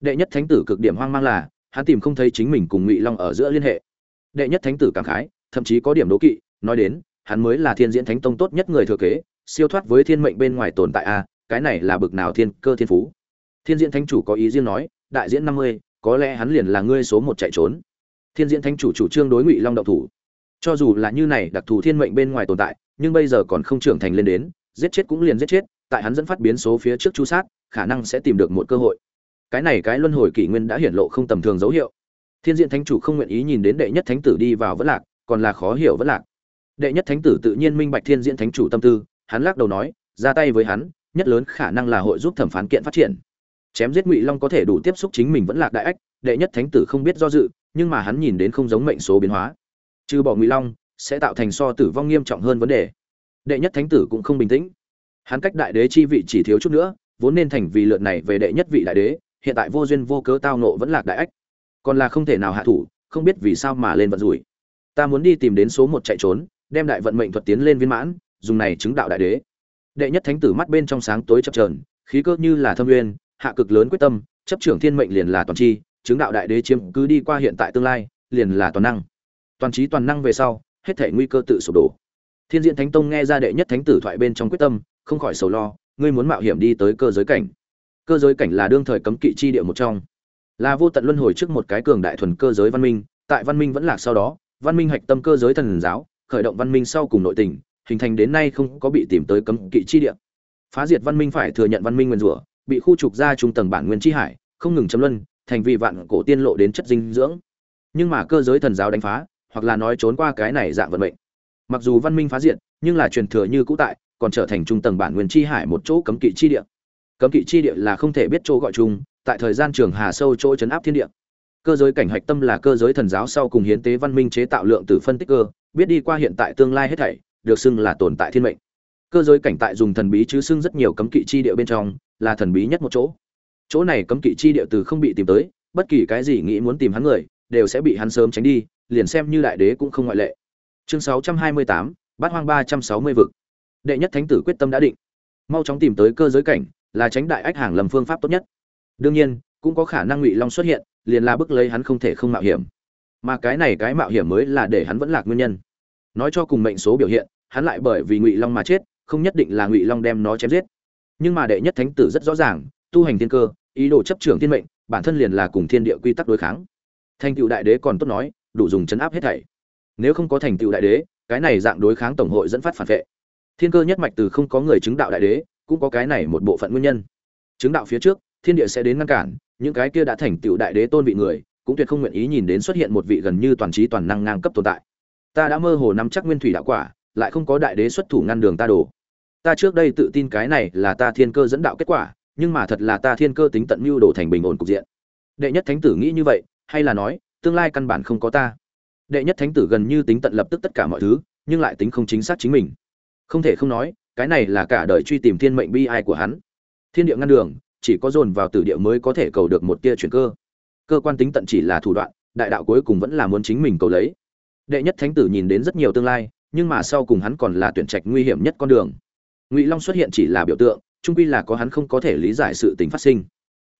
đệ nhất thánh tử cực điểm hoang mang là, hắn tìm không thấy chính mình cùng ngụy long ở giữa liên hệ. Đệ nhất thánh tử cảm khái, thậm chí có điểm đố kỵ, nói đến, hắn mới là thiên diễn thánh tông tốt nhất người thừa kế, siêu thoát với thiên mệnh bên ngoài tồn tại a, cái này là bực nào thiên cơ thiên phú. Thiên diễn thánh chủ có ý riêng nói, đại diễn năm mươi, có lẽ hắn liền là ngươi số một chạy trốn. Thiên diễn thánh chủ chủ trương đối ngụy long động thủ. Cho dù là như này đặc thù thiên mệnh bên ngoài tồn tại, nhưng bây giờ còn không trưởng thành lên đến, giết chết cũng liền giết chết, tại hắn dẫn phát biến số phía trước chu sát, khả năng sẽ tìm được một cơ hội cái này cái luân hồi kỷ nguyên đã hiển lộ không tầm thường dấu hiệu. Thiên diện thánh chủ không nguyện ý nhìn đến đệ nhất thánh tử đi vào vẫn lạc, còn là khó hiểu vẫn lạc. Đệ nhất thánh tử tự nhiên minh bạch thiên diện thánh chủ tâm tư, hắn lắc đầu nói, ra tay với hắn, nhất lớn khả năng là hội giúp thẩm phán kiện phát triển. Chém giết ngụy long có thể đủ tiếp xúc chính mình vẫn lạc đại ách, đệ nhất thánh tử không biết do dự, nhưng mà hắn nhìn đến không giống mệnh số biến hóa. Trừ bỏ ngụy long, sẽ tạo thành so tử vong nghiêm trọng hơn vấn đề. Đệ nhất thánh tử cũng không bình tĩnh. Hắn cách đại đế chi vị chỉ thiếu chút nữa, vốn nên thành vì lượt này về đệ nhất vị đại đế hiện tại vô duyên vô cớ tao nộ vẫn lạc đại ách. Còn là không thể nào hạ thủ, không biết vì sao mà lên vận rủi. Ta muốn đi tìm đến số một chạy trốn, đem đại vận mệnh thuật tiến lên viên mãn, dùng này chứng đạo đại đế. Đệ nhất thánh tử mắt bên trong sáng tối chập trờn khí cơ như là thâm nguyên hạ cực lớn quyết tâm, chấp trưởng thiên mệnh liền là toàn chi, chứng đạo đại đế chiếm cứ đi qua hiện tại tương lai, liền là toàn năng. Toàn trí toàn năng về sau, hết thể nguy cơ tự sụp đổ. Thiên diện thánh tông nghe ra đệ nhất thánh tử thoại bên trong quyết tâm, không khỏi sầu lo, ngươi muốn mạo hiểm đi tới cơ giới cảnh cơ giới cảnh là đương thời cấm kỵ chi địa một trong. Là vô tận luân hồi trước một cái cường đại thuần cơ giới văn minh, tại văn minh vẫn lạc sau đó, văn minh hạch tâm cơ giới thần giáo, khởi động văn minh sau cùng nội tình, hình thành đến nay không có bị tìm tới cấm kỵ chi địa. Phá diệt văn minh phải thừa nhận văn minh nguyên rủa, bị khu trục ra trung tầng bản nguyên chi hải, không ngừng chấm luân, thành vị vạn cổ tiên lộ đến chất dinh dưỡng. Nhưng mà cơ giới thần giáo đánh phá, hoặc là nói trốn qua cái này dạng vận mệnh. Mặc dù văn minh phá diệt, nhưng là truyền thừa như cũ tại, còn trở thành trung tầng bản nguyên chi hải một chỗ cấm kỵ chi địa cấm kỵ chi địa là không thể biết chỗ gọi chung tại thời gian trường hà sâu chỗ chấn áp thiên địa. Cơ giới cảnh hạch tâm là cơ giới thần giáo sau cùng hiến tế văn minh chế tạo lượng tử phân tích cơ biết đi qua hiện tại tương lai hết thảy được xưng là tồn tại thiên mệnh. Cơ giới cảnh tại dùng thần bí chứ xưng rất nhiều cấm kỵ chi địa bên trong là thần bí nhất một chỗ. Chỗ này cấm kỵ chi địa từ không bị tìm tới bất kỳ cái gì nghĩ muốn tìm hắn người đều sẽ bị hắn sớm tránh đi liền xem như đại đế cũng không ngoại lệ. Chương 628, bát hoang 360 vực. Đệ nhất thánh tử quyết tâm đã định. Mau chóng tìm tới cơ giới cảnh là tránh đại ách hàng lầm phương pháp tốt nhất. Đương nhiên, cũng có khả năng ngụy long xuất hiện, liền là bức lấy hắn không thể không mạo hiểm. Mà cái này cái mạo hiểm mới là để hắn vẫn lạc nguyên nhân. Nói cho cùng mệnh số biểu hiện, hắn lại bởi vì ngụy long mà chết, không nhất định là ngụy long đem nó chém giết. Nhưng mà đệ nhất thánh tử rất rõ ràng, tu hành thiên cơ, ý đồ chấp trưởng thiên mệnh, bản thân liền là cùng thiên địa quy tắc đối kháng. Thành tựu đại đế còn tốt nói, đủ dùng chấn áp hết thảy. Nếu không có thành tựu đại đế, cái này dạng đối kháng tổng hội dẫn phát phản vệ. Thiên cơ nhất mạch từ không có người chứng đạo đại đế cũng có cái này một bộ phận nguyên nhân. Chứng đạo phía trước, thiên địa sẽ đến ngăn cản, những cái kia đã thành tựu đại đế tôn vị người, cũng tuyệt không nguyện ý nhìn đến xuất hiện một vị gần như toàn trí toàn năng ngang cấp tồn tại. Ta đã mơ hồ nắm chắc nguyên thủy đạo quả, lại không có đại đế xuất thủ ngăn đường ta đổ. Ta trước đây tự tin cái này là ta thiên cơ dẫn đạo kết quả, nhưng mà thật là ta thiên cơ tính tận mưu đồ thành bình ổn cục diện. Đệ nhất thánh tử nghĩ như vậy, hay là nói, tương lai căn bản không có ta. Đệ nhất thánh tử gần như tính tận lập tức tất cả mọi thứ, nhưng lại tính không chính xác chính mình. Không thể không nói cái này là cả đời truy tìm thiên mệnh bi ai của hắn. Thiên địa ngăn đường, chỉ có dồn vào tử địa mới có thể cầu được một tia chuyển cơ. Cơ quan tính tận chỉ là thủ đoạn, đại đạo cuối cùng vẫn là muốn chính mình cầu lấy. Đệ nhất thánh tử nhìn đến rất nhiều tương lai, nhưng mà sau cùng hắn còn là tuyển trạch nguy hiểm nhất con đường. Ngụy long xuất hiện chỉ là biểu tượng trung quy là có hắn không có thể lý giải sự tình phát sinh.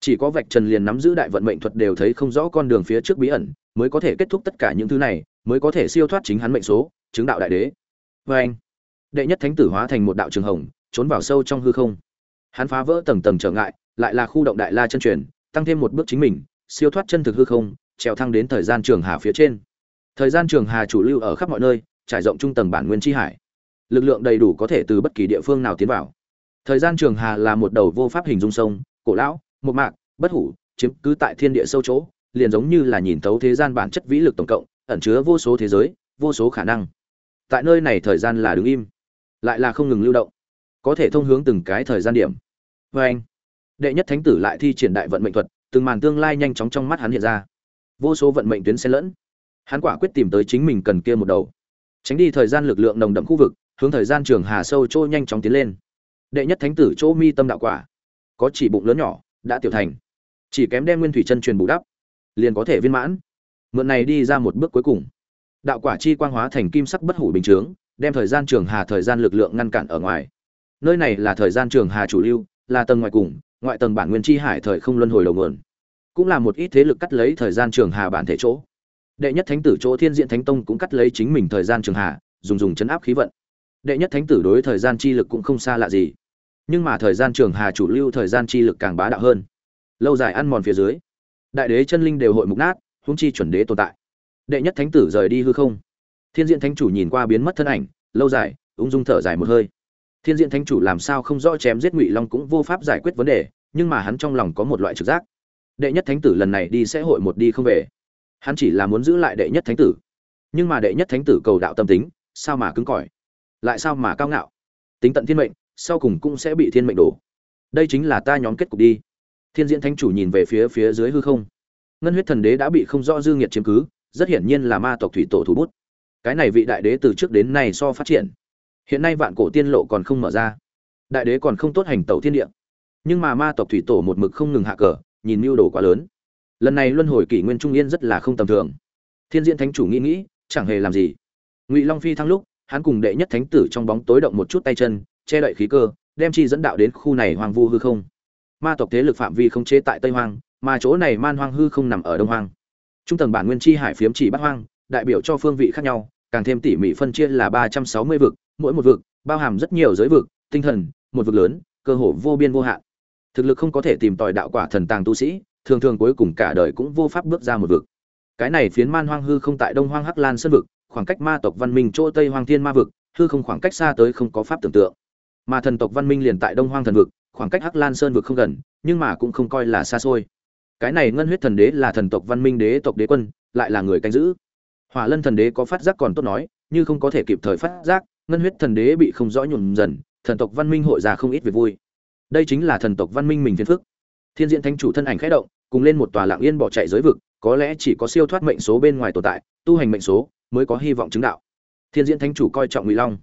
Chỉ có vạch trần liền nắm giữ đại vận mệnh thuật đều thấy không rõ con đường phía trước bí ẩn, mới có thể kết thúc tất cả những thứ này, mới có thể siêu thoát chính hắn mệnh số, chứng đạo đại đế. Vê anh đệ nhất thánh tử hóa thành một đạo trường hồng, trốn vào sâu trong hư không. Hắn phá vỡ tầng tầng trở ngại, lại là khu động đại la chân truyền, tăng thêm một bước chính mình, siêu thoát chân thực hư không, trèo thăng đến thời gian trường hà phía trên. Thời gian trường hà chủ lưu ở khắp mọi nơi, trải rộng trung tầng bản nguyên tri hải. Lực lượng đầy đủ có thể từ bất kỳ địa phương nào tiến vào. Thời gian trường hà là một đầu vô pháp hình dung sông, cổ lão một mạc, bất hủ, chiếm cứ tại thiên địa sâu chỗ, liền giống như là nhìn thấu thế gian bản chất vĩ lực tổng cộng, ẩn chứa vô số thế giới, vô số khả năng. Tại nơi này thời gian là đứng im lại là không ngừng lưu động, có thể thông hướng từng cái thời gian điểm. Vê anh, đệ nhất thánh tử lại thi triển đại vận mệnh thuật, từng màn tương lai nhanh chóng trong mắt hắn hiện ra. Vô số vận mệnh tuyến xen lẫn. Hắn quả quyết tìm tới chính mình cần kia một đầu. Tránh đi thời gian lực lượng nồng đậm khu vực, hướng thời gian trường hà sâu trôi nhanh chóng tiến lên. Đệ nhất thánh tử chỗ mi tâm đạo quả, có chỉ bụng lớn nhỏ, đã tiểu thành. Chỉ kém đem nguyên thủy chân truyền bù đắp, liền có thể viên mãn. Mượn này đi ra một bước cuối cùng. Đạo quả chi quang hóa thành kim sắc bất hủ bình chướng đem thời gian trường hà thời gian lực lượng ngăn cản ở ngoài. Nơi này là thời gian trường hà chủ lưu, là tầng ngoài cùng, ngoại tầng bản nguyên chi hải thời không luân hồi đầu nguồn. Cũng là một ít thế lực cắt lấy thời gian trường hà bản thể chỗ. Đệ nhất thánh tử chỗ thiên diện thánh tông cũng cắt lấy chính mình thời gian trường hà, dùng dùng chấn áp khí vận. Đệ nhất thánh tử đối thời gian chi lực cũng không xa lạ gì. Nhưng mà thời gian trường hà chủ lưu thời gian chi lực càng bá đạo hơn. Lâu dài ăn mòn phía dưới, đại đế chân linh đều hội mục nát, huống chi chuẩn đế tồn tại. Đệ nhất thánh tử rời đi hư không thiên diện thánh chủ nhìn qua biến mất thân ảnh, lâu dài, ung dung thở dài một hơi. Thiên diện thánh chủ làm sao không rõ chém giết ngụy long cũng vô pháp giải quyết vấn đề, nhưng mà hắn trong lòng có một loại trực giác. Đệ nhất thánh tử lần này đi sẽ hội một đi không về. Hắn chỉ là muốn giữ lại đệ nhất thánh tử. Nhưng mà đệ nhất thánh tử cầu đạo tâm tính, sao mà cứng cỏi? Lại sao mà cao ngạo? Tính tận thiên mệnh, sau cùng cũng sẽ bị thiên mệnh đổ. Đây chính là ta nhóm kết cục đi. Thiên diễn thánh chủ nhìn về phía phía dưới hư không. Ngân huyết thần đế đã bị không rõ dư nghiệt chiếm cứ, rất hiển nhiên là ma tộc thủy tổ thủ bút cái này vị đại đế từ trước đến nay so phát triển. Hiện nay vạn cổ tiên lộ còn không mở ra. Đại đế còn không tốt hành tẩu thiên địa. Nhưng mà ma tộc thủy tổ một mực không ngừng hạ cờ, nhìn mưu đồ quá lớn. Lần này luân hồi kỷ nguyên trung yên rất là không tầm thường. Thiên diễn thánh chủ nghĩ nghĩ, chẳng hề làm gì. Ngụy long phi thăng lúc, hắn cùng đệ nhất thánh tử trong bóng tối động một chút tay chân, che đậy khí cơ, đem chi dẫn đạo đến khu này hoang vu hư không. Ma tộc thế lực phạm vi không chế tại tây hoang, mà chỗ này man hoang hư không nằm ở đông hoang. Trung tầng bản nguyên chi hải phiếm chỉ bắt hoang đại biểu cho phương vị khác nhau, càng thêm tỉ mỉ phân chia là ba trăm sáu mươi vực, mỗi một vực bao hàm rất nhiều giới vực, tinh thần, một vực lớn, cơ hội vô biên vô hạn. Thực lực không có thể tìm tòi đạo quả thần tàng tu sĩ, thường thường cuối cùng cả đời cũng vô pháp bước ra một vực. Cái này phiến man hoang hư không tại đông hoang hắc lan sơn vực, khoảng cách ma tộc văn minh chỗ tây hoang thiên ma vực, hư không khoảng cách xa tới không có pháp tưởng tượng. Mà thần tộc văn minh liền tại đông hoang thần vực, khoảng cách hắc lan sơn vực không gần, nhưng mà cũng không coi là xa xôi. Cái này ngân huyết thần đế là thần tộc văn minh đế tộc đế quân, lại là người canh giữ hỏa lân thần đế có phát giác còn tốt nói nhưng không có thể kịp thời phát giác, ngân huyết thần đế bị không rõ nhuộm dần, thần tộc văn minh hội ra không ít việc vui. Đây chính là thần tộc văn minh mình phiền phức. Thiên diện thánh chủ thân ảnh khẽ động, cùng lên một tòa lạng yên bỏ chạy giới vực, có lẽ chỉ có siêu thoát mệnh số bên ngoài tồn tại, tu hành mệnh số mới có hy vọng chứng đạo. Thiên diễn thánh chủ coi trọng ngụy long.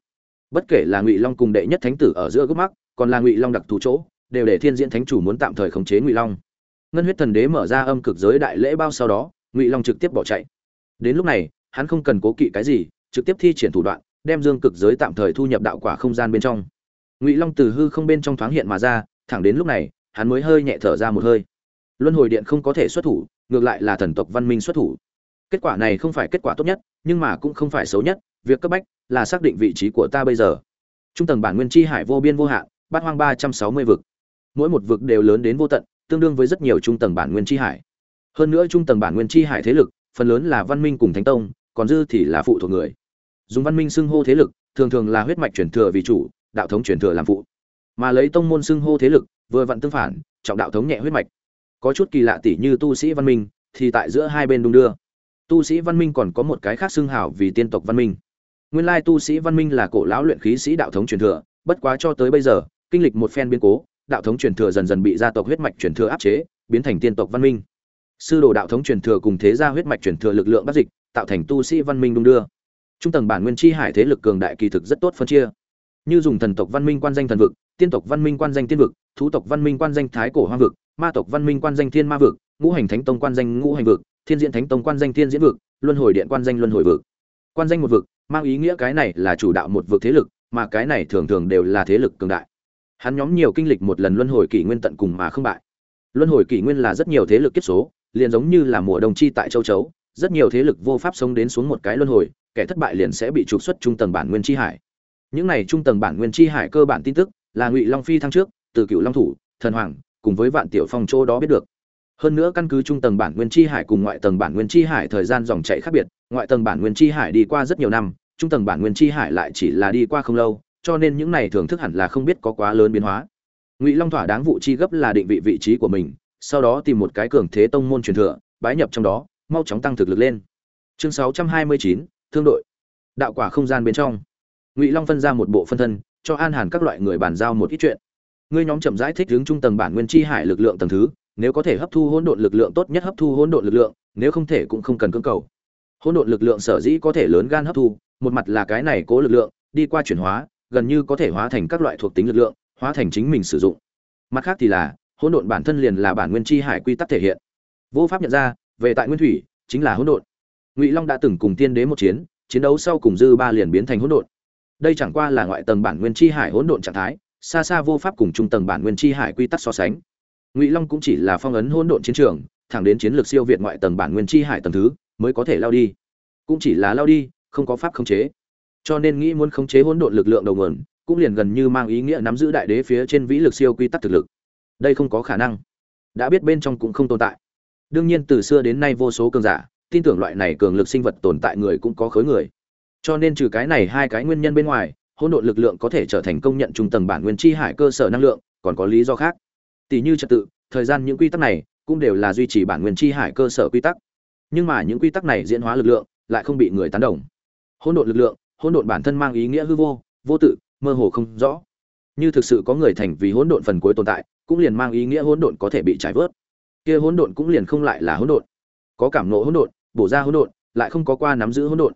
Bất kể là ngụy long cùng đệ nhất thánh tử ở giữa gốc mắc, còn là ngụy long đặc thù chỗ, đều để thiên diễn thánh chủ muốn tạm thời khống chế ngụy long. Ngân huyết thần đế mở ra âm cực giới đại lễ bao sau đó, ngụy long trực tiếp bỏ chạy. Đến lúc này hắn không cần cố kỵ cái gì, trực tiếp thi triển thủ đoạn, đem dương cực giới tạm thời thu nhập đạo quả không gian bên trong. Ngụy long từ hư không bên trong thoáng hiện mà ra, thẳng đến lúc này, hắn mới hơi nhẹ thở ra một hơi. Luân hồi điện không có thể xuất thủ, ngược lại là thần tộc văn minh xuất thủ. Kết quả này không phải kết quả tốt nhất, nhưng mà cũng không phải xấu nhất, việc cấp bách là xác định vị trí của ta bây giờ. Trung tầng bản nguyên chi hải vô biên vô hạn, bát hoang ba trăm sáu mươi vực. Mỗi một vực đều lớn đến vô tận, tương đương với rất nhiều trung tầng bản nguyên chi hải. Hơn nữa trung tầng bản nguyên chi hải thế lực, phần lớn là văn minh cùng thánh tông còn dư thì là phụ thuộc người. Dùng văn minh xưng hô thế lực, thường thường là huyết mạch truyền thừa vì chủ, đạo thống truyền thừa làm phụ. Mà lấy tông môn xưng hô thế lực, vừa vặn tương phản, trọng đạo thống nhẹ huyết mạch. Có chút kỳ lạ tỷ như tu sĩ văn minh, thì tại giữa hai bên đung đưa. Tu sĩ văn minh còn có một cái khác xưng hảo vì tiên tộc văn minh. Nguyên lai tu sĩ văn minh là cổ lão luyện khí sĩ đạo thống truyền thừa, bất quá cho tới bây giờ, kinh lịch một phen biến cố, đạo thống truyền thừa dần dần bị gia tộc huyết mạch truyền thừa áp chế, biến thành tiên tộc văn minh. Sư đồ đạo thống truyền thừa cùng thế gia huyết mạch truyền thừa lực lượng bắt dịch tạo thành tu sĩ văn minh đung đưa. Trung tầng bản nguyên chi hải thế lực cường đại kỳ thực rất tốt phân chia. Như dùng thần tộc văn minh quan danh thần vực, tiên tộc văn minh quan danh tiên vực, thú tộc văn minh quan danh thái cổ hoa vực, ma tộc văn minh quan danh thiên ma vực, ngũ hành thánh tông quan danh ngũ hành vực, thiên diễn thánh tông quan danh thiên diễn vực, luân hồi điện quan danh luân hồi vực. Quan danh một vực, mang ý nghĩa cái này là chủ đạo một vực thế lực, mà cái này thường thường đều là thế lực cường đại. Hắn nhóm nhiều kinh lịch một lần luân hồi kỷ nguyên tận cùng mà không bại. Luân hồi kỷ nguyên là rất nhiều thế lực kết số, liền giống như là mùa đông chi tại châu chấu rất nhiều thế lực vô pháp sống đến xuống một cái luân hồi, kẻ thất bại liền sẽ bị trục xuất trung tầng bản nguyên chi hải. Những này trung tầng bản nguyên chi hải cơ bản tin tức là ngụy long phi thăng trước, từ cựu long thủ, thần hoàng, cùng với vạn tiểu phong chỗ đó biết được. Hơn nữa căn cứ trung tầng bản nguyên chi hải cùng ngoại tầng bản nguyên chi hải thời gian dòng chảy khác biệt, ngoại tầng bản nguyên chi hải đi qua rất nhiều năm, trung tầng bản nguyên chi hải lại chỉ là đi qua không lâu, cho nên những này thưởng thức hẳn là không biết có quá lớn biến hóa. Ngụy long thỏa đáng vụ chi gấp là định vị vị trí của mình, sau đó tìm một cái cường thế tông môn truyền thừa, bái nhập trong đó mau chóng tăng thực lực lên. Chương 629, thương đội. Đạo quả không gian bên trong. Ngụy long phân ra một bộ phân thân cho an hàn các loại người bàn giao một ít chuyện. Ngươi nhóm chậm rãi thích hướng trung tầng bản nguyên chi hải lực lượng tầng thứ nếu có thể hấp thu hỗn độn lực lượng tốt nhất hấp thu hỗn độn lực lượng nếu không thể cũng không cần cưỡng cầu. Hỗn độn lực lượng sở dĩ có thể lớn gan hấp thu một mặt là cái này cố lực lượng đi qua chuyển hóa gần như có thể hóa thành các loại thuộc tính lực lượng hóa thành chính mình sử dụng. Mặt khác thì là hỗn độn bản thân liền là bản nguyên chi hải quy tắc thể hiện. Vô pháp nhận ra về tại nguyên thủy, chính là hỗn độn. Ngụy long đã từng cùng tiên đế một chiến chiến đấu sau cùng dư ba liền biến thành hỗn độn. Đây chẳng qua là ngoại tầng bản nguyên chi hải hỗn độn trạng thái, xa xa vô pháp cùng trung tầng bản nguyên chi hải quy tắc so sánh. Ngụy long cũng chỉ là phong ấn hỗn độn chiến trường, thẳng đến chiến lược siêu việt ngoại tầng bản nguyên chi hải tầng thứ, mới có thể lao đi. Cũng chỉ là lao đi, không có pháp khống chế. Cho nên nghĩ muốn khống chế hỗn độn lực lượng đầu nguồn, cũng liền gần như mang ý nghĩa nắm giữ đại đế phía trên vĩ lực siêu quy tắc thực lực. Đây không có khả năng. Đã biết bên trong cũng không tồn tại đương nhiên, từ xưa đến nay vô số cường giả, tin tưởng loại này cường lực sinh vật tồn tại người cũng có khối người. Cho nên trừ cái này hai cái nguyên nhân bên ngoài, hỗn độn lực lượng có thể trở thành công nhận trung tầng bản nguyên chi hải cơ sở năng lượng, còn có lý do khác. Tỷ như trật tự, thời gian những quy tắc này cũng đều là duy trì bản nguyên chi hải cơ sở quy tắc. Nhưng mà những quy tắc này diễn hóa lực lượng lại không bị người tán đồng. Hỗn độn lực lượng, hỗn độn bản thân mang ý nghĩa hư vô vô tự, mơ hồ không rõ. Như thực sự có người thành vì hỗn độn phần cuối tồn tại, cũng liền mang ý nghĩa hỗn độn có thể bị trải vớt kia hỗn độn cũng liền không lại là hỗn độn. Có cảm ngộ hỗn độn, bổ ra hỗn độn, lại không có qua nắm giữ hỗn độn.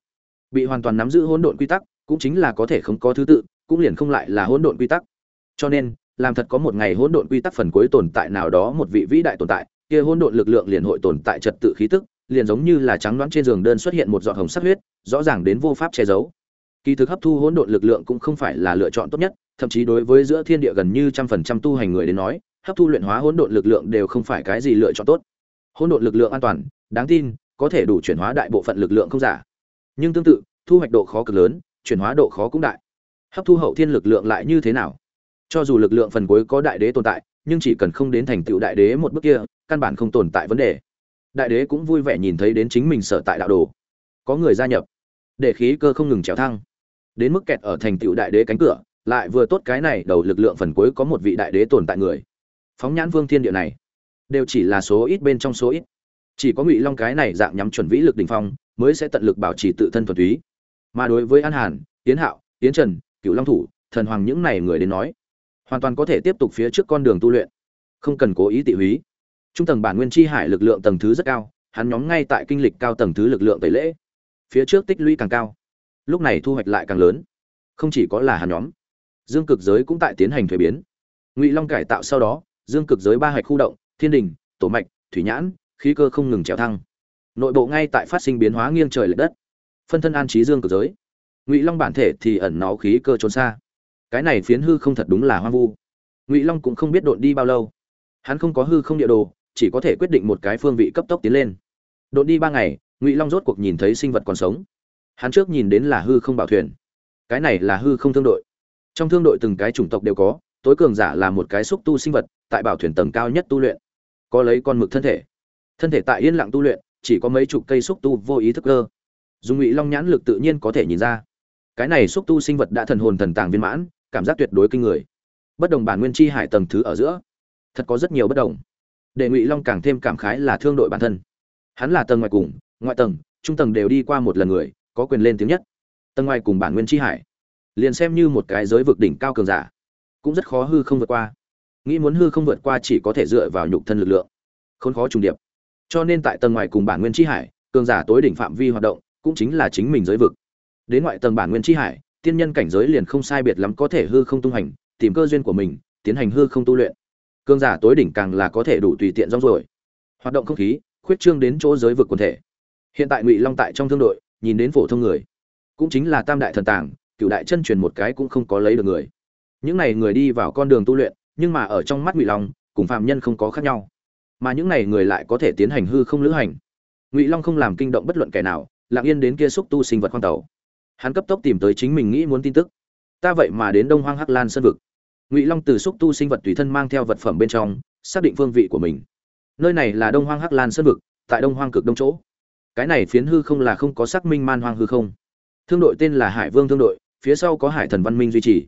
Bị hoàn toàn nắm giữ hỗn độn quy tắc, cũng chính là có thể không có thứ tự, cũng liền không lại là hỗn độn quy tắc. Cho nên, làm thật có một ngày hỗn độn quy tắc phần cuối tồn tại nào đó một vị vĩ đại tồn tại, kia hỗn độn lực lượng liền hội tồn tại trật tự khí tức, liền giống như là trắng đoán trên giường đơn xuất hiện một giọt hồng sắc huyết, rõ ràng đến vô pháp che giấu. Kỳ thực hấp thu hỗn độn lực lượng cũng không phải là lựa chọn tốt nhất, thậm chí đối với giữa thiên địa gần như trăm phần trăm tu hành người đến nói hấp thu luyện hóa hỗn độn lực lượng đều không phải cái gì lựa chọn tốt. Hỗn độn lực lượng an toàn, đáng tin, có thể đủ chuyển hóa đại bộ phận lực lượng không giả. Nhưng tương tự, thu hoạch độ khó cực lớn, chuyển hóa độ khó cũng đại. Hấp thu hậu thiên lực lượng lại như thế nào? Cho dù lực lượng phần cuối có đại đế tồn tại, nhưng chỉ cần không đến thành tựu đại đế một bước kia, căn bản không tồn tại vấn đề. Đại đế cũng vui vẻ nhìn thấy đến chính mình sở tại đạo đồ. Có người gia nhập. Để khí cơ không ngừng trèo thăng. Đến mức kẹt ở thành tựu đại đế cánh cửa, lại vừa tốt cái này, đầu lực lượng phần cuối có một vị đại đế tồn tại người phóng nhãn vương thiên địa này. Đều chỉ là số ít bên trong số ít. Chỉ có ngụy long cái này dạng nhắm chuẩn vĩ lực đ ỉ n h phong, mới sẽ tận lực bảo trì tự thân thuần túy. Mà đối với an hàn tiến hạo tiến trần cựu long thủ, thần hoàng những này người đến nói, hoàn toàn có thể tiếp tục phía trước con đường tu luyện. Không cần cố ý tị húy. Trung tầng bản nguyên chi hải lực lượng tầng thứ rất cao, hắn nhóm ngay tại kinh lịch cao tầng thứ lực lượng tẩy lễ. Phía trước tích lũy càng cao, lúc này thu hoạch lại càng lớn. Không chỉ có là hắn nhóm, dương cực giới cũng tại tiến hành thuế biến. Ngụy long cải tạo sau đó dương cực giới ba hạch khu động, thiên đình, tổ mạch, thủy nhãn, khí cơ không ngừng trèo thăng. Nội bộ ngay tại phát sinh biến hóa nghiêng trời l ệ đất. Phân thân an trí dương cực giới. Ngụy long bản thể thì ẩn náo khí cơ trốn xa. Cái này phiến hư không thật đúng là hoang vu. Ngụy long cũng không biết độn đi bao lâu. Hắn không có hư không địa đồ, chỉ có thể quyết định một cái phương vị cấp tốc tiến lên. Độn đi ba ngày, ngụy long rốt cuộc nhìn thấy sinh vật còn sống. Hắn trước nhìn đến là hư không bảo thuyền. Cái này là hư không thương đội. Trong thương đội từng cái chủng tộc đều có tối cường giả là một cái xúc tu sinh vật, tại bảo thuyền tầng cao nhất tu luyện. Có lấy con mực thân thể. Thân thể tại yên lặng tu luyện, chỉ có mấy chục cây xúc tu vô ý thức cơ. Dùng ngụy long nhãn lực tự nhiên có thể nhìn ra. Cái này xúc tu sinh vật đã thần hồn thần tàng viên mãn, cảm giác tuyệt đối kinh người. Bất đồng bản nguyên chi hải tầng thứ ở giữa. Thật có rất nhiều bất đồng. Để ngụy long càng thêm cảm khái là thương đội bản thân. Hắn là tầng ngoài cùng, ngoại tầng, trung tầng đều đi qua một lần người, có quyền lên tiếng nhất. Tầng ngoài cùng bản nguyên chi hải. Liền xem như một cái giới vực đỉnh cao cường giả cũng rất khó hư không vượt qua. Nghĩ muốn hư không vượt qua chỉ có thể dựa vào nhục thân lực lượng, khốn khó trùng điệp. Cho nên tại tầng ngoài cùng bản nguyên chi hải, cường giả tối đỉnh phạm vi hoạt động, cũng chính là chính mình giới vực. Đến ngoại tầng bản nguyên chi hải, tiên nhân cảnh giới liền không sai biệt lắm có thể hư không tung hành, tìm cơ duyên của mình, tiến hành hư không tu luyện. Cường giả tối đỉnh càng là có thể đủ tùy tiện rong rồi hoạt động không khí, khuyết trương đến chỗ giới vực quần thể. Hiện tại ngụy long tại trong thương đội, nhìn đến phổ thông người, cũng chính là tam đại thần tàng cựu đại chân truyền một cái cũng không có lấy được người những này người đi vào con đường tu luyện, nhưng mà ở trong mắt ngụy long, cùng phạm nhân không có khác nhau. Mà những này người lại có thể tiến hành hư không lữ hành. Ngụy long không làm kinh động bất luận kẻ nào, lặng yên đến kia xúc tu sinh vật khoang tàu. Hắn cấp tốc tìm tới chính mình nghĩ muốn tin tức. Ta vậy mà đến đông hoang hắc lan sơn vực. Ngụy long từ xúc tu sinh vật tùy thân mang theo vật phẩm bên trong, xác định phương vị của mình. Nơi này là đông hoang hắc lan sơn vực, tại đông hoang cực đông chỗ. Cái này phiến hư không là không có xác minh man hoang hư không. Thương đội tên là hải vương thương đội, phía sau có hải thần văn minh duy trì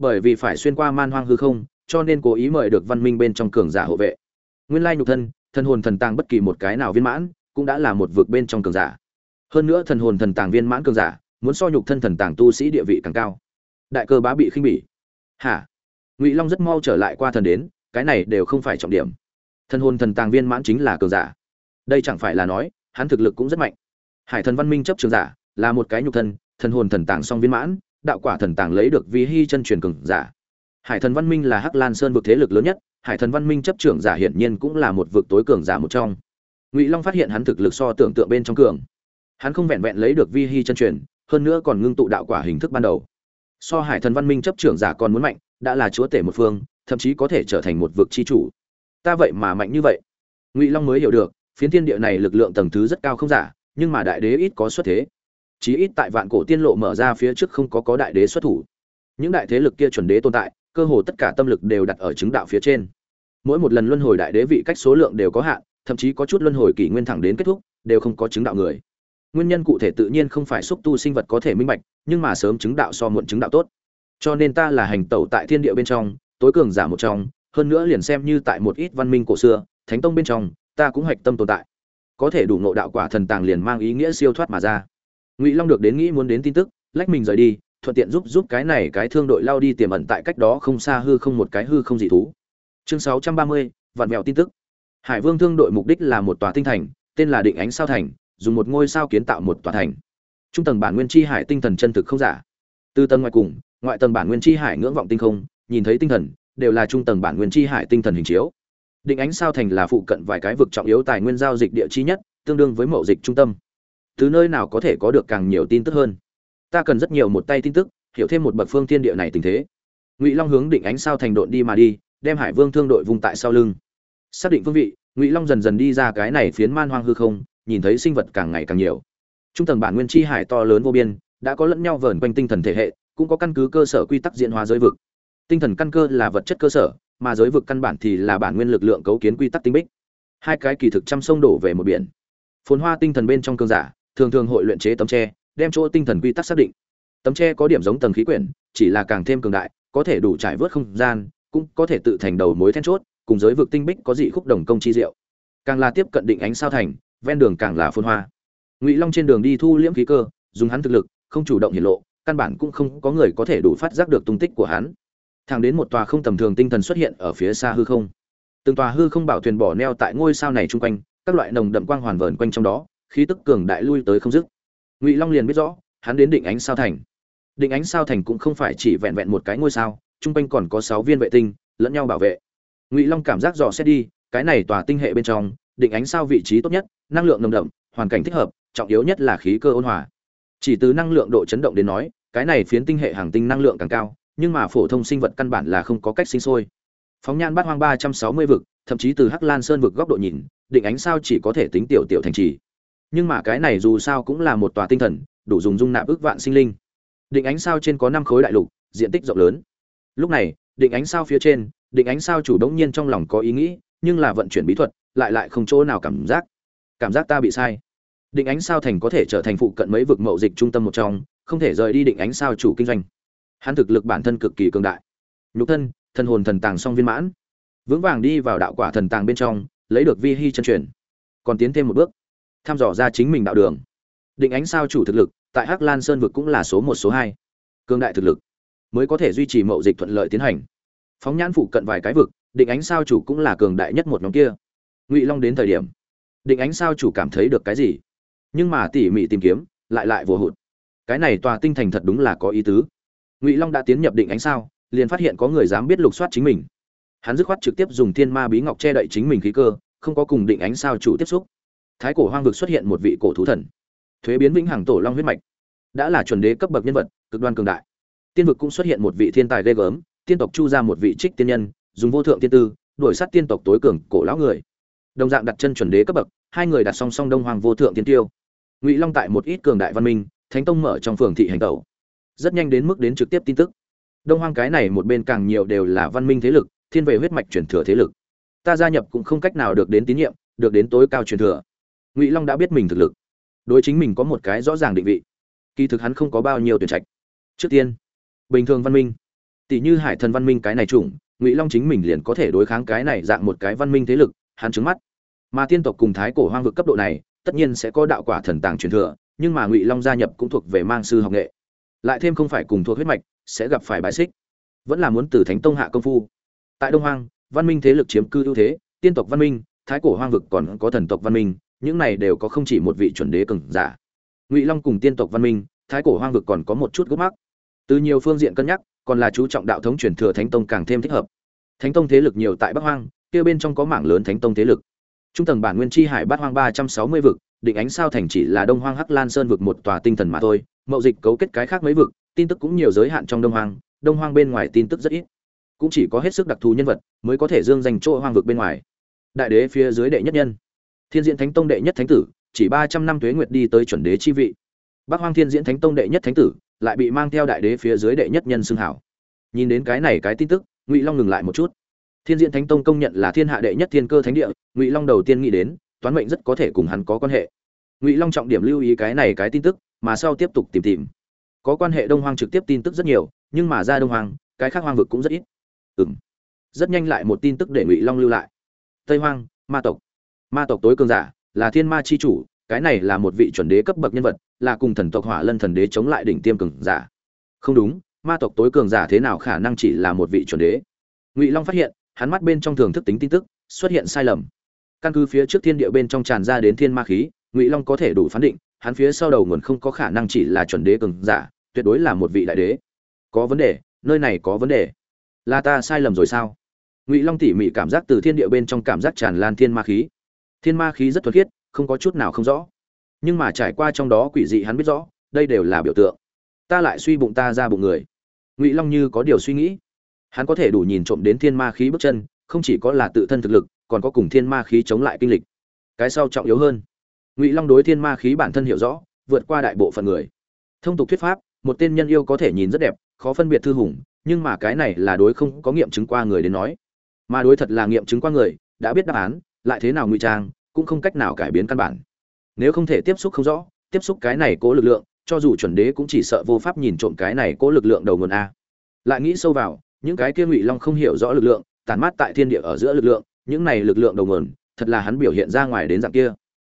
bởi vì phải xuyên qua man hoang hư không, cho nên cố ý mời được văn minh bên trong cường giả hộ vệ. Nguyên lai nhục thân, thần hồn thần tàng bất kỳ một cái nào viên mãn, cũng đã là một vực bên trong cường giả. Hơn nữa thần hồn thần tàng viên mãn cường giả, muốn so nhục thân thần tàng tu sĩ địa vị càng cao. Đại cơ bá bị khinh bỉ. Hả? Ngụy long rất mau trở lại qua thần đến, cái này đều không phải trọng điểm. Thần hồn thần tàng viên mãn chính là cường giả. Đây chẳng phải là nói, hắn thực lực cũng rất mạnh. Hải thần văn minh chấp trường giả, là một cái nhục thân, thần hồn thần tàng song viên mãn đạo quả thần tàng lấy được vi hy chân truyền cường giả. Hải thần văn minh là hắc lan sơn vực thế lực lớn nhất, hải thần văn minh chấp trưởng giả hiển nhiên cũng là một vực tối cường giả một trong. Ngụy long phát hiện hắn thực lực so tưởng tượng bên trong cường. Hắn không vẹn vẹn lấy được vi hy chân truyền, hơn nữa còn ngưng tụ đạo quả hình thức ban đầu. So hải thần văn minh chấp trưởng giả còn muốn mạnh, đã là chúa tể một phương, thậm chí có thể trở thành một vực chi chủ. Ta vậy mà mạnh như vậy. Ngụy long mới hiểu được, phiến thiên địa này lực lượng tầng thứ rất cao không giả, nhưng mà đại đế ít có xuất thế chí ít tại vạn cổ tiên lộ mở ra phía trước không có có đại đế xuất thủ. Những đại thế lực kia chuẩn đế tồn tại, cơ hồ tất cả tâm lực đều đặt ở chứng đạo phía trên. Mỗi một lần luân hồi đại đế vị cách số lượng đều có hạn, thậm chí có chút luân hồi kỷ nguyên thẳng đến kết thúc, đều không có chứng đạo người. Nguyên nhân cụ thể tự nhiên không phải xúc tu sinh vật có thể minh bạch, nhưng mà sớm chứng đạo so muộn chứng đạo tốt. Cho nên ta là hành tẩu tại thiên địa bên trong, tối cường giả một trong, hơn nữa liền xem như tại một ít văn minh cổ xưa, thánh tông bên trong, ta cũng hạch tâm tồn tại. Có thể đủ ngộ đạo quả thần tàng liền mang ý nghĩa siêu thoát mà ra ngụy long được đến nghĩ muốn đến tin tức, lách mình rời đi, thuận tiện giúp giúp cái này cái thương đội lao đi tiềm ẩn tại cách đó không xa hư không một cái hư không dị thú. Chương sáu trăm ba mươi vạn mẹo tin tức. Hải vương thương đội mục đích là một tòa tinh thành, tên là định ánh sao thành, dùng một ngôi sao kiến tạo một tòa thành. Trung tầng bản nguyên chi hải tinh thần chân thực không giả. Từ tầng ngoài cùng, ngoại tầng bản nguyên chi hải ngưỡng vọng tinh không, nhìn thấy tinh thần, đều là trung tầng bản nguyên chi hải tinh thần hình chiếu. Định ánh sao thành là phụ cận vài cái vực trọng yếu tài nguyên giao dịch địa chi nhất, tương đương với mậu dịch trung tâm từ nơi nào có thể có được càng nhiều tin tức hơn? Ta cần rất nhiều một tay tin tức, hiểu thêm một bậc phương thiên địa này tình thế. Ngụy long hướng định ánh sao thành đội đi mà đi, đem hải vương thương đội vùng tại sau lưng. Xác định phương vị, ngụy long dần dần đi ra cái này phiến man hoang hư không, nhìn thấy sinh vật càng ngày càng nhiều. Trung tầng bản nguyên chi hải to lớn vô biên, đã có lẫn nhau vờn quanh tinh thần thể hệ, cũng có căn cứ cơ sở quy tắc diễn hóa giới vực. Tinh thần căn cơ là vật chất cơ sở, mà giới vực căn bản thì là bản nguyên lực lượng cấu kiến quy tắc tinh bích. Hai cái kỳ thực trăm sông đổ về một biển. Phồn hoa tinh thần bên trong cơn giả thường thường hội luyện chế tấm tre, đem chỗ tinh thần quy tắc xác định. Tấm tre có điểm giống tầng khí quyển, chỉ là càng thêm cường đại, có thể đủ trải vớt không gian, cũng có thể tự thành đầu mối then chốt, cùng giới vực tinh bích có dị khúc đồng công chi diệu. Càng là tiếp cận định ánh sao thành, ven đường càng là phun hoa. Ngụy long trên đường đi thu liễm khí cơ, dùng hắn thực lực, không chủ động hiển lộ, căn bản cũng không có người có thể đủ phát giác được tung tích của hắn. Thàng đến một tòa không tầm thường tinh thần xuất hiện ở phía xa hư không. Từng tòa hư không bảo thuyền bỏ neo tại ngôi sao này chung quanh, các loại nồng đậm quang hoàn vờn quanh trong đó khí tức cường đại lui tới không dứt. Ngụy long liền biết rõ, hắn đến định ánh sao thành. Định ánh sao thành cũng không phải chỉ vẹn vẹn một cái ngôi sao, chung quanh còn có sáu viên vệ tinh, lẫn nhau bảo vệ. Ngụy long cảm giác dò xét đi, cái này tòa tinh hệ bên trong, định ánh sao vị trí tốt nhất, năng lượng nồng đậm, hoàn cảnh thích hợp, trọng yếu nhất là khí cơ ôn hòa. Chỉ từ năng lượng độ chấn động đến nói, cái này phiến tinh hệ hàng tinh năng lượng càng cao, nhưng mà phổ thông sinh vật căn bản là không có cách sinh sôi. Phóng nhan bát hoang ba trăm sáu mươi vực, thậm chí từ hắc lan sơn vực góc độ nhìn, định ánh sao chỉ có thể tính tiểu tiểu thành trì nhưng mà cái này dù sao cũng là một tòa tinh thần, đủ dùng dung nạp ước vạn sinh linh. Định ánh sao trên có năm khối đại lục, diện tích rộng lớn. Lúc này, định ánh sao phía trên, định ánh sao chủ đống nhiên trong lòng có ý nghĩ, nhưng là vận chuyển bí thuật, lại lại không chỗ nào cảm giác. Cảm giác ta bị sai. Định ánh sao thành có thể trở thành phụ cận mấy vực mậu dịch trung tâm một trong, không thể rời đi định ánh sao chủ kinh doanh. Hắn thực lực bản thân cực kỳ cường đại. Nhục thân thân hồn thần tàng song viên mãn. Vững vàng đi vào đạo quả thần tàng bên trong, lấy được vi hy chân truyền. Còn tiến thêm một bước thăm dò ra chính mình đạo đường. Định ánh sao chủ thực lực, tại hắc lan sơn vực cũng là số một, số hai. Cường đại thực lực, mới có thể duy trì mậu dịch thuận lợi tiến hành. Phóng nhãn phụ cận vài cái vực, định ánh sao chủ cũng là cường đại nhất một nhóm kia. Ngụy long đến thời điểm, định ánh sao chủ cảm thấy được cái gì? Nhưng mà tỉ mỉ tìm kiếm, lại lại vô hụt. Cái này tòa tinh thành thật đúng là có ý tứ. Ngụy long đã tiến nhập định ánh sao, liền phát hiện có người dám biết lục soát chính mình. Hắn dứt khoát trực tiếp dùng thiên ma bí ngọc che đậy chính mình khí cơ, không có cùng định ánh sao chủ tiếp xúc thái cổ hoang vực xuất hiện một vị cổ thú thần. Thuế biến vĩnh hằng tổ long huyết mạch. Đã là chuẩn đế cấp bậc nhân vật, cực đoan cường đại. Tiên vực cũng xuất hiện một vị thiên tài ghê gớm, tiên tộc chu ra một vị trích tiên nhân, dùng vô thượng tiên tư, đuổi sát tiên tộc tối cường cổ lão người. Đồng dạng đặt chân chuẩn đế cấp bậc, hai người đặt song song đông hoàng vô thượng tiên tiêu. Ngụy long tại một ít cường đại văn minh, thánh tông mở trong phường thị hành tẩu. Rất nhanh đến mức đến trực tiếp tin tức. Đông hoang cái này một bên càng nhiều đều là văn minh thế lực, thiên về huyết mạch truyền thừa thế lực. Ta gia nhập cũng không cách nào được đến tín nhiệm, được đến tối cao truyền thừa ngụy long đã biết mình thực lực đối chính mình có một cái rõ ràng định vị kỳ thực hắn không có bao nhiêu tuyển trạch trước tiên bình thường văn minh tỷ như hải thần văn minh cái này chủng ngụy long chính mình liền có thể đối kháng cái này dạng một cái văn minh thế lực hắn trứng mắt mà tiên tộc cùng thái cổ hoang vực cấp độ này tất nhiên sẽ có đạo quả thần tàng truyền thừa nhưng mà ngụy long gia nhập cũng thuộc về mang sư học nghệ lại thêm không phải cùng thuộc huyết mạch sẽ gặp phải bài xích vẫn là muốn từ thánh tông hạ công phu tại đông hoang văn minh thế lực chiếm cư ưu thế tiên tộc văn minh thái cổ hoang vực còn có thần tộc văn minh những này đều có không chỉ một vị chuẩn đế cường giả. Ngụy long cùng tiên tộc văn minh, thái cổ hoang vực còn có một chút gốc mắc. Từ nhiều phương diện cân nhắc, còn là chú trọng đạo thống truyền thừa thánh tông càng thêm thích hợp. Thánh tông thế lực nhiều tại bắc hoang, kia bên trong có mảng lớn thánh tông thế lực. Trung tầng bản nguyên chi hải bát hoang ba trăm sáu mươi vực, định ánh sao thành chỉ là đông hoang hắc lan sơn vực một tòa tinh thần mà thôi, mậu dịch cấu kết cái khác mấy vực, tin tức cũng nhiều giới hạn trong đông hoang đông hoang bên ngoài tin tức rất ít. Cũng chỉ có hết sức đặc thù nhân vật mới có thể dương danh chỗ hoang vực bên ngoài. Đại đế phía dưới đệ nhất nhân thiên diễn thánh tông đệ nhất thánh tử, chỉ ba trăm năm tuế nguyệt đi tới chuẩn đế chi vị. Bắc hoang thiên diễn thánh tông đệ nhất thánh tử, lại bị mang theo đại đế phía dưới đệ nhất nhân xưng hảo. Nhìn đến cái này cái tin tức, ngụy long ngừng lại một chút. Thiên diễn thánh tông công nhận là thiên hạ đệ nhất thiên cơ thánh địa, ngụy long đầu tiên nghĩ đến, toán mệnh rất có thể cùng hắn có quan hệ. Ngụy long trọng điểm lưu ý cái này cái tin tức, mà sau tiếp tục tìm tìm. Có quan hệ đông hoang trực tiếp tin tức rất nhiều, nhưng mà ra đông hoang, cái khác hoang vực cũng rất ít. Ừ m rất nhanh lại một tin tức để ngụy long lưu lại. Tây hoang, ma tộc ma tộc tối cường giả, là thiên ma chi chủ, cái này là một vị chuẩn đế cấp bậc nhân vật, là cùng thần tộc hỏa lân thần đế chống lại đỉnh tiêm cường giả. Không đúng, ma tộc tối cường giả thế nào khả năng chỉ là một vị chuẩn đế? Ngụy long phát hiện, hắn mắt bên trong thường thức tính tin tức, xuất hiện sai lầm. Căn cứ phía trước thiên địa bên trong tràn ra đến thiên ma khí, ngụy long có thể đủ phán định, hắn phía sau đầu nguồn không có khả năng chỉ là chuẩn đế cường giả, tuyệt đối là một vị đại đế. Có vấn đề, nơi này có vấn đề. Là ta sai lầm rồi sao? Ngụy long tỉ mỉ cảm giác từ thiên địa bên trong cảm giác tràn lan thiên ma khí thiên ma khí rất thuật khiết, không có chút nào không rõ. Nhưng mà trải qua trong đó quỷ dị hắn biết rõ, đây đều là biểu tượng. Ta lại suy bụng ta ra bụng người. Ngụy long như có điều suy nghĩ. Hắn có thể đủ nhìn trộm đến thiên ma khí bước chân, không chỉ có là tự thân thực lực, còn có cùng thiên ma khí chống lại kinh lịch. Cái sau trọng yếu hơn. Ngụy long đối thiên ma khí bản thân hiểu rõ, vượt qua đại bộ phận người. Thông tục thuyết pháp, một tên nhân yêu có thể nhìn rất đẹp, khó phân biệt thư hùng, nhưng mà cái này là đối không có nghiệm chứng qua người đến nói. Mà đối thật là nghiệm chứng qua người, đã biết đáp án lại thế nào ngụy trang cũng không cách nào cải biến căn bản. Nếu không thể tiếp xúc không rõ, tiếp xúc cái này cố lực lượng, cho dù chuẩn đế cũng chỉ sợ vô pháp nhìn trộm cái này cố lực lượng đầu nguồn a. Lại nghĩ sâu vào, những cái kia ngụy long không hiểu rõ lực lượng tàn mát tại thiên địa ở giữa lực lượng, những này lực lượng đầu nguồn, thật là hắn biểu hiện ra ngoài đến dạng kia.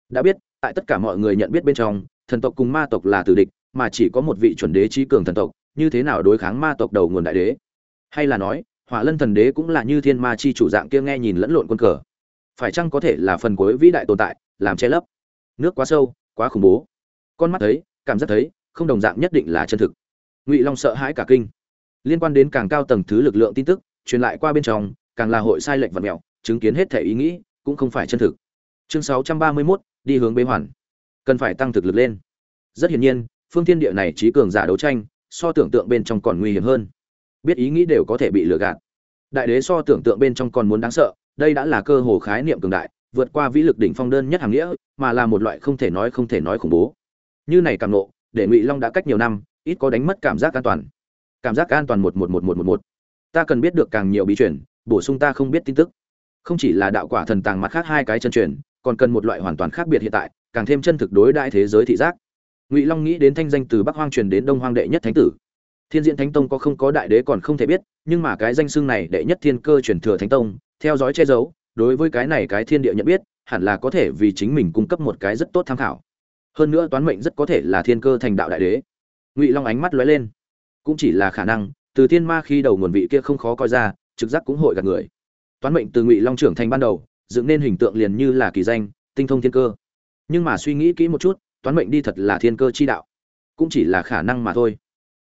Đã biết, tại tất cả mọi người nhận biết bên trong, thần tộc cùng ma tộc là tử địch, mà chỉ có một vị chuẩn đế trí cường thần tộc, như thế nào đối kháng ma tộc đầu nguồn đại đế? Hay là nói, hỏa lân thần đế cũng là như thiên ma chi chủ dạng kia nghe nhìn lẫn lộn quân cờ phải chăng có thể là phần cuối vĩ đại tồn tại làm che lấp? Nước quá sâu quá khủng bố. Con mắt thấy cảm giác thấy không đồng dạng nhất định là chân thực. Ngụy long sợ hãi cả kinh. Liên quan đến càng cao tầng thứ lực lượng tin tức truyền lại qua bên trong càng là hội sai lệch vật mẹo chứng kiến hết thể ý nghĩ cũng không phải chân thực. Chương 631, đi hướng bế hoàn. Cần phải tăng thực lực lên. Rất hiển nhiên phương thiên địa này trí cường giả đấu tranh so tưởng tượng bên trong còn nguy hiểm hơn. Biết ý nghĩ đều có thể bị lừa gạt. Đại đế so tưởng tượng bên trong còn muốn đáng sợ đây đã là cơ hồ khái niệm cường đại, vượt qua vĩ lực đỉnh phong đơn nhất hàng nghĩa, mà là một loại không thể nói không thể nói khủng bố. Như này càng nộ để ngụy long đã cách nhiều năm, ít có đánh mất cảm giác an toàn. Cảm giác an toàn một một một một một một. Ta cần biết được càng nhiều bí truyền, bổ sung ta không biết tin tức. Không chỉ là đạo quả thần tàng mặt khác hai cái chân truyền, còn cần một loại hoàn toàn khác biệt hiện tại, càng thêm chân thực đối đại thế giới thị giác. Ngụy long nghĩ đến thanh danh từ bắc hoang truyền đến đông hoang đệ nhất thánh tử. Thiên diễn thánh tông có không có đại đế còn không thể biết, nhưng mà cái danh xưng này đệ nhất thiên cơ truyền thừa thánh tông theo dõi che giấu, đối với cái này cái thiên địa nhận biết, hẳn là có thể vì chính mình cung cấp một cái rất tốt tham khảo. Hơn nữa toán mệnh rất có thể là thiên cơ thành đạo đại đế. Ngụy long ánh mắt lóe lên. Cũng chỉ là khả năng, từ thiên ma khi đầu nguồn vị kia không khó coi ra, trực giác cũng hội gạt người. Toán mệnh từ ngụy long trưởng thành ban đầu, dựng nên hình tượng liền như là kỳ danh, tinh thông thiên cơ. Nhưng mà suy nghĩ kỹ một chút, toán mệnh đi thật là thiên cơ chi đạo. Cũng chỉ là khả năng mà thôi.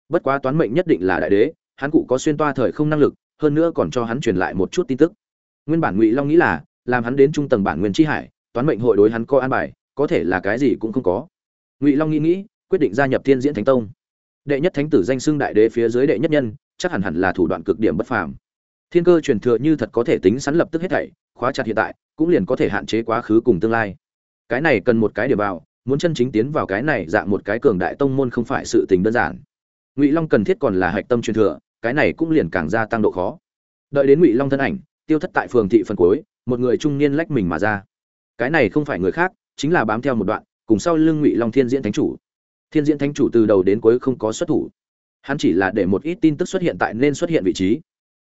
Bất quá toán mệnh nhất định là đại đế, hắn cụ có xuyên toa thời không năng lực, hơn nữa còn cho hắn truyền lại một chút tin tức nguyên bản ngụy long nghĩ là, làm hắn đến trung tầng bản nguyên tri hải, toán mệnh hội đối hắn có an bài, có thể là cái gì cũng không có. Ngụy long nghĩ nghĩ, quyết định gia nhập thiên diễn thánh tông. Đệ nhất thánh tử danh xưng đại đế phía dưới đệ nhất nhân, chắc hẳn hẳn là thủ đoạn cực điểm bất phàm. Thiên cơ truyền thừa như thật có thể tính sẵn lập tức hết thảy, khóa chặt hiện tại, cũng liền có thể hạn chế quá khứ cùng tương lai. Cái này cần một cái điểm vào, muốn chân chính tiến vào cái này dạng một cái cường đại tông môn không phải sự tình đơn giản. Ngụy long cần thiết còn là hạch tâm truyền thừa, cái này cũng liền càng gia tăng độ khó. Đợi đến ngụy long thân ảnh tiêu thất tại phường thị phần cuối, một người trung niên lách mình mà ra. Cái này không phải người khác, chính là bám theo một đoạn, cùng sau lưng ngụy long thiên diễn thánh chủ. Thiên diễn thánh chủ từ đầu đến cuối không có xuất thủ. Hắn chỉ là để một ít tin tức xuất hiện tại nên xuất hiện vị trí.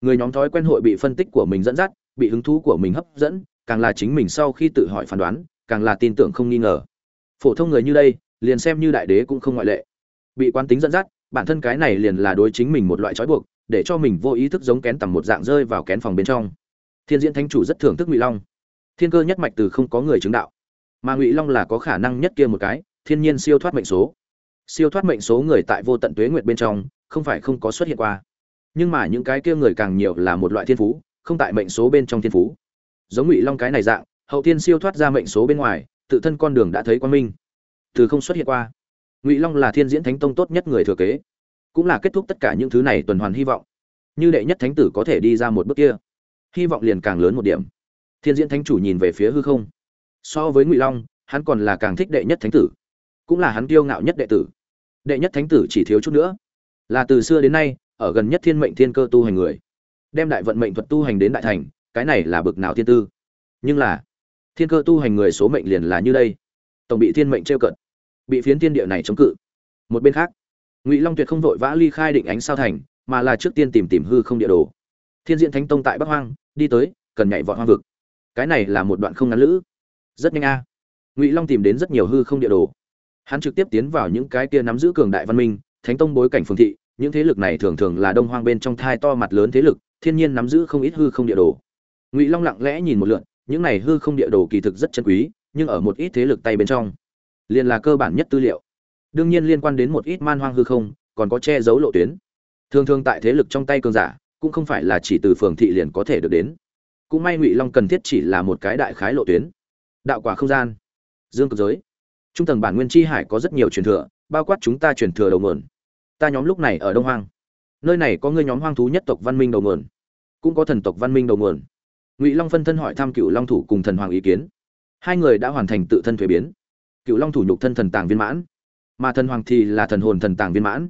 Người nhóm thói quen hội bị phân tích của mình dẫn dắt, bị hứng thú của mình hấp dẫn, càng là chính mình sau khi tự hỏi phán đoán, càng là tin tưởng không nghi ngờ. Phổ thông người như đây, liền xem như đại đế cũng không ngoại lệ. Bị quán tính dẫn dắt, bản thân cái này liền là đối chính mình một loại trói buộc, để cho mình vô ý thức giống kén tầm một dạng rơi vào kén phòng bên trong thiên diễn thánh chủ rất thưởng thức ngụy long. Thiên cơ nhất mạch từ không có người chứng đạo. Mà ngụy long là có khả năng nhất kia một cái, thiên nhiên siêu thoát mệnh số. Siêu thoát mệnh số người tại vô tận tuế nguyệt bên trong, không phải không có xuất hiện qua. Nhưng mà những cái kia người càng nhiều là một loại thiên phú, không tại mệnh số bên trong thiên phú. Giống ngụy long cái này dạng, hậu tiên siêu thoát ra mệnh số bên ngoài, tự thân con đường đã thấy quan minh. Từ không xuất hiện qua. Ngụy long là thiên diễn thánh tông tốt nhất người thừa kế. Cũng là kết thúc tất cả những thứ này tuần hoàn hy vọng. Như đệ nhất thánh tử có thể đi ra một bước kia hy vọng liền càng lớn một điểm. Thiên diễn thánh chủ nhìn về phía hư không. So với ngụy long, hắn còn là càng thích đệ nhất thánh tử, cũng là hắn kiêu ngạo nhất đệ tử. Đệ nhất thánh tử chỉ thiếu chút nữa. Là từ xưa đến nay, ở gần nhất thiên mệnh thiên cơ tu hành người. Đem đại vận mệnh thuật tu hành đến đại thành, cái này là bực nào thiên tư. Nhưng là, thiên cơ tu hành người số mệnh liền là như đây. Tổng bị thiên mệnh trêu cận, bị phiến thiên địa này chống cự. Một bên khác, ngụy long tuyệt không vội vã ly khai định ánh sao thành, mà là trước tiên tìm tìm hư không địa đồ thiên diện thánh tông tại bắc hoang, đi tới, cần nhảy vọt hoang vực. Cái này là một đoạn không ngắn lữ. Rất nhanh a. Ngụy long tìm đến rất nhiều hư không địa đồ. Hắn trực tiếp tiến vào những cái kia nắm giữ cường đại văn minh, thánh tông bối cảnh phương thị, những thế lực này thường thường là đông hoang bên trong thai to mặt lớn thế lực, thiên nhiên nắm giữ không ít hư không địa đồ. Ngụy long lặng lẽ nhìn một lượn những này hư không địa đồ kỳ thực rất chân quý, nhưng ở một ít thế lực tay bên trong, liền là cơ bản nhất tư liệu. Đương nhiên liên quan đến một ít man hoang hư không, còn có che giấu lộ tuyến. Thường thường tại thế lực trong tay cường giả cũng không phải là chỉ từ phường thị liền có thể được đến. Cũng may ngụy long cần thiết chỉ là một cái đại khái lộ tuyến. Đạo quả không gian. Dương cực giới. Trung tầng bản nguyên tri hải có rất nhiều truyền thừa, bao quát chúng ta truyền thừa đầu nguồn. Ta nhóm lúc này ở đông hoang. Nơi này có người nhóm hoang thú nhất tộc văn minh đầu nguồn. Cũng có thần tộc văn minh đầu nguồn. Ngụy long phân thân hỏi thăm cựu long thủ cùng thần hoàng ý kiến. Hai người đã hoàn thành tự thân thuế biến. Cựu long thủ nhục thân thần tàng viên mãn. Mà thần hoàng thì là thần hồn thần tàng viên mãn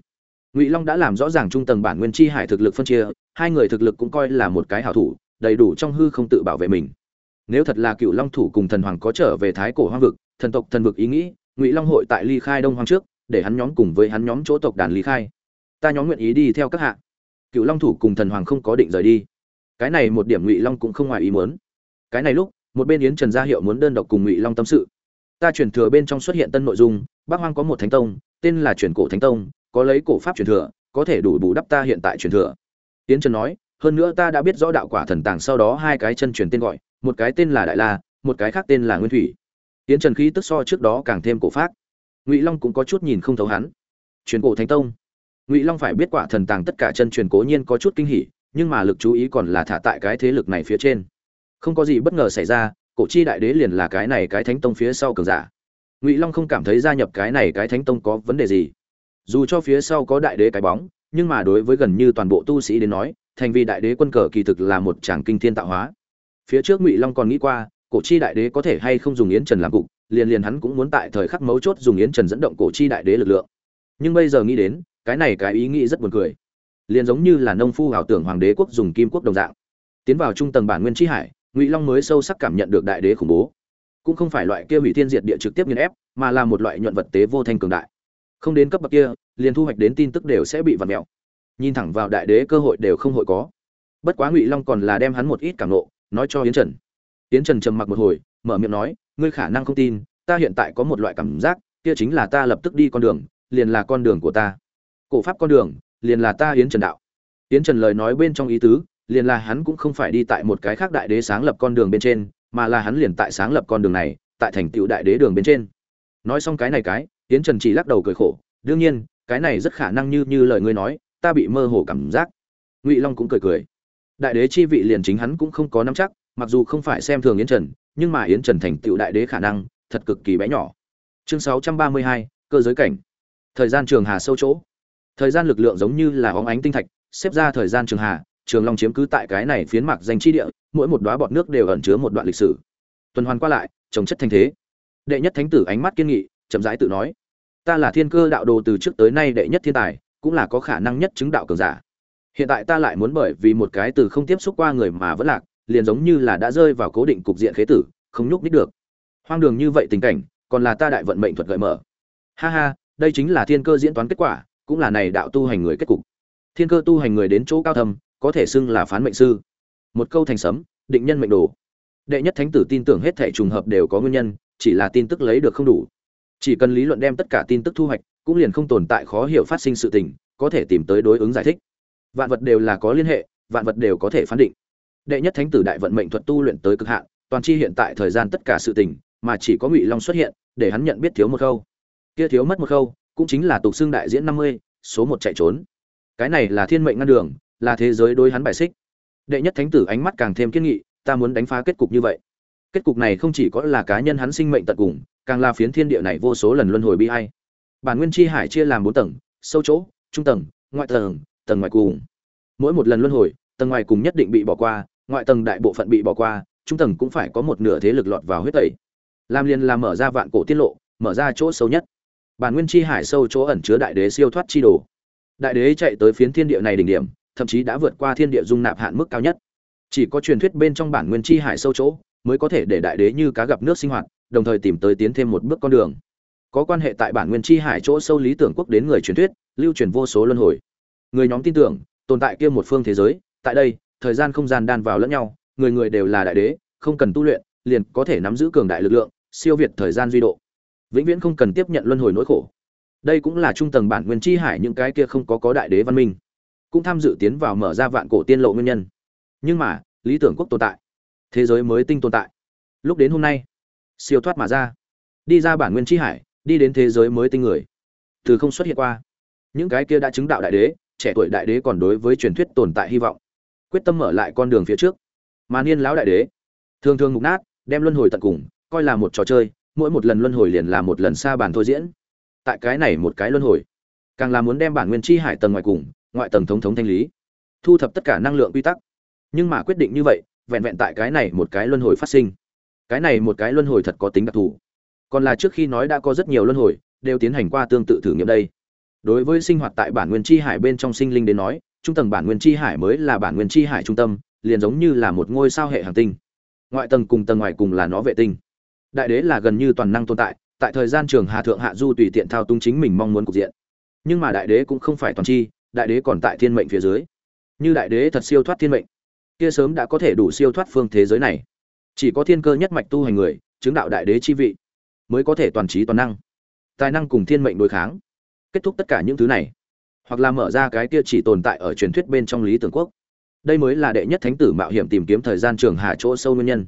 ngụy long đã làm rõ ràng trung tầng bản nguyên chi hải thực lực phân chia, hai người thực lực cũng coi là một cái hảo thủ, đầy đủ trong hư không tự bảo vệ mình. Nếu thật là cựu long thủ cùng thần hoàng có trở về thái cổ hoang vực, thần tộc thần vực ý nghĩ, ngụy long hội tại ly khai đông hoang trước, để hắn nhóm cùng với hắn nhóm chỗ tộc đàn ly khai. Ta nhóm nguyện ý đi theo các hạ. Cựu long thủ cùng thần hoàng không có định rời đi. Cái này một điểm ngụy long cũng không ngoài ý muốn. Cái này lúc, một bên yến trần gia hiệu muốn đơn độc cùng ngụy long tâm sự. Ta chuyển thừa bên trong xuất hiện tân nội dung, bắc hoang có một thánh tông, tên là chuyển cổ thánh tông có lấy cổ pháp truyền thừa, có thể đủ bù đắp ta hiện tại truyền thừa. Tiến trần nói, hơn nữa ta đã biết rõ đạo quả thần tàng sau đó hai cái chân truyền tên gọi, một cái tên là đại la, một cái khác tên là nguyên thủy. Tiến trần khí tức so trước đó càng thêm cổ pháp ngụy long cũng có chút nhìn không thấu hắn. Truyền cổ thánh tông. Ngụy long phải biết quả thần tàng tất cả chân truyền cố nhiên có chút kinh hỉ, nhưng mà lực chú ý còn là thả tại cái thế lực này phía trên. Không có gì bất ngờ xảy ra, cổ chi đại đế liền là cái này cái thánh tông phía sau cường giả. Ngụy long không cảm thấy gia nhập cái này cái thánh tông có vấn đề gì dù cho phía sau có đại đế cái bóng, nhưng mà đối với gần như toàn bộ tu sĩ đến nói, thành vì đại đế quân cờ kỳ thực là một tràng kinh thiên tạo hóa. Phía trước ngụy long còn nghĩ qua, cổ chi đại đế có thể hay không dùng yến trần làm cục, liền liền hắn cũng muốn tại thời khắc mấu chốt dùng yến trần dẫn động cổ chi đại đế lực lượng. Nhưng bây giờ nghĩ đến, cái này cái ý nghĩ rất buồn cười. Liền giống như là nông phu ảo tưởng hoàng đế quốc dùng kim quốc đồng dạng. Tiến vào trung tầng bản nguyên tri hải, ngụy long mới sâu sắc cảm nhận được đại đế khủng bố. Cũng không phải loại kia hủy thiên diệt địa trực tiếp nghiên ép, mà là một loại nhuận vật tế vô thanh cường đại không đến cấp bậc kia, liền thu hoạch đến tin tức đều sẽ bị vặt mẹo. Nhìn thẳng vào đại đế cơ hội đều không hội có. Bất quá ngụy long còn là đem hắn một ít cảm nộ nói cho yến trần. Yến trần trầm mặc một hồi, mở miệng nói, ngươi khả năng không tin, ta hiện tại có một loại cảm giác, kia chính là ta lập tức đi con đường, liền là con đường của ta. Cổ pháp con đường, liền là ta yến trần đạo. Yến trần lời nói bên trong ý tứ, liền là hắn cũng không phải đi tại một cái khác đại đế sáng lập con đường bên trên, mà là hắn liền tại sáng lập con đường này, tại thành tựu đại đế đường bên trên. Nói xong cái này cái yến trần chỉ lắc đầu cười khổ, đương nhiên, cái này rất khả năng như như lời ngươi nói, ta bị mơ hồ cảm giác. Ngụy long cũng cười cười. Đại đế chi vị liền chính hắn cũng không có nắm chắc, mặc dù không phải xem thường yến trần, nhưng mà yến trần thành tựu đại đế khả năng, thật cực kỳ bé nhỏ. Chương sáu trăm ba mươi hai, cơ giới cảnh. Thời gian trường hà sâu chỗ. Thời gian lực lượng giống như là óng ánh tinh thạch, xếp ra thời gian trường hà, trường long chiếm cứ tại cái này phiến mạc danh chi địa, mỗi một đoá bọt nước đều ẩn chứa một đoạn lịch sử. Tuần hoàn qua lại, trồng chất thành thế. Đệ nhất thánh tử ánh mắt kiên nghị chậm rãi tự nói, ta là thiên cơ đạo đồ từ trước tới nay đệ nhất thiên tài, cũng là có khả năng nhất chứng đạo cường giả. Hiện tại ta lại muốn bởi vì một cái từ không tiếp xúc qua người mà vẫn lạc, liền giống như là đã rơi vào cố định cục diện khế tử, không nhúc nít được. Hoang đường như vậy tình cảnh, còn là ta đại vận mệnh thuật gợi mở. Ha ha, đây chính là thiên cơ diễn toán kết quả, cũng là này đạo tu hành người kết cục. Thiên cơ tu hành người đến chỗ cao thâm, có thể xưng là phán mệnh sư. Một câu thành sấm, định nhân mệnh đồ. Đệ nhất thánh tử tin tưởng hết thể trùng hợp đều có nguyên nhân, chỉ là tin tức lấy được không đủ chỉ cần lý luận đem tất cả tin tức thu hoạch, cũng liền không tồn tại khó hiểu phát sinh sự tình, có thể tìm tới đối ứng giải thích. Vạn vật đều là có liên hệ, vạn vật đều có thể phán định. Đệ nhất thánh tử đại vận mệnh thuật tu luyện tới cực hạn, toàn chi hiện tại thời gian tất cả sự tình, mà chỉ có ngụy long xuất hiện, để hắn nhận biết thiếu một khâu. Kia thiếu mất một khâu, cũng chính là tục xương đại diễn năm mươi, số một chạy trốn. Cái này là thiên mệnh ngăn đường, là thế giới đối hắn bài xích. Đệ nhất thánh tử ánh mắt càng thêm kiên nghị, ta muốn đánh phá kết cục như vậy. Kết cục này không chỉ có là cá nhân hắn sinh mệnh tận cùng càng là phiến thiên địa này vô số lần luân hồi bi hay bản nguyên chi hải chia làm bốn tầng, sâu chỗ, trung tầng, ngoại tầng tầng ngoài cùng. Mỗi một lần luân hồi, tầng ngoài cùng nhất định bị bỏ qua, ngoại tầng đại bộ phận bị bỏ qua, trung tầng cũng phải có một nửa thế lực lọt vào huyết tẩy. Làm liền là mở ra vạn cổ tiết lộ, mở ra chỗ sâu nhất. Bản nguyên chi hải sâu chỗ ẩn chứa đại đế siêu thoát chi đồ. Đại đế chạy tới phiến thiên địa này đỉnh điểm, thậm chí đã vượt qua thiên địa dung nạp hạn mức cao nhất. Chỉ có truyền thuyết bên trong bản nguyên chi hải sâu chỗ, mới có thể để đại đế như cá gặp nước sinh hoạt đồng thời tìm tới tiến thêm một bước con đường. Có quan hệ tại bản nguyên chi hải chỗ sâu lý tưởng quốc đến người truyền thuyết, lưu truyền vô số luân hồi. Người nhóm tin tưởng, tồn tại kia một phương thế giới, tại đây, thời gian không gian đan vào lẫn nhau, người người đều là đại đế, không cần tu luyện, liền có thể nắm giữ cường đại lực lượng, siêu việt thời gian duy độ. Vĩnh viễn không cần tiếp nhận luân hồi nỗi khổ. Đây cũng là trung tầng bản nguyên chi hải những cái kia không có có đại đế văn minh. Cũng tham dự tiến vào mở ra vạn cổ tiên lộ nguyên nhân. Nhưng mà, lý tưởng quốc tồn tại. Thế giới mới tinh tồn tại. Lúc đến hôm nay siêu thoát mà ra. Đi ra bản nguyên chi hải, đi đến thế giới mới tinh người. Từ không xuất hiện qua. Những cái kia đã chứng đạo đại đế, trẻ tuổi đại đế còn đối với truyền thuyết tồn tại hy vọng. Quyết tâm mở lại con đường phía trước. Mà niên lão đại đế, thường thường mục nát, đem luân hồi tận cùng, coi là một trò chơi, mỗi một lần luân hồi liền là một lần xa bàn thôi diễn. Tại cái này một cái luân hồi, càng là muốn đem bản nguyên chi hải tầng ngoài cùng, ngoại tầng thống thống thanh lý, thu thập tất cả năng lượng quy tắc. Nhưng mà quyết định như vậy, vẹn vẹn tại cái này một cái luân hồi phát sinh cái này một cái luân hồi thật có tính đặc thù. Còn là trước khi nói đã có rất nhiều luân hồi, đều tiến hành qua tương tự thử nghiệm đây. Đối với sinh hoạt tại bản nguyên chi hải bên trong sinh linh đến nói, trung tầng bản nguyên chi hải mới là bản nguyên chi hải trung tâm, liền giống như là một ngôi sao hệ hành tinh. Ngoại tầng cùng tầng ngoài cùng là nó vệ tinh. Đại đế là gần như toàn năng tồn tại tại thời gian trường hà thượng hạ du tùy tiện thao túng chính mình mong muốn cục diện. Nhưng mà đại đế cũng không phải toàn chi, đại đế còn tại thiên mệnh phía dưới. Như đại đế thật siêu thoát thiên mệnh, kia sớm đã có thể đủ siêu thoát phương thế giới này chỉ có thiên cơ nhất mạch tu hành người, chứng đạo đại đế chi vị, mới có thể toàn trí toàn năng. Tài năng cùng thiên mệnh đối kháng. Kết thúc tất cả những thứ này, hoặc là mở ra cái kia chỉ tồn tại ở truyền thuyết bên trong lý tưởng quốc. Đây mới là đệ nhất thánh tử mạo hiểm tìm kiếm thời gian trường hạ chỗ sâu nguyên nhân.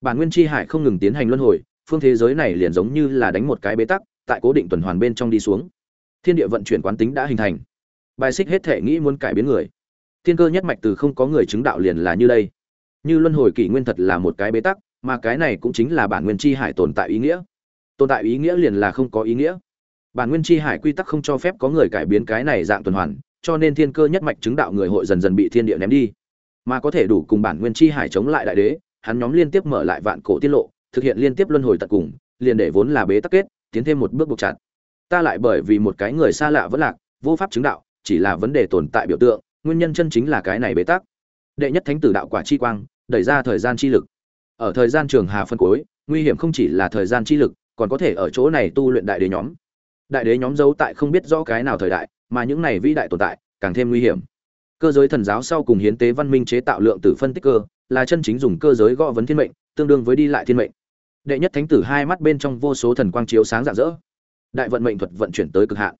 Bản nguyên chi hải không ngừng tiến hành luân hồi, phương thế giới này liền giống như là đánh một cái bế tắc, tại cố định tuần hoàn bên trong đi xuống. Thiên địa vận chuyển quán tính đã hình thành. Bài xích hết thể nghĩ muốn cải biến người. Thiên cơ nhất mạch từ không có người chứng đạo liền là như đây như luân hồi kỷ nguyên thật là một cái bế tắc, mà cái này cũng chính là bản nguyên chi hải tồn tại ý nghĩa. Tồn tại ý nghĩa liền là không có ý nghĩa. Bản nguyên chi hải quy tắc không cho phép có người cải biến cái này dạng tuần hoàn, cho nên thiên cơ nhất mạch chứng đạo người hội dần dần bị thiên địa ném đi. Mà có thể đủ cùng bản nguyên chi hải chống lại đại đế, hắn nhóm liên tiếp mở lại vạn cổ tiết lộ, thực hiện liên tiếp luân hồi tận cùng, liền để vốn là bế tắc kết, tiến thêm một bước buộc chặt. Ta lại bởi vì một cái người xa lạ vẫn lạc, vô pháp chứng đạo, chỉ là vấn đề tồn tại biểu tượng, nguyên nhân chân chính là cái này bế tắc. Đệ nhất thánh tử đạo quả chi quang đẩy ra thời gian chi lực. Ở thời gian trường hà phân cuối, nguy hiểm không chỉ là thời gian chi lực, còn có thể ở chỗ này tu luyện đại đế nhóm. Đại đế nhóm giấu tại không biết rõ cái nào thời đại, mà những này vĩ đại tồn tại, càng thêm nguy hiểm. Cơ giới thần giáo sau cùng hiến tế văn minh chế tạo lượng tử phân tích cơ, là chân chính dùng cơ giới gõ vấn thiên mệnh, tương đương với đi lại thiên mệnh. Đệ nhất thánh tử hai mắt bên trong vô số thần quang chiếu sáng rạng rỡ. Đại vận mệnh thuật vận chuyển tới cực hạn.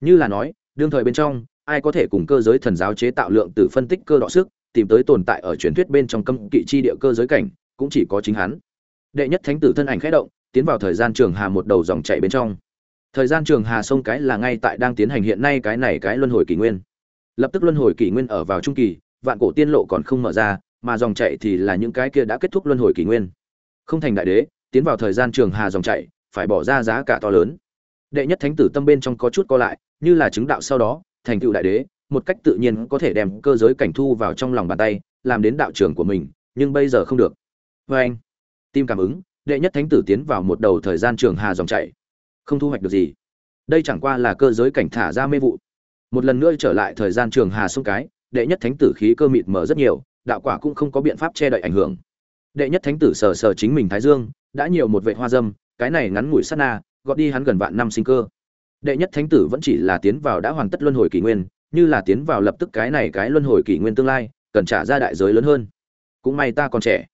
Như là nói, đương thời bên trong, ai có thể cùng cơ giới thần giáo chế tạo lượng tử phân tích cơ đọ sức? Tìm tới tồn tại ở truyền thuyết bên trong cấm kỵ chi địa cơ giới cảnh, cũng chỉ có chính hắn. Đệ nhất thánh tử thân ảnh khẽ động, tiến vào thời gian trường hà một đầu dòng chảy bên trong. Thời gian trường hà sông cái là ngay tại đang tiến hành hiện nay cái này cái luân hồi kỷ nguyên. Lập tức luân hồi kỷ nguyên ở vào trung kỳ, vạn cổ tiên lộ còn không mở ra, mà dòng chảy thì là những cái kia đã kết thúc luân hồi kỷ nguyên. Không thành đại đế, tiến vào thời gian trường hà dòng chảy, phải bỏ ra giá cả to lớn. Đệ nhất thánh tử tâm bên trong có chút co lại, như là chứng đạo sau đó, thành tựu đại đế một cách tự nhiên có thể đem cơ giới cảnh thu vào trong lòng bàn tay, làm đến đạo trường của mình, nhưng bây giờ không được. Vê anh, tim cảm ứng, đệ nhất thánh tử tiến vào một đầu thời gian trường hà dòng chảy. Không thu hoạch được gì. Đây chẳng qua là cơ giới cảnh thả ra mê vụ. Một lần nữa trở lại thời gian trường hà sông cái, đệ nhất thánh tử khí cơ mịt mở rất nhiều, đạo quả cũng không có biện pháp che đậy ảnh hưởng. Đệ nhất thánh tử sờ sờ chính mình thái dương, đã nhiều một vệ hoa dâm, cái này ngắn ngủi sát na, gọt đi hắn gần vạn năm sinh cơ. Đệ nhất thánh tử vẫn chỉ là tiến vào đã hoàn tất luân hồi kỷ nguyên như là tiến vào lập tức cái này cái luân hồi kỷ nguyên tương lai, cần trả ra đại giới lớn hơn. Cũng may ta còn trẻ.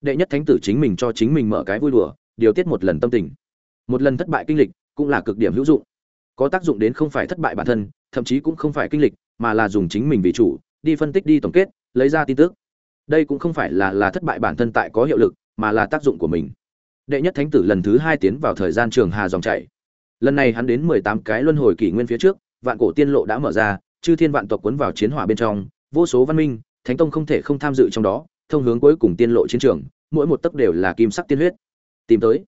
Đệ nhất thánh tử chính mình cho chính mình mở cái vui đùa, điều tiết một lần tâm tình. Một lần thất bại kinh lịch cũng là cực điểm hữu dụng. Có tác dụng đến không phải thất bại bản thân, thậm chí cũng không phải kinh lịch, mà là dùng chính mình vì chủ, đi phân tích, đi tổng kết, lấy ra tin tức. Đây cũng không phải là là thất bại bản thân tại có hiệu lực, mà là tác dụng của mình. Đệ nhất thánh tử lần thứ hai tiến vào thời gian trường hà dòng chảy. Lần này hắn đến mười tám cái luân hồi kỷ nguyên phía trước, vạn cổ tiên lộ đã mở ra chư thiên vạn tộc cuốn vào chiến hỏa bên trong vô số văn minh thánh tông không thể không tham dự trong đó thông hướng cuối cùng tiên lộ chiến trường mỗi một tấc đều là kim sắc tiên huyết. Tìm tới.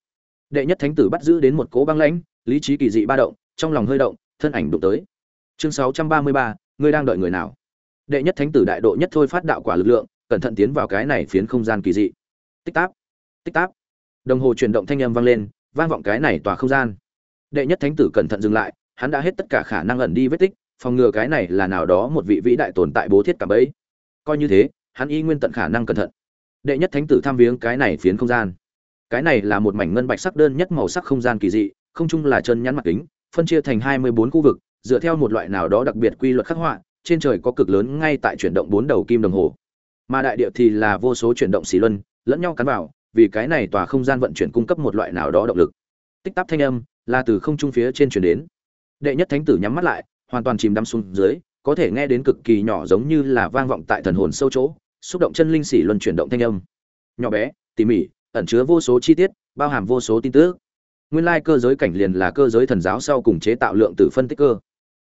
Đệ nhất thánh tử bắt giữ đến một cố băng lãnh lý trí kỳ dị ba động trong lòng hơi động thân ảnh đụng tới. Chương sáu trăm ba mươi ba ngươi đang đợi người nào? Đệ nhất thánh tử đại độ nhất thôi phát đạo quả lực lượng cẩn thận tiến vào cái này phiến không gian kỳ dị. Tích tắc, tích tắc, đồng hồ chuyển động thanh âm vang lên vang vọng cái này tòa không gian. Đệ nhất thánh tử cẩn thận dừng lại hắn đã hết tất cả khả năng ẩn đi vết tích phòng ngừa cái này là nào đó một vị vĩ đại tồn tại bố thiết cả bấy coi như thế, hắn y nguyên tận khả năng cẩn thận. Đệ nhất thánh tử tham viếng cái này phiến không gian. Cái này là một mảnh ngân bạch sắc đơn nhất màu sắc không gian kỳ dị, không chung là chân nhắn mặt kính, phân chia thành hai mươi bốn khu vực, dựa theo một loại nào đó đặc biệt quy luật khắc họa, trên trời có cực lớn ngay tại chuyển động bốn đầu kim đồng hồ. Mà đại địa thì là vô số chuyển động xì luân, lẫn nhau cắn vào, vì cái này tòa không gian vận chuyển cung cấp một loại nào đó động lực. Tích tắc thanh âm, là từ không trung phía trên truyền đến. Đệ nhất thánh tử nhắm mắt lại hoàn toàn chìm đắm xuống dưới, có thể nghe đến cực kỳ nhỏ giống như là vang vọng tại thần hồn sâu chỗ, xúc động chân linh xỉ luân chuyển động thanh âm. Nhỏ bé, tỉ mỉ, ẩn chứa vô số chi tiết, bao hàm vô số tin tức. Nguyên lai cơ giới cảnh liền là cơ giới thần giáo sau cùng chế tạo lượng tử phân tích cơ.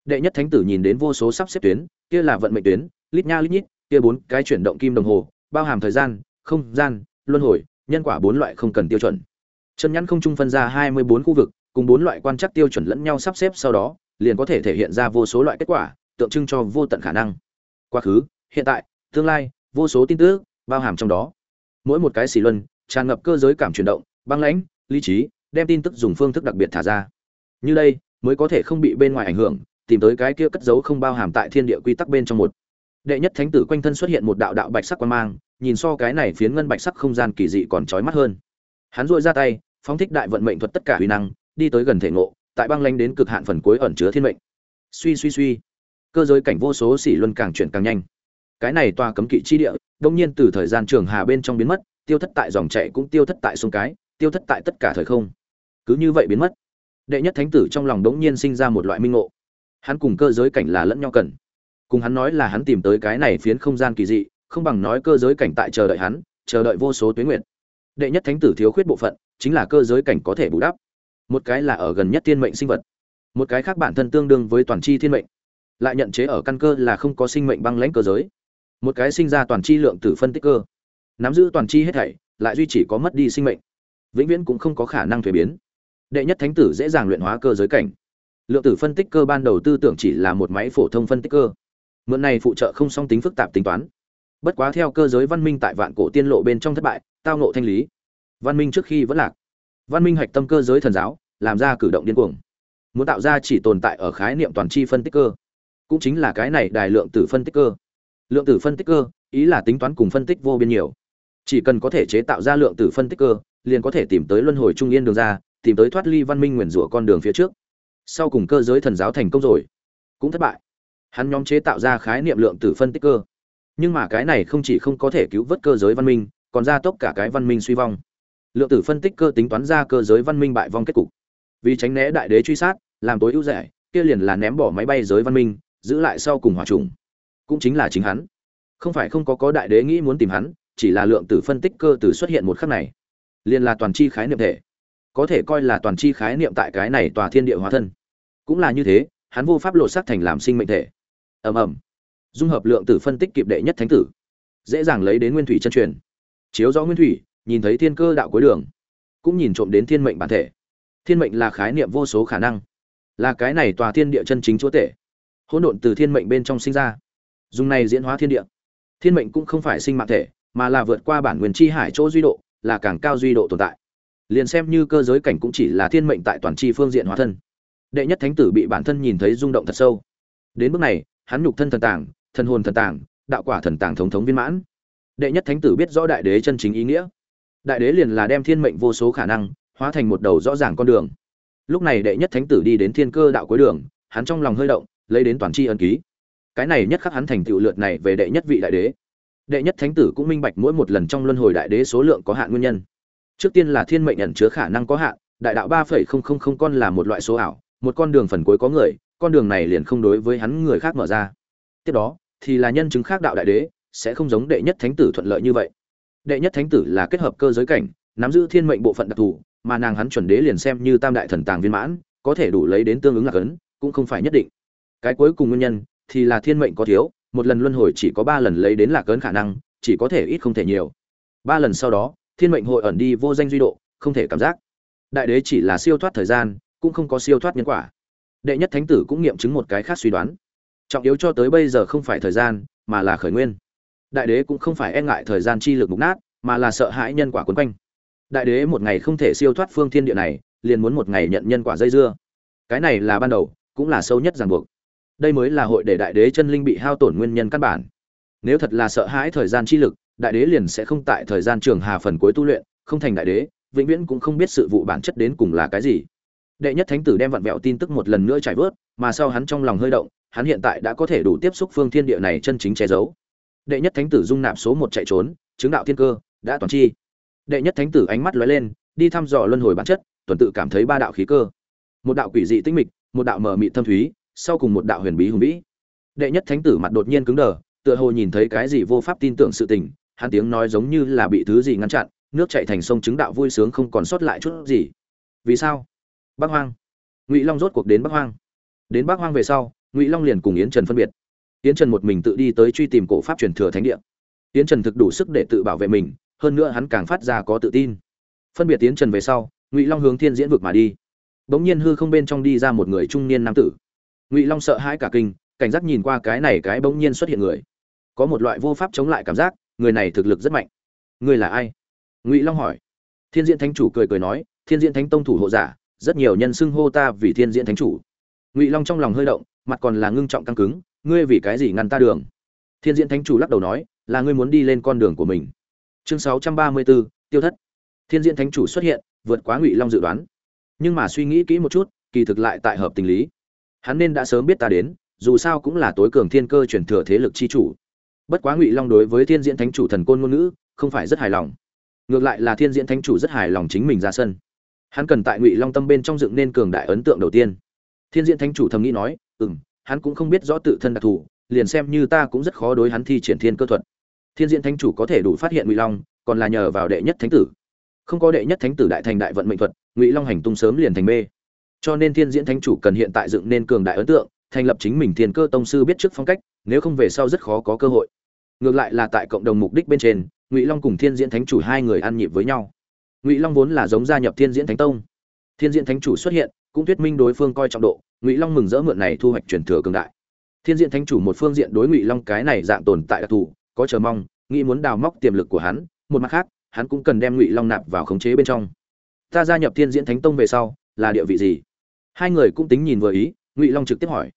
Đệ nhất thánh tử nhìn đến vô số sắp xếp tuyến, kia là vận mệnh tuyến, lít nha lít nhít, kia bốn cái chuyển động kim đồng hồ, bao hàm thời gian, không gian, luân hồi, nhân quả bốn loại không cần tiêu chuẩn. Chân nhắn không trung phân ra hai mươi bốn khu vực, cùng bốn loại quan trắc tiêu chuẩn lẫn nhau sắp xếp sau đó liền có thể thể hiện ra vô số loại kết quả, tượng trưng cho vô tận khả năng. Quá khứ, hiện tại, tương lai, vô số tin tức, bao hàm trong đó. Mỗi một cái xì luân, tràn ngập cơ giới cảm chuyển động, băng lãnh, lý trí, đem tin tức dùng phương thức đặc biệt thả ra. Như đây, mới có thể không bị bên ngoài ảnh hưởng, tìm tới cái kia cất giấu không bao hàm tại thiên địa quy tắc bên trong một. Đệ nhất thánh tử quanh thân xuất hiện một đạo đạo bạch sắc quan mang, nhìn so cái này phiến ngân bạch sắc không gian kỳ dị còn trói mắt hơn. Hắn dội ra tay, phóng thích đại vận mệnh thuật tất cả huy năng, đi tới gần thể ngộ tại băng lanh đến cực hạn phần cuối ẩn chứa thiên mệnh. Suy suy suy. Cơ giới cảnh vô số xỉ luân càng chuyển càng nhanh. Cái này tòa cấm kỵ chi địa, đông nhiên từ thời gian trường hà bên trong biến mất, tiêu thất tại dòng chảy cũng tiêu thất tại sông cái, tiêu thất tại tất cả thời không. Cứ như vậy biến mất. Đệ nhất thánh tử trong lòng đống nhiên sinh ra một loại minh ngộ. Hắn cùng cơ giới cảnh là lẫn nhau cần. Cùng hắn nói là hắn tìm tới cái này phiến không gian kỳ dị, không bằng nói cơ giới cảnh tại chờ đợi hắn, chờ đợi vô số tuyến nguyện. Đệ nhất thánh tử thiếu khuyết bộ phận, chính là cơ giới cảnh có thể bù đắp một cái là ở gần nhất thiên mệnh sinh vật, một cái khác bản thân tương đương với toàn c h i thiên mệnh, lại nhận chế ở căn cơ là không có sinh mệnh băng lãnh cơ giới. Một cái sinh ra toàn c h i lượng tử phân tích cơ, nắm giữ toàn c h i hết thảy, lại duy chỉ có mất đi sinh mệnh, vĩnh viễn cũng không có khả năng thuế biến. Đệ nhất thánh tử dễ dàng luyện hóa cơ giới cảnh. Lượng tử phân tích cơ ban đầu tư tưởng chỉ là một máy phổ thông phân tích cơ. Mượn này phụ trợ không song tính phức tạp tính toán. Bất quá theo cơ giới văn minh tại vạn cổ tiên lộ bên trong thất bại, tao nộ thanh lý. Văn minh trước khi vẫn lạc văn minh hạch tâm cơ giới thần giáo, làm ra cử động điên cuồng. Muốn tạo ra chỉ tồn tại ở khái niệm toàn chi phân tích cơ. Cũng chính là cái này đài lượng tử phân tích cơ. Lượng tử phân tích cơ, ý là tính toán cùng phân tích vô biên nhiều. Chỉ cần có thể chế tạo ra lượng tử phân tích cơ, liền có thể tìm tới luân hồi trung yên đường ra, tìm tới thoát ly văn minh nguyền rủa con đường phía trước. Sau cùng cơ giới thần giáo thành công rồi. Cũng thất bại. Hắn nhóm chế tạo ra khái niệm lượng tử phân tích cơ. Nhưng mà cái này không chỉ không có thể cứu vớt cơ giới văn minh, còn gia tốc cả cái văn minh suy vong lượng tử phân tích cơ tính toán ra cơ giới văn minh bại vong kết cục. Vì tránh né đại đế truy sát, làm tối ưu rẻ, kia liền là ném bỏ máy bay giới văn minh, giữ lại sau cùng hòa trùng. Cũng chính là chính hắn. Không phải không có có đại đế nghĩ muốn tìm hắn, chỉ là lượng tử phân tích cơ từ xuất hiện một khắc này. Liền là toàn chi khái niệm thể. Có thể coi là toàn chi khái niệm tại cái này tòa thiên địa hóa thân. Cũng là như thế, hắn vô pháp lộ xác thành làm sinh mệnh thể. Ầm ầm. Dung hợp lượng tử phân tích kịp đệ nhất thánh tử. Dễ dàng lấy đến nguyên thủy chân truyền. Chiếu rõ nguyên thủy nhìn thấy thiên cơ đạo cuối đường, cũng nhìn trộm đến thiên mệnh bản thể. Thiên mệnh là khái niệm vô số khả năng, là cái này tòa thiên địa chân chính chúa tể, hỗn độn từ thiên mệnh bên trong sinh ra. Dùng này diễn hóa thiên địa. Thiên mệnh cũng không phải sinh mạng thể, mà là vượt qua bản nguyên chi hải chỗ duy độ, là càng cao duy độ tồn tại. Liền xem như cơ giới cảnh cũng chỉ là thiên mệnh tại toàn chi phương diện hóa thân. Đệ nhất thánh tử bị bản thân nhìn thấy rung động thật sâu. Đến bước này, hắn nhục thân thần tàng, thần hồn thần tàng, đạo quả thần tàng thống thống viên mãn. Đệ nhất thánh tử biết rõ đại đế chân chính ý nghĩa đại đế liền là đem thiên mệnh vô số khả năng, hóa thành một đầu rõ ràng con đường. Lúc này đệ nhất thánh tử đi đến thiên cơ đạo cuối đường, hắn trong lòng hơi động, lấy đến toàn tri ân ký. Cái này nhất khắc hắn thành tựu lượt này về đệ nhất vị đại đế. Đệ nhất thánh tử cũng minh bạch mỗi một lần trong luân hồi đại đế số lượng có hạn nguyên nhân. Trước tiên là thiên mệnh nhận chứa khả năng có hạn, đại đạo ba phẩy không không không con là một loại số ảo, một con đường phần cuối có người, con đường này liền không đối với hắn người khác mở ra. Tiếp đó, thì là nhân chứng khác đạo đại đế, sẽ không giống đệ nhất thánh tử thuận lợi như vậy đệ nhất thánh tử là kết hợp cơ giới cảnh, nắm giữ thiên mệnh bộ phận đặc thù, mà nàng hắn chuẩn đế liền xem như tam đại thần tàng viên mãn, có thể đủ lấy đến tương ứng là ấn, cũng không phải nhất định. Cái cuối cùng nguyên nhân thì là thiên mệnh có thiếu, một lần luân hồi chỉ có ba lần lấy đến lạc ấn khả năng, chỉ có thể ít không thể nhiều. Ba lần sau đó, thiên mệnh hội ẩn đi vô danh duy độ, không thể cảm giác. Đại đế chỉ là siêu thoát thời gian, cũng không có siêu thoát nhân quả. Đệ nhất thánh tử cũng nghiệm chứng một cái khác suy đoán. Trọng yếu cho tới bây giờ không phải thời gian, mà là khởi nguyên đại đế cũng không phải e ngại thời gian chi lực mục nát, mà là sợ hãi nhân quả quấn quanh. Đại đế một ngày không thể siêu thoát phương thiên địa này, liền muốn một ngày nhận nhân quả dây dưa. Cái này là ban đầu, cũng là sâu nhất ràng buộc. Đây mới là hội để đại đế chân linh bị hao tổn nguyên nhân căn bản. Nếu thật là sợ hãi thời gian chi lực, đại đế liền sẽ không tại thời gian trường hà phần cuối tu luyện, không thành đại đế, vĩnh viễn cũng không biết sự vụ bản chất đến cùng là cái gì. Đệ nhất thánh tử đem vặn vẹo tin tức một lần nữa trải vớt, mà sau hắn trong lòng hơi động, hắn hiện tại đã có thể đủ tiếp xúc phương thiên địa này chân chính che giấu đệ nhất thánh tử dung nạp số một chạy trốn, chứng đạo thiên cơ, đã toàn chi. Đệ nhất thánh tử ánh mắt lóe lên, đi thăm dò luân hồi bản chất, tuần tự cảm thấy ba đạo khí cơ. Một đạo quỷ dị tinh mịch, một đạo mờ mị thâm thúy, sau cùng một đạo huyền bí hùng vĩ. Đệ nhất thánh tử mặt đột nhiên cứng đờ, tựa hồ nhìn thấy cái gì vô pháp tin tưởng sự tình, hắn tiếng nói giống như là bị thứ gì ngăn chặn, nước chảy thành sông chứng đạo vui sướng không còn sót lại chút gì. Vì sao? Bắc hoang. Ngụy long rốt cuộc đến bắc hoang. Đến bắc hoang về sau, ngụy long liền cùng yến trần phân biệt yến trần một mình tự đi tới truy tìm cổ pháp truyền thừa thánh địa. Yến trần thực đủ sức để tự bảo vệ mình, hơn nữa hắn càng phát ra có tự tin. Phân biệt yến trần về sau, ngụy long hướng thiên diễn vực mà đi. Bỗng nhiên hư không bên trong đi ra một người trung niên nam tử. Ngụy long sợ hãi cả kinh, cảnh giác nhìn qua cái này cái bỗng nhiên xuất hiện người. Có một loại vô pháp chống lại cảm giác, người này thực lực rất mạnh. Người là ai? Ngụy long hỏi. Thiên diễn thánh chủ cười cười nói, thiên diễn thánh tông thủ hộ giả, rất nhiều nhân xưng hô ta vì thiên diễn thánh chủ. Ngụy long trong lòng hơi động, mặt còn là ngưng trọng căng cứng ngươi vì cái gì ngăn ta đường? Thiên diễn thánh chủ lắc đầu nói, là ngươi muốn đi lên con đường của mình. Chương sáu trăm ba mươi bốn tiêu thất. Thiên diễn thánh chủ xuất hiện, vượt quá ngụy long dự đoán. Nhưng mà suy nghĩ kỹ một chút, kỳ thực lại tại hợp tình lý. Hắn nên đã sớm biết ta đến, dù sao cũng là tối cường thiên cơ chuyển thừa thế lực chi chủ. Bất quá ngụy long đối với thiên diễn thánh chủ thần côn ngôn ngữ, không phải rất hài lòng. Ngược lại là thiên diễn thánh chủ rất hài lòng chính mình ra sân. Hắn cần tại ngụy long tâm bên trong dựng nên cường đại ấn tượng đầu tiên. Thiên diễn thánh chủ thầm nghĩ nói ừ m hắn cũng không biết rõ tự thân đặc thù, liền xem như ta cũng rất khó đối hắn thi triển thiên cơ thuật. Thiên diễn thánh chủ có thể đủ phát hiện ngụy long, còn là nhờ vào đệ nhất thánh tử. Không có đệ nhất thánh tử đại thành đại vận mệnh thuật, ngụy long hành tung sớm liền thành mê. Cho nên thiên diễn thánh chủ cần hiện tại dựng nên cường đại ấn tượng, thành lập chính mình thiên cơ tông sư biết trước phong cách, nếu không về sau rất khó có cơ hội. Ngược lại là tại cộng đồng mục đích bên trên, ngụy long cùng thiên diễn thánh chủ hai người ăn nhịp với nhau. Ngụy long vốn là giống gia nhập thiên diễn thánh tông. Thiên diễn thánh chủ xuất hiện, cũng thuyết minh đối phương coi trọng độ ngụy long mừng rỡ mượn này thu hoạch truyền thừa cường đại. Thiên Diện thánh chủ một phương diện đối ngụy long cái này dạng tồn tại đặc thù, có chờ mong, nghĩ muốn đào móc tiềm lực của hắn, một mặt khác, hắn cũng cần đem ngụy long nạp vào khống chế bên trong. Ta gia nhập thiên diễn thánh tông về sau, là địa vị gì? Hai người cũng tính nhìn vừa ý, ngụy long trực tiếp hỏi.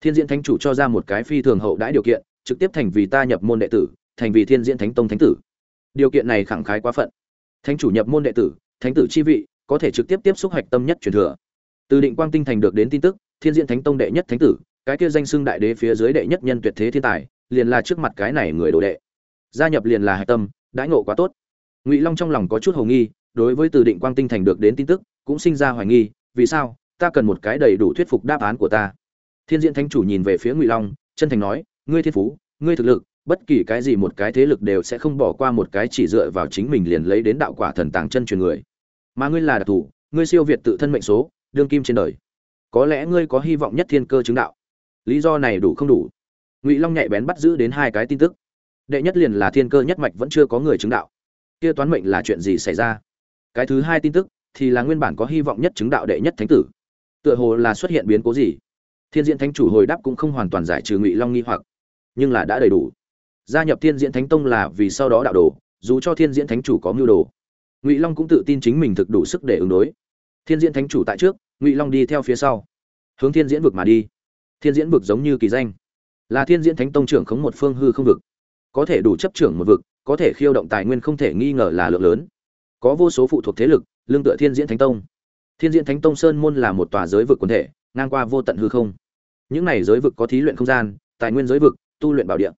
Thiên diễn thánh chủ cho ra một cái phi thường hậu đãi điều kiện, trực tiếp thành vì ta nhập môn đệ tử, thành vì thiên diễn thánh tông thánh tử. Điều kiện này khẳng khái quá phận. Thánh chủ nhập môn đệ tử, thánh tử chi vị, có thể trực tiếp tiếp xúc hạch tâm nhất truyền thừa từ định quang tinh thành được đến tin tức, thiên diễn thánh tông đệ nhất thánh tử, cái kia danh xưng đại đế phía dưới đệ nhất nhân tuyệt thế thiên tài, liền là trước mặt cái này người đồ đệ. Gia nhập liền là hạch tâm, đãi ngộ quá tốt. Ngụy long trong lòng có chút hồ nghi, đối với từ định quang tinh thành được đến tin tức, cũng sinh ra hoài nghi, vì sao, ta cần một cái đầy đủ thuyết phục đáp án của ta. Thiên diễn thánh chủ nhìn về phía ngụy long, chân thành nói, ngươi thiên phú, ngươi thực lực, bất kỳ cái gì một cái thế lực đều sẽ không bỏ qua một cái chỉ dựa vào chính mình liền lấy đến đạo quả thần tàng chân truyền người. Mà ngươi là đặc thù, ngươi siêu việt tự thân mệnh số đương kim trên đời. Có lẽ ngươi có hy vọng nhất thiên cơ chứng đạo. Lý do này đủ không đủ. Ngụy long nhạy bén bắt giữ đến hai cái tin tức. Đệ nhất liền là thiên cơ nhất mạch vẫn chưa có người chứng đạo. Kia toán mệnh là chuyện gì xảy ra? Cái thứ hai tin tức thì là nguyên bản có hy vọng nhất chứng đạo đệ nhất thánh tử. Tựa hồ là xuất hiện biến cố gì? Thiên diễn thánh chủ hồi đáp cũng không hoàn toàn giải trừ ngụy long nghi hoặc, nhưng là đã đầy đủ. Gia nhập thiên diễn thánh tông là vì sau đó đạo đồ, dù cho thiên diễn thánh chủ có mưu đồ. Ngụy long cũng tự tin chính mình thực đủ sức để ứng đối thiên diễn thánh chủ tại trước, ngụy long đi theo phía sau. Hướng thiên diễn vực mà đi. Thiên diễn vực giống như kỳ danh. Là thiên diễn thánh tông trưởng khống một phương hư không vực. Có thể đủ chấp trưởng một vực, có thể khiêu động tài nguyên không thể nghi ngờ là lượng lớn. Có vô số phụ thuộc thế lực, lương tựa thiên diễn thánh tông. Thiên diễn thánh tông sơn môn là một tòa giới vực quần thể, ngang qua vô tận hư không. Những này giới vực có thí luyện không gian, tài nguyên giới vực, tu luyện bảo địa.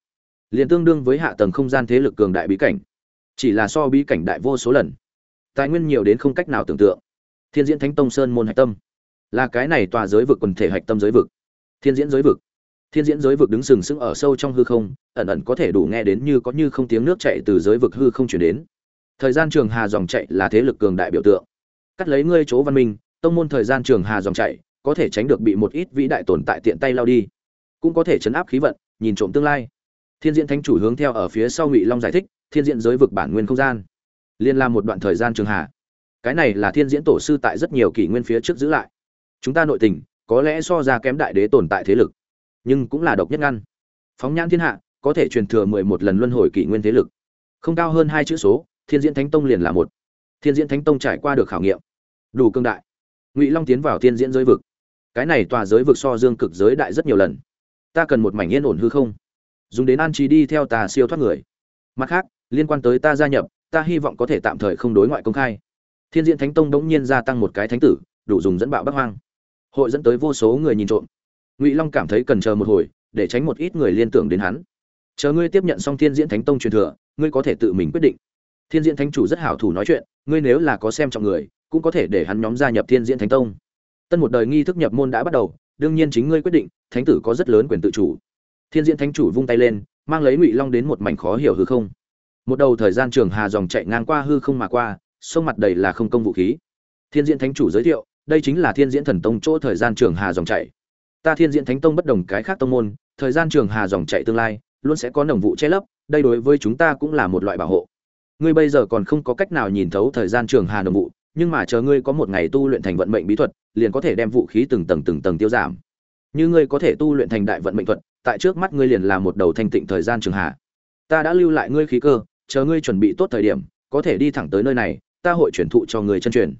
Liền tương đương với hạ tầng không gian thế lực cường đại bí cảnh. Chỉ là so bí cảnh đại vô số lần. Tài nguyên nhiều đến không cách nào tưởng tượng thiên diễn thánh tông sơn môn hạch tâm. Là cái này tòa giới vực quần thể hạch tâm giới vực. Thiên diễn giới vực. Thiên diễn giới vực đứng sừng sững ở sâu trong hư không, ẩn ẩn có thể đủ nghe đến như có như không tiếng nước chạy từ giới vực hư không chuyển đến. Thời gian trường hà dòng chạy là thế lực cường đại biểu tượng. Cắt lấy ngươi chỗ văn minh, tông môn thời gian trường hà dòng chạy có thể tránh được bị một ít vĩ đại tồn tại tiện tay lao đi. Cũng có thể chấn áp khí vận, nhìn trộm tương lai. Thiên diễn thánh chủ hướng theo ở phía sau ngụy long giải thích, thiên diễn giới vực bản nguyên không gian. Liên làm một đoạn thời gian trường hà cái này là thiên diễn tổ sư tại rất nhiều kỷ nguyên phía trước giữ lại. Chúng ta nội tình, có lẽ so ra kém đại đế tồn tại thế lực, nhưng cũng là độc nhất ngăn. Phóng nhãn thiên hạ, có thể truyền thừa mười một lần luân hồi kỷ nguyên thế lực. Không cao hơn hai chữ số, thiên diễn thánh tông liền là một. Thiên diễn thánh tông trải qua được khảo nghiệm. Đủ cương đại. Ngụy long tiến vào thiên diễn giới vực. Cái này tòa giới vực so dương cực giới đại rất nhiều lần. Ta cần một mảnh yên ổn hư không? Dùng đến an trí đi theo ta siêu thoát người. Mặt khác, liên quan tới ta gia nhập, ta hy vọng có thể tạm thời không đối ngoại công khai thiên diễn thánh tông đống nhiên gia tăng một cái thánh tử, đủ dùng dẫn bạo bắc hoang. Hội dẫn tới vô số người nhìn trộm. Ngụy long cảm thấy cần chờ một hồi, để tránh một ít người liên tưởng đến hắn. Chờ ngươi tiếp nhận xong thiên diễn thánh tông truyền thừa, ngươi có thể tự mình quyết định. Thiên diễn thánh chủ rất hảo thủ nói chuyện, ngươi nếu là có xem trọng người, cũng có thể để hắn nhóm gia nhập thiên diễn thánh tông. Tân một đời nghi thức nhập môn đã bắt đầu, đương nhiên chính ngươi quyết định, thánh tử có rất lớn quyền tự chủ. Thiên diễn thánh chủ vung tay lên, mang lấy ngụy long đến một mảnh khó hiểu hư không. Một đầu thời gian trường hà dòng chạy ngang qua hư không mà qua sông mặt đầy là không công vũ khí. Thiên diễn thánh chủ giới thiệu, đây chính là thiên diễn thần tông chỗ thời gian trường hà dòng chạy ta thiên diễn thánh tông bất đồng cái khác tông môn, thời gian trường hà dòng chạy tương lai, luôn sẽ có nồng vụ che lấp, đây đối với chúng ta cũng là một loại bảo hộ. Ngươi bây giờ còn không có cách nào nhìn thấu thời gian trường hà nồng vụ, nhưng mà chờ ngươi có một ngày tu luyện thành vận mệnh bí thuật, liền có thể đem vũ khí từng tầng từng tầng tiêu giảm. Như ngươi có thể tu luyện thành đại vận mệnh thuật, tại trước mắt ngươi liền là một đầu thanh tịnh thời gian trường hà. Ta đã lưu lại ngươi khí cơ, chờ ngươi chuẩn bị tốt thời điểm, có thể đi thẳng tới nơi này ta hội chuyển thụ cho người chân truyền.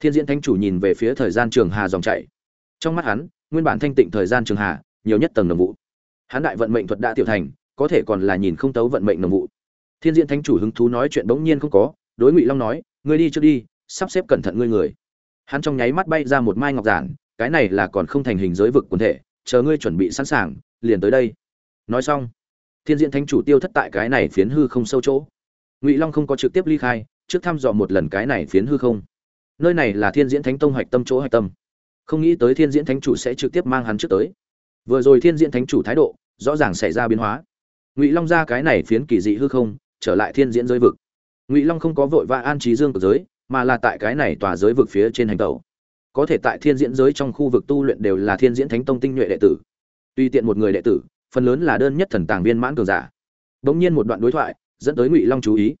Thiên diễn thánh chủ nhìn về phía thời gian trường hà dòng chảy. Trong mắt hắn, nguyên bản thanh tịnh thời gian trường hà, nhiều nhất tầng đồng vụ. Hắn đại vận mệnh thuật đã tiểu thành, có thể còn là nhìn không tấu vận mệnh đồng vụ. Thiên diễn thánh chủ hứng thú nói chuyện bỗng nhiên không có, đối ngụy long nói, ngươi đi trước đi, sắp xếp cẩn thận ngươi người. Hắn trong nháy mắt bay ra một mai ngọc giản, cái này là còn không thành hình giới vực quần thể, chờ ngươi chuẩn bị sẵn sàng, liền tới đây. Nói xong, thiên diễn thánh chủ tiêu thất tại cái này phiến hư không sâu chỗ. Ngụy long không có trực tiếp ly khai trước thăm dò một lần cái này phiến hư không. Nơi này là thiên diễn thánh tông hoạch tâm chỗ hoạch tâm. Không nghĩ tới thiên diễn thánh chủ sẽ trực tiếp mang hắn trước tới. Vừa rồi thiên diễn thánh chủ thái độ, rõ ràng xảy ra biến hóa. Ngụy long ra cái này phiến kỳ dị hư không, trở lại thiên diễn giới vực. Ngụy long không có vội vã an trí dương của giới, mà là tại cái này tòa giới vực phía trên hành tẩu. Có thể tại thiên diễn giới trong khu vực tu luyện đều là thiên diễn thánh tông tinh nhuệ đệ tử. Tuy tiện một người đệ tử, phần lớn là đơn nhất thần tàng viên mãn cường giả. Bỗng nhiên một đoạn đối thoại, dẫn tới ngụy long chú ý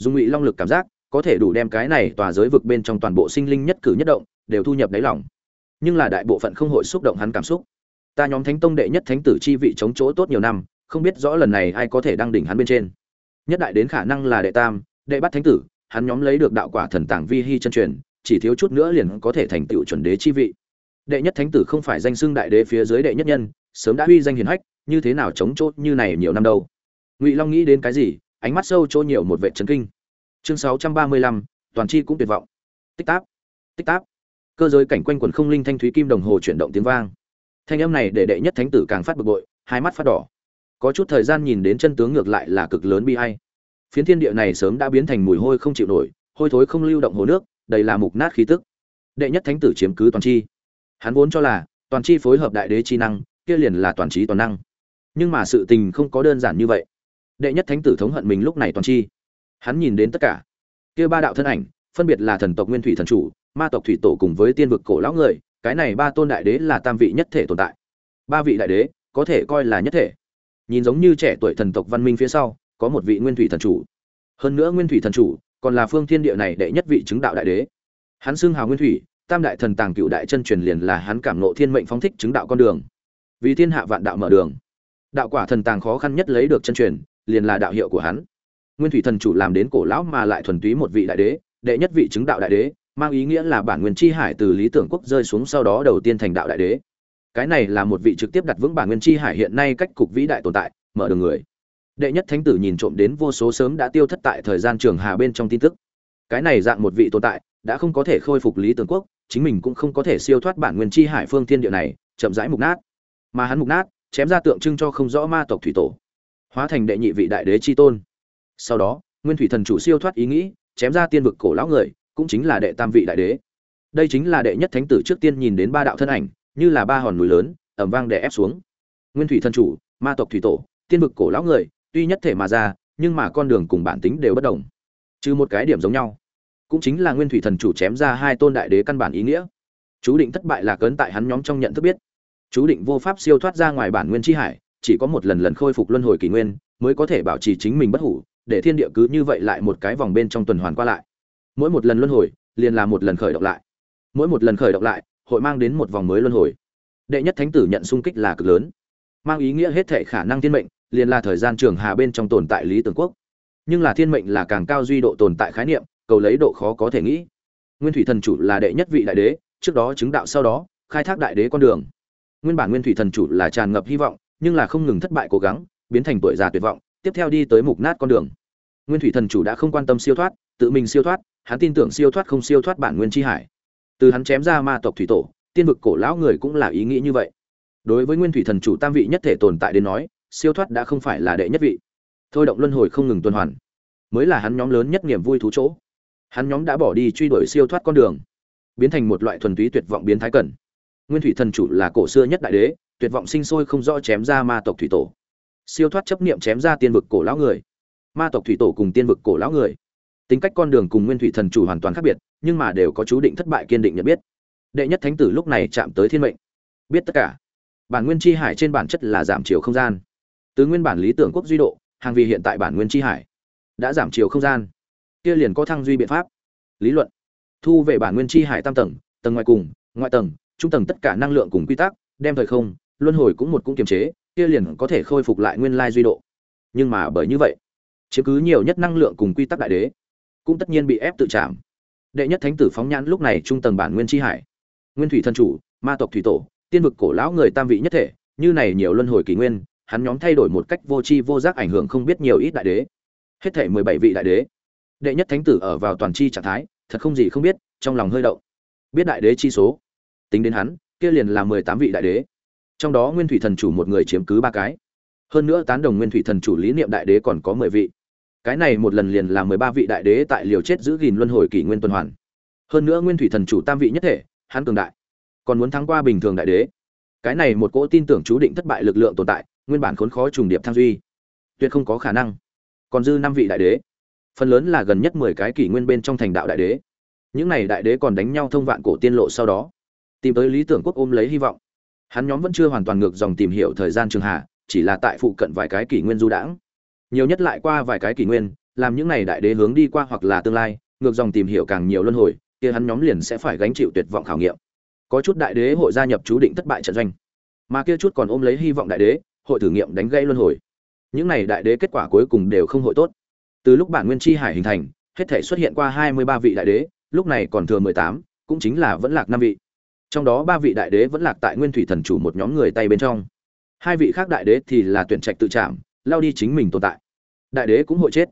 dùng ngụy long lực cảm giác, có thể đủ đem cái này tòa giới vực bên trong toàn bộ sinh linh nhất cử nhất động, đều thu nhập đáy lòng. Nhưng là đại bộ phận không hội xúc động hắn cảm xúc. Ta nhóm thánh tông đệ nhất thánh tử chi vị chống chỗ tốt nhiều năm, không biết rõ lần này ai có thể đăng đỉnh hắn bên trên. Nhất đại đến khả năng là đệ tam, đệ bắt thánh tử, hắn nhóm lấy được đạo quả thần tàng vi hy chân truyền, chỉ thiếu chút nữa liền có thể thành tựu chuẩn đế chi vị. Đệ nhất thánh tử không phải danh xưng đại đế phía dưới đệ nhất nhân, sớm đã uy danh hiển hách, như thế nào chống chốt như này nhiều năm đâu? Ngụy long nghĩ đến cái gì ánh mắt sâu chỗ nhiều một vệ chấn kinh. Chương sáu trăm ba mươi lăm, toàn chi cũng tuyệt vọng. Tích táp tích táp. Cơ giới cảnh quanh quần không linh thanh thúy kim đồng hồ chuyển động tiếng vang. Thanh âm này để đệ nhất thánh tử càng phát bực bội, hai mắt phát đỏ. Có chút thời gian nhìn đến chân tướng ngược lại là cực lớn bi hay phiến thiên địa này sớm đã biến thành mùi hôi không chịu nổi, hôi thối không lưu động hồ nước, đầy là mục nát khí tức. Đệ nhất thánh tử chiếm cứ toàn chi. Hắn vốn cho là, toàn chi phối hợp đại đế chi năng, kia liền là toàn trí toàn năng. Nhưng mà sự tình không có đơn giản như vậy đệ nhất thánh tử thống hận mình lúc này toàn chi. Hắn nhìn đến tất cả. Kia ba đạo thân ảnh, phân biệt là thần tộc nguyên thủy thần chủ, ma tộc thủy tổ cùng với tiên vực cổ lão người, cái này ba tôn đại đế là tam vị nhất thể tồn tại. Ba vị đại đế, có thể coi là nhất thể. Nhìn giống như trẻ tuổi thần tộc văn minh phía sau, có một vị nguyên thủy thần chủ. Hơn nữa nguyên thủy thần chủ còn là phương thiên địa này đệ nhất vị chứng đạo đại đế. Hắn xưng hào nguyên thủy, tam đại thần tàng cựu đại chân truyền liền là hắn cảm nộ thiên mệnh phóng thích chứng đạo con đường. Vì thiên hạ vạn đạo mở đường. Đạo quả thần tàng khó khăn nhất lấy được chân truyền liền là đạo hiệu của hắn. Nguyên thủy thần chủ làm đến cổ lão mà lại thuần túy một vị đại đế, đệ nhất vị chứng đạo đại đế, mang ý nghĩa là bản nguyên chi hải từ lý tưởng quốc rơi xuống sau đó đầu tiên thành đạo đại đế. Cái này là một vị trực tiếp đặt vững bản nguyên chi hải hiện nay cách cục vĩ đại tồn tại, mở đường người. Đệ nhất thánh tử nhìn trộm đến vô số sớm đã tiêu thất tại thời gian trường hà bên trong tin tức. Cái này dạng một vị tồn tại, đã không có thể khôi phục lý tưởng quốc, chính mình cũng không có thể siêu thoát bản nguyên chi hải phương thiên địa này, chậm rãi mục nát. Mà hắn mục nát, chém ra tượng trưng cho không rõ ma tộc thủy tổ hóa thành đệ nhị vị đại đế chi tôn. Sau đó, nguyên thủy thần chủ siêu thoát ý nghĩ, chém ra tiên vực cổ lão người, cũng chính là đệ tam vị đại đế. Đây chính là đệ nhất thánh tử trước tiên nhìn đến ba đạo thân ảnh, như là ba hòn núi lớn ẩm vang đè ép xuống. Nguyên thủy thần chủ, ma tộc thủy tổ, tiên vực cổ lão người, tuy nhất thể mà ra, nhưng mà con đường cùng bản tính đều bất đồng. Trừ một cái điểm giống nhau, cũng chính là nguyên thủy thần chủ chém ra hai tôn đại đế căn bản ý nghĩa. Chú định thất bại là cấn tại hắn nhóm trong nhận thức biết. Chú định vô pháp siêu thoát ra ngoài bản nguyên chi hải chỉ có một lần lần khôi phục luân hồi kỷ nguyên mới có thể bảo trì chính mình bất hủ, để thiên địa cứ như vậy lại một cái vòng bên trong tuần hoàn qua lại. Mỗi một lần luân hồi, liền là một lần khởi động lại. Mỗi một lần khởi động lại, hội mang đến một vòng mới luân hồi. Đệ nhất thánh tử nhận sung kích là cực lớn. Mang ý nghĩa hết thể khả năng thiên mệnh, liền là thời gian trường hà bên trong tồn tại lý tưởng quốc. Nhưng là thiên mệnh là càng cao duy độ tồn tại khái niệm, cầu lấy độ khó có thể nghĩ. Nguyên thủy thần chủ là đệ nhất vị đại đế, trước đó chứng đạo sau đó, khai thác đại đế con đường. Nguyên bản nguyên thủy thần chủ là tràn ngập hy vọng nhưng là không ngừng thất bại cố gắng, biến thành tuổi già tuyệt vọng, tiếp theo đi tới mục nát con đường. Nguyên thủy thần chủ đã không quan tâm siêu thoát, tự mình siêu thoát, hắn tin tưởng siêu thoát không siêu thoát bản nguyên tri hải. Từ hắn chém ra ma tộc thủy tổ, tiên vực cổ lão người cũng là ý nghĩ như vậy. Đối với nguyên thủy thần chủ tam vị nhất thể tồn tại đến nói, siêu thoát đã không phải là đệ nhất vị. Thôi động luân hồi không ngừng tuần hoàn, mới là hắn nhóm lớn nhất niềm vui thú chỗ. Hắn nhóm đã bỏ đi truy đuổi siêu thoát con đường, biến thành một loại thuần túy tuyệt vọng biến thái cẩn nguyên thủy thần chủ là cổ xưa nhất đại đế tuyệt vọng sinh sôi không rõ chém ra ma tộc thủy tổ. Siêu thoát chấp niệm chém ra tiên vực cổ lão người. Ma tộc thủy tổ cùng tiên vực cổ lão người. Tính cách con đường cùng nguyên thủy thần chủ hoàn toàn khác biệt, nhưng mà đều có chú định thất bại kiên định nhận biết. Đệ nhất thánh tử lúc này chạm tới thiên mệnh. Biết tất cả. Bản nguyên chi hải trên bản chất là giảm chiều không gian. Từ nguyên bản lý tưởng quốc duy độ, hàng vì hiện tại bản nguyên chi hải đã giảm chiều không gian. Kia liền có thăng duy biện pháp. Lý luận. Thu về bản nguyên chi hải tam tầng tầng ngoài cùng, ngoại tầng, trung tầng tất cả năng lượng cùng quy tắc, đem thời không luân hồi cũng một cũng kiềm chế, kia liền có thể khôi phục lại nguyên lai duy độ. Nhưng mà bởi như vậy chứ cứ nhiều nhất năng lượng cùng quy tắc đại đế, cũng tất nhiên bị ép tự chạm. Đệ nhất thánh tử phóng nhãn lúc này trung tầng bản nguyên chi hải. Nguyên thủy thân chủ, ma tộc thủy tổ, tiên vực cổ lão người tam vị nhất thể, như này nhiều luân hồi kỷ nguyên, hắn nhóm thay đổi một cách vô tri vô giác ảnh hưởng không biết nhiều ít đại đế. Hết thể mười bảy vị đại đế. Đệ nhất thánh tử ở vào toàn chi trạng thái, thật không gì không biết, trong lòng hơi động. Biết đại đế chi số, tính đến hắn, kia liền là mười tám vị đại đế trong đó nguyên thủy thần chủ một người chiếm cứ ba cái. Hơn nữa tán đồng nguyên thủy thần chủ lý niệm đại đế còn có mười vị. Cái này một lần liền là mười ba vị đại đế tại liều chết giữ gìn luân hồi kỷ nguyên tuần hoàn. Hơn nữa nguyên thủy thần chủ tam vị nhất thể, hắn cường đại, còn muốn thắng qua bình thường đại đế. Cái này một cỗ tin tưởng chú định thất bại lực lượng tồn tại, nguyên bản khốn khó trùng điệp thăng duy, tuyệt không có khả năng. Còn dư năm vị đại đế, phần lớn là gần nhất mười cái kỷ nguyên bên trong thành đạo đại đế. Những này đại đế còn đánh nhau thông vạn cổ tiên lộ sau đó, tìm tới lý tưởng quốc ôm lấy hy vọng hắn nhóm vẫn chưa hoàn toàn ngược dòng tìm hiểu thời gian trường hạ, chỉ là tại phụ cận vài cái kỷ nguyên du đãng. Nhiều nhất lại qua vài cái kỷ nguyên, làm những này đại đế hướng đi qua hoặc là tương lai, ngược dòng tìm hiểu càng nhiều luân hồi, kia hắn nhóm liền sẽ phải gánh chịu tuyệt vọng khảo nghiệm. Có chút đại đế hội gia nhập chú định thất bại trận doanh, mà kia chút còn ôm lấy hy vọng đại đế, hội thử nghiệm đánh gãy luân hồi. Những này đại đế kết quả cuối cùng đều không hội tốt. Từ lúc bản nguyên chi hải hình thành, hết thể xuất hiện qua hai mươi ba vị đại đế, lúc này còn thừa mười tám, cũng chính là vẫn lạc năm vị trong đó ba vị đại đế vẫn lạc tại nguyên thủy thần chủ một nhóm người tay bên trong. Hai vị khác đại đế thì là tuyển trạch tự trảm lao đi chính mình tồn tại. Đại đế cũng hội chết.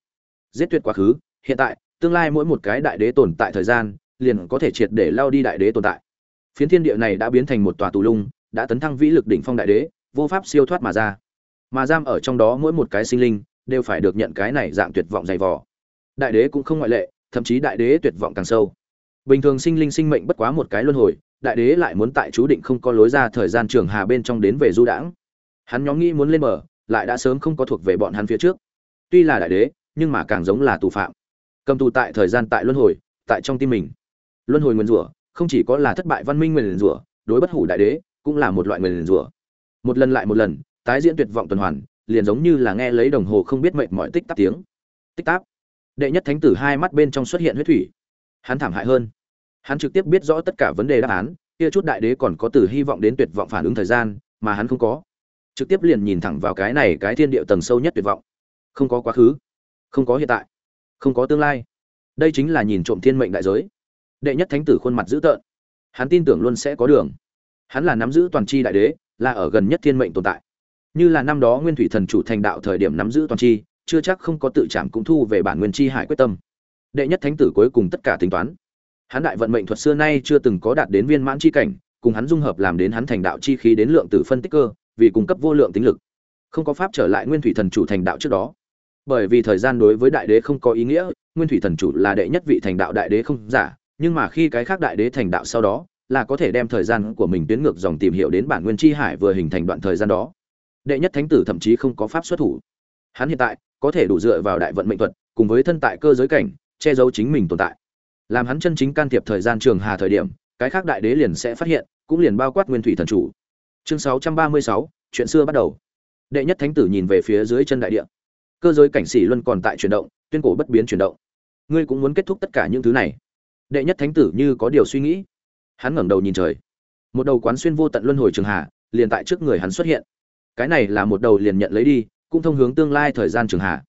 Giết tuyệt quá khứ, hiện tại, tương lai mỗi một cái đại đế tồn tại thời gian, liền có thể triệt để lao đi đại đế tồn tại. Phiến thiên địa này đã biến thành một tòa tù lung, đã tấn thăng vĩ lực đỉnh phong đại đế, vô pháp siêu thoát mà ra. Mà giam ở trong đó mỗi một cái sinh linh, đều phải được nhận cái này dạng tuyệt vọng dày vò. Đại đế cũng không ngoại lệ, thậm chí đại đế tuyệt vọng càng sâu. Bình thường sinh linh sinh mệnh bất quá một cái luân hồi đại đế lại muốn tại chú định không có lối ra thời gian trường hà bên trong đến về du đãng. Hắn nhóm nghĩ muốn lên mở lại đã sớm không có thuộc về bọn hắn phía trước. Tuy là đại đế, nhưng mà càng giống là tù phạm. Cầm tù tại thời gian tại luân hồi, tại trong tim mình. Luân hồi nguyên rủa, không chỉ có là thất bại văn minh nguyền rủa, đối bất hủ đại đế, cũng là một loại nguyền rủa. Một lần lại một lần, tái diễn tuyệt vọng tuần hoàn, liền giống như là nghe lấy đồng hồ không biết mệnh mọi tích tắc tiếng. Tích tắc đệ nhất thánh tử hai mắt bên trong xuất hiện huyết thủy. Hắn thảm hại hơn hắn trực tiếp biết rõ tất cả vấn đề đáp án, kia chút đại đế còn có từ hy vọng đến tuyệt vọng phản ứng thời gian, mà hắn không có. Trực tiếp liền nhìn thẳng vào cái này cái thiên địa tầng sâu nhất tuyệt vọng. Không có quá khứ, không có hiện tại, không có tương lai. Đây chính là nhìn trộm thiên mệnh đại giới. Đệ nhất thánh tử khuôn mặt dữ tợn. Hắn tin tưởng luôn sẽ có đường. Hắn là nắm giữ toàn c h i đại đế, là ở gần nhất thiên mệnh tồn tại. Như là năm đó nguyên thủy thần chủ thành đạo thời điểm nắm giữ toàn c h i chưa chắc không có tự chạm cũng thu về bản nguyên chi hải quyết tâm. Đệ nhất thánh tử cuối cùng tất cả tính toán hắn đại vận mệnh thuật xưa nay chưa từng có đạt đến viên mãn chi cảnh, cùng hắn dung hợp làm đến hắn thành đạo chi khí đến lượng tử phân tích cơ, vì cung cấp vô lượng tính lực. Không có pháp trở lại nguyên thủy thần chủ thành đạo trước đó. Bởi vì thời gian đối với đại đế không có ý nghĩa, nguyên thủy thần chủ là đệ nhất vị thành đạo đại đế không giả, nhưng mà khi cái khác đại đế thành đạo sau đó, là có thể đem thời gian của mình tiến ngược dòng tìm hiểu đến bản nguyên chi hải vừa hình thành đoạn thời gian đó. Đệ nhất thánh tử thậm chí không có pháp xuất thủ. Hắn hiện tại có thể đủ dựa vào đại vận mệnh thuật, cùng với thân tại cơ giới cảnh, che giấu chính mình tồn tại làm hắn chân chính can thiệp thời gian trường hà thời điểm cái khác đại đế liền sẽ phát hiện cũng liền bao quát nguyên thủy thần chủ. Chương 636, chuyện xưa bắt đầu. Đệ nhất thánh tử nhìn về phía dưới chân đại địa. Cơ giới cảnh sĩ luân còn tại chuyển động tuyên cổ bất biến chuyển động. Ngươi cũng muốn kết thúc tất cả những thứ này. Đệ nhất thánh tử như có điều suy nghĩ. Hắn ngẩng đầu nhìn trời. Một đầu quán xuyên vô tận luân hồi trường hạ liền tại trước người hắn xuất hiện. Cái này là một đầu liền nhận lấy đi cũng thông hướng tương lai thời gian trường hạ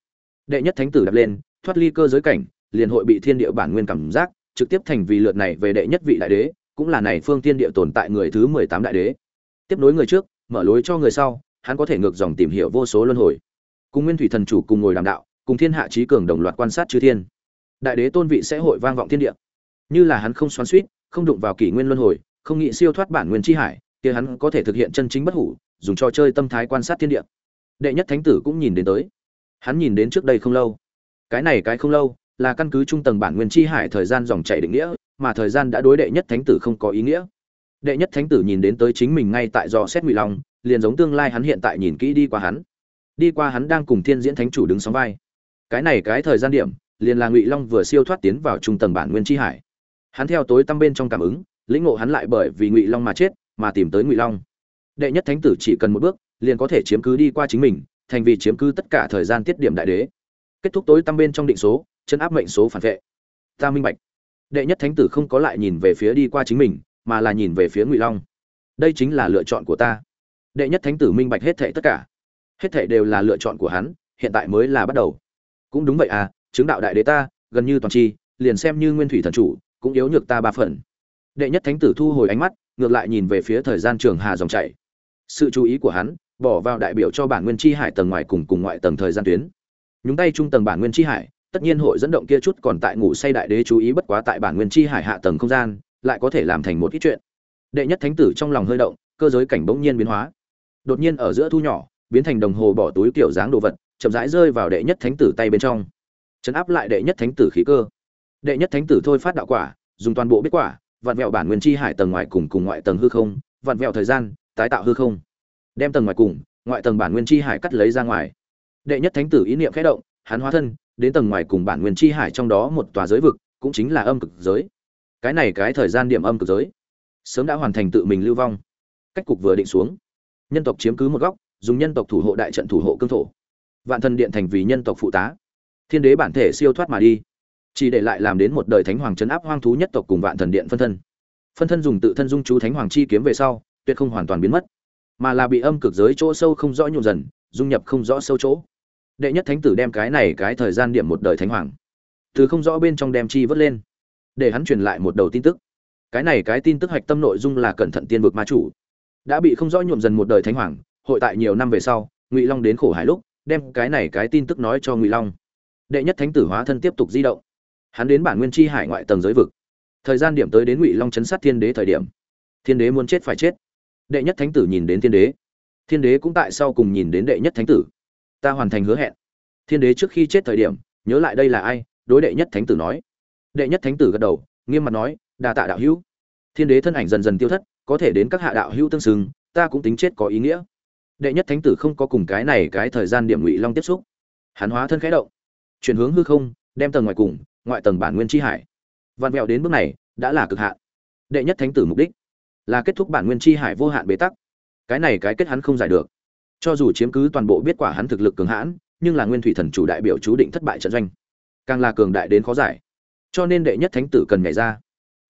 đệ nhất thánh tử đập lên thoát ly cơ giới cảnh liền hội bị thiên địa bản nguyên cảm giác trực tiếp thành vì lượt này về đệ nhất vị đại đế cũng là này phương thiên địa tồn tại người thứ mười tám đại đế. Tiếp nối người trước mở lối cho người sau hắn có thể ngược dòng tìm hiểu vô số luân hồi. Cùng nguyên thủy thần chủ cùng ngồi đàm đạo cùng thiên hạ trí cường đồng loạt quan sát chư thiên. Đại đế tôn vị sẽ hội vang vọng thiên địa. Như là hắn không xoắn xuýt, không đụng vào kỷ nguyên luân hồi không nghĩ siêu thoát bản nguyên chi hải kia hắn có thể thực hiện chân chính bất hủ dùng cho chơi tâm thái quan sát thiên địa. Đệ nhất thánh tử cũng nhìn đến tới. Hắn nhìn đến trước đây không lâu. Cái này cái không lâu là căn cứ trung tầng bản nguyên chi hải thời gian dòng chảy định nghĩa, mà thời gian đã đối đệ nhất thánh tử không có ý nghĩa. Đệ nhất thánh tử nhìn đến tới chính mình ngay tại dò xét ngụy long, liền giống tương lai hắn hiện tại nhìn kỹ đi qua hắn. Đi qua hắn đang cùng thiên diễn thánh chủ đứng sóng vai. Cái này cái thời gian điểm, liền là ngụy long vừa siêu thoát tiến vào trung tầng bản nguyên chi hải. Hắn theo tối tăm bên trong cảm ứng, lĩnh ngộ hắn lại bởi vì ngụy long mà chết, mà tìm tới ngụy long. Đệ nhất thánh tử chỉ cần một bước, liền có thể chiếm cứ đi qua chính mình, thành vì chiếm cứ tất cả thời gian tiết điểm đại đế. Kết thúc tối tăm bên trong định số chân áp mệnh số phản vệ. Ta minh bạch. Đệ nhất thánh tử không có lại nhìn về phía đi qua chính mình, mà là nhìn về phía ngụy long. Đây chính là lựa chọn của ta. Đệ nhất thánh tử minh bạch hết thệ tất cả. Hết thệ đều là lựa chọn của hắn, hiện tại mới là bắt đầu. Cũng đúng vậy à chứng đạo đại đế ta, gần như toàn tri liền xem như nguyên thủy thần chủ, cũng yếu nhược ta ba phần. Đệ nhất thánh tử thu hồi ánh mắt, ngược lại nhìn về phía thời gian trường hà dòng chảy. Sự chú ý của hắn, bỏ vào đại biểu cho bản nguyên chi hải tầng ngoài cùng cùng ngoại tầng thời gian tuyến. Nhúng tay trung tầng bản nguyên chi hải tất nhiên hội dẫn động kia chút còn tại ngủ say đại đế chú ý bất quá tại bản nguyên chi hải hạ tầng không gian, lại có thể làm thành một ít chuyện. Đệ nhất thánh tử trong lòng hơi động, cơ giới cảnh bỗng nhiên biến hóa. Đột nhiên ở giữa thu nhỏ, biến thành đồng hồ bỏ túi kiểu dáng đồ vật, chậm rãi rơi vào đệ nhất thánh tử tay bên trong. Chấn áp lại đệ nhất thánh tử khí cơ. Đệ nhất thánh tử thôi phát đạo quả, dùng toàn bộ biết quả, vặn vẹo bản nguyên chi hải tầng ngoài cùng cùng ngoại tầng hư không, vặn vẹo thời gian, tái tạo hư không. Đem tầng ngoài cùng, ngoại tầng bản nguyên chi hải cắt lấy ra ngoài. Đệ nhất thánh tử ý niệm khẽ động hắn hóa thân, đến tầng ngoài cùng bản nguyên chi hải trong đó một tòa giới vực, cũng chính là âm cực giới. Cái này cái thời gian điểm âm cực giới, sớm đã hoàn thành tự mình lưu vong. Cách cục vừa định xuống. Nhân tộc chiếm cứ một góc, dùng nhân tộc thủ hộ đại trận thủ hộ cương thổ. Vạn thần điện thành vì nhân tộc phụ tá. Thiên đế bản thể siêu thoát mà đi. Chỉ để lại làm đến một đời thánh hoàng chấn áp hoang thú nhất tộc cùng vạn thần điện phân thân. Phân thân dùng tự thân dung chú thánh hoàng chi kiếm về sau, tuyệt không hoàn toàn biến mất. Mà là bị âm cực giới chỗ sâu không rõ nhộn dần, dung nhập không rõ sâu chỗ đệ nhất thánh tử đem cái này cái thời gian điểm một đời thánh hoàng. Từ không rõ bên trong đem chi vớt lên. Để hắn truyền lại một đầu tin tức. Cái này cái tin tức hạch tâm nội dung là cẩn thận tiên vực ma chủ. Đã bị không rõ nhuộm dần một đời thánh hoàng, hội tại nhiều năm về sau, ngụy long đến khổ hải lúc, đem cái này cái tin tức nói cho ngụy long. Đệ nhất thánh tử hóa thân tiếp tục di động. Hắn đến bản nguyên chi hải ngoại tầng giới vực. Thời gian điểm tới đến ngụy long chấn sát thiên đế thời điểm. Thiên đế muốn chết phải chết. Đệ nhất thánh tử nhìn đến thiên đế. Thiên đế cũng tại sau cùng nhìn đến đệ nhất thánh tử ta hoàn thành hứa hẹn. Thiên đế trước khi chết thời điểm, nhớ lại đây là ai, đối đệ nhất thánh tử nói. Đệ nhất thánh tử gật đầu, nghiêm mặt nói đà tạ đạo hữu. Thiên đế thân ảnh dần dần tiêu thất, có thể đến các hạ đạo hữu tương xứng, ta cũng tính chết có ý nghĩa. Đệ nhất thánh tử không có cùng cái này cái thời gian điểm ngụy long tiếp xúc. Hắn hóa thân khẽ động, chuyển hướng hư không, đem tầng ngoài cùng, ngoại tầng bản nguyên chi hải. Vạn vẹo đến bước này, đã là cực hạn. Đệ nhất thánh tử mục đích là kết thúc bản nguyên chi hải vô hạn bế tắc. Cái này cái kết hắn không giải được cho dù chiếm cứ toàn bộ biết quả hắn thực lực cường hãn, nhưng là nguyên thủy thần chủ đại biểu chú định thất bại trận doanh. Càng là cường đại đến khó giải. Cho nên đệ nhất thánh tử cần nhảy ra.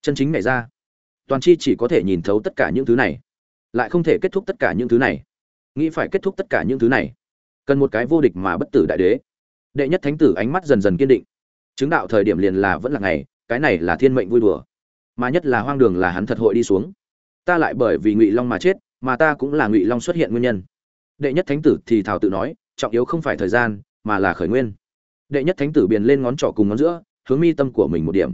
Chân chính nhảy ra. Toàn chi chỉ có thể nhìn thấu tất cả những thứ này. Lại không thể kết thúc tất cả những thứ này. Nghĩ phải kết thúc tất cả những thứ này. Cần một cái vô địch mà bất tử đại đế. Đệ nhất thánh tử ánh mắt dần dần kiên định. Chứng đạo thời điểm liền là vẫn là ngày, cái này là thiên mệnh vui đùa. Mà nhất là hoang đường là hắn thật hội đi xuống. Ta lại bởi vì ngụy long mà chết, mà ta cũng là ngụy long xuất hiện nguyên nhân đệ nhất thánh tử thì thảo tự nói, trọng yếu không phải thời gian, mà là khởi nguyên. Đệ nhất thánh tử biền lên ngón trỏ cùng ngón giữa, hướng mi tâm của mình một điểm.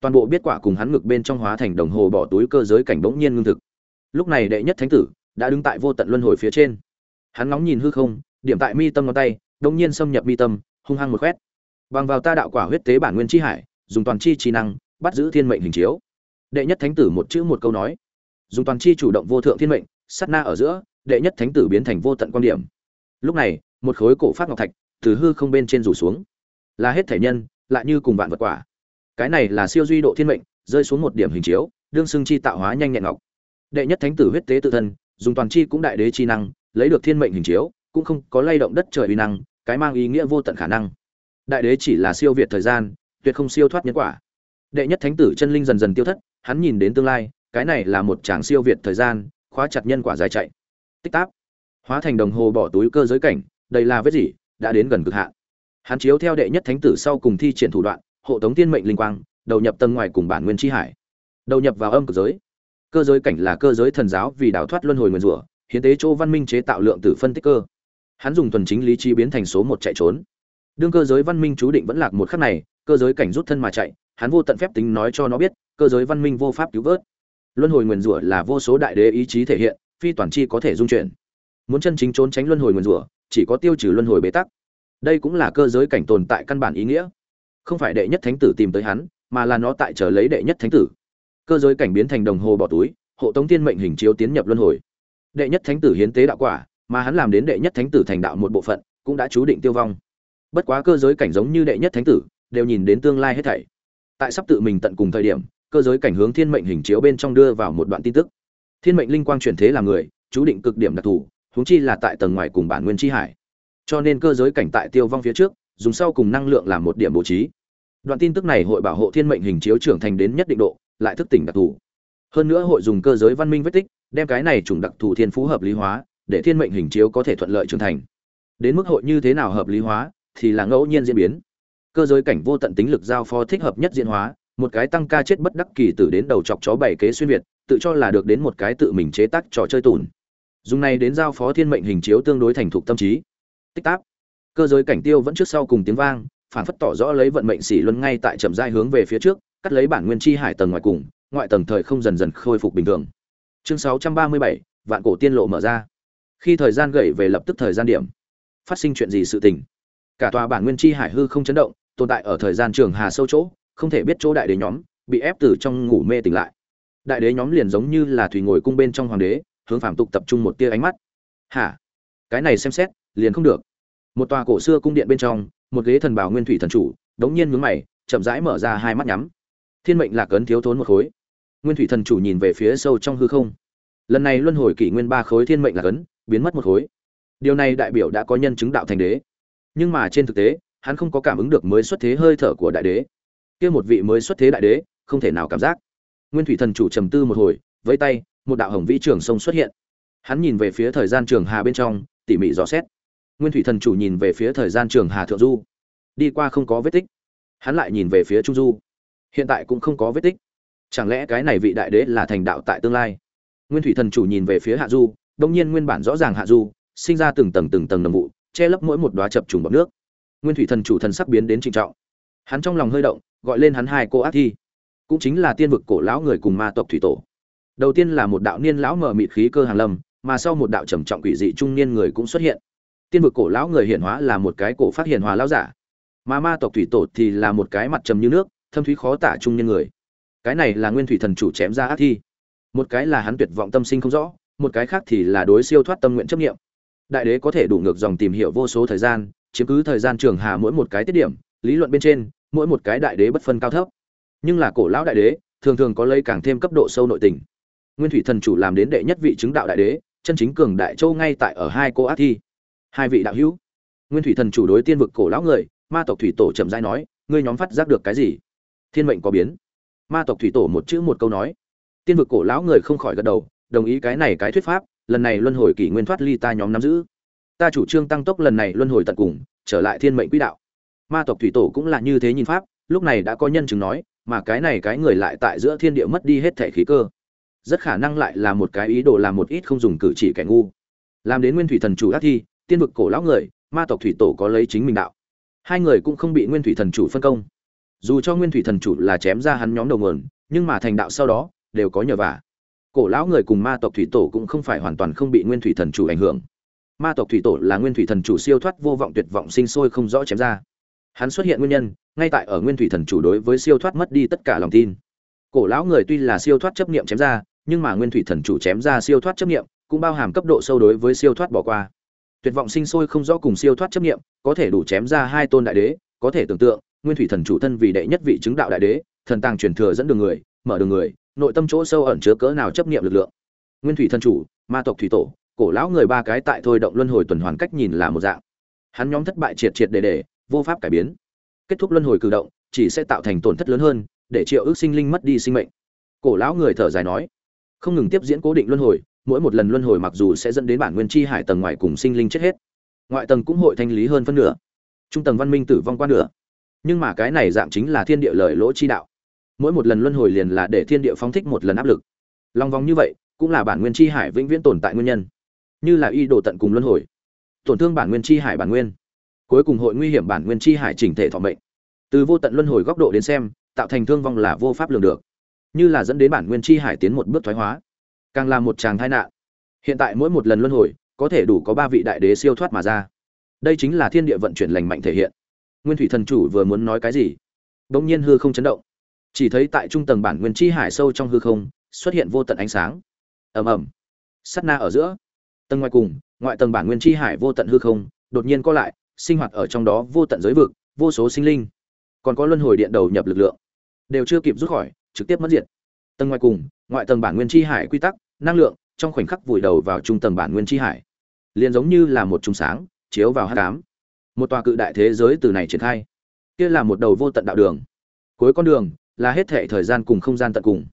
Toàn bộ biết quả cùng hắn ngực bên trong hóa thành đồng hồ bỏ túi cơ giới cảnh bỗng nhiên ngưng thực. Lúc này đệ nhất thánh tử đã đứng tại vô tận luân hồi phía trên. Hắn ngóng nhìn hư không, điểm tại mi tâm ngón tay đông nhiên xâm nhập mi tâm, hung hăng một khoét. Bằng vào ta đạo quả huyết tế bản nguyên chi hải, dùng toàn chi trí năng, bắt giữ thiên mệnh hình chiếu. Đệ nhất thánh tử một chữ một câu nói. Dùng toàn chi chủ động vô thượng thiên mệnh sát na ở giữa, đệ nhất thánh tử biến thành vô tận quan điểm. Lúc này, một khối cổ phát ngọc thạch từ hư không bên trên rủ xuống. Là hết thể nhân, lại như cùng vạn vật quả. Cái này là siêu duy độ thiên mệnh, rơi xuống một điểm hình chiếu, đương xưng chi tạo hóa nhanh nhẹn ngọc. Đệ nhất thánh tử huyết tế tự thân, dùng toàn chi cũng đại đế chi năng, lấy được thiên mệnh hình chiếu, cũng không có lay động đất trời uy năng, cái mang ý nghĩa vô tận khả năng. Đại đế chỉ là siêu việt thời gian, tuyệt không siêu thoát nhân quả. Đệ nhất thánh tử chân linh dần dần tiêu thất, hắn nhìn đến tương lai, cái này là một tràng siêu việt thời gian khóa chặt nhân quả dài chạy. Tích táp. Hóa thành đồng hồ bỏ túi cơ giới cảnh đây là vết gì đã đến gần cực hạn. Hắn chiếu theo đệ nhất thánh tử sau cùng thi triển thủ đoạn, hộ tống tiên mệnh linh quang, đầu nhập tầng ngoài cùng bản nguyên chi hải. Đầu nhập vào âm cực giới. Cơ giới cảnh là cơ giới thần giáo vì đào thoát luân hồi nguyên rủa, hiến tế chỗ văn minh chế tạo lượng tử phân tích cơ. Hắn dùng thuần chính lý trí biến thành số một chạy trốn. Đương cơ giới văn minh chú định vẫn lạc một khắc này, cơ giới cảnh rút thân mà chạy, hắn vô tận phép tính nói cho nó biết, cơ giới văn minh vô pháp cứu vớt luân hồi nguyên rủa là vô số đại đế ý chí thể hiện, phi toàn chi có thể dung chuyển. Muốn chân chính trốn tránh luân hồi nguyên rủa, chỉ có tiêu trừ luân hồi bế tắc. Đây cũng là cơ giới cảnh tồn tại căn bản ý nghĩa. Không phải đệ nhất thánh tử tìm tới hắn, mà là nó tại chờ lấy đệ nhất thánh tử. Cơ giới cảnh biến thành đồng hồ bỏ túi, hộ tống thiên mệnh hình chiếu tiến nhập luân hồi. Đệ nhất thánh tử hiến tế đạo quả, mà hắn làm đến đệ nhất thánh tử thành đạo một bộ phận, cũng đã chú định tiêu vong. Bất quá cơ giới cảnh giống như đệ nhất thánh tử, đều nhìn đến tương lai hết thảy. Tại sắp tự mình tận cùng thời điểm cơ giới cảnh hướng thiên mệnh hình chiếu bên trong đưa vào một đoạn tin tức. Thiên mệnh linh quang chuyển thế là người, chú định cực điểm đặc thù, huống chi là tại tầng ngoài cùng bản nguyên chi hải. Cho nên cơ giới cảnh tại tiêu vong phía trước, dùng sau cùng năng lượng làm một điểm bố trí. Đoạn tin tức này hội bảo hộ thiên mệnh hình chiếu trưởng thành đến nhất định độ, lại thức tỉnh đặc thù. Hơn nữa hội dùng cơ giới văn minh vết tích, đem cái này trùng đặc thù thiên phú hợp lý hóa, để thiên mệnh hình chiếu có thể thuận lợi trưởng thành. Đến mức hội như thế nào hợp lý hóa, thì là ngẫu nhiên diễn biến. Cơ giới cảnh vô tận tính lực giao phó thích hợp nhất diễn hóa một cái tăng ca chết bất đắc kỳ tử đến đầu chọc chó bảy kế xuyên việt tự cho là được đến một cái tự mình chế tác trò chơi tùn dùng này đến giao phó thiên mệnh hình chiếu tương đối thành thục tâm trí. Tích tắc. cơ giới cảnh tiêu vẫn trước sau cùng tiếng vang phản phất tỏ rõ lấy vận mệnh xỉ luân ngay tại chậm rãi hướng về phía trước cắt lấy bản nguyên chi hải tầng ngoài cùng ngoại tầng thời không dần dần khôi phục bình thường. Chương 637, vạn cổ tiên lộ mở ra. Khi thời gian gậy về lập tức thời gian điểm. Phát sinh chuyện gì sự tình? Cả tòa bản nguyên chi hải hư không chấn động tồn tại ở thời gian trường hà sâu chỗ không thể biết chỗ đại đế nhóm bị ép từ trong ngủ mê tỉnh lại. Đại đế nhóm liền giống như là thủy ngồi cung bên trong hoàng đế, hướng phạm tục tập trung một tia ánh mắt. Hả? Cái này xem xét, liền không được. Một tòa cổ xưa cung điện bên trong, một ghế thần bảo nguyên thủy thần chủ, đống nhiên nhướng mày, chậm rãi mở ra hai mắt nhắm. Thiên mệnh lạc ấn thiếu thốn một khối. Nguyên thủy thần chủ nhìn về phía sâu trong hư không. Lần này luân hồi kỷ nguyên ba khối thiên mệnh lạc ấn biến mất một khối. Điều này đại biểu đã có nhân chứng đạo thành đế. Nhưng mà trên thực tế, hắn không có cảm ứng được mới xuất thế hơi thở của đại đế kia một vị mới xuất thế đại đế, không thể nào cảm giác. Nguyên thủy thần chủ trầm tư một hồi với tay, một đạo hồng vĩ trường sông xuất hiện. Hắn nhìn về phía thời gian trường hà bên trong, tỉ mỉ dò xét. Nguyên thủy thần chủ nhìn về phía thời gian trường hà thượng du. Đi qua không có vết tích. Hắn lại nhìn về phía trung du. Hiện tại cũng không có vết tích. Chẳng lẽ cái này vị đại đế là thành đạo tại tương lai? Nguyên thủy thần chủ nhìn về phía hạ du, đông nhiên nguyên bản rõ ràng hạ du, sinh ra từng tầng từng tầng đồng vụ, che lấp mỗi một đoá chập trùng bọc nước. Nguyên thủy thần chủ thần sắc biến đến trịnh trọng hắn trong lòng hơi động, gọi lên hắn hai cô ác thi. Cũng chính là tiên vực cổ lão người cùng ma tộc thủy tổ. Đầu tiên là một đạo niên lão mở mịt khí cơ hàng lâm, mà sau một đạo trầm trọng quỷ dị trung niên người cũng xuất hiện. Tiên vực cổ lão người hiển hóa là một cái cổ phát hiển hóa lão giả. Mà ma tộc thủy tổ thì là một cái mặt trầm như nước, thâm thúy khó tả trung niên người. Cái này là nguyên thủy thần chủ chém ra ác thi. Một cái là hắn tuyệt vọng tâm sinh không rõ, một cái khác thì là đối siêu thoát tâm nguyện chấp nghiệm đại đế có thể đủ ngược dòng tìm hiểu vô số thời gian, chiếm cứ thời gian trường hà mỗi một cái tiết điểm, lý luận bên trên mỗi một cái đại đế bất phân cao thấp. Nhưng là cổ lão đại đế, thường thường có lấy càng thêm cấp độ sâu nội tình. Nguyên thủy thần chủ làm đến đệ nhất vị chứng đạo đại đế, chân chính cường đại châu ngay tại ở hai cô ác thi. Hai vị đạo hữu. Nguyên thủy thần chủ đối tiên vực cổ lão người, ma tộc thủy tổ chậm rãi nói, ngươi nhóm phát giác được cái gì? Thiên mệnh có biến. Ma tộc thủy tổ một chữ một câu nói. Tiên vực cổ lão người không khỏi gật đầu, đồng ý cái này cái thuyết pháp, lần này luân hồi kỷ nguyên thoát ly ta nhóm nắm giữ. Ta chủ trương tăng tốc lần này luân hồi tận cùng, trở lại thiên mệnh quỹ đạo ma tộc thủy tổ cũng là như thế nhìn pháp, lúc này đã có nhân chứng nói, mà cái này cái người lại tại giữa thiên địa mất đi hết thể khí cơ. Rất khả năng lại là một cái ý đồ làm một ít không dùng cử chỉ kẻ ngu. Làm đến nguyên thủy thần chủ ác thi, tiên vực cổ lão người, ma tộc thủy tổ có lấy chính mình đạo. Hai người cũng không bị nguyên thủy thần chủ phân công. Dù cho nguyên thủy thần chủ là chém ra hắn nhóm đầu nguồn, nhưng mà thành đạo sau đó, đều có nhờ vả. Cổ lão người cùng ma tộc thủy tổ cũng không phải hoàn toàn không bị nguyên thủy thần chủ ảnh hưởng. Ma tộc thủy tổ là nguyên thủy thần chủ siêu thoát vô vọng tuyệt vọng sinh sôi không rõ chém ra hắn xuất hiện nguyên nhân, ngay tại ở nguyên thủy thần chủ đối với siêu thoát mất đi tất cả lòng tin. Cổ lão người tuy là siêu thoát chấp niệm chém ra, nhưng mà nguyên thủy thần chủ chém ra siêu thoát chấp niệm, cũng bao hàm cấp độ sâu đối với siêu thoát bỏ qua. Tuyệt vọng sinh sôi không rõ cùng siêu thoát chấp niệm, có thể đủ chém ra hai tôn đại đế, có thể tưởng tượng, nguyên thủy thần chủ thân vì đệ nhất vị chứng đạo đại đế, thần tàng truyền thừa dẫn đường người, mở đường người, nội tâm chỗ sâu ẩn chứa cỡ nào chấp niệm lực lượng. Nguyên thủy thần chủ, ma tộc thủy tổ, cổ lão người ba cái tại thôi động luân hồi tuần hoàn cách nhìn là một dạng. Hắn nhóm thất bại triệt triệt để để vô pháp cải biến. Kết thúc luân hồi cử động, chỉ sẽ tạo thành tổn thất lớn hơn, để triệu ước sinh linh mất đi sinh mệnh. Cổ lão người thở dài nói, không ngừng tiếp diễn cố định luân hồi, mỗi một lần luân hồi mặc dù sẽ dẫn đến bản nguyên chi hải tầng ngoài cùng sinh linh chết hết, ngoại tầng cũng hội thanh lý hơn phân nửa, trung tầng văn minh tử vong qua nửa. Nhưng mà cái này dạng chính là thiên địa lời lỗ chi đạo. Mỗi một lần luân hồi liền là để thiên địa phóng thích một lần áp lực. Lòng vòng như vậy, cũng là bản nguyên chi hải vĩnh viễn tồn tại nguyên nhân. Như là y đồ tận cùng luân hồi, tổn thương bản nguyên chi hải bản nguyên cuối cùng hội nguy hiểm bản nguyên chi hải chỉnh thể thọ mệnh. Từ vô tận luân hồi góc độ đến xem, tạo thành thương vong là vô pháp lường được. Như là dẫn đến bản nguyên chi hải tiến một bước thoái hóa, càng là một tràng tai nạn. Hiện tại mỗi một lần luân hồi, có thể đủ có ba vị đại đế siêu thoát mà ra. Đây chính là thiên địa vận chuyển lành mạnh thể hiện. Nguyên thủy thần chủ vừa muốn nói cái gì, bỗng nhiên hư không chấn động. Chỉ thấy tại trung tầng bản nguyên chi hải sâu trong hư không, xuất hiện vô tận ánh sáng. Ầm ầm. Sắt na ở giữa. Tầng ngoài cùng, ngoại tầng bản nguyên chi hải vô tận hư không, đột nhiên co lại sinh hoạt ở trong đó vô tận giới vực, vô số sinh linh. Còn có luân hồi điện đầu nhập lực lượng. Đều chưa kịp rút khỏi, trực tiếp mất diệt. Tầng ngoài cùng, ngoại tầng bản nguyên chi hải quy tắc, năng lượng, trong khoảnh khắc vùi đầu vào trung tầng bản nguyên chi hải. Liền giống như là một trùng sáng, chiếu vào hát cám một tòa cự đại thế giới từ này triển khai. Kia là một đầu vô tận đạo đường. Cuối con đường, là hết thệ thời gian cùng không gian tận cùng.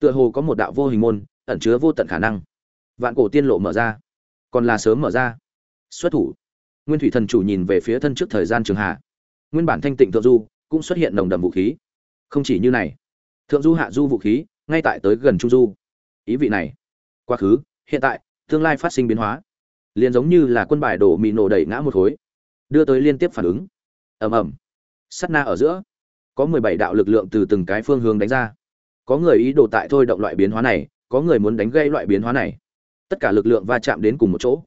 Tựa hồ có một đạo vô hình môn, ẩn chứa vô tận khả năng. Vạn cổ tiên lộ mở ra. Còn là sớm mở ra. Xuất thủ nguyên thủy thần chủ nhìn về phía thân trước thời gian trường hạ. Nguyên bản thanh tịnh thượng du cũng xuất hiện nồng đầm vũ khí. Không chỉ như này, thượng du hạ du vũ khí ngay tại tới gần trung du. Ý vị này, quá khứ, hiện tại, tương lai phát sinh biến hóa. Liền giống như là quân bài đổ mì nổ đẩy ngã một khối, đưa tới liên tiếp phản ứng. Ầm ầm. Sắt na ở giữa, có mười bảy đạo lực lượng từ từng cái phương hướng đánh ra. Có người ý đồ tại thôi động loại biến hóa này, có người muốn đánh gây loại biến hóa này. Tất cả lực lượng va chạm đến cùng một chỗ.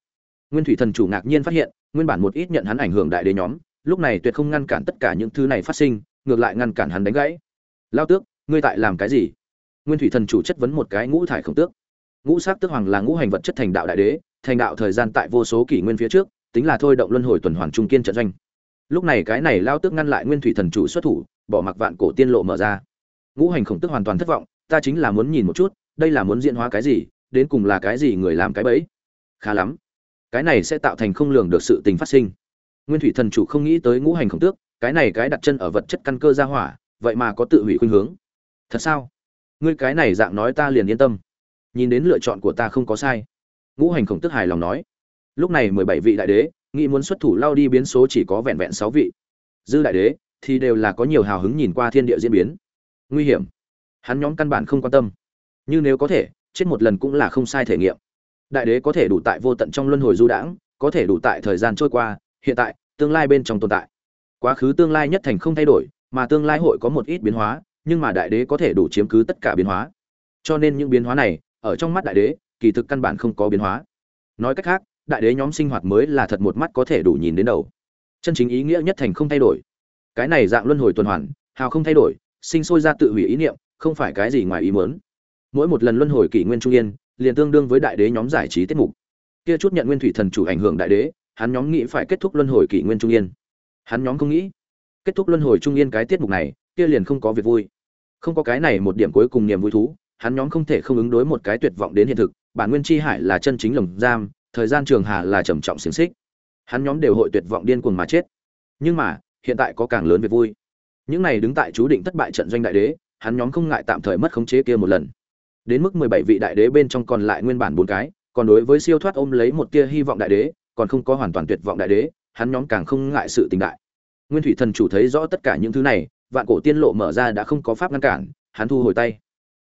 Nguyên thủy thần chủ ngạc nhiên phát hiện nguyên bản một ít nhận hắn ảnh hưởng đại đế nhóm, lúc này tuyệt không ngăn cản tất cả những thứ này phát sinh, ngược lại ngăn cản hắn đánh gãy. Lao tước, ngươi tại làm cái gì? Nguyên thủy thần chủ chất vấn một cái ngũ thải khổng tước. Ngũ sắc tước hoàng là ngũ hành vật chất thành đạo đại đế, thành đạo thời gian tại vô số kỷ nguyên phía trước, tính là thôi động luân hồi tuần hoàn trung kiên trận doanh. Lúc này cái này lao tước ngăn lại nguyên thủy thần chủ xuất thủ, bỏ mặc vạn cổ tiên lộ mở ra. Ngũ hành khổng tước hoàn toàn thất vọng, ta chính là muốn nhìn một chút, đây là muốn diễn hóa cái gì, đến cùng là cái gì người làm cái bẫy? Khá lắm cái này sẽ tạo thành không lường được sự tình phát sinh. Nguyên thủy thần chủ không nghĩ tới ngũ hành khổng tước, cái này cái đặt chân ở vật chất căn cơ ra hỏa, vậy mà có tự hủy khuynh hướng. Thật sao? Ngươi cái này dạng nói ta liền yên tâm. Nhìn đến lựa chọn của ta không có sai. Ngũ hành khổng tước hài lòng nói. Lúc này mười bảy vị đại đế, nghĩ muốn xuất thủ lao đi biến số chỉ có vẹn vẹn sáu vị. Dư đại đế, thì đều là có nhiều hào hứng nhìn qua thiên địa diễn biến. Nguy hiểm. Hắn nhóm căn bản không quan tâm. Nhưng nếu có thể, chết một lần cũng là không sai thể nghiệm đại đế có thể đủ tại vô tận trong luân hồi du đãng, có thể đủ tại thời gian trôi qua, hiện tại, tương lai bên trong tồn tại. Quá khứ tương lai nhất thành không thay đổi, mà tương lai hội có một ít biến hóa, nhưng mà đại đế có thể đủ chiếm cứ tất cả biến hóa. Cho nên những biến hóa này, ở trong mắt đại đế, kỳ thực căn bản không có biến hóa. Nói cách khác, đại đế nhóm sinh hoạt mới là thật một mắt có thể đủ nhìn đến đầu. Chân chính ý nghĩa nhất thành không thay đổi. Cái này dạng luân hồi tuần hoàn, hào không thay đổi, sinh sôi ra tự hủy ý niệm, không phải cái gì ngoài ý muốn. Mỗi một lần luân hồi kỷ nguyên trung yên liền tương đương với đại đế nhóm giải trí tiết mục. Kia chút nhận nguyên thủy thần chủ ảnh hưởng đại đế, hắn nhóm nghĩ phải kết thúc luân hồi kỷ nguyên trung yên. Hắn nhóm không nghĩ, kết thúc luân hồi trung yên cái tiết mục này, kia liền không có việc vui. Không có cái này một điểm cuối cùng niềm vui thú, hắn nhóm không thể không ứng đối một cái tuyệt vọng đến hiện thực, bản nguyên chi hải là chân chính lồng giam, thời gian trường hà là trầm trọng xiềng xích. Hắn nhóm đều hội tuyệt vọng điên cuồng mà chết. Nhưng mà, hiện tại có càng lớn việc vui. Những này đứng tại chú định thất bại trận doanh đại đế, hắn nhóm không ngại tạm thời mất khống chế kia một lần đến mức mười bảy vị đại đế bên trong còn lại nguyên bản bốn cái, còn đối với siêu thoát ôm lấy một tia hy vọng đại đế, còn không có hoàn toàn tuyệt vọng đại đế, hắn nhóm càng không ngại sự tình đại. Nguyên thủy thần chủ thấy rõ tất cả những thứ này, vạn cổ tiên lộ mở ra đã không có pháp ngăn cản, hắn thu hồi tay.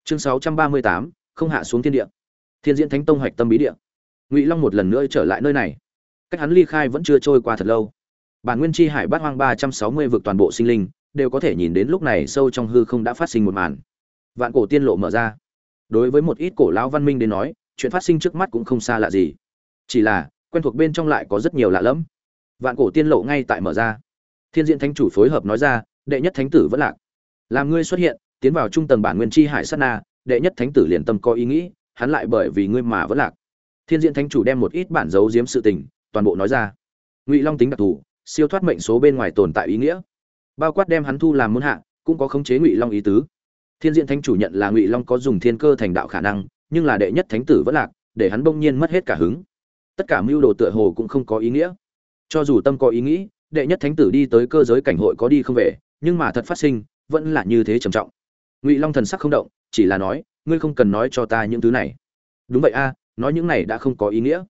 Chương sáu trăm ba mươi tám, không hạ xuống thiên địa. Thiên diễn thánh tông hoạch tâm bí địa. Ngụy long một lần nữa trở lại nơi này. Cách hắn ly khai vẫn chưa trôi qua thật lâu. Bản nguyên chi hải bát hoang ba trăm sáu mươi vực toàn bộ sinh linh, đều có thể nhìn đến lúc này sâu trong hư không đã phát sinh một màn. Vạn cổ tiên lộ mở ra đối với một ít cổ lão văn minh đến nói, chuyện phát sinh trước mắt cũng không xa lạ gì. Chỉ là, quen thuộc bên trong lại có rất nhiều lạ lẫm. Vạn cổ tiên lộ ngay tại mở ra. Thiên diện thánh chủ phối hợp nói ra, đệ nhất thánh tử vẫn lạc. Làm ngươi xuất hiện, tiến vào trung tầng bản nguyên chi hải sát na, đệ nhất thánh tử liền tâm có ý nghĩ, hắn lại bởi vì ngươi mà vẫn lạc. Thiên diện thánh chủ đem một ít bản dấu giếm sự tình, toàn bộ nói ra. Ngụy long tính đặc thù, siêu thoát mệnh số bên ngoài tồn tại ý nghĩa. Bao quát đem hắn thu làm môn hạ, cũng có khống chế ngụy long ý tứ thiên diện thánh chủ nhận là ngụy long có dùng thiên cơ thành đạo khả năng, nhưng là đệ nhất thánh tử vẫn lạc, để hắn bỗng nhiên mất hết cả hứng. Tất cả mưu đồ tựa hồ cũng không có ý nghĩa. Cho dù tâm có ý nghĩ, đệ nhất thánh tử đi tới cơ giới cảnh hội có đi không về, nhưng mà thật phát sinh, vẫn là như thế trầm trọng. Ngụy long thần sắc không động, chỉ là nói, ngươi không cần nói cho ta những thứ này. Đúng vậy a, nói những này đã không có ý nghĩa.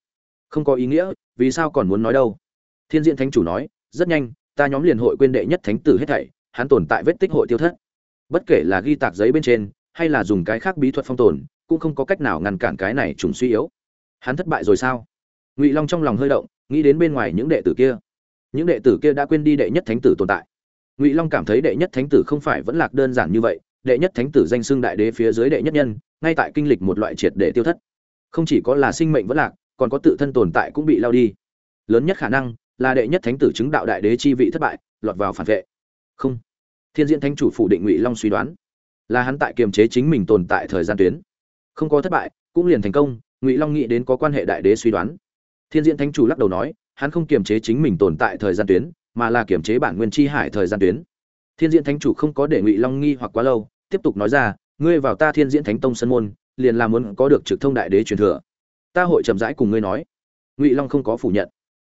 Không có ý nghĩa, vì sao còn muốn nói đâu? Thiên diện thánh chủ nói, rất nhanh, ta nhóm liền hội quên đệ nhất thánh tử hết thảy, hắn tồn tại vết tích hội tiêu thất bất kể là ghi tạc giấy bên trên, hay là dùng cái khác bí thuật phong tồn, cũng không có cách nào ngăn cản cái này trùng suy yếu. Hắn thất bại rồi sao? Ngụy long trong lòng hơi động, nghĩ đến bên ngoài những đệ tử kia. Những đệ tử kia đã quên đi đệ nhất thánh tử tồn tại. Ngụy long cảm thấy đệ nhất thánh tử không phải vẫn lạc đơn giản như vậy, đệ nhất thánh tử danh xưng đại đế phía dưới đệ nhất nhân, ngay tại kinh lịch một loại triệt để tiêu thất. Không chỉ có là sinh mệnh vẫn lạc, còn có tự thân tồn tại cũng bị lao đi. Lớn nhất khả năng là đệ nhất thánh tử chứng đạo đại đế chi vị thất bại, lọt vào phản vệ. Không thiên diễn thánh chủ phủ định ngụy long suy đoán là hắn tại kiềm chế chính mình tồn tại thời gian tuyến. Không có thất bại, cũng liền thành công, ngụy long nghĩ đến có quan hệ đại đế suy đoán. Thiên diễn thánh chủ lắc đầu nói, hắn không kiềm chế chính mình tồn tại thời gian tuyến, mà là kiềm chế bản nguyên chi hải thời gian tuyến. Thiên diễn thánh chủ không có để ngụy long nghi hoặc quá lâu, tiếp tục nói ra, ngươi vào ta thiên diễn thánh tông sân môn, liền là muốn có được trực thông đại đế truyền thừa. Ta hội chậm rãi cùng ngươi nói. Ngụy long không có phủ nhận.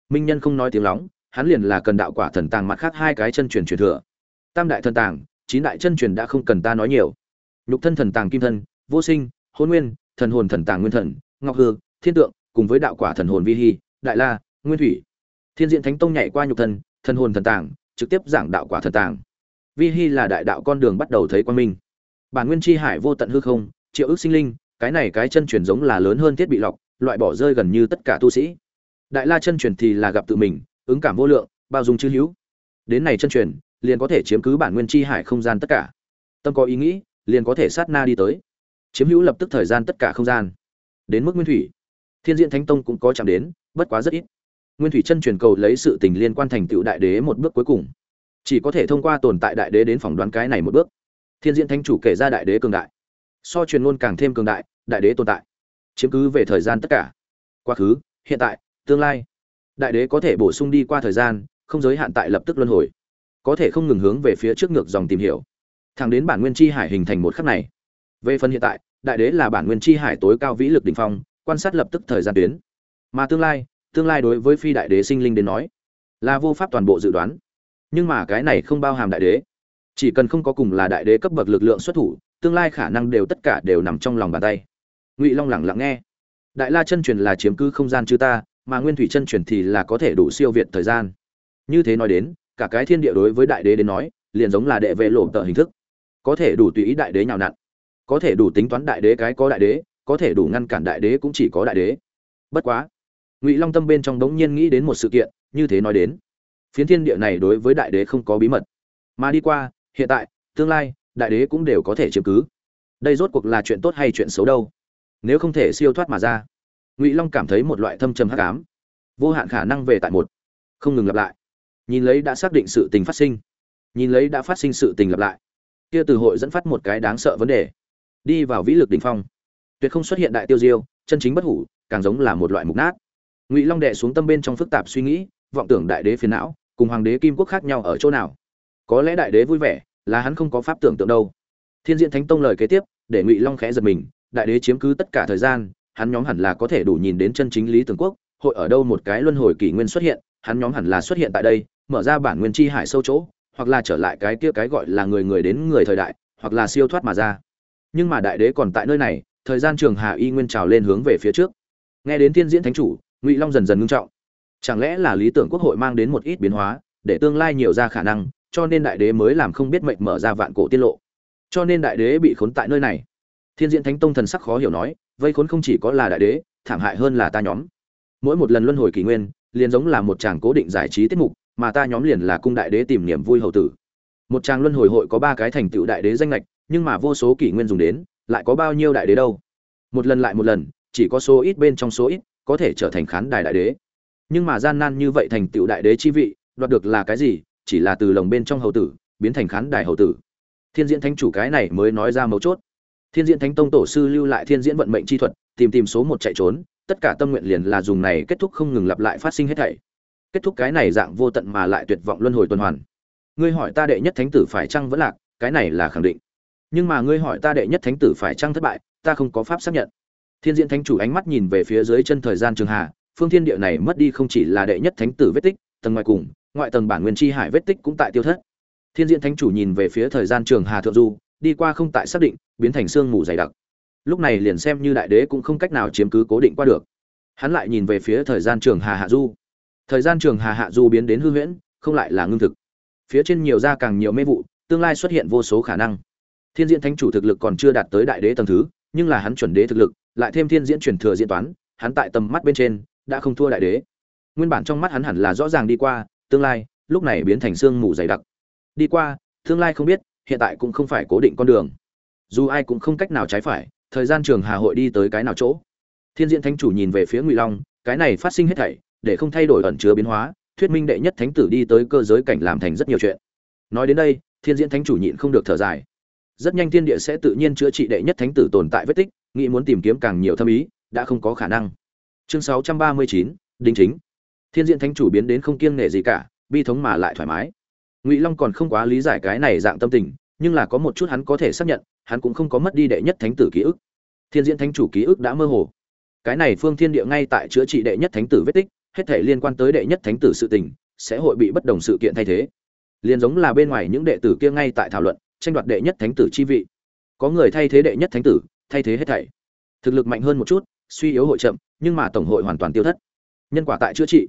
Minh nhân không nói tiếng lóng, hắn liền là cần đạo quả thần tàng mặt khác hai cái chân truyền truyền thừa tam đại thần tàng, chín đại chân truyền đã không cần ta nói nhiều. Nhục thân thần tàng kim thân, vô sinh, hôn nguyên, thần hồn thần tàng nguyên thần, ngọc hư, thiên tượng, cùng với đạo quả thần hồn vi hy đại la, nguyên thủy. Thiên diện thánh tông nhảy qua nhục thân, thần hồn thần tàng, trực tiếp giảng đạo quả thần tàng. Vi hy là đại đạo con đường bắt đầu thấy quan minh. Bản nguyên chi hải vô tận hư không, triệu ước sinh linh, cái này cái chân truyền giống là lớn hơn thiết bị lọc, loại bỏ rơi gần như tất cả tu sĩ. Đại la chân truyền thì là gặp tự mình, ứng cảm vô lượng, bao dung chữ hữu. Đến này chân truyền liền có thể chiếm cứ bản nguyên chi hải không gian tất cả. Tâm có ý nghĩ, liền có thể sát na đi tới. Chiếm hữu lập tức thời gian tất cả không gian. Đến mức nguyên thủy. Thiên diện thánh tông cũng có chạm đến, bất quá rất ít. Nguyên thủy chân truyền cầu lấy sự tình liên quan thành tựu đại đế một bước cuối cùng. Chỉ có thể thông qua tồn tại đại đế đến phỏng đoán cái này một bước. Thiên diện thánh chủ kể ra đại đế cường đại. So truyền ngôn càng thêm cường đại đại đế tồn tại. Chiếm cứ về thời gian tất cả. Quá khứ, hiện tại, tương lai. Đại đế có thể bổ sung đi qua thời gian, không giới hạn tại lập tức luân hồi có thể không ngừng hướng về phía trước ngược dòng tìm hiểu. Thẳng đến bản nguyên chi hải hình thành một khắc này. Về phần hiện tại, đại đế là bản nguyên chi hải tối cao vĩ lực đ ỉ n h phong, quan sát lập tức thời gian tuyến. Mà tương lai tương lai đối với phi đại đế sinh linh đến nói, là vô pháp toàn bộ dự đoán. Nhưng mà cái này không bao hàm đại đế. Chỉ cần không có cùng là đại đế cấp bậc lực lượng xuất thủ, tương lai khả năng đều tất cả đều nằm trong lòng bàn tay. Ngụy long lẳng lặng nghe. Đại la chân truyền là chiếm cứ không gian chư ta, mà nguyên thủy chân truyền thì là có thể đủ siêu việt thời gian. Như thế nói đến cả cái thiên địa đối với đại đế đến nói, liền giống là đệ vệ lộ tờ hình thức. Có thể đủ tùy ý đại đế nhào nặn, có thể đủ tính toán đại đế cái có đại đế, có thể đủ ngăn cản đại đế cũng chỉ có đại đế. Bất quá, ngụy long tâm bên trong đống nhiên nghĩ đến một sự kiện, như thế nói đến. Phiến thiên địa này đối với đại đế không có bí mật. Mà đi qua, hiện tại, tương lai, đại đế cũng đều có thể chiếm cứ. Đây rốt cuộc là chuyện tốt hay chuyện xấu đâu? Nếu không thể siêu thoát mà ra. Ngụy long cảm thấy một loại thâm trầm hắc ám. Vô hạn khả năng về tại một. Không ngừng lặp lại nhìn lấy đã xác định sự tình phát sinh. Nhìn lấy đã phát sinh sự tình lặp lại. Kia từ hội dẫn phát một cái đáng sợ vấn đề. Đi vào vĩ lực đỉnh phong. Tuyệt không xuất hiện đại tiêu diêu, chân chính bất hủ, càng giống là một loại mục nát. Ngụy long đệ xuống tâm bên trong phức tạp suy nghĩ, vọng tưởng đại đế phiền não, cùng hoàng đế kim quốc khác nhau ở chỗ nào? Có lẽ đại đế vui vẻ, là hắn không có pháp tưởng tượng đâu. Thiên diện thánh tông lời kế tiếp, để ngụy long khẽ giật mình, đại đế chiếm cứ tất cả thời gian, hắn nhóm hẳn là có thể đủ nhìn đến chân chính lý tưởng quốc, hội ở đâu một cái luân hồi kỷ nguyên xuất hiện, hắn nhóm hẳn là xuất hiện tại đây mở ra bản nguyên chi hải sâu chỗ, hoặc là trở lại cái kia cái gọi là người người đến người thời đại, hoặc là siêu thoát mà ra. Nhưng mà đại đế còn tại nơi này, thời gian trường hà y nguyên trào lên hướng về phía trước. Nghe đến thiên diễn thánh chủ, ngụy long dần dần ngưng trọng. Chẳng lẽ là lý tưởng quốc hội mang đến một ít biến hóa, để tương lai nhiều ra khả năng, cho nên đại đế mới làm không biết mệnh mở ra vạn cổ tiết lộ? Cho nên đại đế bị khốn tại nơi này. Thiên diễn thánh tông thần sắc khó hiểu nói, vây khốn không chỉ có là đại đế, thảm hại hơn là ta nhóm. Mỗi một lần luân hồi kỷ nguyên, liền giống là một chàng cố định giải trí tiết mục mà ta nhóm liền là cung đại đế tìm niềm vui hậu tử. Một trang luân hồi hội có ba cái thành tựu đại đế danh lệch nhưng mà vô số kỷ nguyên dùng đến, lại có bao nhiêu đại đế đâu? Một lần lại một lần, chỉ có số ít bên trong số ít, có thể trở thành khán đài đại đế. Nhưng mà gian nan như vậy thành tựu đại đế chi vị, đoạt được là cái gì? Chỉ là từ lồng bên trong hậu tử, biến thành khán đài hậu tử. Thiên diễn thánh chủ cái này mới nói ra mấu chốt. Thiên diễn thánh tông tổ sư lưu lại thiên diễn vận mệnh chi thuật, tìm tìm số một chạy trốn, tất cả tâm nguyện liền là dùng này kết thúc không ngừng lặp lại phát sinh hết thảy kết thúc cái này dạng vô tận mà lại tuyệt vọng luân hồi tuần hoàn. Ngươi hỏi ta đệ nhất thánh tử phải chăng vẫn lạc, cái này là khẳng định. Nhưng mà ngươi hỏi ta đệ nhất thánh tử phải chăng thất bại, ta không có pháp xác nhận. Thiên diễn thánh chủ ánh mắt nhìn về phía dưới chân thời gian trường hà phương thiên địa này mất đi không chỉ là đệ nhất thánh tử vết tích, tầng ngoài cùng, ngoại tầng bản nguyên chi hải vết tích cũng tại tiêu thất. Thiên diễn thánh chủ nhìn về phía thời gian trường hà thượng du, đi qua không tại xác định, biến thành sương mù dày đặc. Lúc này liền xem như đại đế cũng không cách nào chiếm cứ cố định qua được. Hắn lại nhìn về phía thời gian trường hà hạ du thời gian trường hà hạ du biến đến hư huyễn, không lại là ngưng thực. Phía trên nhiều ra càng nhiều mê vụ, tương lai xuất hiện vô số khả năng. Thiên diễn thánh chủ thực lực còn chưa đạt tới đại đế tầng thứ, nhưng là hắn chuẩn đế thực lực, lại thêm thiên diễn truyền thừa diễn toán, hắn tại tầm mắt bên trên, đã không thua đại đế. Nguyên bản trong mắt hắn hẳn là rõ ràng đi qua, tương lai, lúc này biến thành xương mù dày đặc. Đi qua, tương lai không biết, hiện tại cũng không phải cố định con đường. Dù ai cũng không cách nào trái phải, thời gian trường hà hội đi tới cái nào chỗ. Thiên diễn thánh chủ nhìn về phía ngụy long, cái này phát sinh hết thảy để không thay đổi ẩn chứa biến hóa thuyết minh đệ nhất thánh tử đi tới cơ giới cảnh làm thành rất nhiều chuyện. Nói đến đây thiên diễn thánh chủ nhịn không được thở dài. Rất nhanh thiên địa sẽ tự nhiên chữa trị đệ nhất thánh tử tồn tại vết tích nghĩ muốn tìm kiếm càng nhiều thâm ý đã không có khả năng. Chương 639, đính chính. Thiên diễn thánh chủ biến đến không kiêng nể gì cả bi thống mà lại thoải mái. Ngụy long còn không quá lý giải cái này dạng tâm tình nhưng là có một chút hắn có thể xác nhận hắn cũng không có mất đi đệ nhất thánh tử ký ức. Thiên diễn thánh chủ ký ức đã mơ hồ. Cái này phương thiên địa ngay tại chữa trị đệ nhất thánh tử vết tích hết thể liên quan tới đệ nhất thánh tử sự tình, sẽ hội bị bất đồng sự kiện thay thế. Liền giống là bên ngoài những đệ tử kia ngay tại thảo luận, tranh đoạt đệ nhất thánh tử chi vị. Có người thay thế đệ nhất thánh tử, thay thế hết thảy. Thực lực mạnh hơn một chút, suy yếu hội chậm, nhưng mà tổng hội hoàn toàn tiêu thất. Nhân quả tại chữa trị.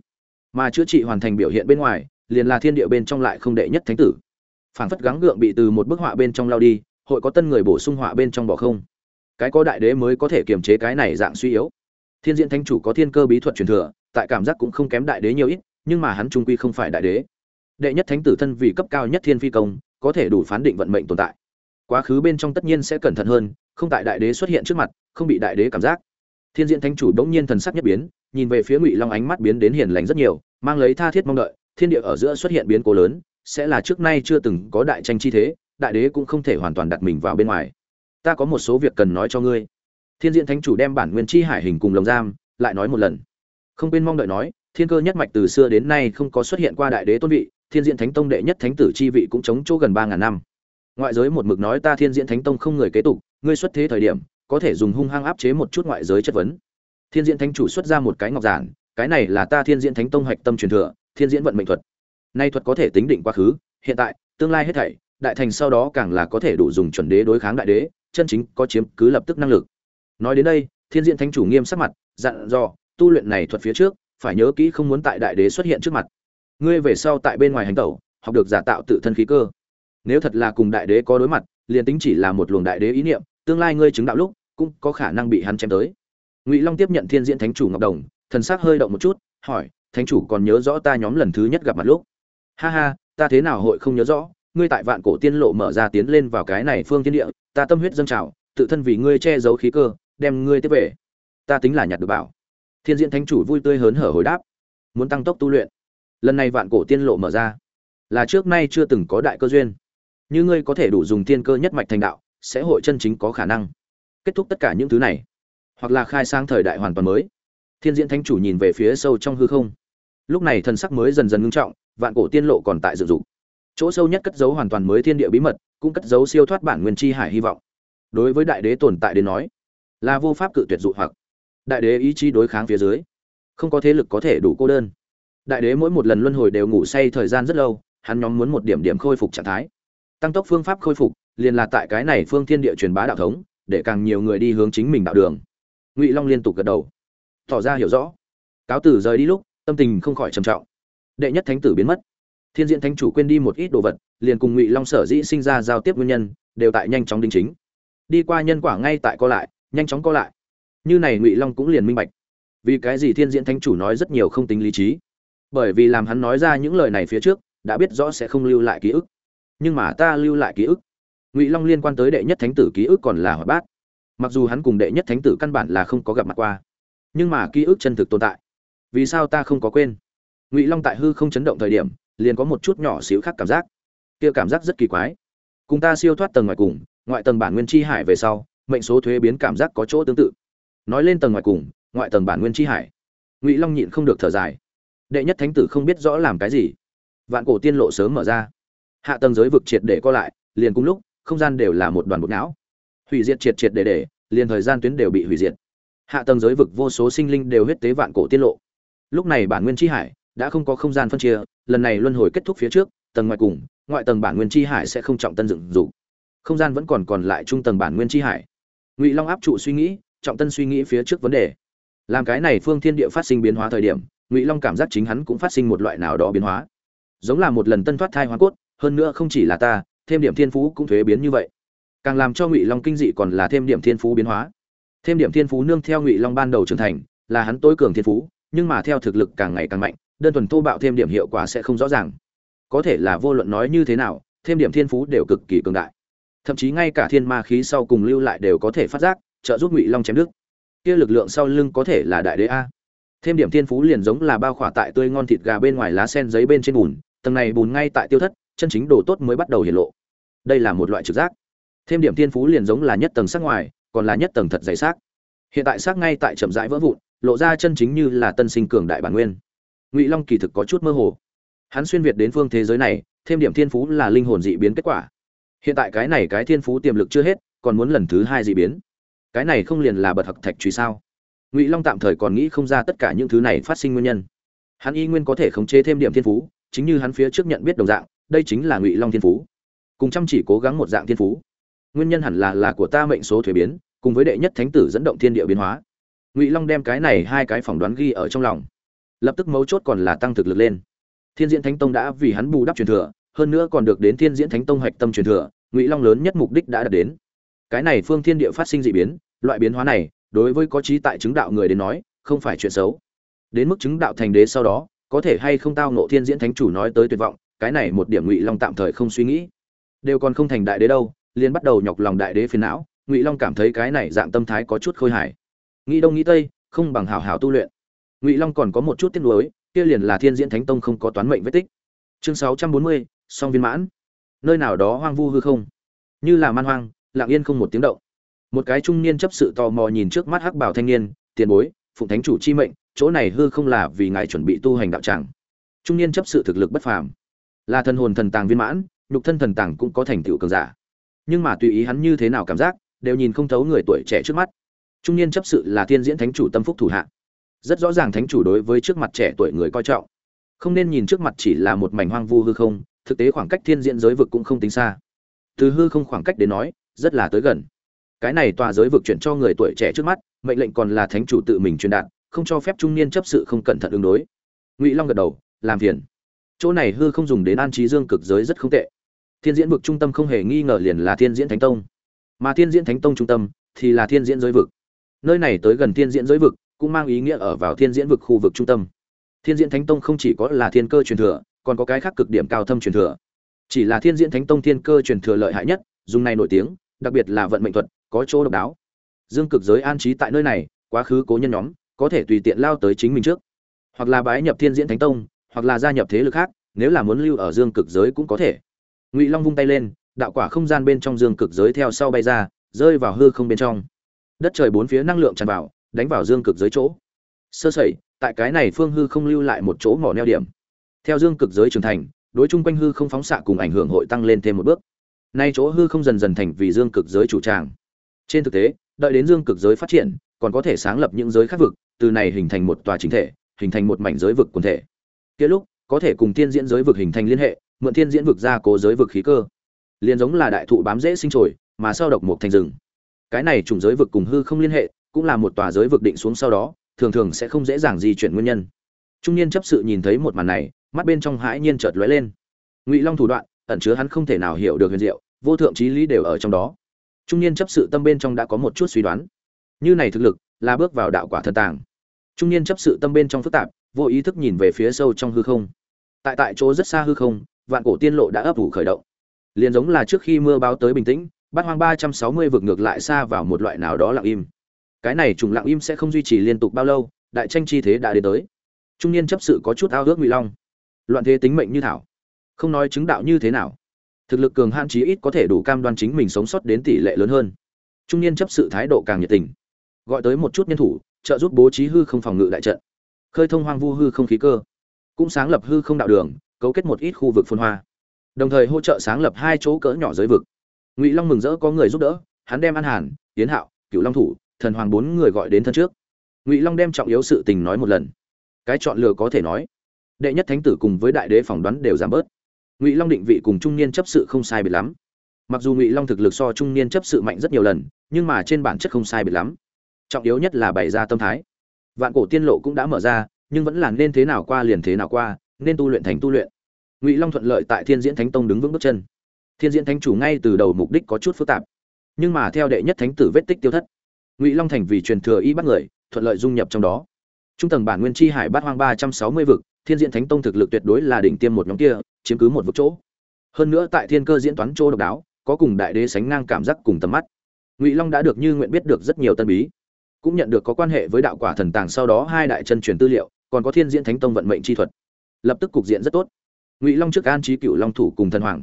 Mà chữa trị hoàn thành biểu hiện bên ngoài, liền là thiên địa bên trong lại không đệ nhất thánh tử. Phảng phất gắng gượng bị từ một bức họa bên trong lao đi, hội có tân người bổ sung họa bên trong bỏ không. Cái có đại đế mới có thể kiềm chế cái này dạng suy yếu. Thiên diện thánh chủ có thiên cơ bí thuật truyền thừa tại cảm giác cũng không kém đại đế nhiều ít, nhưng mà hắn trung quy không phải đại đế. Đệ nhất thánh tử thân vì cấp cao nhất thiên phi công, có thể đủ phán định vận mệnh tồn tại. Quá khứ bên trong tất nhiên sẽ cẩn thận hơn, không tại đại đế xuất hiện trước mặt, không bị đại đế cảm giác. Thiên diện thánh chủ bỗng nhiên thần sắc nhất biến, nhìn về phía ngụy long ánh mắt biến đến hiền lành rất nhiều, mang lấy tha thiết mong đợi, thiên địa ở giữa xuất hiện biến cố lớn, sẽ là trước nay chưa từng có đại tranh chi thế, đại đế cũng không thể hoàn toàn đặt mình vào bên ngoài. Ta có một số việc cần nói cho ngươi. Thiên diện thánh chủ đem bản nguyên chi hải hình cùng lồng giam, lại nói một lần không quên mong đợi nói, thiên cơ nhất mạch từ xưa đến nay không có xuất hiện qua đại đế tôn vị, thiên diện thánh tông đệ nhất thánh tử chi vị cũng chống chỗ gần ba ngàn năm. Ngoại giới một mực nói ta thiên diện thánh tông không người kế tục, ngươi xuất thế thời điểm, có thể dùng hung hăng áp chế một chút ngoại giới chất vấn. Thiên diện thánh chủ xuất ra một cái ngọc giản, cái này là ta thiên diện thánh tông hạch tâm truyền thừa, thiên diễn vận mệnh thuật. Nay thuật có thể tính định quá khứ, hiện tại, tương lai hết thảy, đại thành sau đó càng là có thể đủ dùng chuẩn đế đối kháng đại đế, chân chính có chiếm cứ lập tức năng lực. Nói đến đây, thiên diện thánh chủ nghiêm sắc mặt, dặn dò tu luyện này thuật phía trước, phải nhớ kỹ không muốn tại đại đế xuất hiện trước mặt. Ngươi về sau tại bên ngoài hành tẩu, học được giả tạo tự thân khí cơ. Nếu thật là cùng đại đế có đối mặt, liền tính chỉ là một luồng đại đế ý niệm, tương lai ngươi chứng đạo lúc, cũng có khả năng bị hắn chém tới. Ngụy long tiếp nhận thiên diễn thánh chủ ngọc đồng, thần sắc hơi động một chút, hỏi, thánh chủ còn nhớ rõ ta nhóm lần thứ nhất gặp mặt lúc? Ha ha, ta thế nào hội không nhớ rõ? Ngươi tại vạn cổ tiên lộ mở ra tiến lên vào cái này phương tiên địa, ta tâm huyết dâng trào, tự thân vì ngươi che giấu khí cơ, đem ngươi tiếp về. Ta tính là nhặt được bảo thiên diễn thánh chủ vui tươi hớn hở hồi đáp, muốn tăng tốc tu luyện. Lần này vạn cổ tiên lộ mở ra, là trước nay chưa từng có đại cơ duyên. Như ngươi có thể đủ dùng tiên cơ nhất mạch thành đạo, sẽ hội chân chính có khả năng kết thúc tất cả những thứ này, hoặc là khai sang thời đại hoàn toàn mới. Thiên diễn thánh chủ nhìn về phía sâu trong hư không. Lúc này thần sắc mới dần dần ngưng trọng, vạn cổ tiên lộ còn tại dự dụng chỗ sâu nhất cất giấu hoàn toàn mới thiên địa bí mật, cũng cất giấu siêu thoát bản nguyên chi hải hy vọng. Đối với đại đế tồn tại đến nói, là vô pháp cự tuyệt dụ hoặc đại đế ý chí đối kháng phía dưới. Không có thế lực có thể đủ cô đơn. Đại đế mỗi một lần luân hồi đều ngủ say thời gian rất lâu, hắn nhóm muốn một điểm điểm khôi phục trạng thái. Tăng tốc phương pháp khôi phục, liền là tại cái này phương thiên địa truyền bá đạo thống, để càng nhiều người đi hướng chính mình đạo đường. Ngụy long liên tục gật đầu. Tỏ ra hiểu rõ. Cáo tử rời đi lúc, tâm tình không khỏi trầm trọng. Đệ nhất thánh tử biến mất. Thiên diện thánh chủ quên đi một ít đồ vật, liền cùng ngụy long sở dĩ sinh ra giao tiếp nguyên nhân, đều tại nhanh chóng đính chính. Đi qua nhân quả ngay tại co lại, nhanh chóng co lại như này ngụy long cũng liền minh bạch. Vì cái gì thiên diễn thánh chủ nói rất nhiều không tính lý trí? Bởi vì làm hắn nói ra những lời này phía trước, đã biết rõ sẽ không lưu lại ký ức. Nhưng mà ta lưu lại ký ức. Ngụy long liên quan tới đệ nhất thánh tử ký ức còn là hỏi bát. Mặc dù hắn cùng đệ nhất thánh tử căn bản là không có gặp mặt qua, nhưng mà ký ức chân thực tồn tại. Vì sao ta không có quên? Ngụy long tại hư không chấn động thời điểm, liền có một chút nhỏ xíu khác cảm giác. Kia cảm giác rất kỳ quái. Cùng ta siêu thoát tầng ngoài cùng, ngoại tầng bản nguyên chi hải về sau, mệnh số thuế biến cảm giác có chỗ tương tự nói lên tầng ngoài cùng ngoại tầng bản nguyên chi hải. Ngụy long nhịn không được thở dài. Đệ nhất thánh tử không biết rõ làm cái gì. Vạn cổ tiên lộ sớm mở ra. Hạ tầng giới vực triệt để co lại liền cùng lúc không gian đều là một đoàn bột não. Hủy diệt triệt triệt để để liền thời gian tuyến đều bị hủy diệt. Hạ tầng giới vực vô số sinh linh đều huyết tế vạn cổ tiên lộ. Lúc này bản nguyên chi hải đã không có không gian phân chia lần này luân hồi kết thúc phía trước tầng ngoài cùng ngoại tầng bản nguyên chi hải sẽ không trọng tân dựng dù, không gian vẫn còn còn lại trung tầng bản nguyên chi hải. Ngụy long áp trụ suy nghĩ trọng tân suy nghĩ phía trước vấn đề. Làm cái này phương thiên địa phát sinh biến hóa thời điểm, ngụy long cảm giác chính hắn cũng phát sinh một loại nào đó biến hóa. Giống là một lần tân thoát thai hoa cốt, hơn nữa không chỉ là ta, thêm điểm thiên phú cũng thuế biến như vậy. Càng làm cho ngụy long kinh dị còn là thêm điểm thiên phú biến hóa. Thêm điểm thiên phú nương theo ngụy long ban đầu trưởng thành, là hắn tối cường thiên phú, nhưng mà theo thực lực càng ngày càng mạnh, đơn thuần thô bạo thêm điểm hiệu quả sẽ không rõ ràng. Có thể là vô luận nói như thế nào, thêm điểm thiên phú đều cực kỳ cường đại. Thậm chí ngay cả thiên ma khí sau cùng lưu lại đều có thể phát giác trợ giúp ngụy long chém đức kia lực lượng sau lưng có thể là đại đế a. Thêm điểm thiên phú liền giống là bao khỏa tại tươi ngon thịt gà bên ngoài lá sen giấy bên trên bùn, tầng này bùn ngay tại tiêu thất, chân chính đồ tốt mới bắt đầu hiện lộ. Đây là một loại trực giác. Thêm điểm thiên phú liền giống là nhất tầng sắc ngoài, còn là nhất tầng thật dày xác. Hiện tại xác ngay tại chậm rãi vỡ vụn, lộ ra chân chính như là tân sinh cường đại bản nguyên. Ngụy long kỳ thực có chút mơ hồ. Hắn xuyên việt đến phương thế giới này, thêm điểm thiên phú là linh hồn dị biến kết quả. Hiện tại cái này cái thiên phú tiềm lực chưa hết, còn muốn lần thứ hai dị biến cái này không liền là bật học thạch truy sao? Ngụy long tạm thời còn nghĩ không ra tất cả những thứ này phát sinh nguyên nhân. Hắn y nguyên có thể khống chế thêm điểm thiên phú, chính như hắn phía trước nhận biết đồng dạng, đây chính là ngụy long thiên phú. Cùng chăm chỉ cố gắng một dạng thiên phú. Nguyên nhân hẳn là là của ta mệnh số thuế biến, cùng với đệ nhất thánh tử dẫn động thiên địa biến hóa. Ngụy long đem cái này hai cái phỏng đoán ghi ở trong lòng. Lập tức mấu chốt còn là tăng thực lực lên. Thiên diễn thánh tông đã vì hắn bù đắp truyền thừa, hơn nữa còn được đến thiên diễn thánh tông hạch tâm truyền thừa, ngụy long lớn nhất mục đích đã đạt đến cái này phương thiên địa phát sinh dị biến, loại biến hóa này, đối với có trí tại chứng đạo người đến nói, không phải chuyện xấu. Đến mức chứng đạo thành đế sau đó, có thể hay không tao nộ thiên diễn thánh chủ nói tới tuyệt vọng, cái này một điểm ngụy long tạm thời không suy nghĩ. Đều còn không thành đại đế đâu, liền bắt đầu nhọc lòng đại đế phiền não, ngụy long cảm thấy cái này dạng tâm thái có chút khôi hài. Nghĩ đông nghĩ tây, không bằng hảo hảo tu luyện. Ngụy long còn có một chút tiếc nuối, kia liền là thiên diễn thánh tông không có toán mệnh vết tích. Chương sáu trăm bốn mươi, song viên mãn. Nơi nào đó hoang vu hư không. Như là man hoang lặng yên không một tiếng động. Một cái trung niên chấp sự tò mò nhìn trước mắt hắc bảo thanh niên, tiền bối, phụng thánh chủ chi mệnh, chỗ này hư không là vì ngài chuẩn bị tu hành đạo tràng. Trung niên chấp sự thực lực bất phàm. Là thần hồn thần tàng viên mãn, nhục thân thần tàng cũng có thành tựu cường giả. Nhưng mà tùy ý hắn như thế nào cảm giác, đều nhìn không thấu người tuổi trẻ trước mắt. Trung niên chấp sự là thiên diễn thánh chủ tâm phúc thủ hạ. Rất rõ ràng thánh chủ đối với trước mặt trẻ tuổi người coi trọng. Không nên nhìn trước mặt chỉ là một mảnh hoang vu hư không, thực tế khoảng cách thiên diễn giới vực cũng không tính xa. Từ hư không khoảng cách đến nói rất là tới gần. Cái này tòa giới vực chuyển cho người tuổi trẻ trước mắt, mệnh lệnh còn là thánh chủ tự mình truyền đạt, không cho phép trung niên chấp sự không cẩn thận ứng đối. Ngụy long gật đầu, làm phiền. Chỗ này hư không dùng đến an trí dương cực giới rất không tệ. Thiên diễn vực trung tâm không hề nghi ngờ liền là thiên diễn thánh tông. Mà thiên diễn thánh tông trung tâm thì là thiên diễn giới vực. Nơi này tới gần thiên diễn giới vực cũng mang ý nghĩa ở vào thiên diễn vực khu vực trung tâm. Thiên diễn thánh tông không chỉ có là thiên cơ truyền thừa, còn có cái khác cực điểm cao thâm truyền thừa. Chỉ là thiên diễn thánh tông thiên cơ truyền thừa lợi hại nhất, dùng này nổi tiếng đặc biệt là vận mệnh thuật, có chỗ độc đáo. Dương cực giới an trí tại nơi này, quá khứ cố nhân nhóm, có thể tùy tiện lao tới chính mình trước. Hoặc là bái nhập thiên diễn thánh tông, hoặc là gia nhập thế lực khác, nếu là muốn lưu ở dương cực giới cũng có thể. Ngụy long vung tay lên, đạo quả không gian bên trong dương cực giới theo sau bay ra, rơi vào hư không bên trong. Đất trời bốn phía năng lượng tràn vào, đánh vào dương cực giới chỗ. Sơ sẩy, tại cái này phương hư không lưu lại một chỗ mỏ neo điểm. Theo dương cực giới trưởng thành, đối chung quanh hư không phóng xạ cùng ảnh hưởng hội tăng lên thêm một bước nay chỗ hư không dần dần thành vì dương cực giới chủ tràng. Trên thực tế, đợi đến dương cực giới phát triển, còn có thể sáng lập những giới khác vực, từ này hình thành một tòa chính thể, hình thành một mảnh giới vực quần thể. Kia lúc, có thể cùng thiên diễn giới vực hình thành liên hệ, mượn thiên diễn vực ra cố giới vực khí cơ. Liền giống là đại thụ bám dễ sinh trồi, mà sau độc một thành rừng. Cái này trùng giới vực cùng hư không liên hệ, cũng là một tòa giới vực định xuống sau đó, thường thường sẽ không dễ dàng di chuyển nguyên nhân. Trung niên chấp sự nhìn thấy một màn này, mắt bên trong hãi nhiên chợt lóe lên. Ngụy long thủ đoạn ẩn chứa hắn không thể nào hiểu được huyền diệu, vô thượng trí lý đều ở trong đó. Trung niên chấp sự tâm bên trong đã có một chút suy đoán. Như này thực lực, là bước vào đạo quả thần tàng. Trung niên chấp sự tâm bên trong phức tạp, vô ý thức nhìn về phía sâu trong hư không. Tại tại chỗ rất xa hư không, vạn cổ tiên lộ đã ấp ủ khởi động. Liền giống là trước khi mưa báo tới bình tĩnh, bát hoang ba trăm sáu mươi vực ngược lại xa vào một loại nào đó lặng im. Cái này trùng lặng im sẽ không duy trì liên tục bao lâu, đại tranh chi thế đã đến tới. Trung niên chấp sự có chút ao ước ngụy long. Loạn thế tính mệnh như thảo không nói chứng đạo như thế nào. Thực lực cường hạn chí ít có thể đủ cam đoan chính mình sống sót đến tỷ lệ lớn hơn. Trung niên chấp sự thái độ càng nhiệt tình. Gọi tới một chút nhân thủ, trợ giúp bố trí hư không phòng ngự đại trận. Khơi thông hoang vu hư không khí cơ. Cũng sáng lập hư không đạo đường, cấu kết một ít khu vực phun hoa. Đồng thời hỗ trợ sáng lập hai chỗ cỡ nhỏ giới vực. Ngụy long mừng rỡ có người giúp đỡ, hắn đem an hàn tiến hạo cựu long thủ, thần hoàng bốn người gọi đến thân trước. Ngụy long đem trọng yếu sự tình nói một lần. Cái chọn lựa có thể nói, đệ nhất thánh tử cùng với đại đế phỏng đoán đều giảm bớt ngụy long định vị cùng trung niên chấp sự không sai biệt lắm. Mặc dù ngụy long thực lực so trung niên chấp sự mạnh rất nhiều lần, nhưng mà trên bản chất không sai biệt lắm. Trọng yếu nhất là bày ra tâm thái. Vạn cổ tiên lộ cũng đã mở ra, nhưng vẫn là nên thế nào qua liền thế nào qua, nên tu luyện thành tu luyện. Ngụy long thuận lợi tại thiên diễn thánh tông đứng vững bước chân. Thiên diễn thánh chủ ngay từ đầu mục đích có chút phức tạp, nhưng mà theo đệ nhất thánh tử vết tích tiêu thất, ngụy long thành vì truyền thừa y bắt người, thuận lợi dung nhập trong đó trung tầng bản nguyên chi hải bát hoang ba trăm sáu mươi vực, thiên diễn thánh tông thực lực tuyệt đối là đỉnh tiêm một nhóm kia, chiếm cứ một vực chỗ. Hơn nữa tại thiên cơ diễn toán chỗ độc đáo, có cùng đại đế sánh ngang cảm giác cùng tầm mắt. Ngụy long đã được như nguyện biết được rất nhiều tân bí, cũng nhận được có quan hệ với đạo quả thần tàng sau đó hai đại chân truyền tư liệu, còn có thiên diễn thánh tông vận mệnh chi thuật. Lập tức cục diện rất tốt. Ngụy long trước an trí cựu long thủ cùng thần hoàng.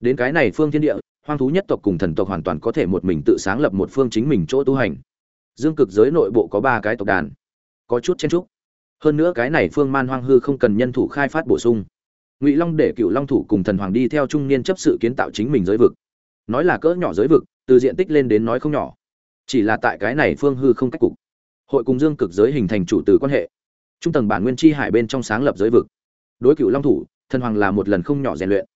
Đến cái này phương thiên địa, hoang thú nhất tộc cùng thần tộc hoàn toàn có thể một mình tự sáng lập một phương chính mình chỗ tu hành. Dương cực giới nội bộ có ba cái tộc đàn có chút chen trúc hơn nữa cái này phương man hoang hư không cần nhân thủ khai phát bổ sung. Ngụy long để cựu long thủ cùng thần hoàng đi theo trung niên chấp sự kiến tạo chính mình giới vực. Nói là cỡ nhỏ giới vực, từ diện tích lên đến nói không nhỏ. Chỉ là tại cái này phương hư không cách cục. Hội cùng dương cực giới hình thành chủ từ quan hệ. Trung tầng bản nguyên chi hải bên trong sáng lập giới vực. Đối cựu long thủ, thần hoàng là một lần không nhỏ rèn luyện.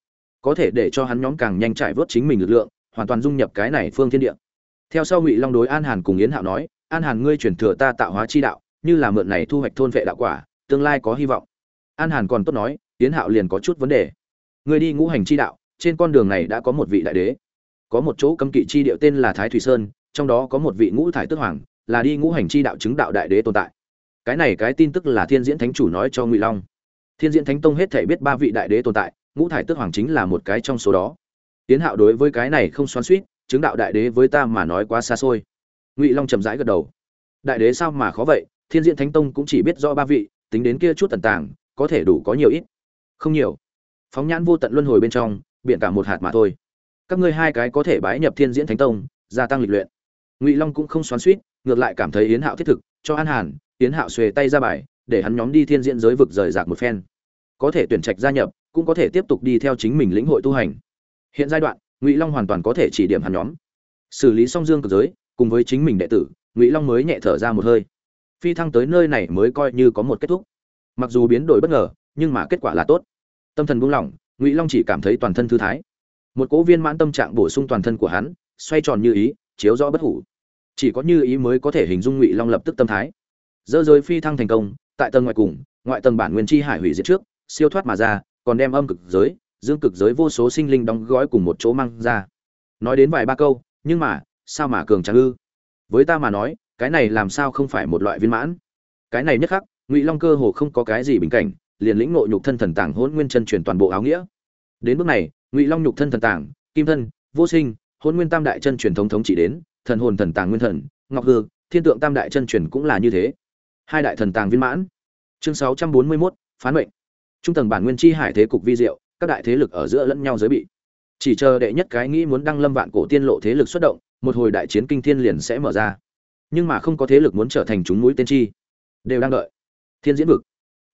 Có thể để cho hắn nhóm càng nhanh trải vớt chính mình lực lượng, hoàn toàn dung nhập cái này phương thiên địa. Theo sau ngụy long đối an hàn cùng yến hạo nói, an hàn ngươi chuyển thừa ta tạo hóa chi đạo như là mượn này thu hoạch thôn vệ đạo quả, tương lai có hy vọng. An hàn còn tốt nói tiến hạo liền có chút vấn đề. Người đi ngũ hành chi đạo, trên con đường này đã có một vị đại đế. Có một chỗ cấm kỵ chi điệu tên là thái thủy sơn, trong đó có một vị ngũ thải tước hoàng, là đi ngũ hành chi đạo chứng đạo đại đế tồn tại. Cái này cái tin tức là thiên diễn thánh chủ nói cho ngụy long. Thiên diễn thánh tông hết thể biết ba vị đại đế tồn tại, ngũ thải tước hoàng chính là một cái trong số đó. Tiến hạo đối với cái này không xoắn suýt chứng đạo đại đế với ta mà nói quá xa xôi. Ngụy long chậm rãi gật đầu. Đại đế sao mà khó vậy? Thiên diễn thánh tông cũng chỉ biết rõ ba vị, tính đến kia chút tần tàng, có thể đủ có nhiều ít. Không nhiều. Phóng nhãn vô tận luân hồi bên trong biện cả một hạt mà thôi. Các ngươi hai cái có thể bái nhập thiên diễn thánh tông, gia tăng lịch luyện. Ngụy long cũng không xoắn suýt ngược lại cảm thấy yến hạo thiết thực, cho an hàn, yến hạo xuề tay ra bài, để hắn nhóm đi thiên diễn giới vực rời rạc một phen. Có thể tuyển trạch gia nhập, cũng có thể tiếp tục đi theo chính mình lĩnh hội tu hành. Hiện giai đoạn, ngụy long hoàn toàn có thể chỉ điểm hắn nhóm. Xử lý song dương cực giới, cùng với chính mình đệ tử, ngụy long mới nhẹ thở ra một hơi phi thăng tới nơi này mới coi như có một kết thúc. Mặc dù biến đổi bất ngờ, nhưng mà kết quả là tốt. Tâm thần buông lỏng, ngụy long chỉ cảm thấy toàn thân thư thái. Một cỗ viên mãn tâm trạng bổ sung toàn thân của hắn, xoay tròn như ý, chiếu rõ bất hủ. Chỉ có như ý mới có thể hình dung ngụy long lập tức tâm thái. Dơ rơi phi thăng thành công, tại tầng ngoại cùng, ngoại tầng bản nguyên chi hải hủy diệt trước, siêu thoát mà ra, còn đem âm cực giới, dương cực giới vô số sinh linh đóng gói cùng một chỗ mang ra. Nói đến vài ba câu, nhưng mà, sao mà cường tráng ư? Với ta mà nói cái này làm sao không phải một loại viên mãn? Cái này nhất khắc ngụy long cơ hồ không có cái gì bình cảnh liền lĩnh nội nhục thân thần tàng hôn nguyên chân truyền toàn bộ áo nghĩa. Đến bước này ngụy long nhục thân thần tàng kim thân vô sinh hôn nguyên tam đại chân truyền thống thống chỉ đến thần hồn thần tàng nguyên thần ngọc hư thiên tượng tam đại chân truyền cũng là như thế. Hai đại thần tàng viên mãn. Chương sáu trăm bốn mươi 641, phán mệnh. Trung tầng bản nguyên chi hải thế cục vi diệu các đại thế lực ở giữa lẫn nhau giới bị. Chỉ chờ đệ nhất cái nghĩ muốn đăng lâm vạn cổ tiên lộ thế lực xuất động một hồi đại chiến kinh thiên liền sẽ mở ra nhưng mà không có thế lực muốn trở thành chúng mũi tiên tri đều đang đợi. Thiên diễn vực.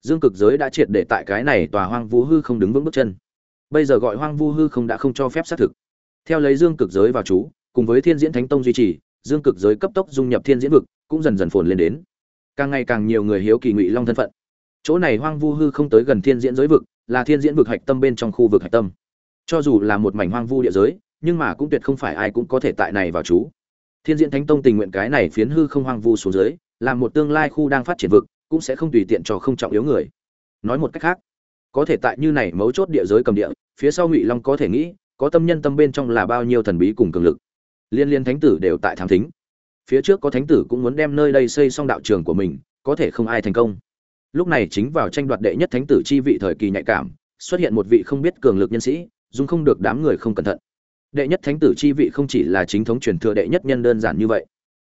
Dương cực giới đã triệt để tại cái này tòa hoang vu hư không đứng vững bước chân. Bây giờ gọi hoang vu hư không đã không cho phép xác thực. Theo lấy dương cực giới vào chú, cùng với thiên diễn thánh tông duy trì, dương cực giới cấp tốc dung nhập thiên diễn vực, cũng dần dần phồn lên đến. Càng ngày càng nhiều người hiếu kỳ ngụy long thân phận. Chỗ này hoang vu hư không tới gần thiên diễn giới vực, là thiên diễn vực hạch tâm bên trong khu vực hạch tâm. Cho dù là một mảnh hoang vu địa giới, nhưng mà cũng tuyệt không phải ai cũng có thể tại này vào chú thiên diễn thánh tông tình nguyện cái này phiến hư không hoang vu xuống dưới làm một tương lai khu đang phát triển vực, cũng sẽ không tùy tiện cho không trọng yếu người. Nói một cách khác, có thể tại như này mấu chốt địa giới cầm địa, phía sau ngụy long có thể nghĩ, có tâm nhân tâm bên trong là bao nhiêu thần bí cùng cường lực. Liên liên thánh tử đều tại tham thính. Phía trước có thánh tử cũng muốn đem nơi đây xây xong đạo trường của mình, có thể không ai thành công. Lúc này chính vào tranh đoạt đệ nhất thánh tử chi vị thời kỳ nhạy cảm, xuất hiện một vị không biết cường lực nhân sĩ dung không được đám người không cẩn thận đệ nhất thánh tử chi vị không chỉ là chính thống truyền thừa đệ nhất nhân đơn giản như vậy.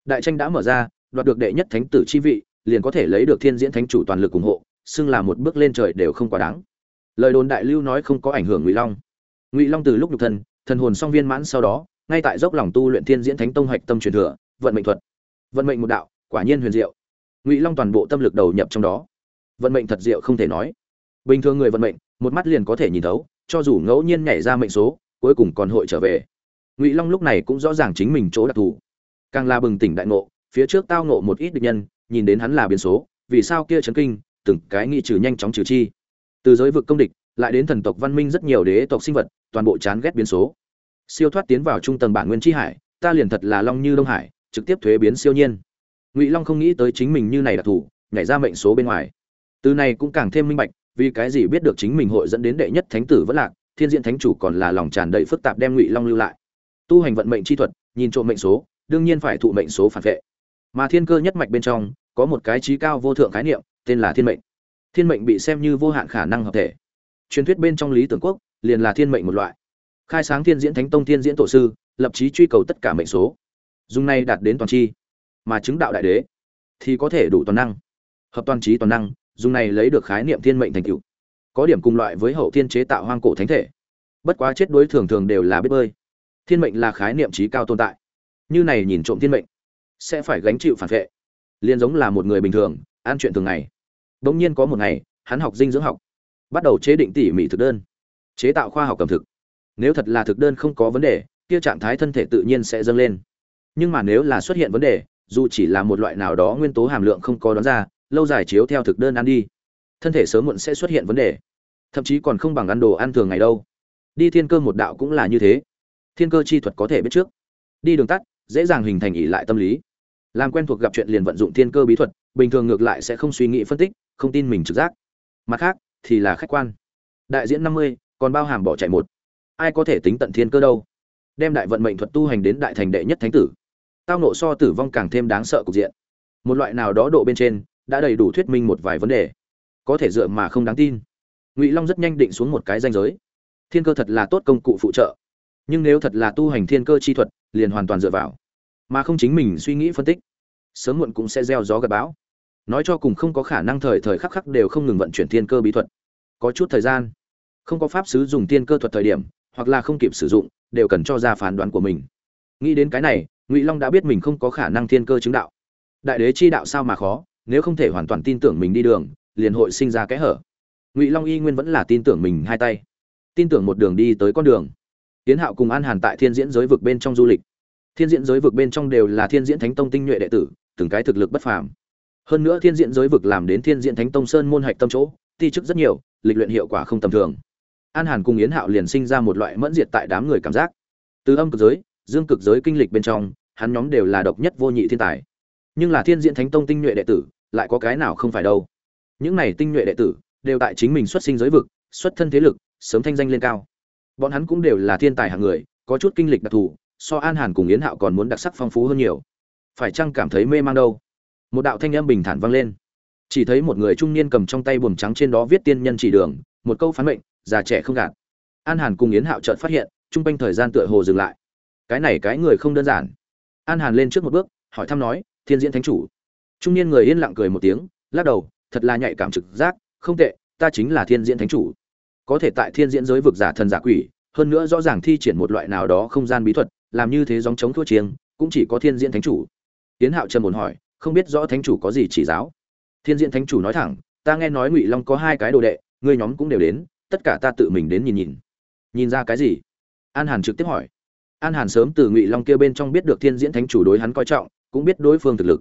Đại tranh đã mở ra, đoạt được đệ nhất thánh tử chi vị, liền có thể lấy được thiên diễn thánh chủ toàn lực ủng hộ, xưng là một bước lên trời đều không quá đáng. Lời đồn đại lưu nói không có ảnh hưởng ngụy long. Ngụy long từ lúc nhục thân, thần hồn song viên mãn sau đó, ngay tại dốc lòng tu luyện thiên diễn thánh tông hạch tâm truyền thừa, vận mệnh thuật. Vận mệnh một đạo, quả nhiên huyền diệu. Ngụy long toàn bộ tâm lực đầu nhập trong đó. Vận mệnh thật diệu không thể nói. Bình thường người vận mệnh, một mắt liền có thể nhìn thấu, cho dù ngẫu nhiên nhảy ra mệnh số cuối cùng còn hội trở về. Ngụy long lúc này cũng rõ ràng chính mình chỗ đặc thù. Càng là bừng tỉnh đại ngộ, phía trước tao ngộ một ít địch nhân, nhìn đến hắn là biến số, vì sao kia chấn kinh, từng cái nghị trừ nhanh chóng trừ chi. Từ giới vực công địch, lại đến thần tộc văn minh rất nhiều đế tộc sinh vật, toàn bộ chán ghét biến số. Siêu thoát tiến vào trung tầng bản nguyên tri hải, ta liền thật là long như đông hải, trực tiếp thuế biến siêu nhiên. Ngụy long không nghĩ tới chính mình như này đặc thù, nhảy ra mệnh số bên ngoài. Từ này cũng càng thêm minh bạch, vì cái gì biết được chính mình hội dẫn đến đệ nhất thánh tử vẫn lạc thiên diện thánh chủ còn là lòng tràn đầy phức tạp đem ngụy long lưu lại. Tu hành vận mệnh chi thuật, nhìn trộm mệnh số, đương nhiên phải thụ mệnh số phản vệ. Mà thiên cơ nhất mạch bên trong, có một cái trí cao vô thượng khái niệm, tên là thiên mệnh. Thiên mệnh bị xem như vô hạn khả năng hợp thể. Truyền thuyết bên trong lý tưởng quốc, liền là thiên mệnh một loại. Khai sáng thiên diễn thánh tông thiên diễn tổ sư, lập chí truy cầu tất cả mệnh số. Dùng này đạt đến toàn chi, mà chứng đạo đại đế, thì có thể đủ toàn năng, hợp toàn trí toàn năng, dùng này lấy được khái niệm thiên mệnh thành tựu có điểm cùng loại với hậu thiên chế tạo hoang cổ thánh thể. Bất quá chết đối thường thường đều là biết bơi. Thiên mệnh là khái niệm trí cao tồn tại. Như này nhìn trộm thiên mệnh, sẽ phải gánh chịu phản vệ. Liền giống là một người bình thường, an chuyện thường ngày. Bỗng nhiên có một ngày, hắn học dinh dưỡng học, bắt đầu chế định tỉ mỉ thực đơn, chế tạo khoa học cầm thực. Nếu thật là thực đơn không có vấn đề, kia trạng thái thân thể tự nhiên sẽ dâng lên. Nhưng mà nếu là xuất hiện vấn đề, dù chỉ là một loại nào đó nguyên tố hàm lượng không có đoán ra, lâu dài chiếu theo thực đơn ăn đi thân thể sớm muộn sẽ xuất hiện vấn đề. Thậm chí còn không bằng ăn đồ ăn thường ngày đâu. Đi thiên cơ một đạo cũng là như thế. Thiên cơ chi thuật có thể biết trước. Đi đường tắt, dễ dàng hình thành ỉ lại tâm lý. Làm quen thuộc gặp chuyện liền vận dụng thiên cơ bí thuật, bình thường ngược lại sẽ không suy nghĩ phân tích, không tin mình trực giác. Mặt khác, thì là khách quan. Đại diễn năm mươi, còn bao hàm bỏ chạy một. Ai có thể tính tận thiên cơ đâu? Đem đại vận mệnh thuật tu hành đến đại thành đệ nhất thánh tử. Tao nộ so tử vong càng thêm đáng sợ cục diện. Một loại nào đó độ bên trên, đã đầy đủ thuyết minh một vài vấn đề có thể dựa mà không đáng tin. Ngụy long rất nhanh định xuống một cái danh giới. Thiên cơ thật là tốt công cụ phụ trợ. Nhưng nếu thật là tu hành thiên cơ chi thuật, liền hoàn toàn dựa vào. Mà không chính mình suy nghĩ phân tích, sớm muộn cũng sẽ gieo gió gặp bão. Nói cho cùng không có khả năng thời thời khắc khắc đều không ngừng vận chuyển thiên cơ bí thuật. Có chút thời gian, không có pháp sứ dùng thiên cơ thuật thời điểm, hoặc là không kịp sử dụng, đều cần cho ra phán đoán của mình. Nghĩ đến cái này, ngụy long đã biết mình không có khả năng thiên cơ chứng đạo. Đại đế chi đạo sao mà khó, nếu không thể hoàn toàn tin tưởng mình đi đường liền hội sinh ra kẽ hở. Ngụy long y nguyên vẫn là tin tưởng mình hai tay, tin tưởng một đường đi tới con đường. Tiến hạo cùng an hàn tại thiên diễn giới vực bên trong du lịch. Thiên diễn giới vực bên trong đều là thiên diễn thánh tông tinh nhuệ đệ tử, từng cái thực lực bất phàm. Hơn nữa thiên diễn giới vực làm đến thiên diễn thánh tông sơn môn hạch tâm chỗ, ti chức rất nhiều, lịch luyện hiệu quả không tầm thường. An hàn cùng yến hạo liền sinh ra một loại mẫn diệt tại đám người cảm giác. Từ âm cực giới, dương cực giới kinh lịch bên trong, hắn nhóm đều là độc nhất vô nhị thiên tài. Nhưng là thiên diễn thánh tông tinh nhuệ đệ tử, lại có cái nào không phải đâu? Những này tinh nhuệ đệ tử đều tại chính mình xuất sinh giới vực, xuất thân thế lực, sớm thanh danh lên cao. Bọn hắn cũng đều là thiên tài hạng người, có chút kinh lịch đặc thù, so an hàn cùng yến hạo còn muốn đặc sắc phong phú hơn nhiều. Phải chăng cảm thấy mê mang đâu? Một đạo thanh âm bình thản vang lên. Chỉ thấy một người trung niên cầm trong tay buồm trắng trên đó viết tiên nhân chỉ đường, một câu phán mệnh, già trẻ không gạt. An hàn cùng yến hạo chợt phát hiện, chung quanh thời gian tựa hồ dừng lại. Cái này cái người không đơn giản. An hàn lên trước một bước, hỏi thăm nói, thiên diễn thánh chủ. Trung niên người yên lặng cười một tiếng, lắc đầu thật là nhạy cảm trực giác, không tệ, ta chính là thiên diễn thánh chủ. Có thể tại thiên diễn giới vực giả thần giả quỷ, hơn nữa rõ ràng thi triển một loại nào đó không gian bí thuật, làm như thế dòng chống thua chiêng, cũng chỉ có thiên diễn thánh chủ. Tiến hạo trần muốn hỏi, không biết rõ thánh chủ có gì chỉ giáo? Thiên diễn thánh chủ nói thẳng, ta nghe nói ngụy long có hai cái đồ đệ ngươi nhóm cũng đều đến, tất cả ta tự mình đến nhìn nhìn. Nhìn ra cái gì? An hàn trực tiếp hỏi. An hàn sớm từ ngụy long kia bên trong biết được thiên diễn thánh chủ đối hắn coi trọng, cũng biết đối phương thực lực.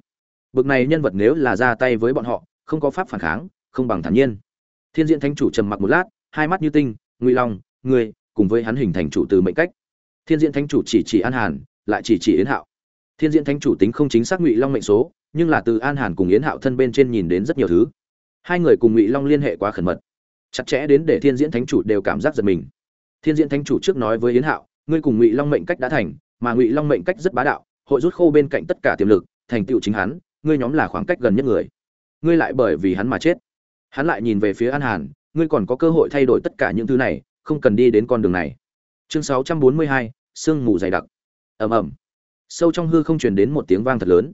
Bực này nhân vật nếu là ra tay với bọn họ không có pháp phản kháng, không bằng thản nhiên. Thiên diễn thánh chủ trầm mặc một lát, hai mắt như tinh, ngụy long, ngươi cùng với hắn hình thành chủ từ mệnh cách. Thiên diễn thánh chủ chỉ chỉ an hàn, lại chỉ chỉ yến hạo. Thiên diễn thánh chủ tính không chính xác ngụy long mệnh số, nhưng là từ an hàn cùng yến hạo thân bên trên nhìn đến rất nhiều thứ. Hai người cùng ngụy long liên hệ quá khẩn mật. Chặt chẽ đến để thiên diễn thánh chủ đều cảm giác giật mình. Thiên diễn thánh chủ trước nói với yến hạo, ngươi cùng ngụy long mệnh cách đã thành, mà ngụy long mệnh cách rất bá đạo, hội rút khô bên cạnh tất cả tiềm lực, thành tựu chính hắn, ngươi nhóm là khoảng cách gần nhất người ngươi lại bởi vì hắn mà chết. Hắn lại nhìn về phía an hàn ngươi còn có cơ hội thay đổi tất cả những thứ này không cần đi đến con đường này. Chương 642, sương mù dày đặc. Ầm ầm. Sâu trong hư không truyền đến một tiếng vang thật lớn.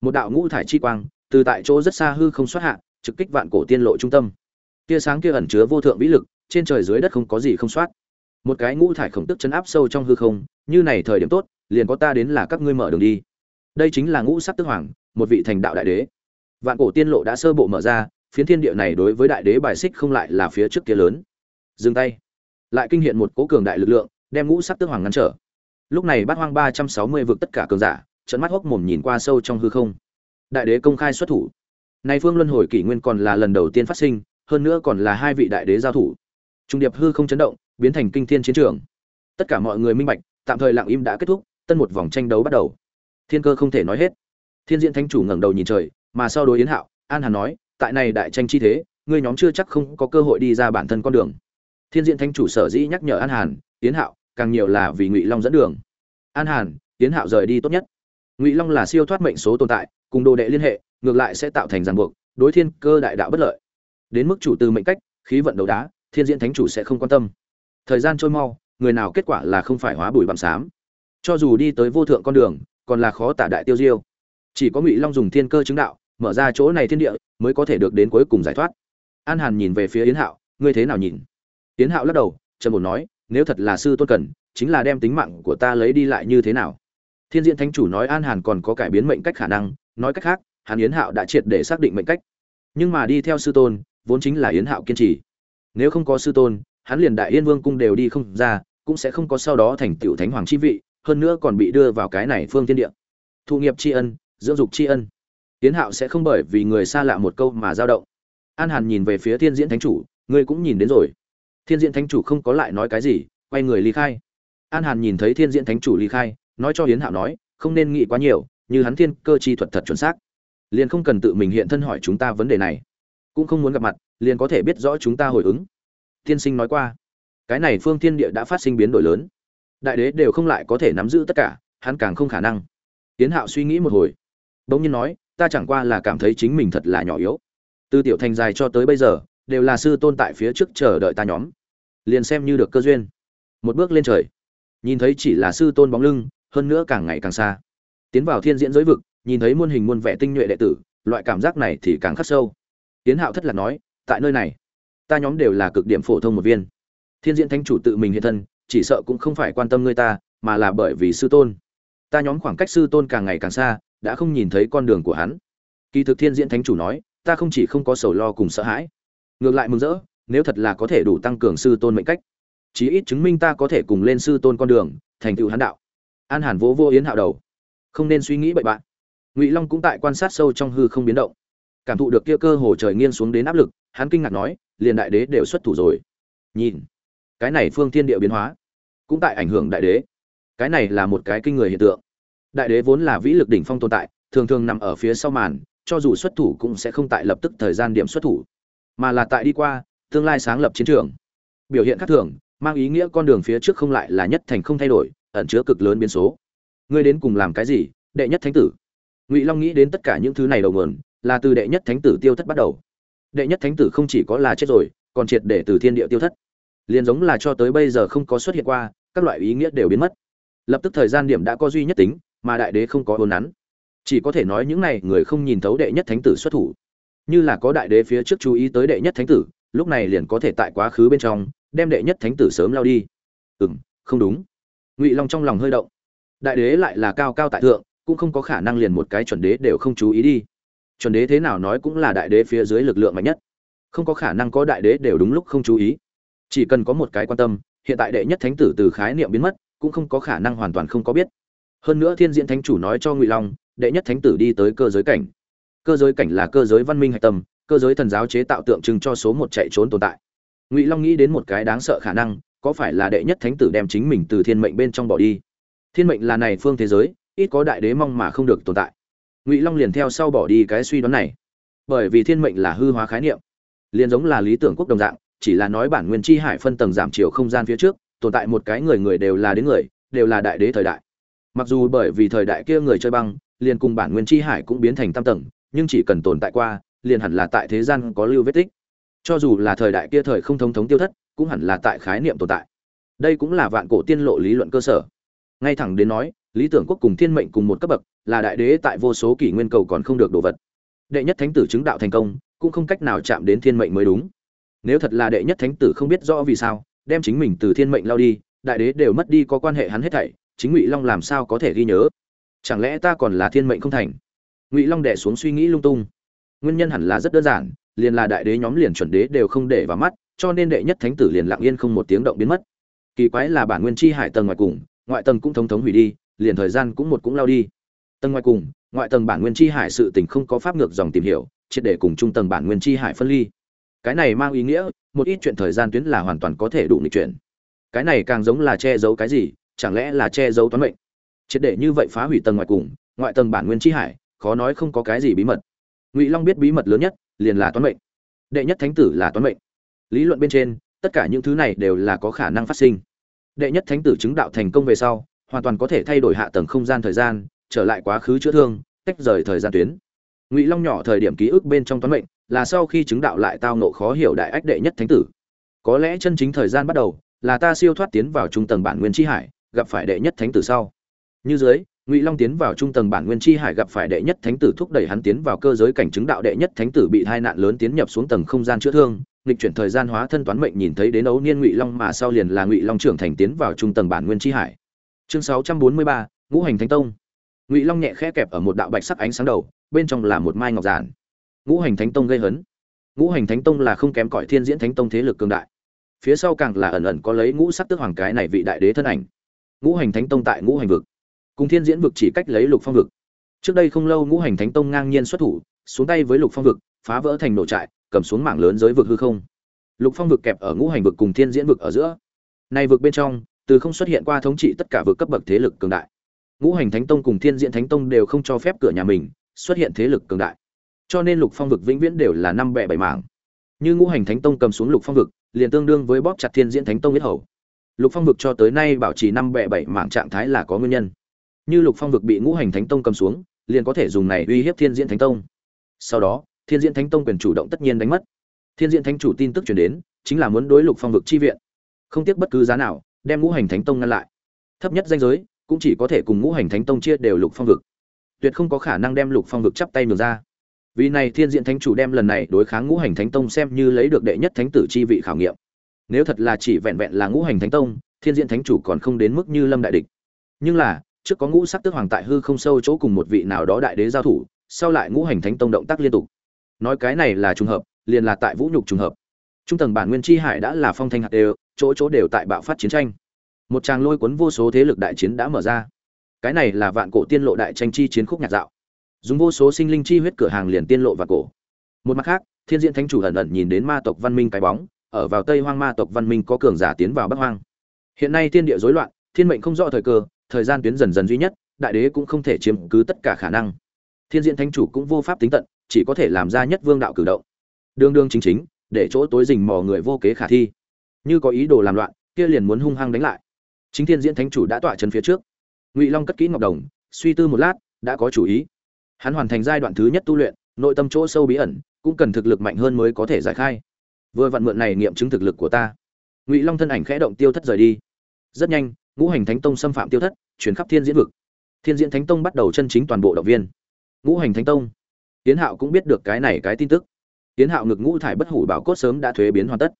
Một đạo ngũ thải chi quang từ tại chỗ rất xa hư không xuất hạ trực kích vạn cổ tiên lộ trung tâm. Tia sáng kia ẩn chứa vô thượng vĩ lực trên trời dưới đất không có gì không soát. Một cái ngũ thải khổng tức chấn áp sâu trong hư không như này thời điểm tốt liền có ta đến là các ngươi mở đường đi. Đây chính là ngũ sắc tức hoàng một vị thành đạo đại đế vạn cổ tiên lộ đã sơ bộ mở ra, phiến thiên địa này đối với đại đế bài xích không lại là phía trước kia lớn. Dừng tay. Lại kinh hiện một cố cường đại lực lượng, đem ngũ sắc tức hoàng ngăn trở. Lúc này bát hoang ba trăm sáu mươi vực tất cả cường giả trận mắt hốc mồm nhìn qua sâu trong hư không. Đại đế công khai xuất thủ. Này phương luân hồi kỷ nguyên còn là lần đầu tiên phát sinh, hơn nữa còn là hai vị đại đế giao thủ. Trung điệp hư không chấn động, biến thành kinh thiên chiến trường. Tất cả mọi người minh bạch, tạm thời lặng im đã kết thúc, tân một vòng tranh đấu bắt đầu. Thiên cơ không thể nói hết. Thiên diễn thánh chủ ngẩng đầu nhìn trời mà sau đối yến hạo, an hàn nói, tại này đại tranh chi thế, ngươi nhóm chưa chắc không có cơ hội đi ra bản thân con đường. Thiên diện thánh chủ sở dĩ nhắc nhở an hàn, Yến hạo, càng nhiều là vì ngụy long dẫn đường. An hàn, Yến hạo rời đi tốt nhất. Ngụy long là siêu thoát mệnh số tồn tại, cùng đồ đệ liên hệ, ngược lại sẽ tạo thành ràng buộc, đối thiên cơ đại đạo bất lợi. Đến mức chủ từ mệnh cách, khí vận đấu đá, thiên diễn thánh chủ sẽ không quan tâm. Thời gian trôi mau, người nào kết quả là không phải hóa bụi bằng xám. Cho dù đi tới vô thượng con đường, còn là khó tả đại tiêu diêu. Chỉ có ngụy long dùng thiên cơ chứng đạo mở ra chỗ này thiên địa, mới có thể được đến cuối cùng giải thoát. An hàn nhìn về phía yến hạo, ngươi thế nào nhìn? Yến hạo lắc đầu, trầm bồn nói, nếu thật là sư tôn cần, chính là đem tính mạng của ta lấy đi lại như thế nào? Thiên diện thánh chủ nói an hàn còn có cải biến mệnh cách khả năng, nói cách khác hàn yến hạo đã triệt để xác định mệnh cách. Nhưng mà đi theo sư tôn, vốn chính là yến hạo kiên trì. Nếu không có sư tôn, hắn liền đại yên vương cung đều đi không ra, cũng sẽ không có sau đó thành tựu thánh hoàng chi vị, hơn nữa còn bị đưa vào cái này phương thiên địa. Thụ nghiệp tri ân, dưỡng dục tri ân tiến hạo sẽ không bởi vì người xa lạ một câu mà dao động. An hàn nhìn về phía thiên diễn thánh chủ, ngươi cũng nhìn đến rồi. Thiên diễn thánh chủ không có lại nói cái gì, quay người ly khai. An hàn nhìn thấy thiên diễn thánh chủ ly khai, nói cho hiến hạo nói, không nên nghĩ quá nhiều, như hắn thiên cơ chi thuật thật chuẩn xác. Liền không cần tự mình hiện thân hỏi chúng ta vấn đề này. Cũng không muốn gặp mặt, liền có thể biết rõ chúng ta hồi ứng. Tiên sinh nói qua, cái này phương thiên địa đã phát sinh biến đổi lớn. Đại đế đều không lại có thể nắm giữ tất cả, hắn càng không khả năng. Tiến hạo suy nghĩ một hồi, bỗng nhiên nói ta chẳng qua là cảm thấy chính mình thật là nhỏ yếu. Từ tiểu thành dài cho tới bây giờ, đều là sư tôn tại phía trước chờ đợi ta nhóm. Liền xem như được cơ duyên. Một bước lên trời, nhìn thấy chỉ là sư tôn bóng lưng, hơn nữa càng ngày càng xa. Tiến vào thiên diễn giới vực, nhìn thấy muôn hình muôn vẻ tinh nhuệ đệ tử, loại cảm giác này thì càng khắc sâu. Tiến hạo thất lạc nói, tại nơi này, ta nhóm đều là cực điểm phổ thông một viên. Thiên diễn thánh chủ tự mình hiện thân, chỉ sợ cũng không phải quan tâm ngươi ta, mà là bởi vì sư tôn. Ta nhóm khoảng cách sư tôn càng ngày càng xa đã không nhìn thấy con đường của hắn. Kỳ thực thiên diễn thánh chủ nói, ta không chỉ không có sầu lo cùng sợ hãi, ngược lại mừng rỡ, nếu thật là có thể đủ tăng cường sư tôn mệnh cách, chí ít chứng minh ta có thể cùng lên sư tôn con đường, thành tựu hắn đạo. An hàn vỗ vô yến hạo đầu. Không nên suy nghĩ bậy bạn. Ngụy long cũng tại quan sát sâu trong hư không biến động. Cảm thụ được kia cơ hồ trời nghiêng xuống đến áp lực, hắn kinh ngạc nói, liền đại đế đều xuất thủ rồi. Nhìn, cái này phương thiên địa biến hóa, cũng tại ảnh hưởng đại đế. Cái này là một cái kinh người hiện tượng đại đế vốn là vĩ lực đỉnh phong tồn tại, thường thường nằm ở phía sau màn, cho dù xuất thủ cũng sẽ không tại lập tức thời gian điểm xuất thủ, mà là tại đi qua, tương lai sáng lập chiến trường. Biểu hiện khác thường, mang ý nghĩa con đường phía trước không lại là nhất thành không thay đổi, ẩn chứa cực lớn biến số. Ngươi đến cùng làm cái gì, đệ nhất thánh tử? Ngụy long nghĩ đến tất cả những thứ này đầu nguồn, là từ đệ nhất thánh tử tiêu thất bắt đầu. Đệ nhất thánh tử không chỉ có là chết rồi, còn triệt để từ thiên địa tiêu thất. Liền giống là cho tới bây giờ không có xuất hiện qua, các loại ý nghĩa đều biến mất. Lập tức thời gian điểm đã có duy nhất tính mà đại đế không có hôn nắn. Chỉ có thể nói những này người không nhìn thấu đệ nhất thánh tử xuất thủ. Như là có đại đế phía trước chú ý tới đệ nhất thánh tử, lúc này liền có thể tại quá khứ bên trong, đem đệ nhất thánh tử sớm lao đi. Ừ m không đúng. Ngụy long trong lòng hơi động. Đại đế lại là cao cao tại thượng, cũng không có khả năng liền một cái chuẩn đế đều không chú ý đi. Chuẩn đế thế nào nói cũng là đại đế phía dưới lực lượng mạnh nhất. Không có khả năng có đại đế đều đúng lúc không chú ý. Chỉ cần có một cái quan tâm, hiện tại đệ nhất thánh tử từ khái niệm biến mất, cũng không có khả năng hoàn toàn không có biết hơn nữa thiên diễn thánh chủ nói cho ngụy long, đệ nhất thánh tử đi tới cơ giới cảnh. Cơ giới cảnh là cơ giới văn minh hạch tâm, cơ giới thần giáo chế tạo tượng trưng cho số một chạy trốn tồn tại. Ngụy long nghĩ đến một cái đáng sợ khả năng, có phải là đệ nhất thánh tử đem chính mình từ thiên mệnh bên trong bỏ đi? Thiên mệnh là này phương thế giới, ít có đại đế mong mà không được tồn tại. Ngụy long liền theo sau bỏ đi cái suy đoán này. Bởi vì thiên mệnh là hư hóa khái niệm, liền giống là lý tưởng quốc đồng dạng, chỉ là nói bản nguyên chi hải phân tầng giảm chiều không gian phía trước, tồn tại một cái người người đều là đến người, đều là đại đế thời đại mặc dù bởi vì thời đại kia người chơi băng, liền cùng bản nguyên chi hải cũng biến thành tam tầng, nhưng chỉ cần tồn tại qua, liền hẳn là tại thế gian có lưu vết tích. Cho dù là thời đại kia thời không thống thống tiêu thất, cũng hẳn là tại khái niệm tồn tại. Đây cũng là vạn cổ tiên lộ lý luận cơ sở. Ngay thẳng đến nói, lý tưởng quốc cùng thiên mệnh cùng một cấp bậc, là đại đế tại vô số kỷ nguyên cầu còn không được đồ vật. Đệ nhất thánh tử chứng đạo thành công, cũng không cách nào chạm đến thiên mệnh mới đúng. Nếu thật là đệ nhất thánh tử không biết rõ vì sao, đem chính mình từ thiên mệnh lao đi, đại đế đều mất đi có quan hệ hắn hết thảy chính ngụy long làm sao có thể ghi nhớ? Chẳng lẽ ta còn là thiên mệnh không thành? Ngụy long đẻ xuống suy nghĩ lung tung. Nguyên nhân hẳn là rất đơn giản, liền là đại đế nhóm liền chuẩn đế đều không để vào mắt, cho nên đệ nhất thánh tử liền lặng yên không một tiếng động biến mất. Kỳ quái là bản nguyên chi hải tầng ngoài cùng, ngoại tầng cũng thống thống hủy đi, liền thời gian cũng một cũng lao đi. Tầng ngoài cùng, ngoại tầng bản nguyên chi hải sự tình không có pháp ngược dòng tìm hiểu, triệt để cùng trung tầng bản nguyên chi hải phân ly. Cái này mang ý nghĩa, một ít chuyện thời gian tuyến là hoàn toàn có thể đủ nghịch chuyển. Cái này càng giống là che giấu cái gì chẳng lẽ là che giấu toán mệnh? Triệt để như vậy phá hủy tầng ngoài cùng, ngoại tầng bản nguyên chi hải, khó nói không có cái gì bí mật. Ngụy long biết bí mật lớn nhất liền là toán mệnh. Đệ nhất thánh tử là toán mệnh. Lý luận bên trên, tất cả những thứ này đều là có khả năng phát sinh. Đệ nhất thánh tử chứng đạo thành công về sau, hoàn toàn có thể thay đổi hạ tầng không gian thời gian, trở lại quá khứ chữa thương, tách rời thời gian tuyến. Ngụy long nhỏ thời điểm ký ức bên trong toán mệnh, là sau khi chứng đạo lại tao nộ khó hiểu đại ách đệ nhất thánh tử. Có lẽ chân chính thời gian bắt đầu, là ta siêu thoát tiến vào trung tầng bản nguyên tri hải gặp phải đệ nhất thánh tử sau. Như dưới, ngụy long tiến vào trung tầng bản nguyên chi hải gặp phải đệ nhất thánh tử thúc đẩy hắn tiến vào cơ giới cảnh chứng đạo đệ nhất thánh tử bị tai nạn lớn tiến nhập xuống tầng không gian chữa thương, nghịch chuyển thời gian hóa thân toán mệnh nhìn thấy đến ấu niên ngụy long mà sau liền là ngụy long trưởng thành tiến vào trung tầng bản nguyên chi hải. Chương sáu trăm bốn mươi ba, ngũ hành thánh tông. Ngụy long nhẹ khẽ kẹp ở một đạo bạch sắc ánh sáng đầu, bên trong là một mai ngọc giản. Ngũ hành thánh tông gây hấn. Ngũ hành thánh tông là không kém cỏi thiên diễn thánh tông thế lực cường đại. Phía sau càng là ẩn ẩn có lấy ngũ sắc tước hoàng cái này vị đại đế thân ảnh ngũ hành thánh tông tại ngũ hành vực. Cùng thiên diễn vực chỉ cách lấy lục phong vực. Trước đây không lâu ngũ hành thánh tông ngang nhiên xuất thủ, xuống tay với lục phong vực, phá vỡ thành nổ trại, cầm xuống mảng lớn giới vực hư không. Lục phong vực kẹp ở ngũ hành vực cùng thiên diễn vực ở giữa. Nay vực bên trong, từ không xuất hiện qua thống trị tất cả vực cấp bậc thế lực cường đại. Ngũ hành thánh tông cùng thiên diễn thánh tông đều không cho phép cửa nhà mình xuất hiện thế lực cường đại. Cho nên lục phong vực vĩnh viễn đều là năm bẹ bảy mảng. Như ngũ hành thánh tông cầm xuống lục phong vực, liền tương đương với bóp chặt thiên diễn thánh tông biết hầu lục phong vực cho tới nay bảo trì năm bệ bảy mảng trạng thái là có nguyên nhân. Như lục phong vực bị ngũ hành thánh tông cầm xuống, liền có thể dùng này uy hiếp thiên diễn thánh tông. Sau đó, thiên diễn thánh tông quyền chủ động tất nhiên đánh mất. Thiên diễn thánh chủ tin tức chuyển đến, chính là muốn đối lục phong vực chi viện. Không tiếc bất cứ giá nào, đem ngũ hành thánh tông ngăn lại. Thấp nhất danh giới, cũng chỉ có thể cùng ngũ hành thánh tông chia đều lục phong vực. Tuyệt không có khả năng đem lục phong vực chắp tay ngược ra. Vì này thiên diện thánh chủ đem lần này đối kháng ngũ hành thánh tông xem như lấy được đệ nhất thánh tử chi vị khảo nghiệm nếu thật là chỉ vẹn vẹn là ngũ hành thánh tông, thiên diện thánh chủ còn không đến mức như lâm đại địch. Nhưng là, trước có ngũ sắc tước hoàng tại hư không sâu chỗ cùng một vị nào đó đại đế giao thủ, sau lại ngũ hành thánh tông động tác liên tục. Nói cái này là trùng hợp, liền là tại vũ nhục trùng hợp. Trung tầng bản nguyên chi hải đã là phong thanh hạt đều, chỗ chỗ đều tại bạo phát chiến tranh. Một tràng lôi cuốn vô số thế lực đại chiến đã mở ra. Cái này là vạn cổ tiên lộ đại tranh chi chiến khúc nhạc dạo. Dùng vô số sinh linh chi huyết cửa hàng liền tiên lộ và cổ. Một mặt khác, thiên diện thánh chủ ẩn ẩn nhìn đến ma tộc văn minh cái bóng ở vào tây hoang ma tộc văn minh có cường giả tiến vào bắc hoang. Hiện nay thiên địa rối loạn, thiên mệnh không rõ thời cơ, thời gian tuyến dần dần duy nhất, đại đế cũng không thể chiếm cứ tất cả khả năng. Thiên diện thánh chủ cũng vô pháp tính tận, chỉ có thể làm ra nhất vương đạo cử động. Đương đương chính chính, để chỗ tối rình mò người vô kế khả thi. Như có ý đồ làm loạn, kia liền muốn hung hăng đánh lại. Chính thiên diễn thánh chủ đã tọa chân phía trước. Ngụy long cất kỹ ngọc đồng, suy tư một lát, đã có chủ ý. Hắn hoàn thành giai đoạn thứ nhất tu luyện, nội tâm chỗ sâu bí ẩn, cũng cần thực lực mạnh hơn mới có thể giải khai vừa vặn mượn này nghiệm chứng thực lực của ta. Ngụy long thân ảnh khẽ động tiêu thất rời đi. Rất nhanh, ngũ hành thánh tông xâm phạm tiêu thất chuyển khắp thiên diễn vực. Thiên diễn thánh tông bắt đầu chân chính toàn bộ động viên. Ngũ hành thánh tông. Tiến hạo cũng biết được cái này cái tin tức. Tiến hạo ngực ngũ thải bất hủ bảo cốt sớm đã thuế biến hoàn tất.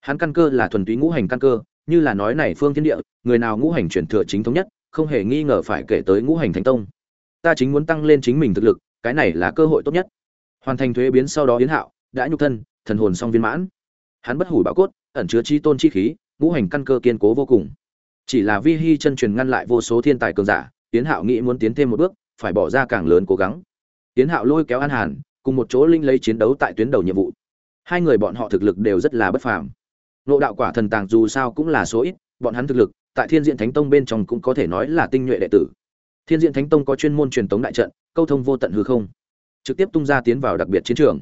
Hắn căn cơ là thuần túy ngũ hành căn cơ, như là nói này phương thiên địa, người nào ngũ hành chuyển thừa chính thống nhất, không hề nghi ngờ phải kể tới ngũ hành thánh tông. Ta chính muốn tăng lên chính mình thực lực, cái này là cơ hội tốt nhất. Hoàn thành thuế biến sau đó yến hạo đã nhục thân, thần hồn song viên mãn hắn bất hủ bảo cốt, ẩn chứa chi tôn chi khí, ngũ hành căn cơ kiên cố vô cùng. Chỉ là vi hi chân truyền ngăn lại vô số thiên tài cường giả tiến hạo nghĩ muốn tiến thêm một bước, phải bỏ ra càng lớn cố gắng. Tiến hạo lôi kéo an hàn, cùng một chỗ linh lấy chiến đấu tại tuyến đầu nhiệm vụ. Hai người bọn họ thực lực đều rất là bất phàm. Nộ đạo quả thần tàng dù sao cũng là số ít, bọn hắn thực lực, tại thiên diện thánh tông bên trong cũng có thể nói là tinh nhuệ đệ tử. Thiên diện thánh tông có chuyên môn truyền tống đại trận, câu thông vô tận hư không, trực tiếp tung ra tiến vào đặc biệt chiến trường.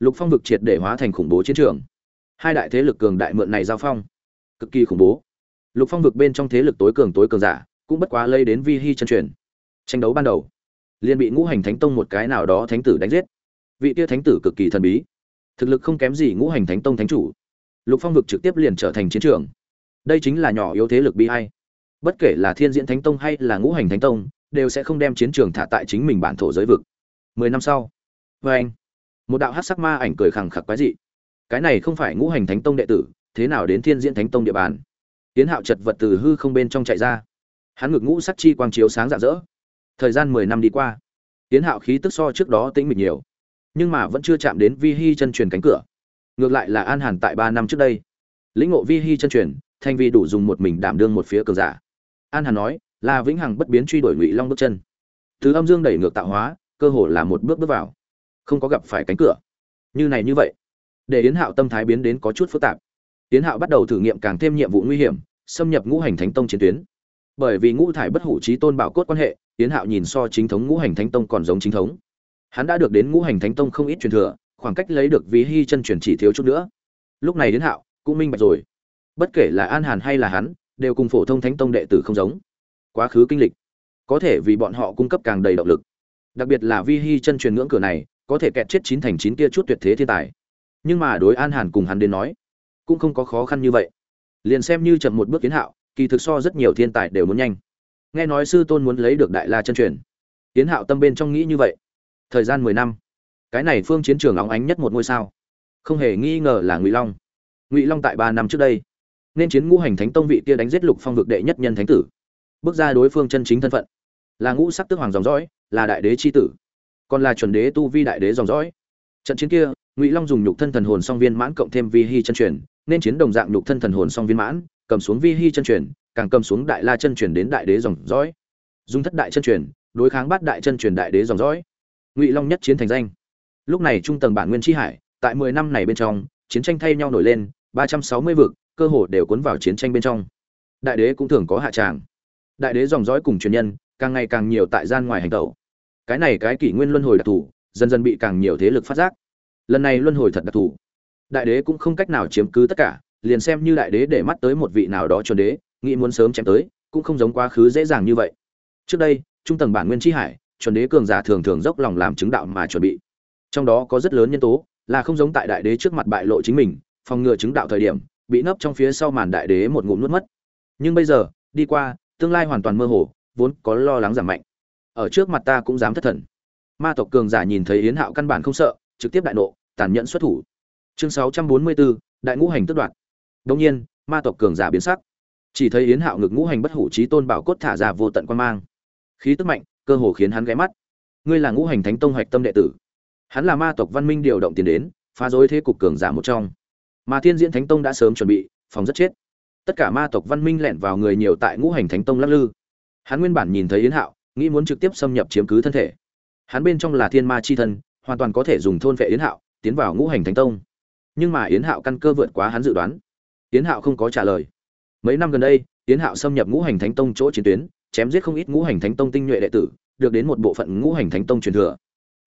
Lục phong vực triệt để hóa thành khủng bố chiến trường hai đại thế lực cường đại mượn này giao phong. Cực kỳ khủng bố. Lục phong vực bên trong thế lực tối cường tối cường giả, cũng bất quá lây đến vi hi chân truyền. Tranh đấu ban đầu, liền bị ngũ hành thánh tông một cái nào đó thánh tử đánh giết. Vị tia thánh tử cực kỳ thần bí. Thực lực không kém gì ngũ hành thánh tông thánh chủ. Lục phong vực trực tiếp liền trở thành chiến trường. Đây chính là nhỏ yếu thế lực bi hay bất kể là thiên diễn thánh tông hay là ngũ hành thánh tông, đều sẽ không đem chiến trường thả tại chính mình bản thổ giới vực. Mười năm sau vê anh một đạo hát sắc ma ảnh cười khẳng khặc quái dị cái này không phải ngũ hành thánh tông đệ tử, thế nào đến thiên diễn thánh tông địa bàn? Tiến hạo chật vật từ hư không bên trong chạy ra. Hắn ngực ngũ sắc chi quang chiếu sáng rạng rỡ. Thời gian mười năm đi qua, tiến hạo khí tức so trước đó tĩnh mịch nhiều, nhưng mà vẫn chưa chạm đến vi hi chân truyền cánh cửa. Ngược lại là an hàn tại ba năm trước đây. Lĩnh ngộ vi hi chân truyền thanh vi đủ dùng một mình đảm đương một phía cường giả. An hàn nói là vĩnh hằng bất biến truy đuổi ngụy long bước chân. Từ âm dương đẩy ngược tạo hóa, cơ hồ là một bước bước vào. Không có gặp phải cánh cửa. Như này như vậy để yến hạo tâm thái biến đến có chút phức tạp. Yến hạo bắt đầu thử nghiệm càng thêm nhiệm vụ nguy hiểm, xâm nhập ngũ hành thánh tông chiến tuyến. Bởi vì ngũ thải bất hủ trí tôn bảo cốt quan hệ, yến hạo nhìn so chính thống ngũ hành thánh tông còn giống chính thống. Hắn đã được đến ngũ hành thánh tông không ít truyền thừa, khoảng cách lấy được ví hy chân truyền chỉ thiếu chút nữa. Lúc này yến hạo cũng minh bạch rồi. Bất kể là an hàn hay là hắn, đều cùng phổ thông thánh tông đệ tử không giống. Quá khứ kinh lịch, có thể vì bọn họ cung cấp càng đầy động lực. Đặc biệt là vi hy chân truyền ngưỡng cửa này, có thể kẹt chết chín thành chín kia chút tuyệt thế thiên tài nhưng mà đối an hàn cùng hắn đến nói, cũng không có khó khăn như vậy. Liền xem như chậm một bước kiến hạo, kỳ thực so rất nhiều thiên tài đều muốn nhanh. Nghe nói sư tôn muốn lấy được đại la chân truyền. Tiến hạo tâm bên trong nghĩ như vậy. Thời gian mười năm. Cái này phương chiến trường óng ánh nhất một ngôi sao. Không hề nghi ngờ là ngụy long. Ngụy long tại ba năm trước đây, nên chiến ngũ hành thánh tông vị kia đánh giết lục phong vực đệ nhất nhân thánh tử. Bước ra đối phương chân chính thân phận. Là ngũ sắc tước hoàng dòng dõi, là đại đế c h i tử. Còn là chuẩn đế tu vi đại đế dòng dõi. Trận chiến kia ngụy long dùng nhục thân thần hồn song viên mãn cộng thêm vi Hi chân truyền, nên chiến đồng dạng nhục thân thần hồn song viên mãn, cầm xuống vi Hi chân truyền, càng cầm xuống đại la chân truyền đến đại đế dòng dõi. Dùng thất đại chân truyền, đối kháng bắt đại chân truyền đại đế dòng dõi. Ngụy long nhất chiến thành danh. Lúc này trung tầng bản nguyên tri hải, tại mười năm này bên trong, chiến tranh thay nhau nổi lên, ba trăm sáu mươi vực, cơ hồ đều cuốn vào chiến tranh bên trong. Đại đế cũng thường có hạ tràng. Đại đế dòng dõi cùng truyền nhân, càng ngày càng nhiều tại gian ngoài hành tẩu. Cái này cái kỷ nguyên luân hồi đặc thù, dần dần bị càng nhiều thế lực phát giác lần này luân hồi thật đặc thù. Đại đế cũng không cách nào chiếm cứ tất cả, liền xem như đại đế để mắt tới một vị nào đó chuẩn đế, nghĩ muốn sớm chém tới, cũng không giống quá khứ dễ dàng như vậy. Trước đây, trung tầng bản nguyên tri hải, chuẩn đế cường giả thường thường dốc lòng làm chứng đạo mà chuẩn bị. Trong đó có rất lớn nhân tố, là không giống tại đại đế trước mặt bại lộ chính mình, phòng ngừa chứng đạo thời điểm, bị nấp trong phía sau màn đại đế một ngụm nuốt mất. Nhưng bây giờ, đi qua, tương lai hoàn toàn mơ hồ, vốn có lo lắng giảm mạnh. Ở trước mặt ta cũng dám thất thần. Ma tộc cường giả nhìn thấy yến hạo căn bản không sợ trực tiếp đại nộ tàn nhẫn xuất thủ. Chương 644, đại ngũ hành tước đoạn. Đương nhiên ma tộc cường giả biến sắc. Chỉ thấy yến hạo ngực ngũ hành bất hủ chí tôn bảo cốt thả ra vô tận quan mang. Khí tức mạnh cơ hồ khiến hắn ghé mắt. Ngươi là ngũ hành thánh tông hoạch tâm đệ tử. Hắn là ma tộc văn minh điều động tiền đến phá rối thế cục cường giả một trong. Mà thiên diễn thánh tông đã sớm chuẩn bị phòng rất chết. Tất cả ma tộc văn minh lẻn vào người nhiều tại ngũ hành thánh tông lắc lư. Hắn nguyên bản nhìn thấy yến hạo nghĩ muốn trực tiếp xâm nhập chiếm cứ thân thể. Hắn bên trong là thiên ma chi thân hoàn toàn có thể dùng thôn vệ yến hạo, tiến vào ngũ hành thánh tông. Nhưng mà yến hạo căn cơ vượt quá hắn dự đoán. Yến hạo không có trả lời. Mấy năm gần đây, yến hạo xâm nhập ngũ hành thánh tông chỗ chiến tuyến, chém giết không ít ngũ hành thánh tông tinh nhuệ đệ tử, được đến một bộ phận ngũ hành thánh tông truyền thừa.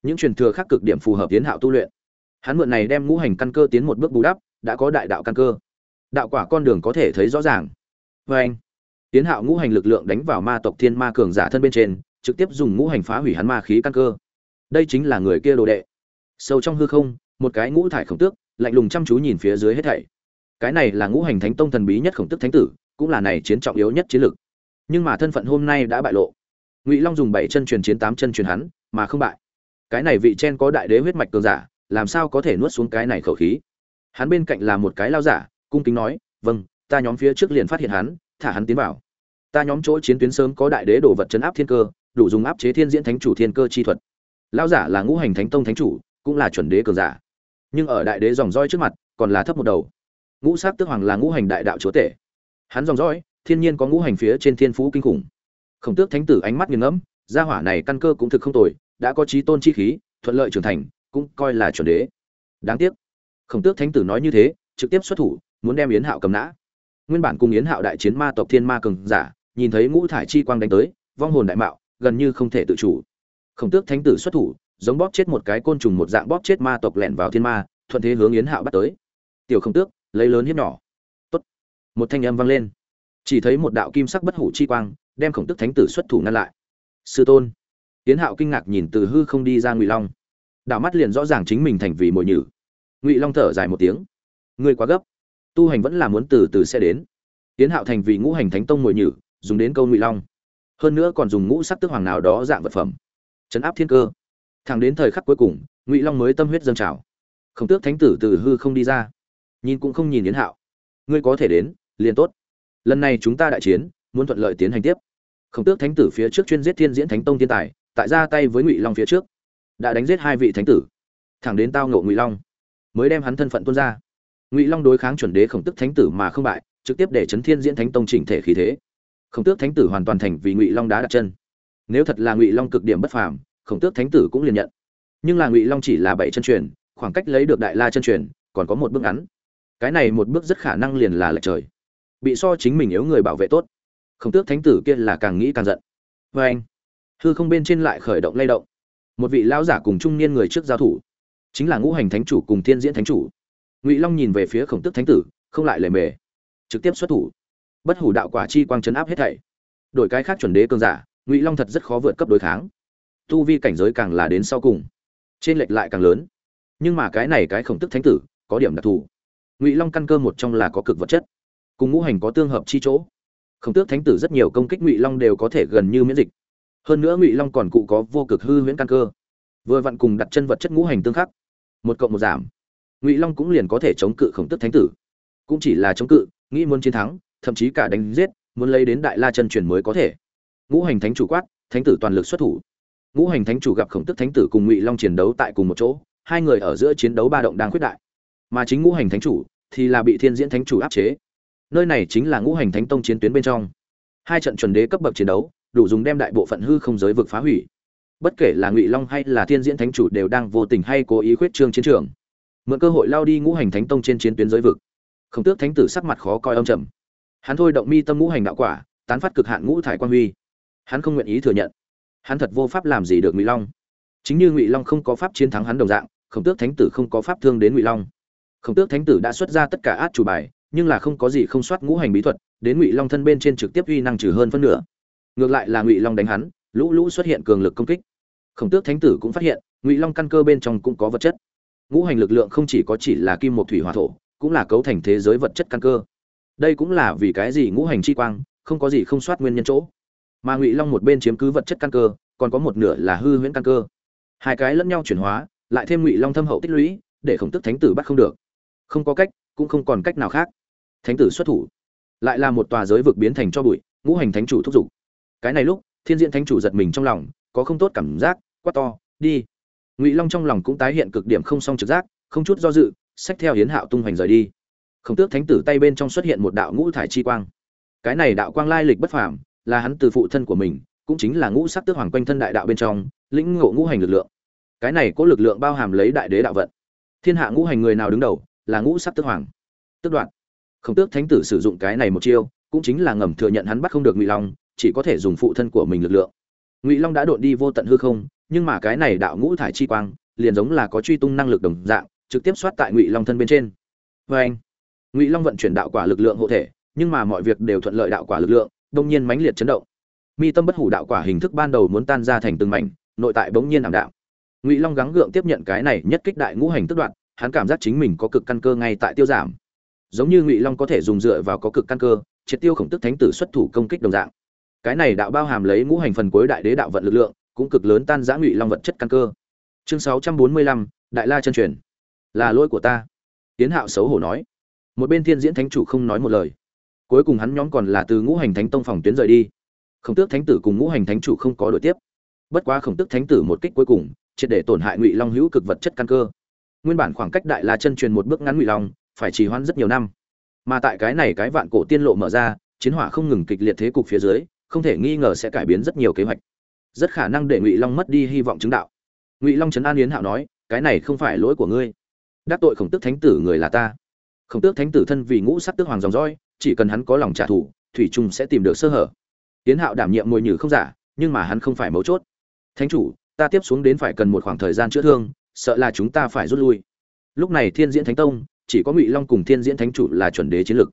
Những truyền thừa khác cực điểm phù hợp yến hạo tu luyện. Hắn mượn này đem ngũ hành căn cơ tiến một bước bù đắp, đã có đại đạo căn cơ. Đạo quả con đường có thể thấy rõ ràng. Vê anh tiến hạo ngũ hành lực lượng đánh vào ma tộc thiên ma cường giả thân bên trên, trực tiếp dùng ngũ hành phá hủy hắn ma khí căn cơ đây chính là người kia đồ đệ. Sâu trong hư không, một cái ngũ thải khổng tước, lạnh lùng chăm chú nhìn phía dưới hết thảy. Cái này là ngũ hành thánh tông thần bí nhất khổng tước thánh tử, cũng là này chiến trọng yếu nhất chiến lực. Nhưng mà thân phận hôm nay đã bại lộ. Ngụy long dùng bảy chân truyền chiến, tám chân truyền hắn, mà không bại. Cái này vị chen có đại đế huyết mạch cường giả, làm sao có thể nuốt xuống cái này khẩu khí? Hắn bên cạnh là một cái lao giả, cung kính nói vâng ta nhóm phía trước liền phát hiện hắn, thả hắn tiến vào. Ta nhóm chỗ chiến tuyến sớm có đại đế đồ vật chấn áp thiên cơ, đủ dùng áp chế thiên diễn thánh chủ thiên cơ chi thuật. Lão giả là ngũ hành thánh tông thánh chủ, cũng là chuẩn đế cường giả. Nhưng ở đại đế dòng roi trước mặt, còn là thấp một đầu. Ngũ sát tước hoàng là ngũ hành đại đạo chúa tể. Hắn dòng roi thiên nhiên có ngũ hành phía trên thiên phú kinh khủng. Khổng tước thánh tử ánh mắt nghiền ngẫm, gia hỏa này căn cơ cũng thực không tồi, đã có trí tôn chi khí, thuận lợi trưởng thành, cũng coi là chuẩn đế. Đáng tiếc, khổng tước thánh tử nói như thế, trực tiếp xuất thủ, muốn đem yến hạo cầm nã. Nguyên bản cùng yến hạo đại chiến ma tộc thiên ma cường giả, nhìn thấy ngũ thải chi quang đánh tới, vong hồn đại mạo, gần như không thể tự chủ khổng tước thánh tử xuất thủ, giống bóp chết một cái côn trùng một dạng bóp chết ma tộc lẻn vào thiên ma, thuận thế hướng yến hạo bắt tới. Tiểu khổng tước, lấy lớn hiếp nhỏ. Tốt. Một thanh âm vang lên. Chỉ thấy một đạo kim sắc bất hủ chi quang, đem khổng tước thánh tử xuất thủ ngăn lại. Sư tôn. Yến hạo kinh ngạc nhìn từ hư không đi ra ngụy long. Đạo mắt liền rõ ràng chính mình thành vì mồi nhử. Ngụy long thở dài một tiếng. Ngươi quá gấp. Tu hành vẫn là muốn từ từ sẽ đến. Yến hạo thành vì ngũ hành thánh tông mồi nhử, dùng đến câu ngụy long. Hơn nữa còn dùng ngũ sắc tức hoàng nào đó dạng vật phẩm chấn áp thiên cơ. Thẳng đến thời khắc cuối cùng, ngụy long mới tâm huyết dâng trào. Khổng tước thánh tử từ hư không đi ra. Nhìn cũng không nhìn yến hạo. Ngươi có thể đến, liền tốt. Lần này chúng ta đại chiến, muốn thuận lợi tiến hành tiếp. Khổng tước thánh tử phía trước chuyên giết thiên diễn thánh tông thiên tài, tại ra tay với ngụy long phía trước, đã đánh giết hai vị thánh tử. Thẳng đến tao ngộ ngụy long, mới đem hắn thân phận tuôn ra. Ngụy long đối kháng chuẩn đế khổng tức thánh tử mà không bại, trực tiếp để chấn thiên diễn thánh tông chỉnh thể khí thế. Khổng tước thánh tử hoàn toàn thành vì ngụy long đã đặt chân nếu thật là ngụy long cực điểm bất phàm, khổng tước thánh tử cũng liền nhận. Nhưng là ngụy long chỉ là bảy chân truyền, khoảng cách lấy được đại la chân truyền, còn có một bước ngắn. Cái này một bước rất khả năng liền là lệch trời. Bị so chính mình yếu người bảo vệ tốt. Khổng tước thánh tử kia là càng nghĩ càng giận. Vê anh, hư không bên trên lại khởi động lay động. Một vị lão giả cùng trung niên người trước giao thủ. Chính là ngũ hành thánh chủ cùng thiên diễn thánh chủ. Ngụy long nhìn về phía khổng tước thánh tử, không lại lề mề. Trực tiếp xuất thủ. Bất hủ đạo quả chi quang chấn áp hết thảy. Đổi cái khác chuẩn đế cường giả ngụy long thật rất khó vượt cấp đối kháng tu vi cảnh giới càng là đến sau cùng trên lệch lại càng lớn nhưng mà cái này cái khổng tức thánh tử có điểm đặc thù ngụy long căn cơ một trong là có cực vật chất cùng ngũ hành có tương hợp chi chỗ khổng tước thánh tử rất nhiều công kích ngụy long đều có thể gần như miễn dịch hơn nữa ngụy long còn cụ có vô cực hư huyễn căn cơ vừa vặn cùng đặt chân vật chất ngũ hành tương khắc một cộng một giảm ngụy long cũng liền có thể chống cự khổng tước thánh tử cũng chỉ là chống cự nghĩ muốn chiến thắng thậm chí cả đánh giết muốn lấy đến đại la chân truyền mới có thể ngũ hành thánh chủ quát, thánh tử toàn lực xuất thủ. Ngũ hành thánh chủ gặp khổng tức thánh tử cùng ngụy long chiến đấu tại cùng một chỗ, hai người ở giữa chiến đấu ba động đang khuyết đại. Mà chính ngũ hành thánh chủ thì là bị thiên diễn thánh chủ áp chế. Nơi này chính là ngũ hành thánh tông chiến tuyến bên trong. Hai trận chuẩn đế cấp bậc chiến đấu đủ dùng đem đại bộ phận hư không giới vực phá hủy. Bất kể là ngụy long hay là thiên diễn thánh chủ đều đang vô tình hay cố ý khuyết trương chiến trường. Mượn cơ hội lao đi ngũ hành thánh tông trên chiến tuyến giới vực. Khổng tước thánh tử sắc mặt khó coi âm trầm. Hắn thôi động mi tâm ngũ hành đạo quả, tán phát cực hạn ngũ thải quan huy hắn không nguyện ý thừa nhận. Hắn thật vô pháp làm gì được ngụy long. Chính như ngụy long không có pháp chiến thắng hắn đồng dạng, khổng tước thánh tử không có pháp thương đến ngụy long. Khổng tước thánh tử đã xuất ra tất cả át chủ bài, nhưng là không có gì không soát ngũ hành bí thuật, đến ngụy long thân bên trên trực tiếp uy năng trừ hơn phân nửa. Ngược lại là ngụy long đánh hắn, lũ lũ xuất hiện cường lực công kích. Khổng tước thánh tử cũng phát hiện, ngụy long căn cơ bên trong cũng có vật chất. Ngũ hành lực lượng không chỉ có chỉ là kim một thủy hỏa thổ, cũng là cấu thành thế giới vật chất căn cơ. Đây cũng là vì cái gì ngũ hành chi quang không có gì không soát nguyên nhân chỗ mà ngụy long một bên chiếm cứ vật chất căn cơ còn có một nửa là hư huyễn căn cơ hai cái lẫn nhau chuyển hóa lại thêm ngụy long thâm hậu tích lũy để khổng tức thánh tử bắt không được không có cách cũng không còn cách nào khác thánh tử xuất thủ lại là một tòa giới vực biến thành cho bụi ngũ hành thánh chủ thúc giục cái này lúc thiên diện thánh chủ giật mình trong lòng có không tốt cảm giác quát to đi ngụy long trong lòng cũng tái hiện cực điểm không song trực giác không chút do dự xách theo hiến hạo tung hoành rời đi khổng tước thánh tử tay bên trong xuất hiện một đạo ngũ thải chi quang cái này đạo quang lai lịch bất phàm là hắn từ phụ thân của mình, cũng chính là ngũ sắc tước hoàng quanh thân đại đạo bên trong, lĩnh ngộ ngũ hành lực lượng. Cái này có lực lượng bao hàm lấy đại đế đạo vận. Thiên hạ ngũ hành người nào đứng đầu là ngũ sắc tước hoàng. Tức đoạn khổng tước thánh tử sử dụng cái này một chiêu, cũng chính là ngầm thừa nhận hắn bắt không được ngụy long, chỉ có thể dùng phụ thân của mình lực lượng. Ngụy long đã đột đi vô tận hư không, nhưng mà cái này đạo ngũ thải chi quang, liền giống là có truy tung năng lực đồng dạng, trực tiếp xoát tại ngụy long thân bên trên. Vê anh. Ngụy long vận chuyển đạo quả lực lượng hộ thể, nhưng mà mọi việc đều thuận lợi đạo quả lực lượng đông nhiên mãnh liệt chấn động. Mi tâm bất hủ đạo quả hình thức ban đầu muốn tan ra thành từng mảnh, nội tại bỗng nhiên ảm đạm. Ngụy long gắng gượng tiếp nhận cái này nhất kích đại ngũ hành tức đoạn, hắn cảm giác chính mình có cực căn cơ ngay tại tiêu giảm. Giống như ngụy long có thể dùng dựa vào có cực căn cơ, triệt tiêu khổng tức thánh tử xuất thủ công kích đồng dạng. Cái này đạo bao hàm lấy ngũ hành phần cuối đại đế đạo vận lực lượng, cũng cực lớn tan giã ngụy long vật chất căn cơ. Chương sáu trăm bốn mươi lăm, đại la chân truyền. Là lỗi của ta. Tiến hạo xấu hổ nói. Một bên thiên diễn thánh chủ không nói một lời cuối cùng hắn nhóm còn là từ ngũ hành thánh tông phòng tuyến rời đi. Khổng tước thánh tử cùng ngũ hành thánh chủ không có đội tiếp. Bất quá khổng tước thánh tử một kích cuối cùng, triệt để tổn hại ngụy long hữu cực vật chất căn cơ. Nguyên bản khoảng cách đại la chân truyền một bước ngắn ngụy long, phải trì hoãn rất nhiều năm. Mà tại cái này cái vạn cổ tiên lộ mở ra, chiến hỏa không ngừng kịch liệt thế cục phía dưới, không thể nghi ngờ sẽ cải biến rất nhiều kế hoạch. Rất khả năng để ngụy long mất đi hy vọng chứng đạo. Ngụy long trấn an yến hạo nói, cái này không phải lỗi của ngươi. Đắc tội khổng tước thánh tử người là ta. Khổng tước thánh tử thân vì ngũ sắc tước hoàng dòng dõi chỉ cần hắn có lòng trả thù, thủy trung sẽ tìm được sơ hở. Tiến hạo đảm nhiệm mồi nhử không giả, nhưng mà hắn không phải mấu chốt. Thánh chủ, ta tiếp xuống đến phải cần một khoảng thời gian chữa thương, sợ là chúng ta phải rút lui. Lúc này thiên diễn thánh tông, chỉ có ngụy long cùng thiên diễn thánh chủ là chuẩn đế chiến lực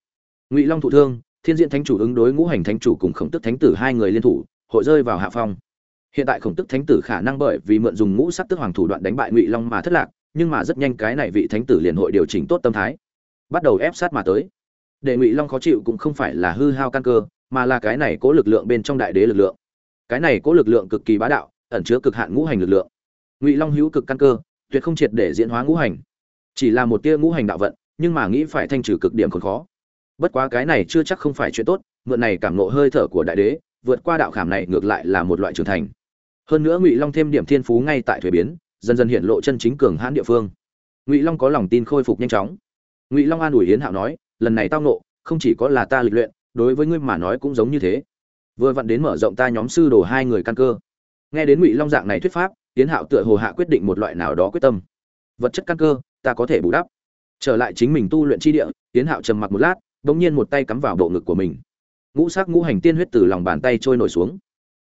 ngụy long thụ thương, thiên diễn thánh chủ ứng đối ngũ hành thánh chủ cùng khổng tức thánh tử hai người liên thủ, hội rơi vào hạ phong. Hiện tại khổng tức thánh tử khả năng bởi vì mượn dùng ngũ sắc tức hoàng thủ đoạn đánh bại ngụy long mà thất lạc, nhưng mà rất nhanh cái này vị thánh tử liền hội điều chỉnh tốt tâm thái. Bắt đầu ép sát mà tới để ngụy long khó chịu cũng không phải là hư hao căn cơ, mà là cái này cố lực lượng bên trong đại đế lực lượng. Cái này cố lực lượng cực kỳ bá đạo, ẩn chứa cực hạn ngũ hành lực lượng. Ngụy long hữu cực căn cơ, tuyệt không triệt để diễn hóa ngũ hành. Chỉ là một tia ngũ hành đạo vận, nhưng mà nghĩ phải thanh trừ cực điểm còn khó. Bất quá cái này chưa chắc không phải chuyện tốt, mượn này cảm nộ hơi thở của đại đế, vượt qua đạo khảm này ngược lại là một loại trưởng thành. Hơn nữa ngụy long thêm điểm thiên phú ngay tại thuế biến, dần dần hiện lộ chân chính cường hãn địa phương. Ngụy long có lòng tin khôi phục nhanh chóng. Ngụy long an ủi hiến hạo nói lần này tao nộ không chỉ có là ta lịch luyện, đối với ngươi mà nói cũng giống như thế. Vừa vặn đến mở rộng ta nhóm sư đồ hai người căn cơ. Nghe đến ngụy long dạng này thuyết pháp tiến hạo tựa hồ hạ quyết định một loại nào đó quyết tâm. Vật chất căn cơ, ta có thể bù đắp. Trở lại chính mình tu luyện chi địa tiến hạo trầm mặc một lát, bỗng nhiên một tay cắm vào bộ ngực của mình. Ngũ sắc ngũ hành tiên huyết từ lòng bàn tay trôi nổi xuống.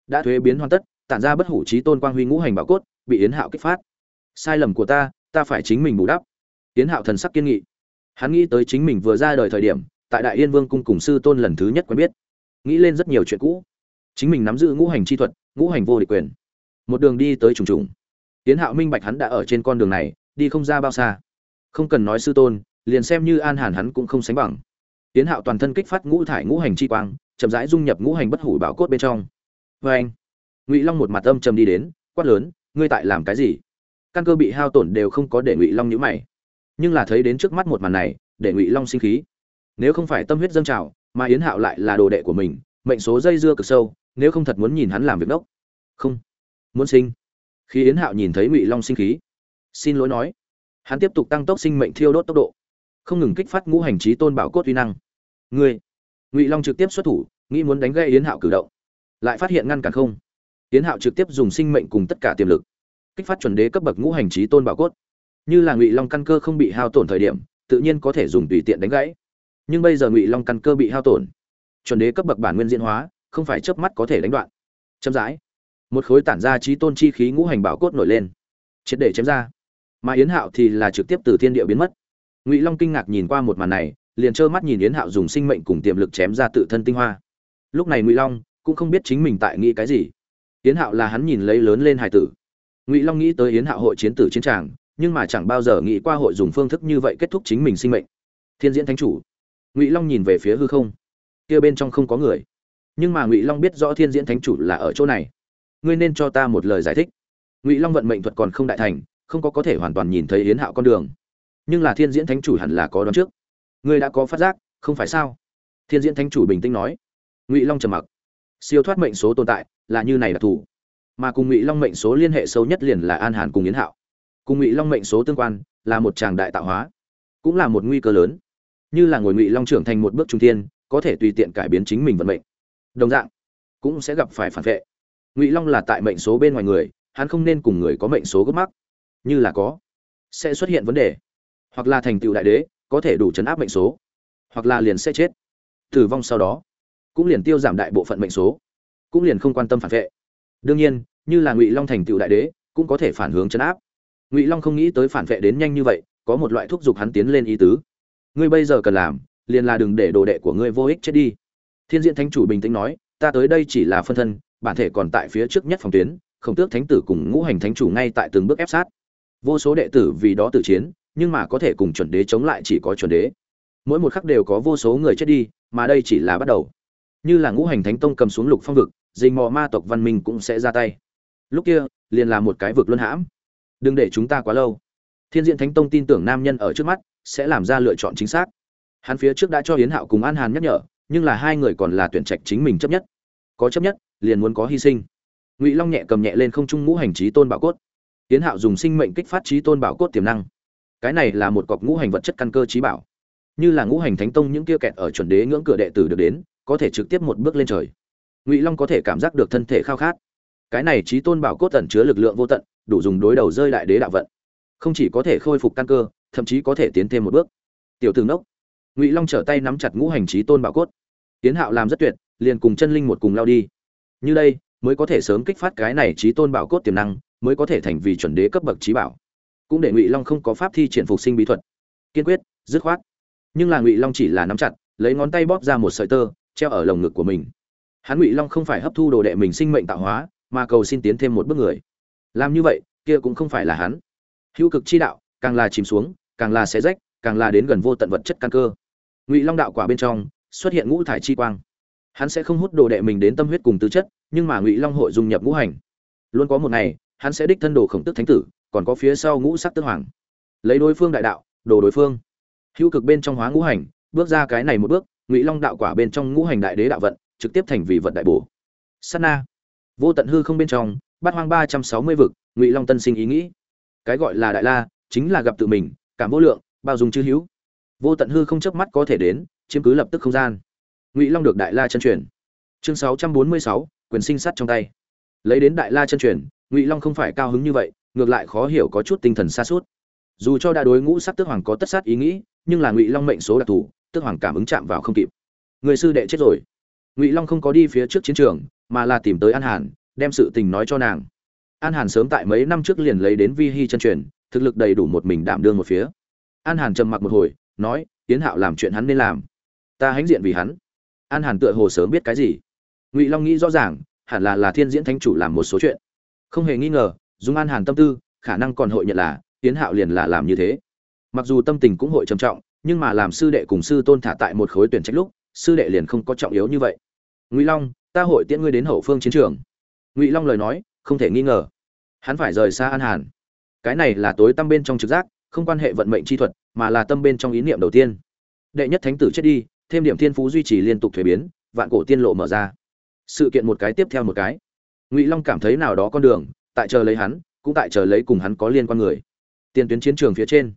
Đã thuế biến hoàn tất, tản ra bất hủ trí tôn quang huy ngũ hành bảo cốt, bị yến hạo kích phát. Sai lầm của ta ta phải chính mình bù đắp. Tiến hạo thần sắc kiên nghị hắn nghĩ tới chính mình vừa ra đời thời điểm, tại đại yên vương cung cùng sư tôn lần thứ nhất quen biết. Nghĩ lên rất nhiều chuyện cũ. Chính mình nắm giữ ngũ hành chi thuật, ngũ hành vô địch quyền. Một đường đi tới trùng trùng. Tiến hạo minh bạch hắn đã ở trên con đường này, đi không ra bao xa. Không cần nói sư tôn, liền xem như an hàn hắn cũng không sánh bằng. Tiến hạo toàn thân kích phát ngũ thải ngũ hành chi quang, chậm rãi dung nhập ngũ hành bất hủ bảo cốt bên trong. Vê anh, ngụy long một mặt âm trầm đi đến, quát lớn, ngươi tại làm cái gì? Căn cơ bị hao tổn đều không có để ngụy long nhữ mày nhưng là thấy đến trước mắt một màn này, để ngụy long sinh khí. Nếu không phải tâm huyết dâng trào, mà yến hạo lại là đồ đệ của mình, mệnh số dây dưa cực sâu, nếu không thật muốn nhìn hắn làm việc đốc. Không. Muốn sinh. Khi yến hạo nhìn thấy ngụy long sinh khí, xin lỗi nói. Hắn tiếp tục tăng tốc sinh mệnh thiêu đốt tốc độ. Không ngừng kích phát ngũ hành trí tôn bảo cốt uy năng. Ngươi. Ngụy long trực tiếp xuất thủ, nghĩ muốn đánh gây yến hạo cử động. Lại phát hiện ngăn cản không. Yến hạo trực tiếp dùng sinh mệnh cùng tất cả tiềm lực, kích phát chuẩn đế cấp bậc ngũ hành trí tôn bảo cốt như là ngụy long căn cơ không bị hao tổn thời điểm, tự nhiên có thể dùng tùy tiện đánh gãy. Nhưng bây giờ ngụy long căn cơ bị hao tổn, chuẩn đế cấp bậc bản nguyên diễn hóa, không phải chớp mắt có thể đánh đoạn. Chậm rãi, một khối tản ra trí tôn chi khí ngũ hành bảo cốt nổi lên. Triệt để chém ra. Mà yến hạo thì là trực tiếp từ thiên địa biến mất. Ngụy long kinh ngạc nhìn qua một màn này, liền trơ mắt nhìn yến hạo dùng sinh mệnh cùng tiềm lực chém ra tự thân tinh hoa. Lúc này ngụy long cũng không biết chính mình tại nghĩ cái gì. Yến hạo là hắn nhìn lấy lớn lên hài tử. Ngụy long nghĩ tới yến hạo hội chiến tử chiến tràng nhưng mà chẳng bao giờ nghĩ qua hội dùng phương thức như vậy kết thúc chính mình sinh mệnh. Thiên diễn thánh chủ, ngụy long nhìn về phía hư không. Kia bên trong không có người. Nhưng mà ngụy long biết rõ thiên diễn thánh chủ là ở chỗ này. Ngươi nên cho ta một lời giải thích. Ngụy long vận mệnh thuật còn không đại thành, không có có thể hoàn toàn nhìn thấy yến hạo con đường. Nhưng là thiên diễn thánh chủ hẳn là có đoán trước. Ngươi đã có phát giác, không phải sao? Thiên diễn thánh chủ bình tĩnh nói. Ngụy long trầm mặc. Siêu thoát mệnh số tồn tại là như này là thủ. Mà cùng ngụy long mệnh số liên hệ sâu nhất liền là an hàn cùng yến hạo cùng ngụy long mệnh số tương quan là một tràng đại tạo hóa, cũng là một nguy cơ lớn. Như là ngồi ngụy long trưởng thành một bước trung tiên có thể tùy tiện cải biến chính mình vận mệnh. Đồng dạng, cũng sẽ gặp phải phản vệ. Ngụy long là tại mệnh số bên ngoài người, hắn không nên cùng người có mệnh số gấp mắc. Như là có, sẽ xuất hiện vấn đề. Hoặc là thành tựu đại đế, có thể đủ chấn áp mệnh số. Hoặc là liền sẽ chết. Tử vong sau đó, cũng liền tiêu giảm đại bộ phận mệnh số. Cũng liền không quan tâm phản vệ. Đương nhiên, như là ngụy long thành tựu đại đế, cũng có thể phản hướng chấn áp ngụy long không nghĩ tới phản vệ đến nhanh như vậy có một loại thúc giục hắn tiến lên ý tứ ngươi bây giờ cần làm liền là đừng để đồ đệ của ngươi vô ích chết đi thiên diện thánh chủ bình tĩnh nói ta tới đây chỉ là phân thân bản thể còn tại phía trước nhất phòng tuyến khổng tước thánh tử cùng ngũ hành thánh chủ ngay tại từng bước ép sát vô số đệ tử vì đó tự chiến nhưng mà có thể cùng chuẩn đế chống lại chỉ có chuẩn đế mỗi một khắc đều có vô số người chết đi mà đây chỉ là bắt đầu như là ngũ hành thánh tông cầm xuống lục phong vực dình mò ma tộc văn minh cũng sẽ ra tay lúc kia liền là một cái vực luân hãm đừng để chúng ta quá lâu. Thiên diện thánh tông tin tưởng nam nhân ở trước mắt, sẽ làm ra lựa chọn chính xác. Hắn phía trước đã cho hiến hạo cùng an hàn nhắc nhở, nhưng là hai người còn là tuyển trạch chính mình chấp nhất. Có chấp nhất, liền muốn có hy sinh. Ngụy long nhẹ cầm nhẹ lên không trung ngũ hành trí tôn bảo cốt. Hiến hạo dùng sinh mệnh kích phát trí tôn bảo cốt tiềm năng. Cái này là một cọc ngũ hành vật chất căn cơ trí bảo. Như là ngũ hành thánh tông những kia kẹt ở chuẩn đế ngưỡng cửa đệ tử được đến, có thể trực tiếp một bước lên trời. Ngụy long có thể cảm giác được thân thể khao khát. Cái này trí tôn bảo cốt tẩn chứa lực lượng vô tận đủ dùng đối đầu rơi đại đế đạo vận. Không chỉ có thể khôi phục căn cơ, thậm chí có thể tiến thêm một bước. Tiểu tướng đốc ngụy long trở tay nắm chặt ngũ hành trí tôn bảo cốt. Tiến hạo làm rất tuyệt, liền cùng chân linh một cùng lao đi. Như đây, mới có thể sớm kích phát cái này trí tôn bảo cốt tiềm năng, mới có thể thành vì chuẩn đế cấp bậc trí bảo. Cũng để ngụy long không có pháp thi triển phục sinh bí thuật. Kiên quyết, dứt khoát. Nhưng là ngụy long chỉ là nắm chặt, lấy ngón tay bóp ra một sợi tơ, treo ở lồng ngực của mình. Hắn ngụy long không phải hấp thu đồ đệ mình sinh mệnh tạo hóa, mà cầu xin tiến thêm một bước người làm như vậy, kia cũng không phải là hắn. Hữu cực chi đạo, càng là chìm xuống, càng là xé rách, càng là đến gần vô tận vật chất căn cơ. Ngụy long đạo quả bên trong, xuất hiện ngũ thải chi quang. Hắn sẽ không hút đồ đệ mình đến tâm huyết cùng tư chất, nhưng mà ngụy long hội dung nhập ngũ hành. Luôn có một ngày, hắn sẽ đích thân đồ khổng tức thánh tử, còn có phía sau ngũ sắc tức hoàng. Lấy đối phương đại đạo, đồ đối phương. Hữu cực bên trong hóa ngũ hành, bước ra cái này một bước, ngụy long đạo quả bên trong ngũ hành đại đế đạo vận, trực tiếp thành vị vận đại bổ. Sana vô tận hư không bên trong bát hoang ba trăm sáu mươi vực, ngụy long tân sinh ý nghĩ. Cái gọi là đại la, chính là gặp tự mình, cảm vô lượng, bao dung chư hữu. Vô tận hư không chớp mắt có thể đến, chiếm cứ lập tức không gian. Ngụy long được đại la chân truyền. Chương sáu trăm bốn mươi sáu, quyền sinh sắt trong tay. Lấy đến đại la chân truyền, ngụy long không phải cao hứng như vậy, ngược lại khó hiểu có chút tinh thần xa suốt dù cho đã đối ngũ sắc tước hoàng có tất sát ý nghĩ, nhưng là ngụy long mệnh số đặc thù, tước hoàng cảm ứng chạm vào không kịp. Người sư đệ chết rồi. Ngụy long không có đi phía trước chiến trường, mà là tìm tới an hàn đem sự tình nói cho nàng. An hàn sớm tại mấy năm trước liền lấy đến vi hi chân truyền, thực lực đầy đủ một mình đảm đương một phía. An hàn trầm mặc một hồi, nói tiến hạo làm chuyện hắn nên làm. Ta hãnh diện vì hắn. An hàn tựa hồ sớm biết cái gì. Ngụy long nghĩ rõ ràng, hẳn là là thiên diễn thánh chủ làm một số chuyện. Không hề nghi ngờ, dùng an hàn tâm tư, khả năng còn hội nhận là tiến hạo liền là làm như thế. Mặc dù tâm tình cũng hội trầm trọng, nhưng mà làm sư đệ cùng sư tôn thả tại một khối tuyển trách lúc, sư đệ liền không có trọng yếu như vậy. Ngụy long, ta hội tiễn ngươi đến hậu phương chiến trường ngụy long lời nói, không thể nghi ngờ. Hắn phải rời xa an hàn. Cái này là tối tâm bên trong trực giác, không quan hệ vận mệnh chi thuật, mà là tâm bên trong ý niệm đầu tiên. Đệ nhất thánh tử chết đi, thêm điểm thiên phú duy trì liên tục thuế biến, vạn cổ tiên lộ mở ra. Sự kiện một cái tiếp theo một cái. Ngụy long cảm thấy nào đó con đường, tại chờ lấy hắn, cũng tại chờ lấy cùng hắn có liên quan người. Tiền tuyến chiến trường phía trên,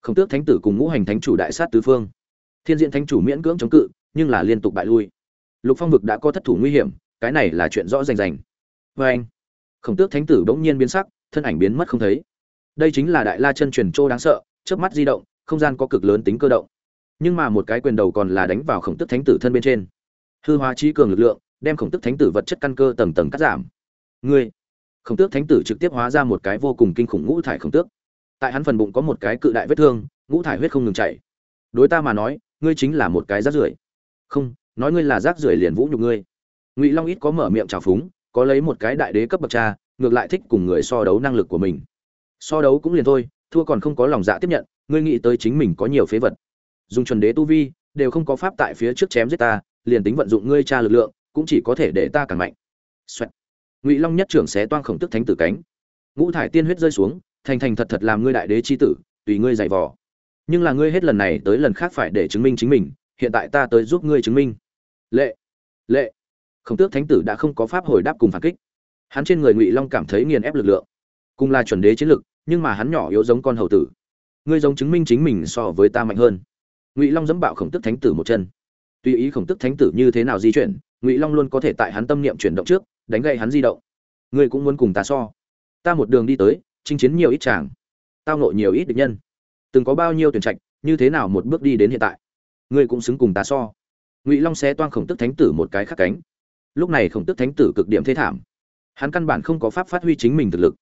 khổng tước thánh tử cùng ngũ hành thánh chủ đại sát tứ phương. Thiên diện thánh chủ miễn cưỡng chống cự, nhưng là liên tục bại lui. Lục phong vực đã có thất thủ nguy hiểm, cái này là chuyện rõ rành rành vê anh, khổng tước thánh tử bỗng nhiên biến sắc, thân ảnh biến mất không thấy. Đây chính là đại la chân truyền châu đáng sợ, chớp mắt di động, không gian có cực lớn tính cơ động. Nhưng mà một cái quyền đầu còn là đánh vào khổng tước thánh tử thân bên trên. Hư hóa trí cường lực lượng, đem khổng tước thánh tử vật chất căn cơ tầng tầng cắt giảm. Ngươi, khổng tước thánh tử trực tiếp hóa ra một cái vô cùng kinh khủng ngũ thải khổng tước. Tại hắn phần bụng có một cái cự đại vết thương, ngũ thải huyết không ngừng chảy. Đối ta mà nói, ngươi chính là một cái rác rưởi. Không, nói ngươi là rác rưởi liền vũ nhục ngươi. Ngụy long ít có mở miệng trào phúng có lấy một cái đại đế cấp bậc cha, ngược lại thích cùng người so đấu năng lực của mình. So đấu cũng liền thôi, thua còn không có lòng dạ tiếp nhận, ngươi nghĩ tới chính mình có nhiều phế vật. Dùng chuẩn đế tu vi, đều không có pháp tại phía trước chém giết ta, liền tính vận dụng ngươi cha lực lượng, cũng chỉ có thể để ta càng mạnh. Xoẹt. ngụy long nhất trưởng xé toang khổng tức thánh tử cánh. Ngũ thải tiên huyết rơi xuống, thành thành thật thật làm ngươi đại đế chi tử, tùy ngươi giày vò. Nhưng là ngươi hết lần này tới lần khác phải để chứng minh chính mình, hiện tại ta tới giúp ngươi chứng minh. Lệ. Lệ khổng tước thánh tử đã không có pháp hồi đáp cùng phản kích. Hắn trên người ngụy long cảm thấy nghiền ép lực lượng, cùng là chuẩn đế chiến lực, nhưng mà hắn nhỏ yếu giống con hầu tử. Ngươi giống chứng minh chính mình so với ta mạnh hơn. Ngụy long dẫm bạo khổng tức thánh tử một chân. Tùy ý khổng tức thánh tử như thế nào di chuyển, ngụy long luôn có thể tại hắn tâm niệm chuyển động trước, đánh gậy hắn di động. Ngươi cũng muốn cùng ta so. Ta một đường đi tới, chinh chiến nhiều ít chàng. Tao nộ nhiều ít địch nhân. Từng có bao nhiêu tuyển trạch, như thế nào một bước đi đến hiện tại? Ngươi cũng xứng cùng ta so. Ngụy long xé toang khổng tức thánh tử một cái khắc cánh lúc này khổng tức thánh tử cực điểm thế thảm. Hắn căn bản không có pháp phát huy chính mình thực lực.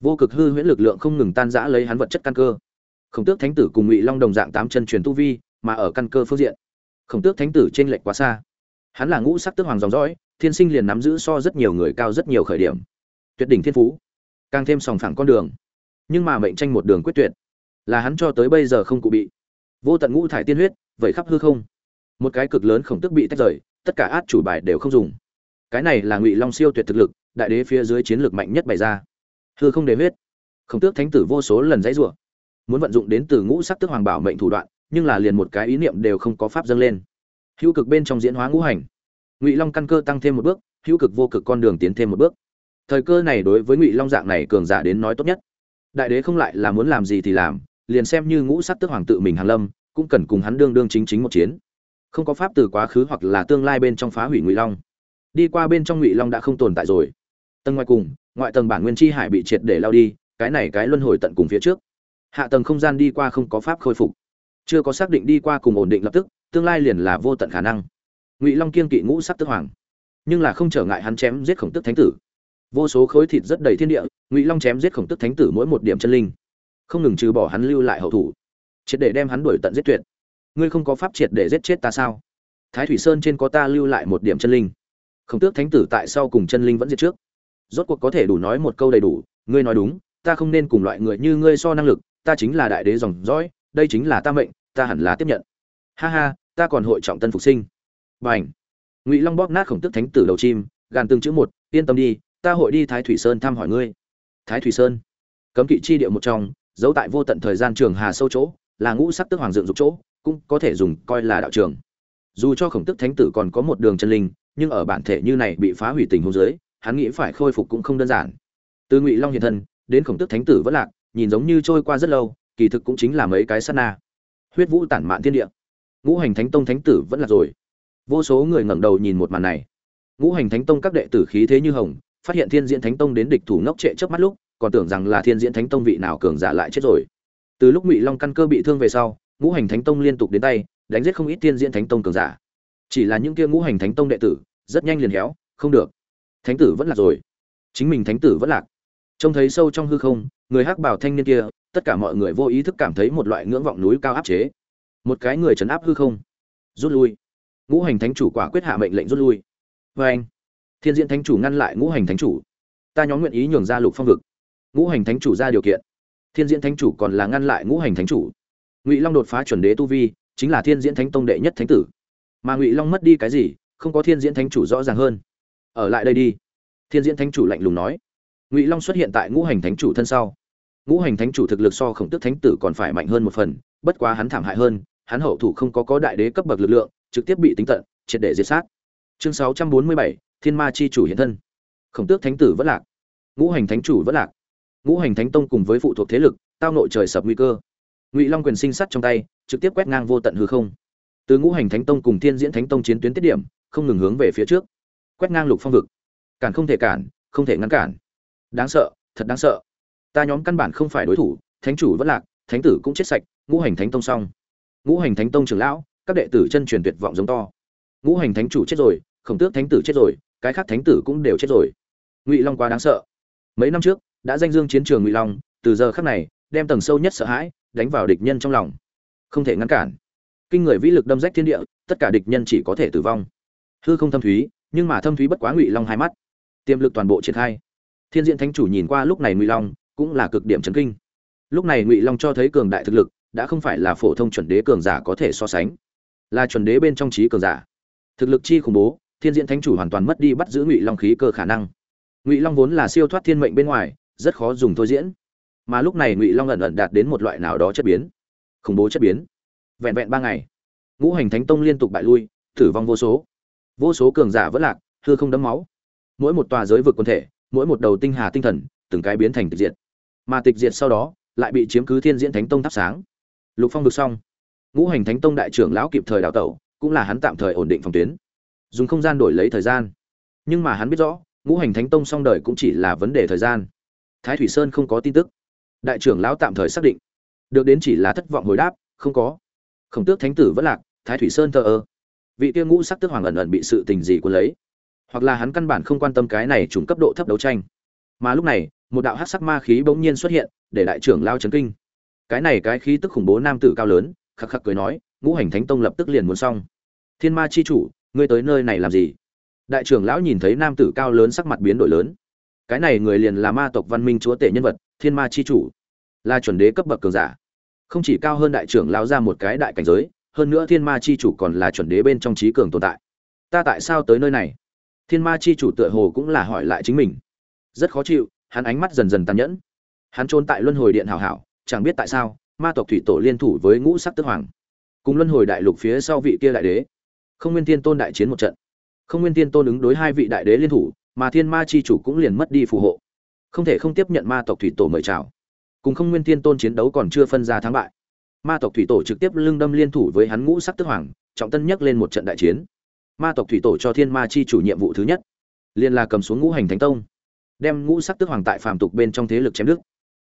Vô cực hư huyễn lực lượng không ngừng tan rã lấy hắn vật chất căn cơ. Khổng tước thánh tử cùng ngụy long đồng dạng tám chân truyền tu vi, mà ở căn cơ phương diện, khổng tước thánh tử trên lệch quá xa. Hắn là ngũ sắc tước hoàng dòng dõi, thiên sinh liền nắm giữ so rất nhiều người cao rất nhiều khởi điểm. Tuyệt đỉnh thiên phú, càng thêm sòng phẳng con đường. Nhưng mà mệnh tranh một đường quyết tuyệt, là hắn cho tới bây giờ không cụ bị. Vô tận ngũ thải tiên huyết vậy khắp hư không. Một cái cực lớn khổng tức bị tách rời, tất cả át chủ bài đều không dùng cái này là ngụy long siêu tuyệt thực lực đại đế phía dưới chiến lược mạnh nhất bày ra hư không đề huyết khổng tước thánh tử vô số lần dãy rủa muốn vận dụng đến từ ngũ sắc tước hoàng bảo mệnh thủ đoạn nhưng là liền một cái ý niệm đều không có pháp dâng lên hữu cực bên trong diễn hóa ngũ hành ngụy long căn cơ tăng thêm một bước hữu cực vô cực con đường tiến thêm một bước thời cơ này đối với ngụy long dạng này cường giả đến nói tốt nhất đại đế không lại là muốn làm gì thì làm liền xem như ngũ sắc tước hoàng tự mình hàn lâm cũng cần cùng hắn đương đương chính chính một chiến không có pháp từ quá khứ hoặc là tương lai bên trong phá hủy ngụy long đi qua bên trong ngụy long đã không tồn tại rồi tầng ngoài cùng ngoại tầng bản nguyên chi hải bị triệt để lao đi cái này cái luân hồi tận cùng phía trước hạ tầng không gian đi qua không có pháp khôi phục chưa có xác định đi qua cùng ổn định lập tức tương lai liền là vô tận khả năng ngụy long kiên kỵ ngũ sắc tức hoàng nhưng là không trở ngại hắn chém giết khổng tức thánh tử vô số khối thịt rất đầy thiên địa ngụy long chém giết khổng tức thánh tử mỗi một điểm chân linh không ngừng trừ bỏ hắn lưu lại hậu thủ triệt để đem hắn đuổi tận giết tuyệt ngươi không có pháp triệt để giết chết ta sao thái thủy sơn trên có ta lưu lại một điểm chân linh khổng tước thánh tử tại sao cùng chân linh vẫn diệt trước. Rốt cuộc có thể đủ nói một câu đầy đủ, ngươi nói đúng, ta không nên cùng loại người như ngươi so năng lực, ta chính là đại đế dòng dõi, đây chính là ta mệnh, ta hẳn là tiếp nhận. Ha ha, ta còn hội trọng tân phục sinh. B à n h ngụy long bóp nát khổng tức thánh tử đầu chim, gàn từng chữ một, yên tâm đi, ta hội đi thái thủy sơn thăm hỏi ngươi. Thái thủy sơn. Cấm kỵ chi địa một trong, giấu tại vô tận thời gian trường hà sâu chỗ, là ngũ sắc tức hoàng dựng dục chỗ, cũng có thể dùng coi là đạo trường dù cho khổng tức thánh tử còn có một đường chân linh, nhưng ở bản thể như này bị phá hủy tình huống dưới, hắn nghĩ phải khôi phục cũng không đơn giản. Từ ngụy long hiện thân, đến khổng tức thánh tử vẫn lạc, nhìn giống như trôi qua rất lâu, kỳ thực cũng chính là mấy cái sát na. Huyết vũ tản mạn thiên địa. Ngũ hành thánh tông thánh tử vẫn là rồi. Vô số người ngẩng đầu nhìn một màn này. Ngũ hành thánh tông các đệ tử khí thế như hồng, phát hiện thiên diễn thánh tông đến địch thủ ngốc trệ trước mắt lúc, còn tưởng rằng là thiên diễn thánh tông vị nào cường giả lại chết rồi. Từ lúc ngụy long căn cơ bị thương về sau, ngũ hành thánh tông liên tục đến tay đánh giết không ít tiên diễn thánh tông cường giả. Chỉ là những kia ngũ hành thánh tông đệ tử, rất nhanh liền héo, không được. Thánh tử vẫn lạc rồi. Chính mình thánh tử vẫn lạc. Trông thấy sâu trong hư không, người hắc bảo thanh niên kia, tất cả mọi người vô ý thức cảm thấy một loại ngưỡng vọng núi cao áp chế. Một cái người chấn áp hư không. Rút lui. Ngũ hành thánh chủ quả quyết hạ mệnh lệnh rút lui. Vê anh thiên diễn thánh chủ ngăn lại ngũ hành thánh chủ. Ta nhóm nguyện ý nhường ra lục phong vực. Ngũ hành thánh chủ ra điều kiện. Thiên diễn thánh chủ còn là ngăn lại ngũ hành thánh chủ. Ngụy long đột phá chuẩn đế tu vi chính là thiên diễn thánh tông đệ nhất thánh tử. Mà ngụy long mất đi cái gì, không có thiên diễn thánh chủ rõ ràng hơn. Ở lại đây đi. Thiên diễn thánh chủ lạnh lùng nói. Ngụy long xuất hiện tại ngũ hành thánh chủ thân sau. Ngũ hành thánh chủ thực lực so khổng tức thánh tử còn phải mạnh hơn một phần, bất quá hắn thảm hại hơn, hắn hậu thủ không có có đại đế cấp bậc lực lượng, trực tiếp bị tính tận, triệt để diệt sát. Chương sáu trăm bốn mươi bảy, thiên ma chi chủ hiện thân. Khổng tước thánh tử vẫn lạc. Ngũ hành thánh chủ vẫn lạc. Ngũ hành thánh tông cùng với phụ thuộc thế lực, tao nội trời sập nguy cơ ngụy long quyền sinh sắt trong tay trực tiếp quét ngang vô tận hư không từ ngũ hành thánh tông cùng thiên diễn thánh tông chiến tuyến tiết điểm không ngừng hướng về phía trước quét ngang lục phong vực cản không thể cản không thể ngăn cản đáng sợ thật đáng sợ ta nhóm căn bản không phải đối thủ thánh chủ vẫn lạc thánh tử cũng chết sạch ngũ hành thánh tông xong ngũ hành thánh tông trưởng lão các đệ tử chân truyền tuyệt vọng giống to ngũ hành thánh chủ chết rồi khổng tước thánh tử chết rồi cái khác thánh tử cũng đều chết rồi ngụy long quá đáng sợ mấy năm trước đã danh dương chiến trường ngụy long từ giờ khắc này đem tầng sâu nhất sợ hãi đánh vào địch nhân trong lòng. Không thể ngăn cản. Kinh người vĩ lực đâm rách thiên địa, tất cả địch nhân chỉ có thể tử vong. Hư không thâm thúy, nhưng mà thâm thúy bất quá ngụy long hai mắt. Tiềm lực toàn bộ triển khai. Thiên diện thánh chủ nhìn qua lúc này ngụy long, cũng là cực điểm chấn kinh. Lúc này ngụy long cho thấy cường đại thực lực, đã không phải là phổ thông chuẩn đế cường giả có thể so sánh. Là chuẩn đế bên trong trí cường giả. Thực lực chi khủng bố, thiên diện thánh chủ hoàn toàn mất đi bắt giữ ngụy long khí cơ khả năng. Ngụy long vốn là siêu thoát thiên mệnh bên ngoài, rất khó dùng thôi diễn mà lúc này ngụy long ẩn ẩn đạt đến một loại nào đó chất biến khủng bố chất biến vẹn vẹn ba ngày ngũ hành thánh tông liên tục bại lui tử vong vô số vô số cường giả vẫn lạc hư không đấm máu mỗi một tòa giới vực quân thể mỗi một đầu tinh hà tinh thần từng cái biến thành tịch diệt mà tịch diệt sau đó lại bị chiếm cứ thiên diễn thánh tông thắp sáng lục phong được xong ngũ hành thánh tông đại trưởng lão kịp thời đào tẩu cũng là hắn tạm thời ổn định phòng tuyến dùng không gian đổi lấy thời gian nhưng mà hắn biết rõ ngũ hành thánh tông xong đời cũng chỉ là vấn đề thời gian thái thủy sơn không có tin tức đại trưởng lão tạm thời xác định. Được đến chỉ là thất vọng hồi đáp, không có. Khổng tước thánh tử vẫn lạc, thái thủy sơn thờ ơ. Vị tiêu ngũ sắc tước hoàng ẩn ẩn bị sự tình gì quân lấy. Hoặc là hắn căn bản không quan tâm cái này trùng cấp độ thấp đấu tranh. Mà lúc này, một đạo hắc sắc ma khí bỗng nhiên xuất hiện, để đại trưởng lao chấn kinh. Cái này cái khí tức khủng bố nam tử cao lớn, khắc khắc cười nói, ngũ hành thánh tông lập tức liền muốn xong. Thiên ma chi chủ, ngươi tới nơi này làm gì? Đại trưởng lão nhìn thấy nam tử cao lớn sắc mặt biến đổi lớn. Cái này người liền là ma tộc văn minh chúa tể nhân vật thiên ma chi chủ, là chuẩn đế cấp bậc cường giả. Không chỉ cao hơn đại trưởng lão ra một cái đại cảnh giới, hơn nữa thiên ma chi chủ còn là chuẩn đế bên trong trí cường tồn tại. Ta tại sao tới nơi này? Thiên ma chi chủ tựa hồ cũng là hỏi lại chính mình. Rất khó chịu, hắn ánh mắt dần dần tàn nhẫn. Hắn trốn tại luân hồi điện hào hảo, chẳng biết tại sao, ma tộc thủy tổ liên thủ với ngũ sắc tức hoàng. Cùng luân hồi đại lục phía sau vị kia đại đế. Không nguyên thiên tôn đại chiến một trận. Không nguyên thiên tôn ứng đối hai vị đại đế liên thủ, mà thiên ma chi chủ cũng liền mất đi phù hộ không thể không tiếp nhận ma tộc thủy tổ mời chào. Cùng không nguyên thiên tôn chiến đấu còn chưa phân ra thắng bại. Ma tộc thủy tổ trực tiếp lưng đâm liên thủ với hắn ngũ sắc tước hoàng, trọng tân nhắc lên một trận đại chiến. Ma tộc thủy tổ cho thiên ma chi chủ nhiệm vụ thứ nhất liên là cầm xuống ngũ hành thánh tông, đem ngũ sắc tước hoàng tại phàm tục bên trong thế lực chém đức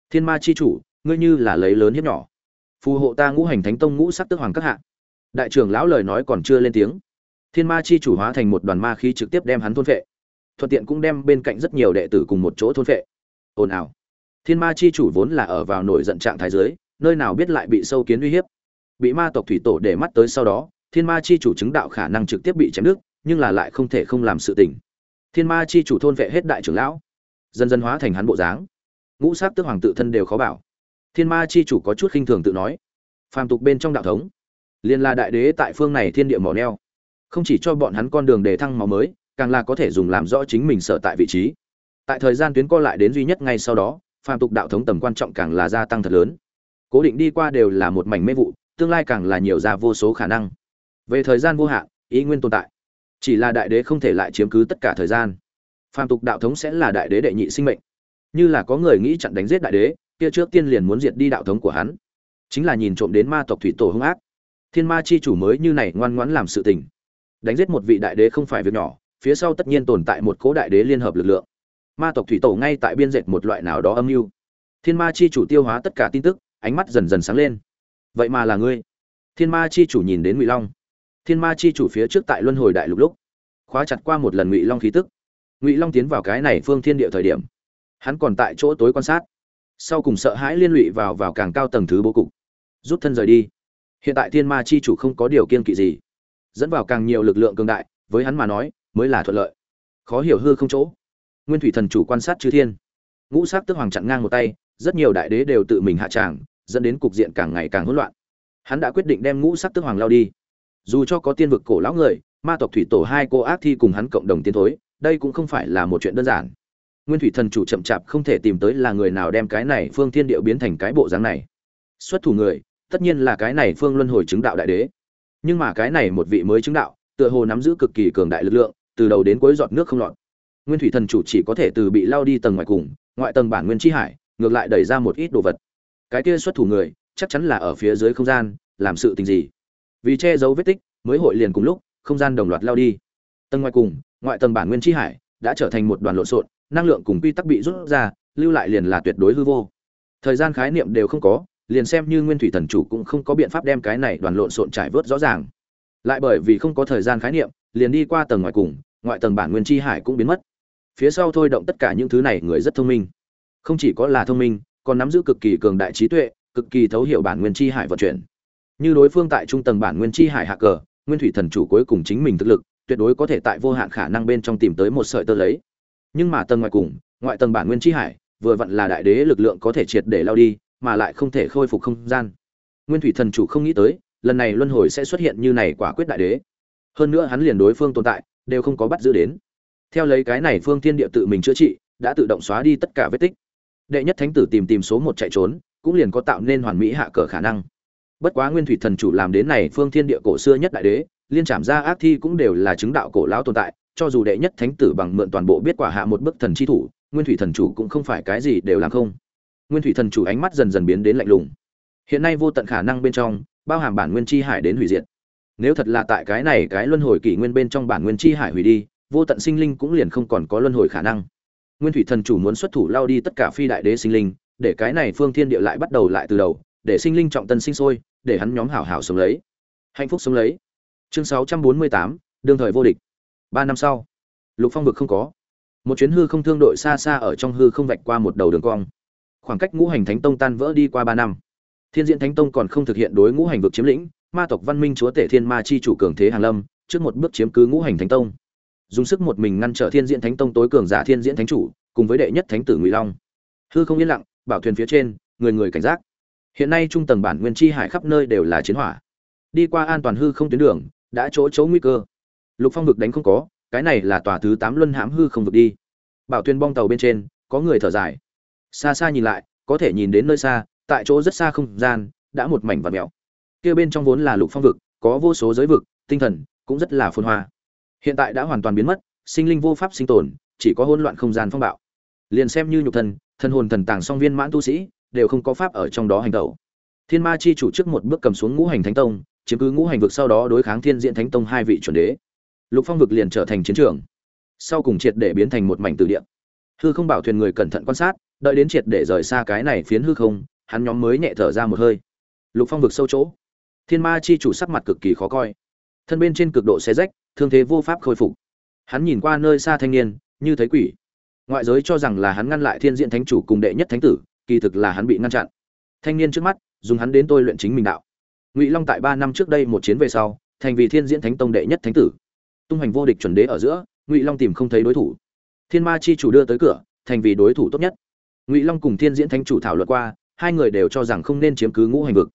thiên ma chi chủ, ngươi như là lấy lớn hiếp nhỏ, phù hộ ta ngũ hành thánh tông ngũ sắc tước hoàng các hạ. Đại trưởng lão lời nói còn chưa lên tiếng, thiên ma chi chủ hóa thành một đoàn ma khí trực tiếp đem hắn thôn phệ. Thuận tiện cũng đem bên cạnh rất nhiều đệ tử cùng một chỗ thôn phệ ồn ào. Thiên ma chi chủ vốn là ở vào nổi giận trạng thái giới nơi nào biết lại bị sâu kiến uy hiếp. Bị ma tộc thủy tổ để mắt tới sau đó, thiên ma chi chủ chứng đạo khả năng trực tiếp bị chém đứt, nhưng là lại không thể không làm sự tình. Thiên ma chi chủ thôn vệ hết đại trưởng lão, dần dần hóa thành hắn bộ dáng. Ngũ sát tước hoàng tự thân đều khó bảo. Thiên ma chi chủ có chút khinh thường tự nói. Phàm tục bên trong đạo thống liên là đại đế tại phương này thiên địa mỏ neo. Không chỉ cho bọn hắn con đường để thăng máu mới, càng là có thể dùng làm rõ chính mình sở tại vị trí tại thời gian tuyến co lại đến duy nhất ngay sau đó, phàm tục đạo thống tầm quan trọng càng là gia tăng thật lớn. Cố định đi qua đều là một mảnh mê vụ, tương lai càng là nhiều ra vô số khả năng. Về thời gian vô hạn, ý nguyên tồn tại. Chỉ là đại đế không thể lại chiếm cứ tất cả thời gian. Phàm tục đạo thống sẽ là đại đế đệ nhị sinh mệnh. Như là có người nghĩ chặn đánh giết đại đế, kia trước tiên liền muốn diệt đi đạo thống của hắn. Chính là nhìn trộm đến ma tộc thủy tổ hung ác. Thiên ma chi chủ mới như này ngoan ngoãn làm sự tình. Đánh giết một vị đại đế không phải việc nhỏ, phía sau tất nhiên tồn tại một cố đại đế liên hợp lực lượng ma tộc thủy tổ ngay tại biên dệt một loại nào đó âm mưu. Thiên ma chi chủ tiêu hóa tất cả tin tức, ánh mắt dần dần sáng lên. Vậy mà là ngươi. Thiên ma chi chủ nhìn đến ngụy long. Thiên ma chi chủ phía trước tại luân hồi đại lục lúc, khóa chặt qua một lần ngụy long khí tức. Ngụy long tiến vào cái này phương thiên địa thời điểm, hắn còn tại chỗ tối quan sát. Sau cùng sợ hãi liên lụy vào vào càng cao tầng thứ bố cục. Rút thân rời đi. Hiện tại thiên ma chi chủ không có điều kiên kỵ gì. Dẫn vào càng nhiều lực lượng cường đại, với hắn mà nói, mới là thuận lợi. Khó hiểu hư không chỗ nguyên thủy thần chủ quan sát chư thiên. Ngũ sắc tức hoàng chặn ngang một tay, rất nhiều đại đế đều tự mình hạ tràng, dẫn đến cục diện càng ngày càng hỗn loạn. Hắn đã quyết định đem ngũ sắc tức hoàng lao đi. Dù cho có tiên vực cổ lão người, ma tộc thủy tổ hai cô ác thi cùng hắn cộng đồng tiến thối, đây cũng không phải là một chuyện đơn giản. Nguyên thủy thần chủ chậm chạp không thể tìm tới là người nào đem cái này phương thiên điệu biến thành cái bộ dáng này. Xuất thủ người, tất nhiên là cái này phương luân hồi chứng đạo đại đế. Nhưng mà cái này một vị mới chứng đạo, tựa hồ nắm giữ cực kỳ cường đại lực lượng, từ đầu đến cuối giọt nước không lọt nguyên thủy thần chủ chỉ có thể từ bị lao đi tầng ngoài cùng, ngoại tầng bản nguyên chi hải, ngược lại đẩy ra một ít đồ vật. Cái kia xuất thủ người, chắc chắn là ở phía dưới không gian, làm sự tình gì? Vì che giấu vết tích, mới hội liền cùng lúc, không gian đồng loạt lao đi. Tầng ngoài cùng, ngoại tầng bản nguyên chi hải, đã trở thành một đoàn lộn xộn, năng lượng cùng quy tắc bị rút ra, lưu lại liền là tuyệt đối hư vô. Thời gian khái niệm đều không có, liền xem như nguyên thủy thần chủ cũng không có biện pháp đem cái này đoàn lộn xộn trải vớt rõ ràng. Lại bởi vì không có thời gian khái niệm, liền đi qua tầng ngoài cùng, ngoại tầng bản nguyên chi hải cũng biến mất phía sau thôi động tất cả những thứ này người rất thông minh. Không chỉ có là thông minh, còn nắm giữ cực kỳ cường đại trí tuệ, cực kỳ thấu hiểu bản nguyên chi hải vận chuyển. Như đối phương tại trung tầng bản nguyên chi hải hạ cờ, nguyên thủy thần chủ cuối cùng chính mình thực lực, tuyệt đối có thể tại vô hạn khả năng bên trong tìm tới một sợi tơ lấy. Nhưng mà tầng ngoài cùng, ngoại tầng bản nguyên chi hải, vừa vặn là đại đế lực lượng có thể triệt để lao đi, mà lại không thể khôi phục không gian. Nguyên thủy thần chủ không nghĩ tới, lần này luân hồi sẽ xuất hiện như này quả quyết đại đế. Hơn nữa hắn liền đối phương tồn tại, đều không có bắt giữ đến theo lấy cái này phương thiên địa tự mình chữa trị, đã tự động xóa đi tất cả vết tích. Đệ nhất thánh tử tìm tìm số một chạy trốn, cũng liền có tạo nên hoàn mỹ hạ cờ khả năng. Bất quá nguyên thủy thần chủ làm đến này phương thiên địa cổ xưa nhất đại đế, liên trảm ra ác thi cũng đều là chứng đạo cổ lão tồn tại, cho dù đệ nhất thánh tử bằng mượn toàn bộ biết quả hạ một bức thần chi thủ, nguyên thủy thần chủ cũng không phải cái gì đều làm không. Nguyên thủy thần chủ ánh mắt dần dần biến đến lạnh lùng. Hiện nay vô tận khả năng bên trong, bao hàm bản nguyên chi hải đến hủy diệt. Nếu thật là tại cái này cái luân hồi kỷ nguyên bên trong bản nguyên chi hải hủy đi vô tận sinh linh cũng liền không còn có luân hồi khả năng. Nguyên thủy thần chủ muốn xuất thủ lao đi tất cả phi đại đế sinh linh để cái này phương thiên địa lại bắt đầu lại từ đầu để sinh linh trọng tân sinh sôi để hắn nhóm hảo hảo sống lấy. Hạnh phúc sống lấy. Chương 648, đương thời vô địch. Ba năm sau lục phong vực không có. Một chuyến hư không thương đội xa xa ở trong hư không vạch qua một đầu đường cong. Khoảng cách ngũ hành thánh tông tan vỡ đi qua ba năm. Thiên diễn thánh tông còn không thực hiện đối ngũ hành vực chiếm lĩnh ma tộc văn minh chúa tể thiên ma chi chủ cường thế hàng lâm trước một bước chiếm cứ ngũ hành thánh tông dùng sức một mình ngăn trở thiên diễn thánh tông tối cường giả thiên diễn thánh chủ, cùng với đệ nhất thánh tử ngụy long. Hư không yên lặng, bảo thuyền phía trên, người người cảnh giác. Hiện nay trung tầng bản nguyên chi hải khắp nơi đều là chiến hỏa. Đi qua an toàn hư không tuyến đường, đã chỗ chỗ nguy cơ. Lục phong vực đánh không có, cái này là tòa thứ tám luân hãm hư không vực đi. Bảo thuyền bong tàu bên trên, có người thở dài. Xa xa nhìn lại, có thể nhìn đến nơi xa, tại chỗ rất xa không gian, đã một mảnh và mèo kia bên trong vốn là lục phong vực, có vô số giới vực, tinh thần cũng rất là phồn hoa hiện tại đã hoàn toàn biến mất, sinh linh vô pháp sinh tồn, chỉ có hỗn loạn không gian phong bạo. Liền xem như nhục thân thân hồn thần tàng song viên mãn tu sĩ, đều không có pháp ở trong đó hành tẩu. Thiên ma chi chủ trước một bước cầm xuống ngũ hành thánh tông, chiếm cứ ngũ hành vực sau đó đối kháng thiên diện thánh tông hai vị chuẩn đế. Lục phong vực liền trở thành chiến trường. Sau cùng triệt để biến thành một mảnh từ địa. Hư không bảo thuyền người cẩn thận quan sát, đợi đến triệt để rời xa cái này phiến hư không, hắn nhóm mới nhẹ thở ra một hơi. Lục phong vực sâu chỗ. Thiên ma chi chủ sắc mặt cực kỳ khó coi. Thân bên trên cực độ xé rách thương thế vô pháp khôi phục. Hắn nhìn qua nơi xa thanh niên, như thấy quỷ. Ngoại giới cho rằng là hắn ngăn lại thiên diện thánh chủ cùng đệ nhất thánh tử, kỳ thực là hắn bị ngăn chặn. Thanh niên trước mắt, dùng hắn đến tôi luyện chính mình đạo. Ngụy long tại ba năm trước đây một chiến về sau, thành vì thiên diễn thánh tông đệ nhất thánh tử. Tung hành vô địch chuẩn đế ở giữa, ngụy long tìm không thấy đối thủ. Thiên ma chi chủ đưa tới cửa, thành vì đối thủ tốt nhất. Ngụy long cùng thiên diễn thánh chủ thảo luận qua, hai người đều cho rằng không nên chiếm cứ ngũ hành vực.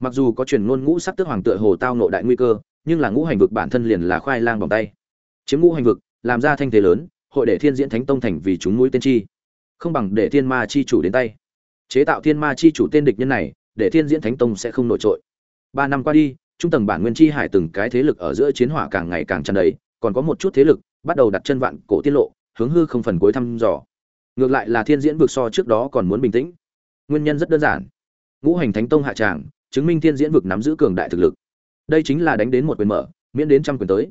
Mặc dù có truyền ngôn ngũ sắc tước hoàng tựa hồ tao nộ đại nguy cơ nhưng là ngũ hành vực bản thân liền là khoai lang bằng tay. Chiếm ngũ hành vực, làm ra thanh thế lớn, hội để thiên diễn thánh tông thành vì chúng mũi tên chi. Không bằng để thiên ma chi chủ đến tay. Chế tạo thiên ma chi chủ tên địch nhân này, để thiên diễn thánh tông sẽ không nổi trội. Ba năm qua đi, trung tầng bản nguyên chi hải từng cái thế lực ở giữa chiến hỏa càng ngày càng tràn đầy, còn có một chút thế lực bắt đầu đặt chân vạn cổ tiết lộ, hướng hư không phần cuối thăm dò. Ngược lại là thiên diễn vực so trước đó còn muốn bình tĩnh. Nguyên nhân rất đơn giản. Ngũ hành thánh tông hạ tràng, chứng minh thiên diễn vực nắm giữ cường đại thực lực đây chính là đánh đến một quyền mở, miễn đến trăm quyền tới.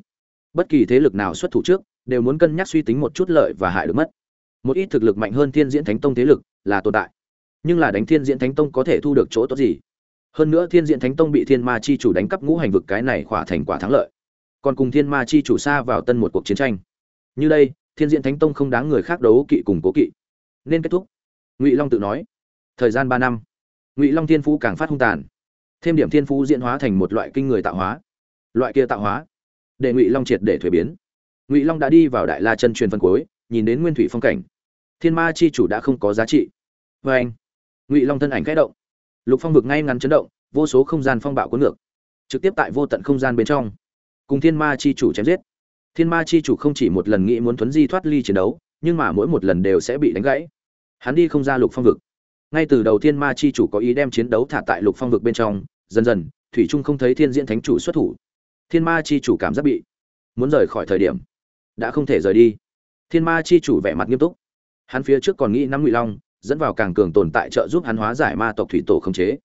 Bất kỳ thế lực nào xuất thủ trước, đều muốn cân nhắc suy tính một chút lợi và hại được mất. Một ít thực lực mạnh hơn thiên diễn thánh tông thế lực là tồn tại, nhưng là đánh thiên diễn thánh tông có thể thu được chỗ tốt gì? Hơn nữa thiên diễn thánh tông bị thiên ma chi chủ đánh cắp ngũ hành vực cái này khỏa thành quả thắng lợi, còn cùng thiên ma chi chủ xa vào tân một cuộc chiến tranh. Như đây, thiên diễn thánh tông không đáng người khác đấu kỵ cùng cố kỵ. Nên kết thúc. Ngụy long tự nói, thời gian ba năm. Ngụy long thiên phú càng phát hung tàn thêm điểm thiên phú diễn hóa thành một loại kinh người tạo hóa. Loại kia tạo hóa, để ngụy long triệt để thuế biến. Ngụy long đã đi vào đại la chân truyền phân cuối, nhìn đến nguyên thủy phong cảnh. Thiên ma chi chủ đã không có giá trị. Vê anh, ngụy long thân ảnh khẽ động. Lục phong vực ngay ngắn chấn động, vô số không gian phong bạo cuốn ngược. Trực tiếp tại vô tận không gian bên trong, cùng thiên ma chi chủ chém giết. Thiên ma chi chủ không chỉ một lần nghĩ muốn thuấn di thoát ly chiến đấu, nhưng mà mỗi một lần đều sẽ bị đánh gãy. Hắn đi không ra lục phong vực ngay từ đầu thiên ma chi chủ có ý đem chiến đấu thả tại lục phong vực bên trong, dần dần, thủy trung không thấy thiên diễn thánh chủ xuất thủ. Thiên ma chi chủ cảm giác bị muốn rời khỏi thời điểm, đã không thể rời đi. Thiên ma chi chủ vẻ mặt nghiêm túc. Hắn phía trước còn nghĩ năm ngụy long, dẫn vào càng cường tồn tại trợ giúp hắn hóa giải ma tộc thủy tổ khống chế.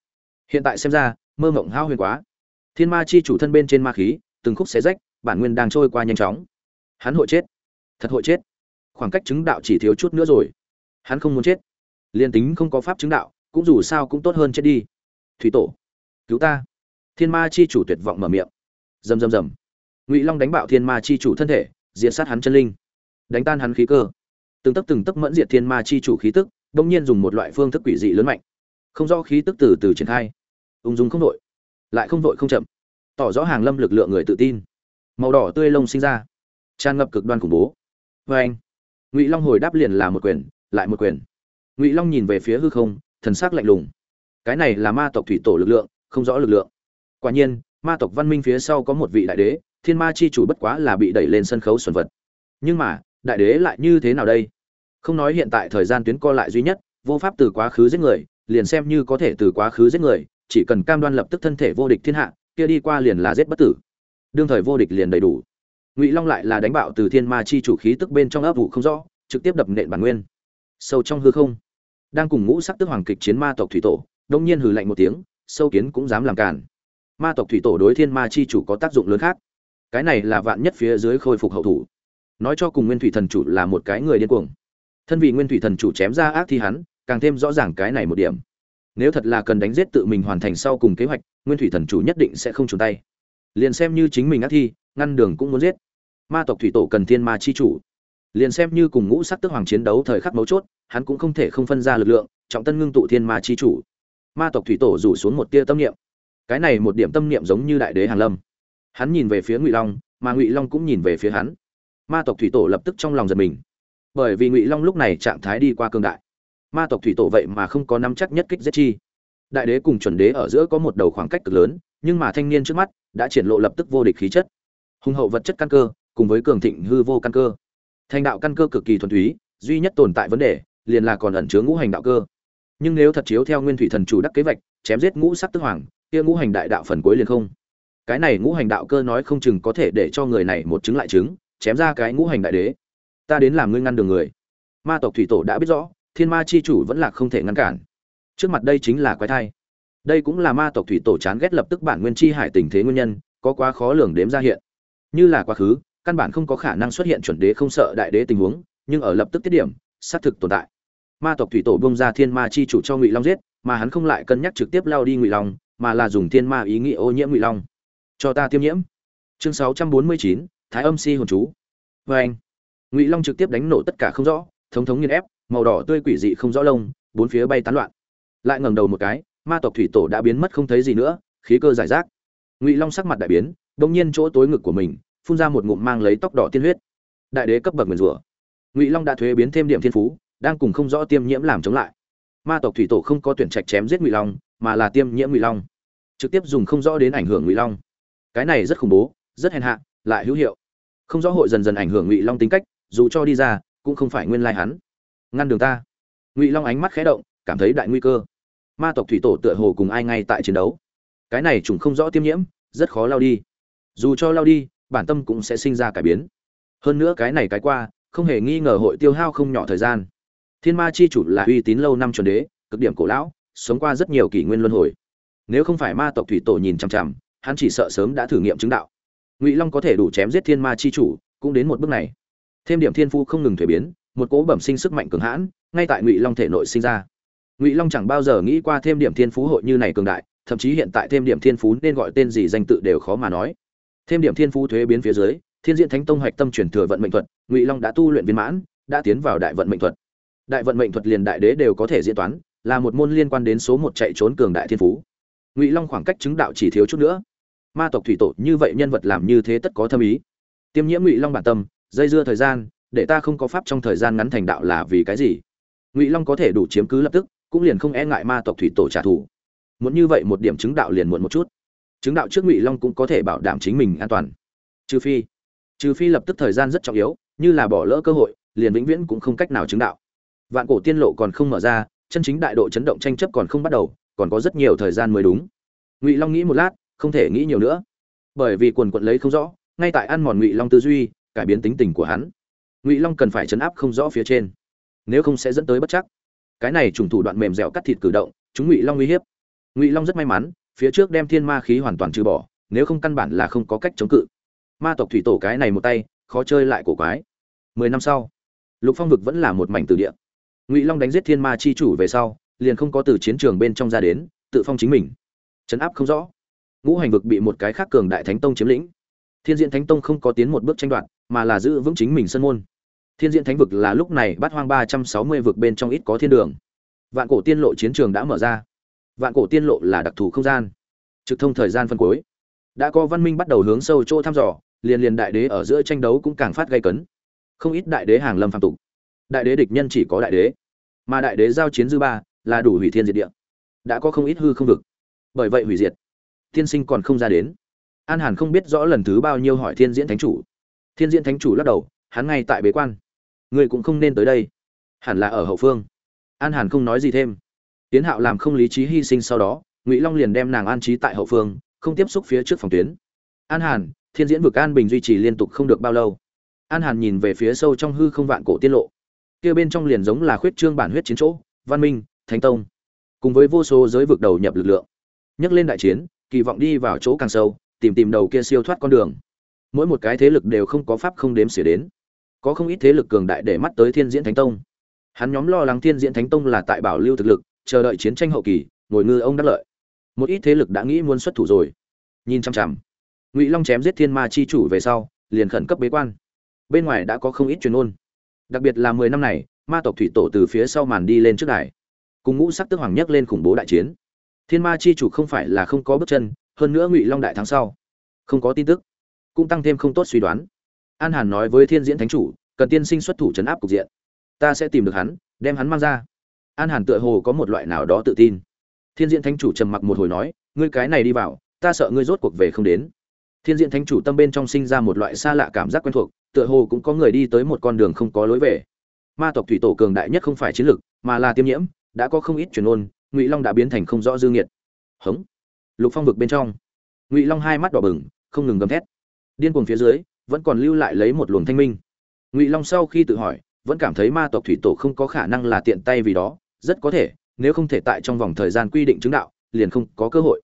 Hiện tại xem ra, mơ mộng hao huyền quá. Thiên ma chi chủ thân bên trên ma khí, từng khúc xé rách, bản nguyên đang trôi qua nhanh chóng. Hắn hội chết. Thật hội chết. Khoảng cách chứng đạo chỉ thiếu chút nữa rồi. Hắn không muốn chết liền tính không có pháp chứng đạo, cũng dù sao cũng tốt hơn chết đi. Thủy tổ, cứu ta. Thiên ma chi chủ tuyệt vọng mở miệng. Rầm rầm rầm. Ngụy long đánh bạo thiên ma chi chủ thân thể, diệt sát hắn chân linh. Đánh tan hắn khí cơ. Từng tấc từng tấc mẫn diệt thiên ma chi chủ khí tức bỗng nhiên dùng một loại phương thức quỷ dị lớn mạnh. Không rõ khí tức từ từ triển khai. Ung dung không vội lại không vội không chậm. Tỏ rõ hàng lâm lực lượng người tự tin. Màu đỏ tươi lông sinh ra. Tràn ngập cực đoan khủng bố. Vê anh ngụy long hồi đáp liền là một quyền, lại một quyền ngụy long nhìn về phía hư không thần sắc lạnh lùng cái này là ma tộc thủy tổ lực lượng không rõ lực lượng quả nhiên ma tộc văn minh phía sau có một vị đại đế thiên ma chi chủ bất quá là bị đẩy lên sân khấu xuẩn vật nhưng mà đại đế lại như thế nào đây không nói hiện tại thời gian tuyến co lại duy nhất vô pháp từ quá khứ giết người liền xem như có thể từ quá khứ giết người chỉ cần cam đoan lập tức thân thể vô địch thiên hạ kia đi qua liền là giết bất tử đương thời vô địch liền đầy đủ ngụy long lại là đánh bạo từ thiên ma chi chủ khí tức bên trong ấp vụ không rõ trực tiếp đập nện bản nguyên sâu trong hư không đang cùng ngũ sắc tức hoàng kịch chiến ma tộc thủy tổ, đông nhiên hừ lạnh một tiếng, sâu kiến cũng dám làm cản ma tộc thủy tổ đối thiên ma chi chủ có tác dụng lớn khác. Cái này là vạn nhất phía dưới khôi phục hậu thủ. Nói cho cùng nguyên thủy thần chủ là một cái người điên cuồng. Thân vị nguyên thủy thần chủ chém ra ác thi hắn, càng thêm rõ ràng cái này một điểm. Nếu thật là cần đánh giết tự mình hoàn thành sau cùng kế hoạch, nguyên thủy thần chủ nhất định sẽ không trùng tay. Liền xem như chính mình ác thi, ngăn đường cũng muốn giết. Ma tộc thủy tổ cần thiên ma chi chủ. Liền xem như cùng ngũ sắc tức hoàng chiến đấu thời khắc mấu chốt hắn cũng không thể không phân ra lực lượng, trọng tân ngưng tụ thiên ma chi chủ. Ma tộc thủy tổ rủ xuống một tia tâm niệm. Cái này một điểm tâm niệm giống như đại đế hàn lâm. Hắn nhìn về phía ngụy long, mà ngụy long cũng nhìn về phía hắn. Ma tộc thủy tổ lập tức trong lòng giật mình. Bởi vì ngụy long lúc này trạng thái đi qua cương đại. Ma tộc thủy tổ vậy mà không có nắm chắc nhất kích giết chi. Đại đế cùng chuẩn đế ở giữa có một đầu khoảng cách cực lớn, nhưng mà thanh niên trước mắt đã triển lộ lập tức vô địch khí chất. Hùng hậu vật chất căn cơ, cùng với cường thịnh hư vô căn cơ. Thành đạo căn cơ cực kỳ thuần túy, duy nhất tồn tại vấn đề liền là còn ẩn chứa ngũ hành đạo cơ. Nhưng nếu thật chiếu theo nguyên thủy thần chủ đắc kế vạch, chém giết ngũ sắc tức hoàng, kia ngũ hành đại đạo phần cuối liền không. Cái này ngũ hành đạo cơ nói không chừng có thể để cho người này một chứng lại chứng, chém ra cái ngũ hành đại đế. Ta đến làm ngươi ngăn đường người. Ma tộc thủy tổ đã biết rõ, thiên ma chi chủ vẫn là không thể ngăn cản. Trước mặt đây chính là quái thai. Đây cũng là ma tộc thủy tổ chán ghét lập tức bản nguyên chi hải tình thế nguyên nhân, có quá khó lường đếm ra hiện. Như là quá khứ, căn bản không có khả năng xuất hiện chuẩn đế không sợ đại đế tình huống, nhưng ở lập tức tiết điểm, xác thực tồn tại ma tộc thủy tổ bông ra thiên ma chi chủ cho ngụy long giết, mà hắn không lại cân nhắc trực tiếp lao đi ngụy long, mà là dùng thiên ma ý nghĩ ô nhiễm ngụy long. Cho ta tiêm nhiễm. Chương sáu trăm bốn mươi chín, thái âm si hồn chú. Vê anh, ngụy long trực tiếp đánh nổ tất cả không rõ, thống thống nghiên ép, màu đỏ tươi quỷ dị không rõ lông, bốn phía bay tán loạn. Lại ngẩng đầu một cái, ma tộc thủy tổ đã biến mất không thấy gì nữa, khí cơ giải rác. Ngụy long sắc mặt đại biến, đông nhiên chỗ tối ngực của mình, phun ra một ngụm mang lấy tóc đỏ tiên huyết. Đại đế cấp bậc nguyền rủa. Ngụy long đã thuế biến thêm điểm thiên phú đang cùng không rõ tiêm nhiễm làm chống lại. Ma tộc thủy tổ không có tuyển trạch chém giết ngụy long, mà là tiêm nhiễm ngụy long. Trực tiếp dùng không rõ đến ảnh hưởng ngụy long. Cái này rất khủng bố, rất hèn hạ, lại hữu hiệu. Không rõ hội dần dần ảnh hưởng ngụy long tính cách, dù cho đi ra, cũng không phải nguyên lai hắn. Ngăn đường ta. Ngụy long ánh mắt khé động, cảm thấy đại nguy cơ. Ma tộc thủy tổ tựa hồ cùng ai ngay tại chiến đấu. Cái này chúng không rõ tiêm nhiễm, rất khó lao đi. Dù cho lao đi, bản tâm cũng sẽ sinh ra cải biến. Hơn nữa cái này cái qua, không hề nghi ngờ hội tiêu hao không nhỏ thời gian thiên ma chi chủ là uy tín lâu năm chuẩn đế, cực điểm cổ lão, sống qua rất nhiều kỷ nguyên luân hồi. Nếu không phải ma tộc thủy tổ nhìn chằm chằm, hắn chỉ sợ sớm đã thử nghiệm chứng đạo. Ngụy long có thể đủ chém giết thiên ma chi chủ, cũng đến một bước này. Thêm điểm thiên phu không ngừng thuế biến, một cỗ bẩm sinh sức mạnh cường hãn, ngay tại ngụy long thể nội sinh ra. Ngụy long chẳng bao giờ nghĩ qua thêm điểm thiên phú hội như này cường đại, thậm chí hiện tại thêm điểm thiên phú nên gọi tên gì danh tự đều khó mà nói. Thêm điểm thiên phú thuế biến phía dưới, thiên diện thánh tông hoạch tâm truyền thừa vận mệnh thuật, ngụy long đã tu luyện viên mãn, đã tiến vào đại vận mệnh thuật đại vận mệnh thuật liền đại đế đều có thể diễn toán, là một môn liên quan đến số một chạy trốn cường đại thiên phú. Ngụy long khoảng cách chứng đạo chỉ thiếu chút nữa. Ma tộc thủy tổ như vậy nhân vật làm như thế tất có thâm ý. Tiêm nhiễm ngụy long bản tâm, dây dưa thời gian, để ta không có pháp trong thời gian ngắn thành đạo là vì cái gì? Ngụy long có thể đủ chiếm cứ lập tức, cũng liền không e ngại ma tộc thủy tổ trả thù. Muốn như vậy một điểm chứng đạo liền muộn một chút. Chứng đạo trước ngụy long cũng có thể bảo đảm chính mình an toàn. Trừ phi trừ phi lập tức thời gian rất trọng yếu, như là bỏ lỡ cơ hội, liền vĩnh viễn cũng không cách nào chứng đạo vạn cổ tiên lộ còn không mở ra, chân chính đại độ chấn động tranh chấp còn không bắt đầu, còn có rất nhiều thời gian mới đúng. Ngụy long nghĩ một lát, không thể nghĩ nhiều nữa. Bởi vì quần quận lấy không rõ, ngay tại ăn mòn ngụy long tư duy, cải biến tính tình của hắn. Ngụy long cần phải chấn áp không rõ phía trên. Nếu không sẽ dẫn tới bất chắc. Cái này trùng thủ đoạn mềm dẻo cắt thịt cử động, chúng ngụy long uy hiếp. Ngụy long rất may mắn, phía trước đem thiên ma khí hoàn toàn trừ bỏ, nếu không căn bản là không có cách chống cự. Ma tộc thủy tổ cái này một tay, khó chơi lại cổ quái. Mười năm sau, lục phong vực vẫn là một mảnh từ địa ngụy long đánh giết thiên ma chi chủ về sau liền không có từ chiến trường bên trong ra đến tự phong chính mình chấn áp không rõ ngũ hành vực bị một cái khác cường đại thánh tông chiếm lĩnh thiên diện thánh tông không có tiến một bước tranh đoạt mà là giữ vững chính mình sân môn thiên diện thánh vực là lúc này bắt hoang ba trăm sáu mươi vực bên trong ít có thiên đường vạn cổ tiên lộ chiến trường đã mở ra vạn cổ tiên lộ là đặc thù không gian trực thông thời gian phân cuối đã có văn minh bắt đầu hướng sâu chỗ thăm dò liền liền đại đế ở giữa tranh đấu cũng càng phát gây cấn không ít đại đế hàng lâm phạm tục đại đế địch nhân chỉ có đại đế, mà đại đế giao chiến dư ba là đủ hủy thiên diệt địa, đã có không ít hư không vực. Bởi vậy hủy diệt tiên sinh còn không ra đến. An hàn không biết rõ lần thứ bao nhiêu hỏi thiên diễn thánh chủ. Thiên diễn thánh chủ lắc đầu, hắn ngay tại bế quan. Người cũng không nên tới đây, hẳn là ở hậu phương. An hàn không nói gì thêm. Tiến hạo làm không lý trí hy sinh sau đó, ngụy long liền đem nàng an trí tại hậu phương, không tiếp xúc phía trước phòng tuyến. An hàn, thiên diễn vực an bình duy trì liên tục không được bao lâu. An hàn nhìn về phía sâu trong hư không vạn cổ tiết lộ kia bên trong liền giống là khuyết trương bản huyết chiến chỗ, văn minh, thánh tông, cùng với vô số giới vực đầu nhập lực lượng. Nhấc lên đại chiến, kỳ vọng đi vào chỗ càng sâu, tìm tìm đầu kia siêu thoát con đường. Mỗi một cái thế lực đều không có pháp không đếm xỉa đến. Có không ít thế lực cường đại để mắt tới thiên diễn thánh tông. Hắn nhóm lo lắng thiên diễn thánh tông là tại bảo lưu thực lực, chờ đợi chiến tranh hậu kỳ, ngồi ngư ông đắc lợi. Một ít thế lực đã nghĩ muốn xuất thủ rồi. Nhìn chăm chằm, ngụy long chém giết thiên ma chi chủ về sau, liền khẩn cấp bế quan. Bên ngoài đã có không ít truyền ôn đặc biệt là mười năm này, ma tộc thủy tổ từ phía sau màn đi lên trước đài. Cùng ngũ sắc tức hoàng nhấc lên khủng bố đại chiến. Thiên ma chi chủ không phải là không có bước chân, hơn nữa ngụy long đại thắng sau. Không có tin tức, cũng tăng thêm không tốt suy đoán. An hàn nói với thiên diễn thánh chủ, cần tiên sinh xuất thủ chấn áp cục diện. Ta sẽ tìm được hắn, đem hắn mang ra. An hàn tựa hồ có một loại nào đó tự tin. Thiên diễn thánh chủ trầm mặc một hồi nói, ngươi cái này đi vào, ta sợ ngươi rốt cuộc về không đến. Thiên diễn thánh chủ tâm bên trong sinh ra một loại xa lạ cảm giác quen thuộc tựa hồ cũng có người đi tới một con đường không có lối về. Ma tộc thủy tổ cường đại nhất không phải chiến lực mà là tiêm nhiễm, đã có không ít truyền ôn, ngụy long đã biến thành không rõ dư nghiệt. Hống. Lục phong vực bên trong, ngụy long hai mắt đỏ bừng, không ngừng gầm thét. Điên cuồng phía dưới, vẫn còn lưu lại lấy một luồng thanh minh. Ngụy long sau khi tự hỏi, vẫn cảm thấy ma tộc thủy tổ không có khả năng là tiện tay vì đó, rất có thể, nếu không thể tại trong vòng thời gian quy định chứng đạo, liền không có cơ hội.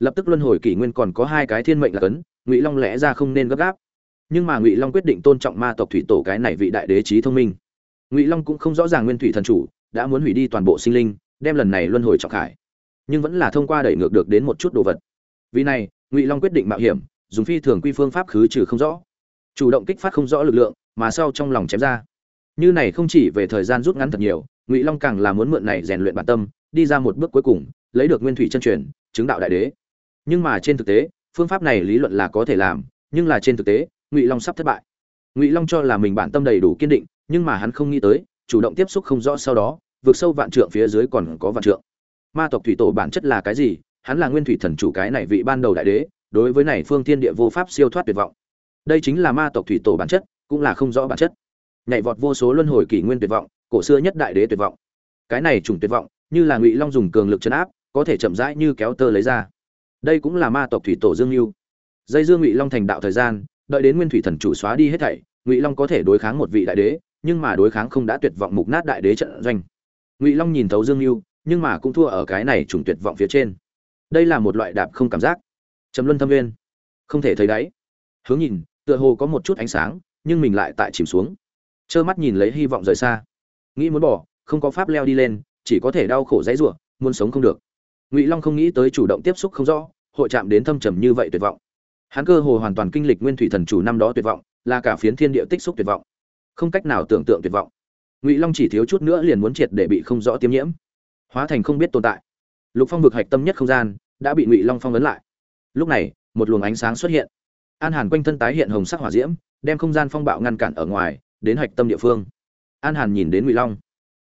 Lập tức luân hồi kỷ nguyên còn có hai cái thiên mệnh là cấn, ngụy long lẽ ra không nên gấp gáp nhưng mà ngụy long quyết định tôn trọng ma tộc thủy tổ cái này vị đại đế trí thông minh. Ngụy long cũng không rõ ràng nguyên thủy thần chủ đã muốn hủy đi toàn bộ sinh linh, đem lần này luân hồi trọng khải. Nhưng vẫn là thông qua đẩy ngược được đến một chút đồ vật. Vì này, ngụy long quyết định mạo hiểm, dùng phi thường quy phương pháp khứ trừ không rõ. Chủ động kích phát không rõ lực lượng, mà sau trong lòng chém ra. Như này không chỉ về thời gian rút ngắn thật nhiều, ngụy long càng là muốn mượn này rèn luyện bản tâm, đi ra một bước cuối cùng, lấy được nguyên thủy chân truyền, chứng đạo đại đế. Nhưng mà trên thực tế, phương pháp này lý luận là có thể làm, nhưng là trên thực tế ngụy long sắp thất bại. Ngụy long cho là mình bản tâm đầy đủ kiên định, nhưng mà hắn không nghĩ tới, chủ động tiếp xúc không rõ sau đó, vượt sâu vạn trượng phía dưới còn có vạn trượng. Ma tộc thủy tổ bản chất là cái gì? Hắn là nguyên thủy thần chủ cái này vị ban đầu đại đế, đối với này phương thiên địa vô pháp siêu thoát tuyệt vọng. Đây chính là ma tộc thủy tổ bản chất, cũng là không rõ bản chất. Nhảy vọt vô số luân hồi kỷ nguyên tuyệt vọng, cổ xưa nhất đại đế tuyệt vọng. Cái này trùng tuyệt vọng, như là ngụy long dùng cường lực chấn áp, có thể chậm rãi như kéo tơ lấy ra. Đây cũng là ma tộc thủy tổ dương mưu dây dương ngụy long thành đạo thời gian đợi đến nguyên thủy thần chủ xóa đi hết thảy ngụy long có thể đối kháng một vị đại đế nhưng mà đối kháng không đã tuyệt vọng mục nát đại đế trận doanh. Ngụy long nhìn thấu dương mưu nhưng mà cũng thua ở cái này trùng tuyệt vọng phía trên. Đây là một loại đạp không cảm giác. Trầm luân thâm viên không thể thấy đáy. Hướng nhìn tựa hồ có một chút ánh sáng nhưng mình lại tại chìm xuống. Trơ mắt nhìn lấy hy vọng rời xa. Nghĩ muốn bỏ không có pháp leo đi lên chỉ có thể đau khổ dãy rủa, muốn sống không được. Ngụy long không nghĩ tới chủ động tiếp xúc không rõ hội chạm đến thâm trầm như vậy tuyệt vọng hắn cơ hồ hoàn toàn kinh lịch nguyên thủy thần chủ năm đó tuyệt vọng, là cả phiến thiên địa tích xúc tuyệt vọng. Không cách nào tưởng tượng tuyệt vọng. Ngụy long chỉ thiếu chút nữa liền muốn triệt để bị không rõ tiêm nhiễm. Hóa thành không biết tồn tại. Lục phong vực hạch tâm nhất không gian, đã bị ngụy long phong ấn lại. Lúc này, một luồng ánh sáng xuất hiện. An hàn quanh thân tái hiện hồng sắc hỏa diễm, đem không gian phong bạo ngăn cản ở ngoài, đến hạch tâm địa phương. An hàn nhìn đến ngụy long.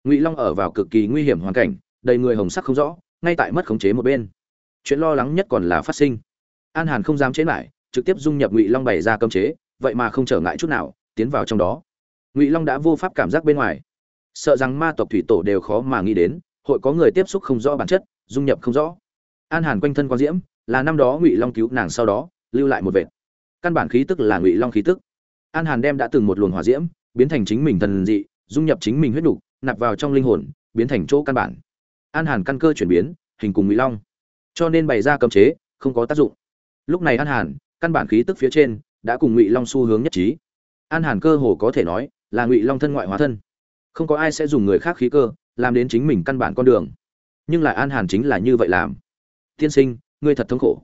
Ngụy long ở vào cực kỳ nguy hiểm hoàn cảnh, đầy người hồng sắc không rõ, ngay tại mất khống chế một bên. Chuyện lo lắng nhất còn là phát sinh. An hàn không dám chế lại trực tiếp dung nhập ngụy long bày ra cơm chế vậy mà không trở ngại chút nào tiến vào trong đó ngụy long đã vô pháp cảm giác bên ngoài sợ rằng ma tộc thủy tổ đều khó mà nghĩ đến hội có người tiếp xúc không rõ bản chất dung nhập không rõ an hàn quanh thân quan diễm là năm đó ngụy long cứu nàng sau đó lưu lại một vệt căn bản khí tức là ngụy long khí tức an hàn đem đã từng một luồng hỏa diễm biến thành chính mình thần dị dung nhập chính mình huyết nục nạp vào trong linh hồn biến thành chỗ căn bản an hàn căn cơ chuyển biến hình cùng ngụy long cho nên bày ra cấm chế không có tác dụng lúc này an hàn căn bản khí tức phía trên, đã cùng ngụy long xu hướng nhất trí. An hàn cơ hồ có thể nói là ngụy long thân ngoại hóa thân. Không có ai sẽ dùng người khác khí cơ, làm đến chính mình căn bản con đường. Nhưng lại an hàn chính là như vậy làm. Tiên sinh, ngươi thật thống khổ.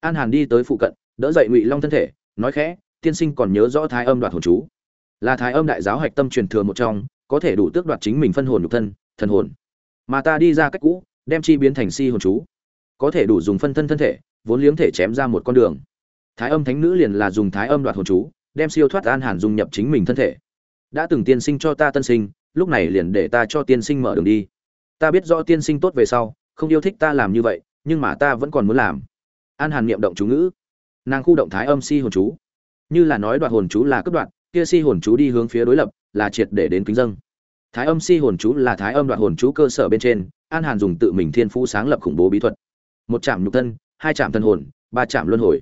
An hàn đi tới phụ cận, đỡ dậy ngụy long thân thể, nói khẽ, tiên sinh còn nhớ rõ thái âm đoạt hồn chú? Là thái âm đại giáo hạch tâm truyền thừa một trong, có thể đủ tước đoạt chính mình phân hồn nhục thân, thần hồn. Mà ta đi ra cách cũ, đem chi biến thành si hồn chú. Có thể đủ dùng phân thân thân thể, vốn liếng thể chém ra một con đường thái âm thánh nữ liền là dùng thái âm đoạt hồn chú, đem siêu thoát an hàn dung nhập chính mình thân thể. Đã từng tiên sinh cho ta tân sinh, lúc này liền để ta cho tiên sinh mở đường đi. Ta biết rõ tiên sinh tốt về sau, không yêu thích ta làm như vậy, nhưng mà ta vẫn còn muốn làm. An hàn niệm động chú ngữ. Nàng khu động thái âm si hồn chú. Như là nói đoạt hồn chú là cấp đoạn, kia si hồn chú đi hướng phía đối lập, là triệt để đến kính dâng thái âm si hồn chú là thái âm đoạt hồn chú cơ sở bên trên, an hàn dùng tự mình thiên phú sáng lập khủng bố bí thuật. Một chạm nhục thân, hai chạm thân hồn, ba chạm luân hồi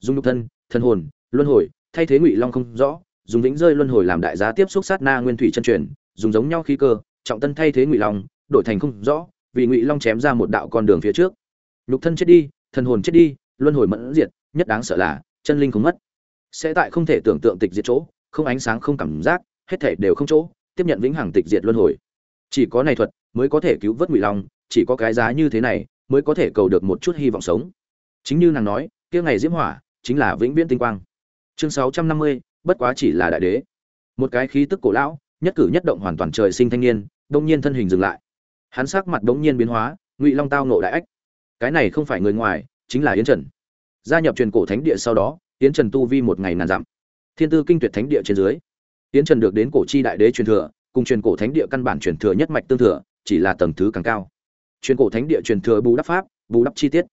dùng nhục thân thân hồn, luân hồi, thay thế ngụy long không rõ, dùng vĩnh rơi luân hồi làm đại giá tiếp xúc sát na nguyên thủy chân truyền, dùng giống nhau khí cơ, trọng tân thay thế ngụy long, đổi thành không rõ, vì ngụy long chém ra một đạo con đường phía trước. Nhục thân chết đi, thần hồn chết đi, luân hồi mẫn diệt, nhất đáng sợ là, chân linh không mất. Sẽ tại không thể tưởng tượng tịch diệt chỗ, không ánh sáng, không cảm giác, hết thể đều không chỗ, tiếp nhận vĩnh hằng tịch diệt luân hồi. Chỉ có này thuật mới có thể cứu vớt ngụy long, chỉ có cái giá như thế này mới có thể cầu được một chút hy vọng sống. Chính như nàng nói, kia ngày diễm hỏa chính là vĩnh viễn tinh quang. Chương sáu trăm năm mươi, bất quá chỉ là đại đế. Một cái khí tức cổ lão, nhất cử nhất động hoàn toàn trời sinh thanh niên đông nhiên thân hình dừng lại. Hắn sắc mặt đống nhiên biến hóa, ngụy long tao nộ đại ách. Cái này không phải người ngoài, chính là yến trần. Gia nhập truyền cổ thánh địa sau đó, yến trần tu vi một ngày ngàn dặm. Thiên tư kinh tuyệt thánh địa trên dưới. Yến trần được đến cổ chi đại đế truyền thừa, cùng truyền cổ thánh địa căn bản truyền thừa nhất mạch tương thừa, chỉ là tầng thứ càng cao. Truyền cổ thánh địa truyền thừa bù đắp pháp, bù đắp chi tiết.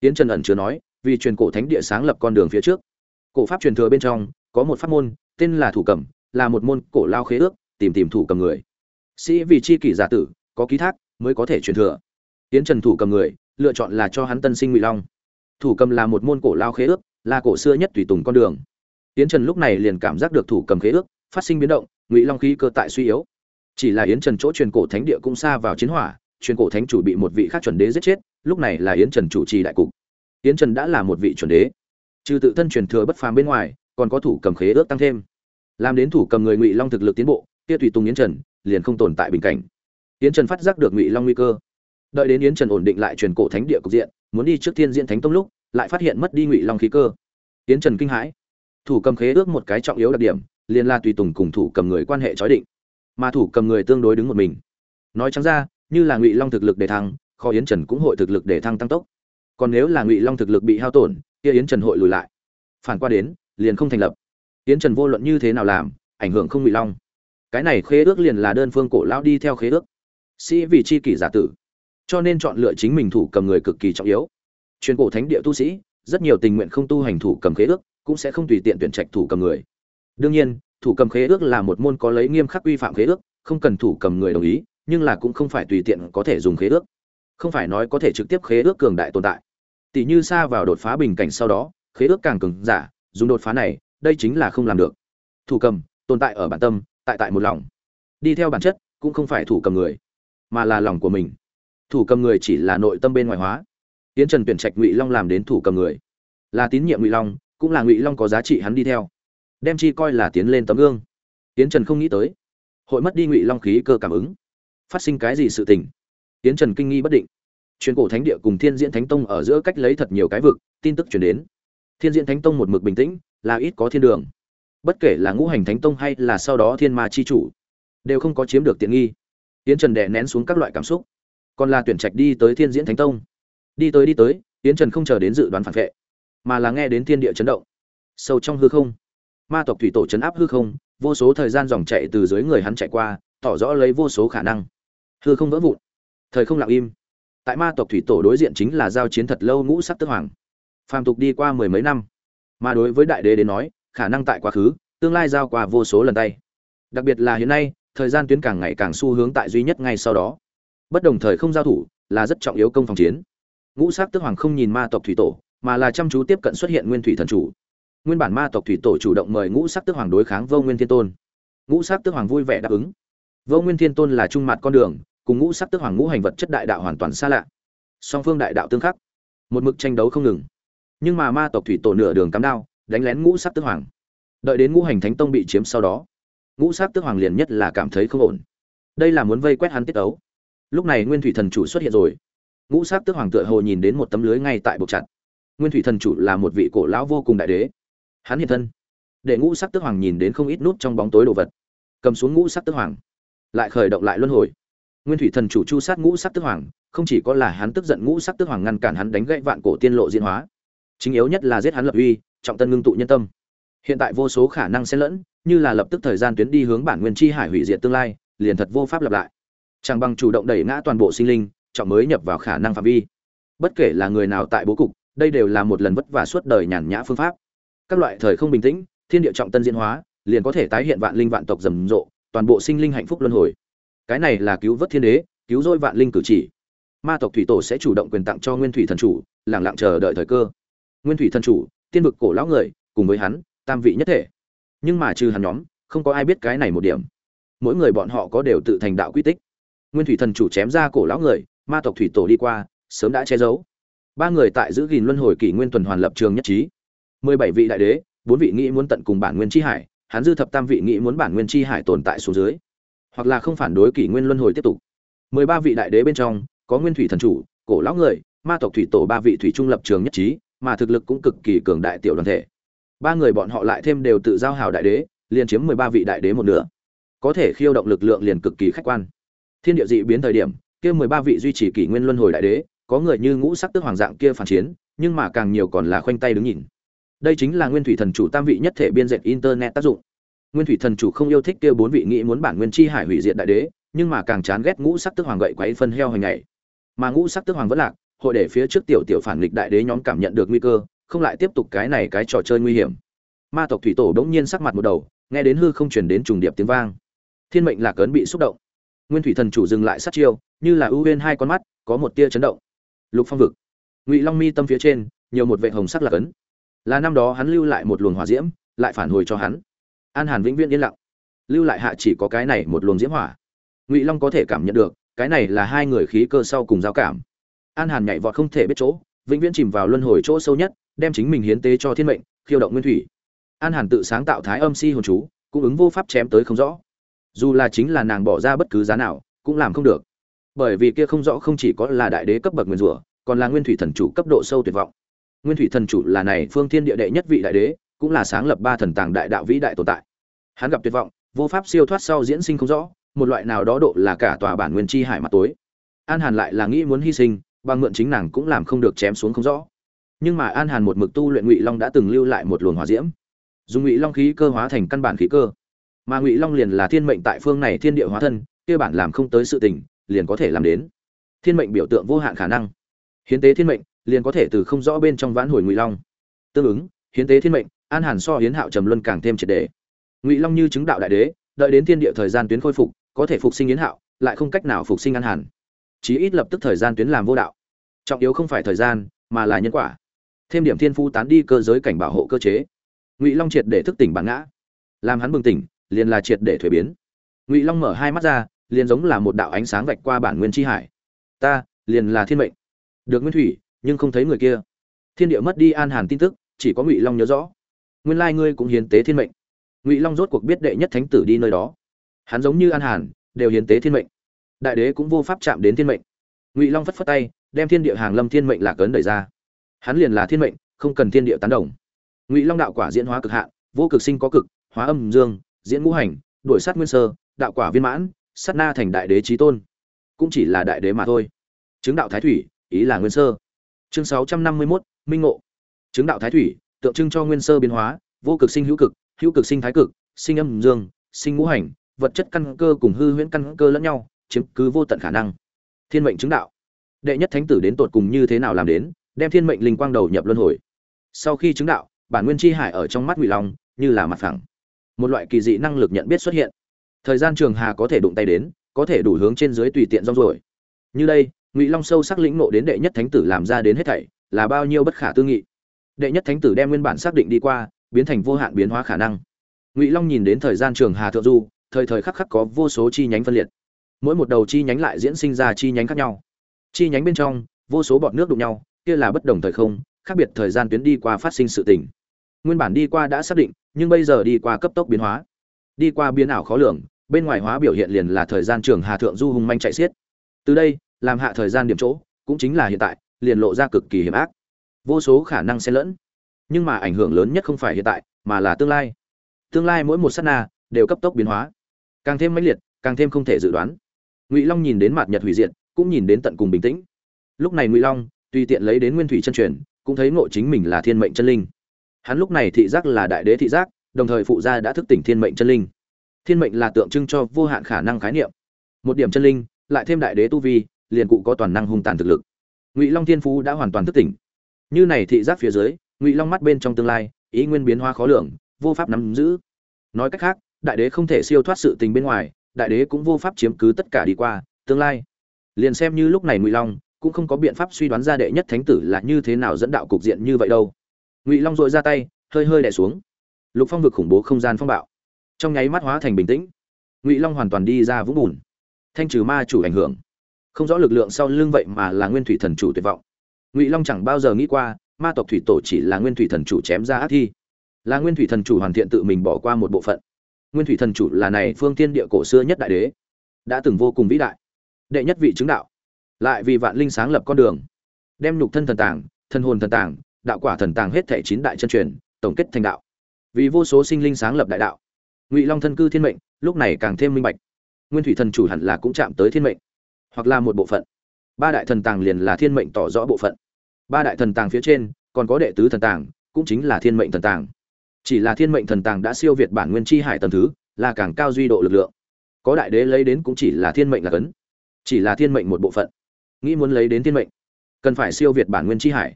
Yến trần ẩn chưa nói vì truyền cổ thánh địa sáng lập con đường phía trước. Cổ pháp truyền thừa bên trong, có một pháp môn, tên là thủ cầm là một môn cổ lao khế ước, tìm tìm thủ cầm người. Sĩ vì chi kỷ giả tử, có ký thác, mới có thể truyền thừa. Yến trần thủ cầm người, lựa chọn là cho hắn tân sinh ngụy long. Thủ cầm là một môn cổ lao khế ước, là cổ xưa nhất tùy tùng con đường. Yến trần lúc này liền cảm giác được thủ cầm khế ước, phát sinh biến động, ngụy long khí cơ tại suy yếu. Chỉ là yến trần chỗ truyền cổ thánh địa cũng xa vào chiến hỏa, truyền cổ thánh chủ bị một vị khác chuẩn đế giết chết, lúc này là yến trần chủ trì đại cục yến trần đã là một vị chuẩn đế. Trừ tự thân truyền thừa bất phàm bên ngoài, còn có thủ cầm khế ước tăng thêm. Làm đến thủ cầm người ngụy long thực lực tiến bộ, kia tùy tùng yến trần, liền không tồn tại bình cảnh. Yến trần phát giác được ngụy long nguy cơ. Đợi đến yến trần ổn định lại truyền cổ thánh địa cục diện, muốn đi trước thiên diễn thánh tông lúc, lại phát hiện mất đi ngụy long khí cơ. Yến trần kinh hãi. Thủ cầm khế ước một cái trọng yếu đặc điểm, liền là tùy tùng cùng thủ cầm người quan hệ chói định. Mà thủ cầm người tương đối đứng một mình. Nói trắng ra, như là ngụy long thực lực để thăng, kho yến trần cũng hội thực lực để thăng tăng tốc còn nếu là ngụy long thực lực bị hao tổn kia yến trần hội lùi lại phản qua đến liền không thành lập yến trần vô luận như thế nào làm ảnh hưởng không ngụy long cái này khế ước liền là đơn phương cổ lão đi theo khế ước sĩ vì chi kỷ giả tử cho nên chọn lựa chính mình thủ cầm người cực kỳ trọng yếu truyền cổ thánh địa tu sĩ rất nhiều tình nguyện không tu hành thủ cầm khế ước cũng sẽ không tùy tiện tuyển trạch thủ cầm người đương nhiên thủ cầm khế ước là một môn có lấy nghiêm khắc quy phạm khế ước không cần thủ cầm người đồng ý nhưng là cũng không phải tùy tiện có thể dùng khế ước không phải nói có thể trực tiếp khế ước cường đại tồn tại tỷ như xa vào đột phá bình cảnh sau đó, khế ước càng cứng giả, dùng đột phá này, đây chính là không làm được. Thủ cầm, tồn tại ở bản tâm, tại tại một lòng. Đi theo bản chất, cũng không phải thủ cầm người, mà là lòng của mình. Thủ cầm người chỉ là nội tâm bên ngoài hóa. Tiến trần tuyển trạch ngụy long làm đến thủ cầm người. Là tín nhiệm ngụy long, cũng là ngụy long có giá trị hắn đi theo. Đem chi coi là tiến lên tấm gương. Tiến trần không nghĩ tới. Hội mất đi ngụy long khí cơ cảm ứng. Phát sinh cái gì sự tình? Tiến trần kinh nghi bất định truyền cổ thánh địa cùng thiên diễn thánh tông ở giữa cách lấy thật nhiều cái vực, tin tức chuyển đến. Thiên diễn thánh tông một mực bình tĩnh, là ít có thiên đường. Bất kể là ngũ hành thánh tông hay là sau đó thiên ma chi chủ, đều không có chiếm được tiện nghi. Tiến trần đè nén xuống các loại cảm xúc. Còn là tuyển trạch đi tới thiên diễn thánh tông. Đi tới đi tới tiến trần không chờ đến dự đoán phản vệ, mà là nghe đến thiên địa chấn động. Sâu trong hư không, ma tộc thủy tổ chấn áp hư không, vô số thời gian dòng chạy từ dưới người hắn chạy qua, tỏ rõ lấy vô số khả năng. Hư không vỡ vụn, thời không lặng im tại ma tộc thủy tổ đối diện chính là giao chiến thật lâu ngũ sắc tức hoàng. Phàm tục đi qua mười mấy năm, mà đối với đại đế đến nói, khả năng tại quá khứ, tương lai giao qua vô số lần tay. Đặc biệt là hiện nay, thời gian tuyến càng ngày càng xu hướng tại duy nhất ngay sau đó. Bất đồng thời không giao thủ, là rất trọng yếu công phòng chiến. Ngũ sắc tức hoàng không nhìn ma tộc thủy tổ, mà là chăm chú tiếp cận xuất hiện nguyên thủy thần chủ. Nguyên bản ma tộc thủy tổ chủ động mời ngũ sắc tức hoàng đối kháng vô nguyên thiên tôn. Ngũ sắc tức hoàng vui vẻ đáp ứng. Vô nguyên thiên tôn là trung mặt con đường cùng ngũ sắc tức hoàng ngũ hành vật chất đại đạo hoàn toàn xa lạ. Song phương đại đạo tương khắc, một mực tranh đấu không ngừng. Nhưng mà ma tộc thủy tổ nửa đường cắm đao, đánh lén ngũ sắc tức hoàng. Đợi đến ngũ hành thánh tông bị chiếm sau đó, ngũ sắc tức hoàng liền nhất là cảm thấy không ổn. Đây là muốn vây quét hắn tiết ấu. Lúc này nguyên thủy thần chủ xuất hiện rồi. Ngũ sắc tức hoàng tựa hồ nhìn đến một tấm lưới ngay tại buộc chặt. Nguyên thủy thần chủ là một vị cổ lão vô cùng đại đế. Hắn hiện thân, để ngũ sắc tức hoàng nhìn đến không ít nút trong bóng tối đồ vật. Cầm xuống ngũ sắc tức hoàng, lại khởi động lại luân hồi nguyên thủy thần chủ chu sát ngũ sắc tức hoàng, không chỉ có là hắn tức giận ngũ sắc tức hoàng ngăn cản hắn đánh gãy vạn cổ tiên lộ diễn hóa, chính yếu nhất là giết hắn lập uy, trọng tân ngưng tụ nhân tâm. Hiện tại vô số khả năng xen lẫn, như là lập tức thời gian tuyến đi hướng bản nguyên chi hải hủy diệt tương lai, liền thật vô pháp lập lại. Chẳng bằng chủ động đẩy ngã toàn bộ sinh linh, trọng mới nhập vào khả năng phạm vi. Bất kể là người nào tại bố cục, đây đều là một lần vất vả suốt đời nhàn nhã phương pháp. Các loại thời không bình tĩnh, thiên địa trọng tân diễn hóa, liền có thể tái hiện vạn linh vạn tộc rầm rộ, toàn bộ sinh linh hạnh phúc luân hồi cái này là cứu vớt thiên đế, cứu rỗi vạn linh cử chỉ. Ma tộc thủy tổ sẽ chủ động quyền tặng cho nguyên thủy thần chủ lẳng lặng chờ đợi thời cơ. Nguyên thủy thần chủ, tiên vực cổ lão người, cùng với hắn, tam vị nhất thể. Nhưng mà trừ hắn nhóm, không có ai biết cái này một điểm. Mỗi người bọn họ có đều tự thành đạo quy tích. Nguyên thủy thần chủ chém ra cổ lão người, ma tộc thủy tổ đi qua, sớm đã che giấu. Ba người tại giữ gìn luân hồi kỷ nguyên tuần hoàn lập trường nhất trí. Mười bảy vị đại đế, bốn vị nghĩ muốn tận cùng bản nguyên chi hải, hắn dư thập tam vị nghĩ muốn bản nguyên chi hải tồn tại số dưới hoặc là không phản đối kỷ nguyên luân hồi tiếp tục. Mười ba vị đại đế bên trong, có nguyên thủy thần chủ, cổ lão người, ma tộc thủy tổ ba vị thủy trung lập trường nhất trí, mà thực lực cũng cực kỳ cường đại tiểu đoàn thể. Ba người bọn họ lại thêm đều tự giao hào đại đế, liền chiếm mười ba vị đại đế một nửa. Có thể khiêu động lực lượng liền cực kỳ khách quan. Thiên địa dị biến thời điểm, kia mười ba vị duy trì kỷ nguyên luân hồi đại đế, có người như ngũ sắc tức hoàng dạng kia phản chiến, nhưng mà càng nhiều còn là khoanh tay đứng nhìn. Đây chính là nguyên thủy thần chủ tam vị nhất thể biên dệt internet tác dụng nguyên thủy thần chủ không yêu thích kia bốn vị nghĩ muốn bản nguyên chi hải hủy diệt đại đế, nhưng mà càng chán ghét ngũ sắc tức hoàng gậy quấy phân heo hình ngày mà ngũ sắc tức hoàng vẫn lạc, hội để phía trước tiểu tiểu phản nghịch đại đế nhóm cảm nhận được nguy cơ, không lại tiếp tục cái này cái trò chơi nguy hiểm. Ma tộc thủy tổ đống nhiên sắc mặt một đầu, nghe đến hư không truyền đến trùng điệp tiếng vang. Thiên mệnh lạc ấn bị xúc động. Nguyên thủy thần chủ dừng lại sát chiêu, như là ưu huyên hai con mắt, có một tia chấn động. Lục phong vực. Ngụy long mi tâm phía trên, nhiều một vệ hồng sắc lạc ấn. Là năm đó hắn lưu lại một luồng hỏa diễm, lại phản hồi cho hắn an hàn vĩnh viễn yên lặng. Lưu lại hạ chỉ có cái này một luồng diễm hỏa. Ngụy long có thể cảm nhận được, cái này là hai người khí cơ sau cùng giao cảm. An hàn nhảy vọt không thể biết chỗ, vĩnh viễn chìm vào luân hồi chỗ sâu nhất, đem chính mình hiến tế cho thiên mệnh, khiêu động nguyên thủy. An hàn tự sáng tạo thái âm si hồn chú cung ứng vô pháp chém tới không rõ. Dù là chính là nàng bỏ ra bất cứ giá nào, cũng làm không được. Bởi vì kia không rõ không chỉ có là đại đế cấp bậc nguyên rủa, còn là nguyên thủy thần chủ cấp độ sâu tuyệt vọng. Nguyên thủy thần chủ là này phương thiên địa đệ nhất vị đại đế cũng là sáng lập ba thần tàng đại đạo vĩ đại tồn tại. Hắn gặp tuyệt vọng, vô pháp siêu thoát sau diễn sinh không rõ, một loại nào đó độ là cả tòa bản nguyên chi hải mặt tối. An hàn lại là nghĩ muốn hy sinh, bằng mượn chính nàng cũng làm không được chém xuống không rõ. Nhưng mà an hàn một mực tu luyện ngụy long đã từng lưu lại một luồng hỏa diễm. Dùng ngụy long khí cơ hóa thành căn bản khí cơ. Mà ngụy long liền là thiên mệnh tại phương này thiên địa hóa thân, kia bản làm không tới sự tình, liền có thể làm đến. Thiên mệnh biểu tượng vô hạn khả năng. Hiến tế thiên mệnh, liền có thể từ không rõ bên trong vãn hồi ngụy long. Tương ứng, hiến tế thiên mệnh an hàn so hiến hạo trầm luân càng thêm triệt đề. Ngụy long như chứng đạo đại đế, đợi đến thiên địa thời gian tuyến khôi phục, có thể phục sinh hiến hạo, lại không cách nào phục sinh an hàn. Chí ít lập tức thời gian tuyến làm vô đạo. Trọng yếu không phải thời gian, mà là nhân quả. Thêm điểm thiên phu tán đi cơ giới cảnh bảo hộ cơ chế. Ngụy long triệt để thức tỉnh bản ngã. Làm hắn bừng tỉnh, liền là triệt để thuế biến. Ngụy long mở hai mắt ra, liền giống là một đạo ánh sáng vạch qua bản nguyên tri hải. Ta, liền là thiên mệnh. Được nguyên thủy, nhưng không thấy người kia. Thiên địa mất đi an hàn tin tức, chỉ có ngụy long nhớ rõ nguyên lai ngươi cũng hiến tế thiên mệnh. Ngụy long rốt cuộc biết đệ nhất thánh tử đi nơi đó. Hắn giống như an hàn đều hiến tế thiên mệnh. Đại đế cũng vô pháp chạm đến thiên mệnh. Ngụy long phất phất tay đem thiên địa hàng lâm thiên mệnh lạc ấn đẩy ra. Hắn liền là thiên mệnh không cần thiên địa tán đồng. Ngụy long đạo quả diễn hóa cực hạn vô cực sinh có cực hóa âm dương diễn ngũ hành đổi sát nguyên sơ đạo quả viên mãn sát na thành đại đế trí tôn. Cũng chỉ là đại đế mà thôi. Chứng đạo thái thủy ý là nguyên sơ. Chương sáu trăm năm mươi 651, minh ngộ. Chứng đạo thái thủy tượng trưng cho nguyên sơ biến hóa, vô cực sinh hữu cực hữu cực sinh thái cực, sinh âm dương, sinh ngũ hành, vật chất căn cơ cùng hư huyễn căn cơ lẫn nhau, chiếm cứ vô tận khả năng. Thiên mệnh chứng đạo. Đệ nhất thánh tử đến tột cùng như thế nào làm đến, đem thiên mệnh linh quang đầu nhập luân hồi. Sau khi chứng đạo, bản nguyên chi hải ở trong mắt ngụy long như là mặt phẳng. Một loại kỳ dị năng lực nhận biết xuất hiện. Thời gian trường hà có thể đụng tay đến, có thể đủ hướng trên dưới tùy tiện rong rồi như đây, ngụy long sâu sắc lĩnh nộ đến đệ nhất thánh tử làm ra đến hết thảy là bao nhiêu bất khả tư nghị đệ nhất thánh tử đem nguyên bản xác định đi qua, biến thành vô hạn biến hóa khả năng. Ngụy long nhìn đến thời gian trường hà thượng du, thời thời khắc khắc có vô số chi nhánh phân liệt. Mỗi một đầu chi nhánh lại diễn sinh ra chi nhánh khác nhau. Chi nhánh bên trong, vô số bọt nước đụng nhau, kia là bất đồng thời không, khác biệt thời gian tuyến đi qua phát sinh sự tình. Nguyên bản đi qua đã xác định, nhưng bây giờ đi qua cấp tốc biến hóa. Đi qua biến ảo khó lường, bên ngoài hóa biểu hiện liền là thời gian trường hà thượng du hùng manh chạy xiết. Từ đây, làm hạ thời gian điểm chỗ, cũng chính là hiện tại, liền lộ ra cực kỳ hiểm ác vô số khả năng xen lẫn. Nhưng mà ảnh hưởng lớn nhất không phải hiện tại, mà là tương lai. Tương lai mỗi một sát na đều cấp tốc biến hóa. Càng thêm mãnh liệt, càng thêm không thể dự đoán. Ngụy long nhìn đến mặt nhật hủy diệt, cũng nhìn đến tận cùng bình tĩnh. Lúc này ngụy long, tùy tiện lấy đến nguyên thủy chân truyền, cũng thấy ngộ chính mình là thiên mệnh chân linh. Hắn lúc này thị giác là đại đế thị giác, đồng thời phụ gia đã thức tỉnh thiên mệnh chân linh. Thiên mệnh là tượng trưng cho vô hạn khả năng khái niệm. Một điểm chân linh, lại thêm đại đế tu vi, liền cụ có toàn năng hung tàn thực lực. Ngụy long thiên phú đã hoàn toàn thức tỉnh như này thị giác phía dưới, ngụy long mắt bên trong tương lai, ý nguyên biến hóa khó lường, vô pháp nắm giữ. Nói cách khác, đại đế không thể siêu thoát sự tình bên ngoài, đại đế cũng vô pháp chiếm cứ tất cả đi qua, tương lai. Liền xem như lúc này ngụy long, cũng không có biện pháp suy đoán ra đệ nhất thánh tử là như thế nào dẫn đạo cục diện như vậy đâu. Ngụy long dội ra tay, hơi hơi đẻ xuống. Lục phong vực khủng bố không gian phong bạo. Trong nháy mắt hóa thành bình tĩnh, ngụy long hoàn toàn đi ra vũng bùn. Thanh trừ ma chủ ảnh hưởng. Không rõ lực lượng sau lưng vậy mà là nguyên thủy thần chủ tuyệt vọng ngụy long chẳng bao giờ nghĩ qua, ma tộc thủy tổ chỉ là nguyên thủy thần chủ chém ra ác thi. Là nguyên thủy thần chủ hoàn thiện tự mình bỏ qua một bộ phận. Nguyên thủy thần chủ là này phương tiên địa cổ xưa nhất đại đế. Đã từng vô cùng vĩ đại. Đệ nhất vị chứng đạo. Lại vì vạn linh sáng lập con đường. Đem nhục thân thần tàng thân hồn thần tàng, đạo quả thần tàng hết thảy chín đại chân truyền, tổng kết thành đạo. Vì vô số sinh linh sáng lập đại đạo. Ngụy long thân cư thiên mệnh, lúc này càng thêm minh bạch. Nguyên thủy thần chủ hẳn là cũng chạm tới thiên mệnh, hoặc là một bộ phận ba đại thần tàng liền là thiên mệnh tỏ rõ bộ phận. Ba đại thần tàng phía trên, còn có đệ tứ thần tàng, cũng chính là thiên mệnh thần tàng. Chỉ là thiên mệnh thần tàng đã siêu việt bản nguyên chi hải tầng thứ, là càng cao duy độ lực lượng. Có đại đế lấy đến cũng chỉ là thiên mệnh là cấn, chỉ là thiên mệnh một bộ phận. Nghĩ muốn lấy đến thiên mệnh, cần phải siêu việt bản nguyên chi hải.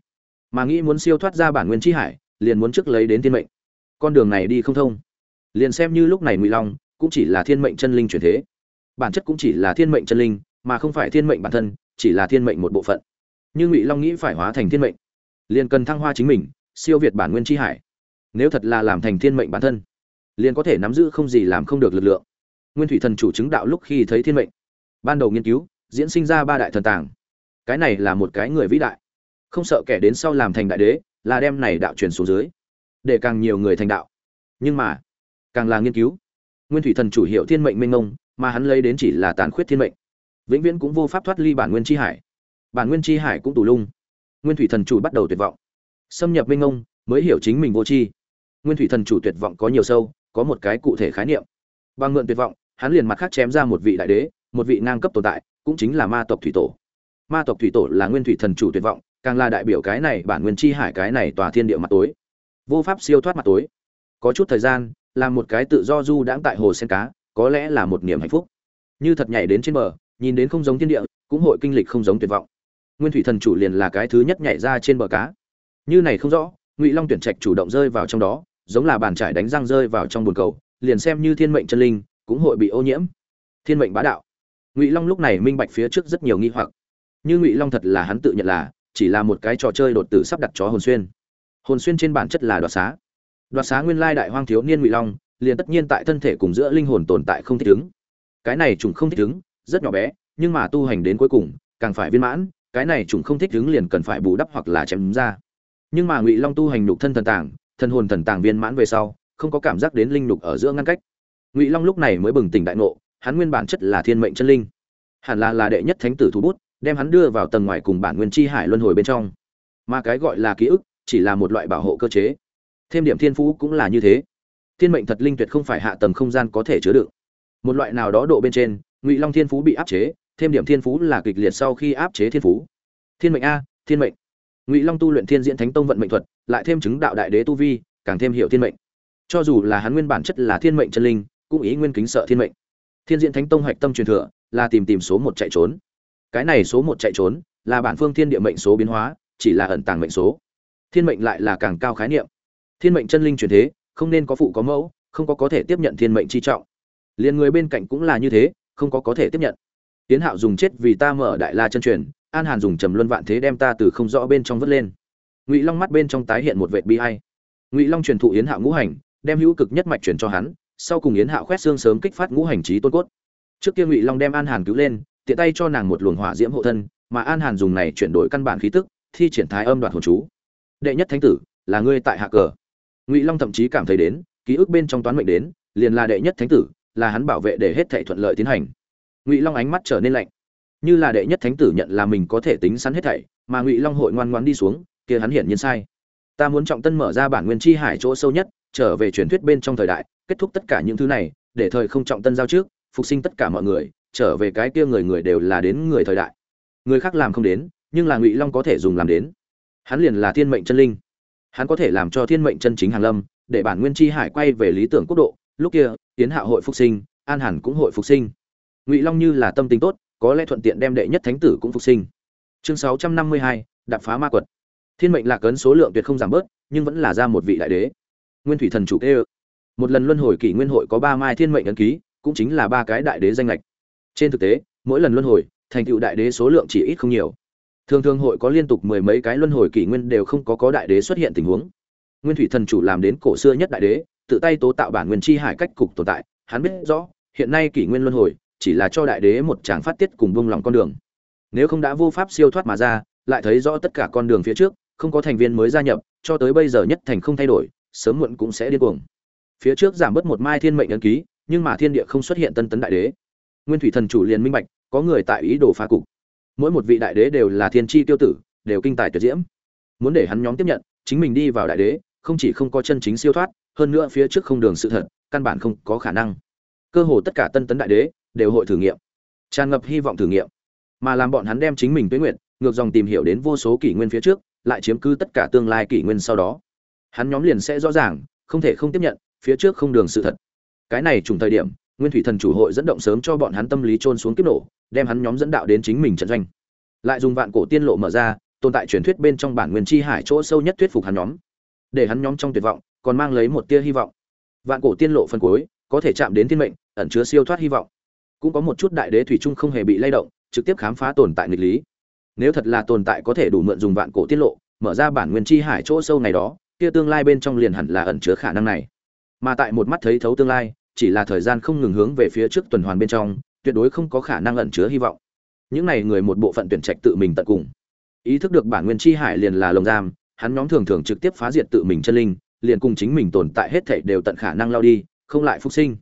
Mà nghĩ muốn siêu thoát ra bản nguyên chi hải, liền muốn trước lấy đến thiên mệnh. Con đường này đi không thông. Liền xem như lúc này ngụy long cũng chỉ là thiên mệnh chân linh chuyển thế. Bản chất cũng chỉ là thiên mệnh chân linh mà không phải thiên mệnh bản thân chỉ là thiên mệnh một bộ phận. Như ngụy long nghĩ phải hóa thành thiên mệnh liền cần thăng hoa chính mình siêu việt bản nguyên tri hải. Nếu thật là làm thành thiên mệnh bản thân liền có thể nắm giữ không gì làm không được lực lượng. Nguyên thủy thần chủ chứng đạo lúc khi thấy thiên mệnh ban đầu nghiên cứu diễn sinh ra ba đại thần tàng. Cái này là một cái người vĩ đại. Không sợ kẻ đến sau làm thành đại đế là đem này đạo truyền xuống dưới để càng nhiều người thành đạo. Nhưng mà càng là nghiên cứu. Nguyên thủy thần chủ hiệu thiên mệnh minh ngông, mà hắn lấy đến chỉ là tàn khuyết thiên mệnh vĩnh viễn cũng vô pháp thoát ly bản nguyên chi hải. Bản nguyên chi hải cũng tù lung. Nguyên thủy thần chủ bắt đầu tuyệt vọng. Xâm nhập minh ông, mới hiểu chính mình vô tri. Nguyên thủy thần chủ tuyệt vọng có nhiều sâu, có một cái cụ thể khái niệm. Bằng mượn tuyệt vọng, hắn liền mặt khác chém ra một vị đại đế, một vị ngang cấp tồn tại, cũng chính là ma tộc thủy tổ. Ma tộc thủy tổ là nguyên thủy thần chủ tuyệt vọng, càng là đại biểu cái này bản nguyên chi hải, cái này tòa thiên địa mặt tối. Vô pháp siêu thoát mặt tối. Có chút thời gian là một cái tự do du đãng tại hồ sen cá, có lẽ là một niềm hạnh phúc. Như thật nhảy đến trên bờ nhìn đến không giống thiên địa, cũng hội kinh lịch không giống tuyệt vọng. Nguyên thủy thần chủ liền là cái thứ nhất nhảy ra trên bờ cá. Như này không rõ, ngụy long tuyển trạch chủ động rơi vào trong đó, giống là bàn trải đánh răng rơi vào trong bồn cầu, liền xem như thiên mệnh chân linh, cũng hội bị ô nhiễm. Thiên mệnh bá đạo. Ngụy long lúc này minh bạch phía trước rất nhiều nghi hoặc. Như ngụy long thật là hắn tự nhận là, chỉ là một cái trò chơi đột tử sắp đặt chó hồn xuyên. Hồn xuyên trên bản chất là đoạt xá. Đoạt xá nguyên lai đại hoang thiếu niên ngụy long, liền tất nhiên tại thân thể cùng giữa linh hồn tồn tại không thích ứng. Cái này trùng không thích ứng rất nhỏ bé, nhưng mà tu hành đến cuối cùng, càng phải viên mãn, cái này chúng không thích đứng liền cần phải bù đắp hoặc là chém ra. Nhưng mà ngụy long tu hành nhục thân thần tàng thân hồn thần tàng viên mãn về sau, không có cảm giác đến linh nhục ở giữa ngăn cách. Ngụy long lúc này mới bừng tỉnh đại ngộ, hắn nguyên bản chất là thiên mệnh chân linh. Hẳn là là đệ nhất thánh tử thủ bút, đem hắn đưa vào tầng ngoài cùng bản nguyên chi hải luân hồi bên trong. Mà cái gọi là ký ức, chỉ là một loại bảo hộ cơ chế. Thêm điểm thiên phú cũng là như thế. Thiên mệnh thật linh tuyệt không phải hạ tầng không gian có thể chứa đựng. Một loại nào đó độ bên trên ngụy long thiên phú bị áp chế, thêm điểm thiên phú là kịch liệt sau khi áp chế thiên phú. Thiên mệnh a, thiên mệnh. Ngụy long tu luyện thiên diễn thánh tông vận mệnh thuật, lại thêm chứng đạo đại đế tu vi, càng thêm hiểu thiên mệnh. Cho dù là hắn nguyên bản chất là thiên mệnh chân linh, cũng ý nguyên kính sợ thiên mệnh. Thiên diễn thánh tông hạch tâm truyền thừa, là tìm tìm số một chạy trốn. Cái này số một chạy trốn, là bản phương thiên địa mệnh số biến hóa, chỉ là ẩn tàng mệnh số. Thiên mệnh lại là càng cao khái niệm. Thiên mệnh chân linh truyền thế, không nên có phụ có mẫu, không có có thể tiếp nhận thiên mệnh chi trọng. Liền người bên cạnh cũng là như thế không có có thể tiếp nhận. Tiến hạo dùng chết vì ta mở đại la chân truyền, an hàn dùng trầm luân vạn thế đem ta từ không rõ bên trong vớt lên. Ngụy long mắt bên trong tái hiện một vệt bi hay ngụy long truyền thụ yến hạo ngũ hành, đem hữu cực nhất mạch truyền cho hắn, sau cùng yến hạo khoét xương sớm kích phát ngũ hành trí tôn cốt. Trước kia ngụy long đem an hàn cứu lên, tiện tay cho nàng một luồng hỏa diễm hộ thân, mà an hàn dùng này chuyển đổi căn bản khí tức, thi triển thái âm đoạt hồn chú. Đệ nhất thánh tử, là ngươi tại hạ cờ. Ngụy long thậm chí cảm thấy đến, ký ức bên trong toán mệnh đến, liền là đệ nhất thánh tử là hắn bảo vệ để hết thảy thuận lợi tiến hành. Ngụy long ánh mắt trở nên lạnh. Như là đệ nhất thánh tử nhận là mình có thể tính sẵn hết thảy, mà ngụy long hội ngoan ngoãn đi xuống, kia hắn hiển nhiên sai. Ta muốn trọng tân mở ra bản nguyên chi hải chỗ sâu nhất, trở về truyền thuyết bên trong thời đại, kết thúc tất cả những thứ này, để thời không trọng tân giao trước, phục sinh tất cả mọi người, trở về cái kia người người đều là đến người thời đại. Người khác làm không đến, nhưng là ngụy long có thể dùng làm đến. Hắn liền là thiên mệnh chân linh. Hắn có thể làm cho thiên mệnh chân chính hàng lâm, để bản nguyên chi hải quay về lý tưởng quốc độ lúc kia tiến hạ hội phục sinh, an hẳn cũng hội phục sinh. Ngụy long như là tâm tính tốt, có lẽ thuận tiện đem đệ nhất thánh tử cũng phục sinh. Chương sáu trăm năm mươi hai, đạp phá ma quật. Thiên mệnh lạc ấn số lượng tuyệt không giảm bớt, nhưng vẫn là ra một vị đại đế. Nguyên thủy thần chủ kê một lần luân hồi kỷ nguyên hội có ba mai thiên mệnh ấn ký, cũng chính là ba cái đại đế danh lệch trên thực tế, mỗi lần luân hồi, thành tựu đại đế số lượng chỉ ít không nhiều. Thường thường hội có liên tục mười mấy cái luân hồi kỷ nguyên đều không có có đại đế xuất hiện tình huống. Nguyên thủy thần chủ làm đến cổ xưa nhất đại đế tự tay tố tạo bản nguyên chi hải cách cục tồn tại, hắn biết rõ, hiện nay kỷ nguyên luân hồi, chỉ là cho đại đế một tràng phát tiết cùng vung lòng con đường. Nếu không đã vô pháp siêu thoát mà ra, lại thấy rõ tất cả con đường phía trước, không có thành viên mới gia nhập, cho tới bây giờ nhất thành không thay đổi, sớm muộn cũng sẽ điên cuồng. Phía trước giảm bớt một mai thiên mệnh ấn ký, nhưng mà thiên địa không xuất hiện tân tấn đại đế. Nguyên thủy thần chủ liền minh bạch, có người tại ý đồ phá cục. Mỗi một vị đại đế đều là thiên chi tiêu tử, đều kinh tài tuyệt diễm. Muốn để hắn nhóm tiếp nhận, chính mình đi vào đại đế, không chỉ không có chân chính siêu thoát hơn nữa phía trước không đường sự thật, căn bản không có khả năng. Cơ hồ tất cả tân tấn đại đế, đều hội thử nghiệm. Tràn ngập hy vọng thử nghiệm. Mà làm bọn hắn đem chính mình tuế nguyện ngược dòng tìm hiểu đến vô số kỷ nguyên phía trước, lại chiếm cứ tất cả tương lai kỷ nguyên sau đó. Hắn nhóm liền sẽ rõ ràng, không thể không tiếp nhận, phía trước không đường sự thật. Cái này trùng thời điểm, nguyên thủy thần chủ hội dẫn động sớm cho bọn hắn tâm lý trôn xuống kiếp nổ, đem hắn nhóm dẫn đạo đến chính mình trận doanh. Lại dùng vạn cổ tiên lộ mở ra, tồn tại truyền thuyết bên trong bản nguyên chi hải chỗ sâu nhất thuyết phục hắn nhóm. Để hắn nhóm trong tuyệt vọng còn mang lấy một tia hy vọng. Vạn cổ tiên lộ phân cuối, có thể chạm đến thiên mệnh, ẩn chứa siêu thoát hy vọng. Cũng có một chút đại đế thủy chung không hề bị lay động, trực tiếp khám phá tồn tại nghịch lý. Nếu thật là tồn tại có thể đủ mượn dùng vạn cổ tiết lộ, mở ra bản nguyên chi hải chỗ sâu này đó, kia tương lai bên trong liền hẳn là ẩn chứa khả năng này. Mà tại một mắt thấy thấu tương lai, chỉ là thời gian không ngừng hướng về phía trước tuần hoàn bên trong, tuyệt đối không có khả năng ẩn chứa hy vọng. Những này người một bộ phận tuyển trạch tự mình tận cùng. Ý thức được bản nguyên chi hải liền là lồng giam, hắn nhóm thường thường trực tiếp phá diệt tự mình chân linh liền cùng chính mình tồn tại hết thảy đều tận khả năng lao đi, không lại phục sinh.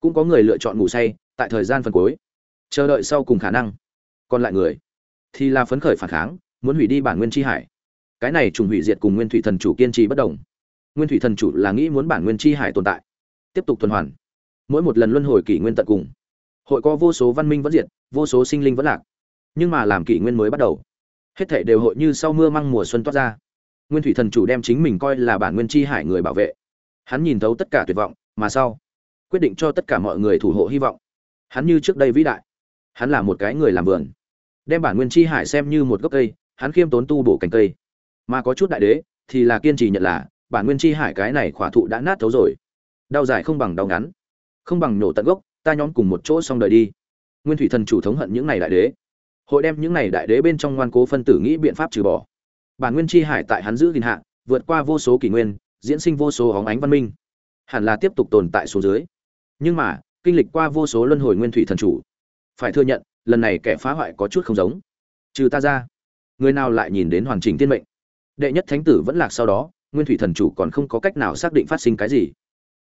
Cũng có người lựa chọn ngủ say, tại thời gian phần cuối, chờ đợi sau cùng khả năng. Còn lại người thì là phấn khởi phản kháng, muốn hủy đi bản nguyên chi hải. Cái này trùng hủy diệt cùng nguyên thủy thần chủ kiên trì bất động. nguyên thủy thần chủ là nghĩ muốn bản nguyên chi hải tồn tại, tiếp tục tuần hoàn. Mỗi một lần luân hồi kỷ nguyên tận cùng, hội có vô số văn minh vẫn diệt, vô số sinh linh vẫn lạc. Nhưng mà làm kỷ nguyên mới bắt đầu, hết thảy đều hội như sau mưa măng mùa xuân toát ra nguyên thủy thần chủ đem chính mình coi là bản nguyên chi hải người bảo vệ. Hắn nhìn thấu tất cả tuyệt vọng, mà sau, quyết định cho tất cả mọi người thủ hộ hy vọng. Hắn như trước đây vĩ đại. Hắn là một cái người làm vườn. Đem bản nguyên chi hải xem như một gốc cây, hắn khiêm tốn tu bổ cành cây. Mà có chút đại đế, thì là kiên trì nhận là, bản nguyên chi hải cái này khỏa thụ đã nát thấu rồi. Đau dài không bằng đau ngắn. Không bằng nổ tận gốc, ta nhóm cùng một chỗ xong đời đi. Nguyên thủy thần chủ thống hận những này đại đế. Hội đem những này đại đế bên trong ngoan cố phân tử nghĩ biện pháp trừ bỏ bản nguyên chi hải tại hắn giữ gìn hạ, vượt qua vô số kỷ nguyên, diễn sinh vô số hóng ánh văn minh. Hẳn là tiếp tục tồn tại số dưới. Nhưng mà, kinh lịch qua vô số luân hồi nguyên thủy thần chủ. Phải thừa nhận, lần này kẻ phá hoại có chút không giống. Trừ ta ra, người nào lại nhìn đến hoàn chỉnh tiên mệnh? Đệ nhất thánh tử vẫn lạc sau đó, nguyên thủy thần chủ còn không có cách nào xác định phát sinh cái gì.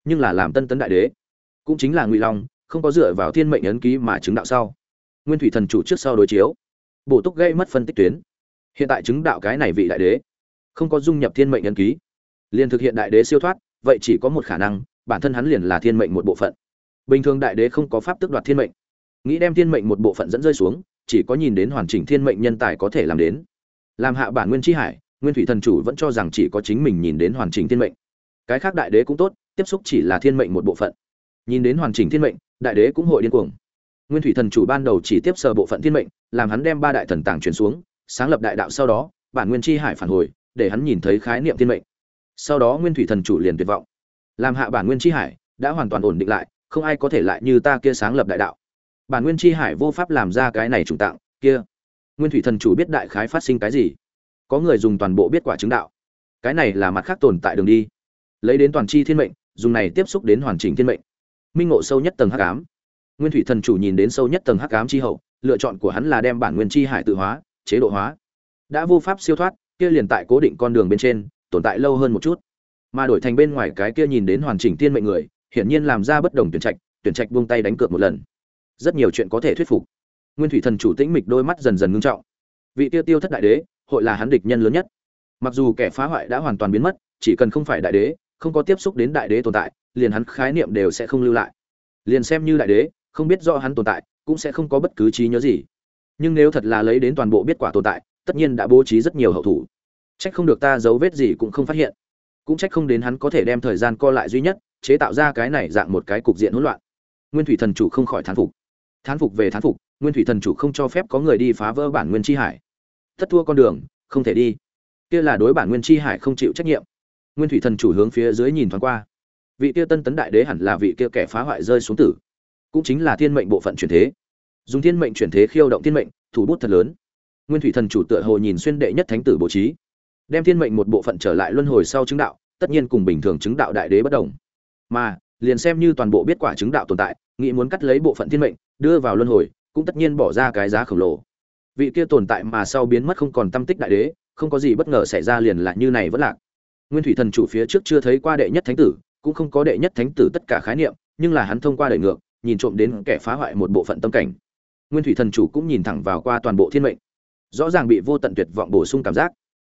Nhưng là làm tân tấn đại đế, cũng chính là ngụy long, không có dựa vào thiên mệnh ấn ký mà chứng đạo sau. Nguyên thủy thần chủ trước sau đối chiếu. Bổ túc gây mất phân tích tuyến hiện tại chứng đạo cái này vị đại đế, không có dung nhập thiên mệnh nhân ký. Liền thực hiện đại đế siêu thoát, vậy chỉ có một khả năng, bản thân hắn liền là thiên mệnh một bộ phận. Bình thường đại đế không có pháp tức đoạt thiên mệnh. Nghĩ đem thiên mệnh một bộ phận dẫn rơi xuống, chỉ có nhìn đến hoàn chỉnh thiên mệnh nhân tài có thể làm đến. Làm hạ bản nguyên chi hải, nguyên thủy thần chủ vẫn cho rằng chỉ có chính mình nhìn đến hoàn chỉnh thiên mệnh. Cái khác đại đế cũng tốt, tiếp xúc chỉ là thiên mệnh một bộ phận. Nhìn đến hoàn chỉnh thiên mệnh, đại đế cũng hội điên cuồng. Nguyên thủy thần chủ ban đầu chỉ tiếp sờ bộ phận thiên mệnh, làm hắn đem ba đại thần tàng truyền xuống sáng lập đại đạo sau đó, bản nguyên chi hải phản hồi, để hắn nhìn thấy khái niệm thiên mệnh. Sau đó nguyên thủy thần chủ liền tuyệt vọng. Làm hạ bản nguyên chi hải, đã hoàn toàn ổn định lại, không ai có thể lại như ta kia sáng lập đại đạo. Bản nguyên chi hải vô pháp làm ra cái này trùng tặng kia. Nguyên thủy thần chủ biết đại khái phát sinh cái gì. Có người dùng toàn bộ biết quả chứng đạo. Cái này là mặt khác tồn tại đường đi. Lấy đến toàn chi thiên mệnh, dùng này tiếp xúc đến hoàn chỉnh thiên mệnh. Minh ngộ sâu nhất tầng hắc ám. Nguyên thủy thần chủ nhìn đến sâu nhất tầng hắc ám chi hậu, lựa chọn của hắn là đem bản nguyên chi hải tự hóa chế độ hóa. Đã vô pháp siêu thoát, kia liền tại cố định con đường bên trên, tồn tại lâu hơn một chút. Mà đổi thành bên ngoài cái kia nhìn đến hoàn chỉnh tiên mệnh người, hiển nhiên làm ra bất đồng tuyển trạch tuyển trạch buông tay đánh cược một lần. Rất nhiều chuyện có thể thuyết phục. Nguyên thủy thần chủ tĩnh mịch đôi mắt dần dần ngưng trọng. Vị tiêu tiêu thất đại đế, hội là hắn địch nhân lớn nhất. Mặc dù kẻ phá hoại đã hoàn toàn biến mất, chỉ cần không phải đại đế, không có tiếp xúc đến đại đế tồn tại, liền hắn khái niệm đều sẽ không lưu lại. Liền xem như đại đế, không biết do hắn tồn tại, cũng sẽ không có bất cứ trí nhớ gì nhưng nếu thật là lấy đến toàn bộ biết quả tồn tại, tất nhiên đã bố trí rất nhiều hậu thủ. Trách không được ta dấu vết gì cũng không phát hiện. Cũng trách không đến hắn có thể đem thời gian co lại duy nhất, chế tạo ra cái này dạng một cái cục diện hỗn loạn. Nguyên thủy thần chủ không khỏi thán phục. Thán phục về thán phục, nguyên thủy thần chủ không cho phép có người đi phá vỡ bản nguyên chi hải. Thất thua con đường, không thể đi. Kia là đối bản nguyên chi hải không chịu trách nhiệm. Nguyên thủy thần chủ hướng phía dưới nhìn thoáng qua. Vị kia tân tấn đại đế hẳn là vị kia kẻ phá hoại rơi xuống tử. Cũng chính là thiên mệnh bộ phận chuyển thế dùng thiên mệnh chuyển thế khiêu động thiên mệnh, thủ bút thật lớn. Nguyên thủy thần chủ tựa hồ nhìn xuyên đệ nhất thánh tử bố trí, đem thiên mệnh một bộ phận trở lại luân hồi sau chứng đạo, tất nhiên cùng bình thường chứng đạo đại đế bất đồng. Mà, liền xem như toàn bộ biết quả chứng đạo tồn tại, nghĩ muốn cắt lấy bộ phận thiên mệnh, đưa vào luân hồi, cũng tất nhiên bỏ ra cái giá khổng lồ. Vị kia tồn tại mà sau biến mất không còn tâm tích đại đế, không có gì bất ngờ xảy ra liền lại như này vẫn lạc. Nguyên thủy thần chủ phía trước chưa thấy qua đệ nhất thánh tử, cũng không có đệ nhất thánh tử tất cả khái niệm, nhưng là hắn thông qua đời ngược, nhìn trộm đến kẻ phá hoại một bộ phận tâm cảnh nguyên thủy thần chủ cũng nhìn thẳng vào qua toàn bộ thiên mệnh, rõ ràng bị vô tận tuyệt vọng bổ sung cảm giác.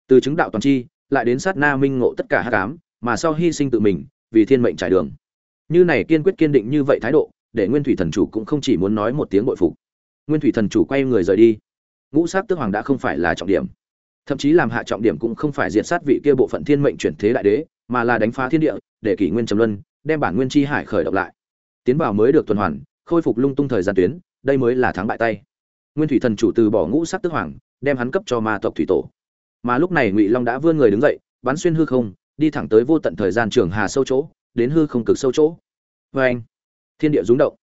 Từ chứng đạo toàn chi, lại đến sát na minh ngộ tất cả hát cám mà sau hy sinh tự mình, vì thiên mệnh trải đường. Như này kiên quyết kiên định như vậy thái độ, để nguyên thủy thần chủ cũng không chỉ muốn nói một tiếng bội phục. Nguyên thủy thần chủ quay người rời đi. Ngũ sát tước hoàng đã không phải là trọng điểm. Thậm chí làm hạ trọng điểm cũng không phải diệt sát vị kia bộ phận thiên mệnh chuyển thế đại đế, mà là đánh phá thiên địa, để kỷ nguyên trầm luân, đem bản nguyên chi hải khởi động lại. Tiến vào mới được tuần hoàn khôi phục lung tung thời gian tuyến, đây mới là thắng bại tay. Nguyên thủy thần chủ từ bỏ ngũ sắc tức hoàng, đem hắn cấp cho ma tộc thủy tổ. Mà lúc này ngụy long đã vươn người đứng dậy, bắn xuyên hư không, đi thẳng tới vô tận thời gian trường hà sâu chỗ, đến hư không cực sâu chỗ. Vê anh, thiên địa rúng động.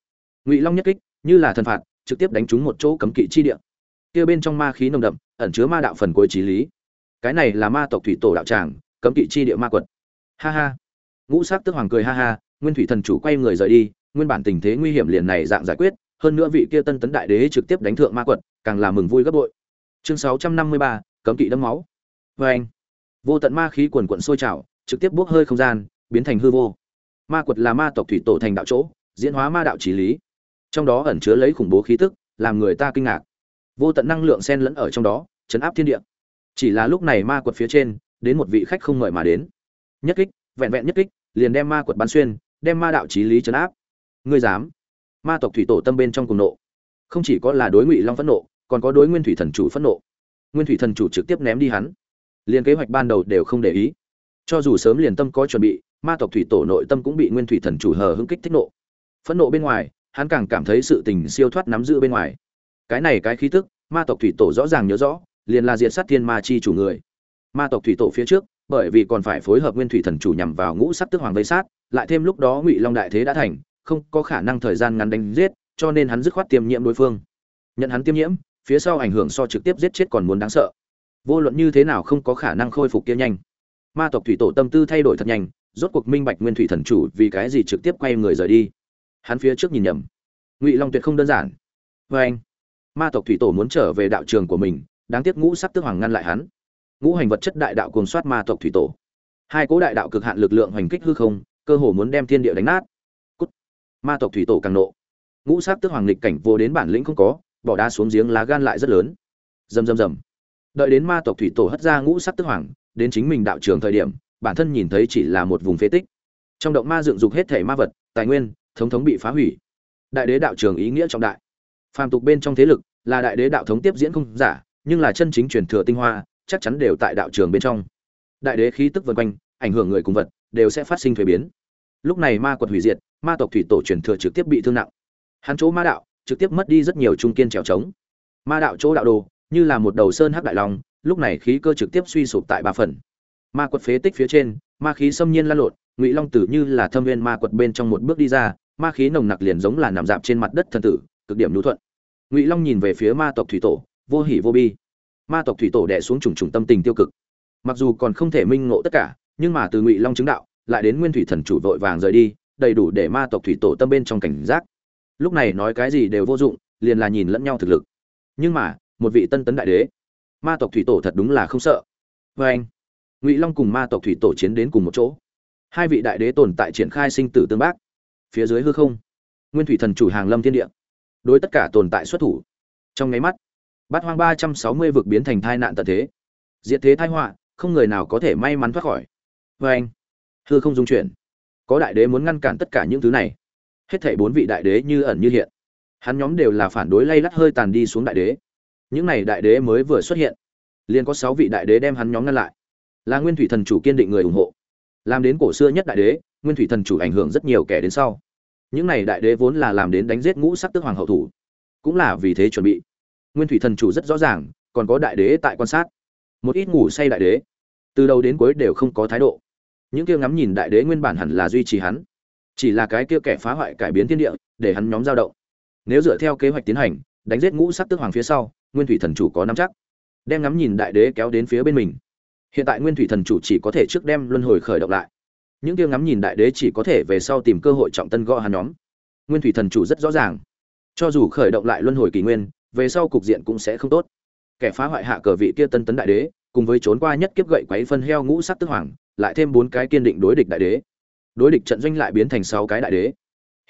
Ngụy long nhất kích, như là thần phạt, trực tiếp đánh trúng một chỗ cấm kỵ chi địa. Kia bên trong ma khí nồng đậm, ẩn chứa ma đạo phần cuối trí lý. Cái này là ma tộc thủy tổ đạo tràng, cấm kỵ chi địa ma quật. Ha ha. Ngũ sắc tức hoàng cười ha ha, nguyên thủy thần chủ quay người rời đi nguyên bản tình thế nguy hiểm liền này dạng giải quyết, hơn nữa vị kia tân tấn đại đế trực tiếp đánh thượng ma quật, càng là mừng vui gấp bội. Chương sáu trăm năm mươi ba, cấm kỵ đấm máu. Vê anh, vô tận ma khí quần cuộn sôi trào, trực tiếp bốc hơi không gian, biến thành hư vô. Ma quật là ma tộc thủy tổ thành đạo chỗ, diễn hóa ma đạo trí lý. Trong đó ẩn chứa lấy khủng bố khí tức, làm người ta kinh ngạc. Vô tận năng lượng xen lẫn ở trong đó, chấn áp thiên địa. Chỉ là lúc này ma quật phía trên, đến một vị khách không mời mà đến. Nhất kích, vẹn vẹn nhất kích, liền đem ma quật bắn xuyên, đem ma đạo trí lý chấn áp ngươi dám. Ma tộc thủy tổ tâm bên trong cùng nộ. Không chỉ có là đối ngụy long phẫn nộ, còn có đối nguyên thủy thần chủ phẫn nộ. Nguyên thủy thần chủ trực tiếp ném đi hắn. Liền kế hoạch ban đầu đều không để ý. Cho dù sớm liền tâm có chuẩn bị, ma tộc thủy tổ nội tâm cũng bị nguyên thủy thần chủ hờ hững kích thích nộ. Phẫn nộ bên ngoài, hắn càng cảm thấy sự tình siêu thoát nắm giữ bên ngoài. Cái này cái khí tức, ma tộc thủy tổ rõ ràng nhớ rõ, liền là diện sát thiên ma chi chủ người. Ma tộc thủy tổ phía trước, bởi vì còn phải phối hợp nguyên thủy thần chủ nhằm vào ngũ sắc tức hoàng vây sát, lại thêm lúc đó ngụy long đại thế đã thành không có khả năng thời gian ngắn đánh giết, cho nên hắn dứt khoát tiêm nhiễm đối phương. Nhận hắn tiêm nhiễm, phía sau ảnh hưởng so trực tiếp giết chết còn muốn đáng sợ. Vô luận như thế nào không có khả năng khôi phục kia nhanh. Ma tộc thủy tổ tâm tư thay đổi thật nhanh, rốt cuộc minh bạch nguyên thủy thần chủ vì cái gì trực tiếp quay người rời đi. Hắn phía trước nhìn nhầm. Ngụy long tuyệt không đơn giản. Vê anh, ma tộc thủy tổ muốn trở về đạo trường của mình, đáng tiếc ngũ sắc tước hoàng ngăn lại hắn. Ngũ hành vật chất đại đạo cuồng soát ma tộc thủy tổ. Hai cố đại đạo cực hạn lực lượng hành kích hư không, cơ hồ muốn đem thiên địa đánh nát ma tộc thủy tổ càng nộ. Ngũ sắc tức hoàng lịch cảnh vô đến bản lĩnh không có, bỏ đá xuống giếng lá gan lại rất lớn. Rầm rầm rầm. Đợi đến ma tộc thủy tổ hất ra ngũ sắc tức hoàng, đến chính mình đạo trường thời điểm, bản thân nhìn thấy chỉ là một vùng phế tích. Trong động ma dựng dục hết thể ma vật, tài nguyên, thống thống bị phá hủy. Đại đế đạo trường ý nghĩa trọng đại. Phàm tục bên trong thế lực, là đại đế đạo thống tiếp diễn không giả, nhưng là chân chính truyền thừa tinh hoa, chắc chắn đều tại đạo trường bên trong. Đại đế khí tức vân quanh, ảnh hưởng người cùng vật, đều sẽ phát sinh thuế biến. Lúc này ma quật hủy diệt ma tộc thủy tổ truyền thừa trực tiếp bị thương nặng. Hắn chỗ ma đạo trực tiếp mất đi rất nhiều trung kiên trèo trống. Ma đạo chỗ đạo đồ như là một đầu sơn hắc đại long, lúc này khí cơ trực tiếp suy sụp tại ba phần. Ma quật phế tích phía trên, ma khí xâm nhiên lan lộn, ngụy long tử như là thâm viên ma quật bên trong một bước đi ra, ma khí nồng nặc liền giống là nằm dạp trên mặt đất thần tử, cực điểm nhu thuận. Ngụy long nhìn về phía ma tộc thủy tổ, vô hỉ vô bi. Ma tộc thủy tổ đẻ xuống trùng trùng tâm tình tiêu cực. Mặc dù còn không thể minh ngộ tất cả, nhưng mà từ ngụy long chứng đạo, lại đến nguyên thủy thần chủ vội vàng rời đi đầy đủ để ma tộc thủy tổ tâm bên trong cảnh giác. Lúc này nói cái gì đều vô dụng, liền là nhìn lẫn nhau thực lực. Nhưng mà, một vị tân tấn đại đế, ma tộc thủy tổ thật đúng là không sợ. Vê anh, ngụy long cùng ma tộc thủy tổ chiến đến cùng một chỗ. Hai vị đại đế tồn tại triển khai sinh tử tương bác. Phía dưới hư không, nguyên thủy thần chủ hàng lâm thiên địa. Đối tất cả tồn tại xuất thủ. Trong nháy mắt, bát hoang ba trăm sáu mươi vực biến thành thai nạn tận thế. Diệt thế thai họa, không người nào có thể may mắn thoát khỏi. Vê anh, hư không dung chuyển có đại đế muốn ngăn cản tất cả những thứ này. Hết thảy bốn vị đại đế như ẩn như hiện. Hắn nhóm đều là phản đối lay lắt hơi tàn đi xuống đại đế. Những này đại đế mới vừa xuất hiện. Liền có sáu vị đại đế đem hắn nhóm ngăn lại. Là nguyên thủy thần chủ kiên định người ủng hộ. Làm đến cổ xưa nhất đại đế, nguyên thủy thần chủ ảnh hưởng rất nhiều kẻ đến sau. Những này đại đế vốn là làm đến đánh giết ngũ sắc tức hoàng hậu thủ. Cũng là vì thế chuẩn bị. Nguyên thủy thần chủ rất rõ ràng, còn có đại đế tại quan sát. Một ít ngủ say đại đế. Từ đầu đến cuối đều không có thái độ những kia ngắm nhìn đại đế nguyên bản hẳn là duy trì hắn. Chỉ là cái kia kẻ phá hoại cải biến thiên địa, để hắn nhóm dao động. Nếu dựa theo kế hoạch tiến hành, đánh giết ngũ sắc tức hoàng phía sau, nguyên thủy thần chủ có nắm chắc. Đem ngắm nhìn đại đế kéo đến phía bên mình. Hiện tại nguyên thủy thần chủ chỉ có thể trước đem luân hồi khởi động lại. Những kia ngắm nhìn đại đế chỉ có thể về sau tìm cơ hội trọng tân gõ hắn nhóm. Nguyên thủy thần chủ rất rõ ràng. Cho dù khởi động lại luân hồi kỷ nguyên, về sau cục diện cũng sẽ không tốt. Kẻ phá hoại hạ cờ vị kia tân tấn đại đế, cùng với trốn qua nhất kiếp gậy quấy phân heo ngũ sắc tức hoàng lại thêm bốn cái kiên định đối địch đại đế. Đối địch trận doanh lại biến thành sáu cái đại đế.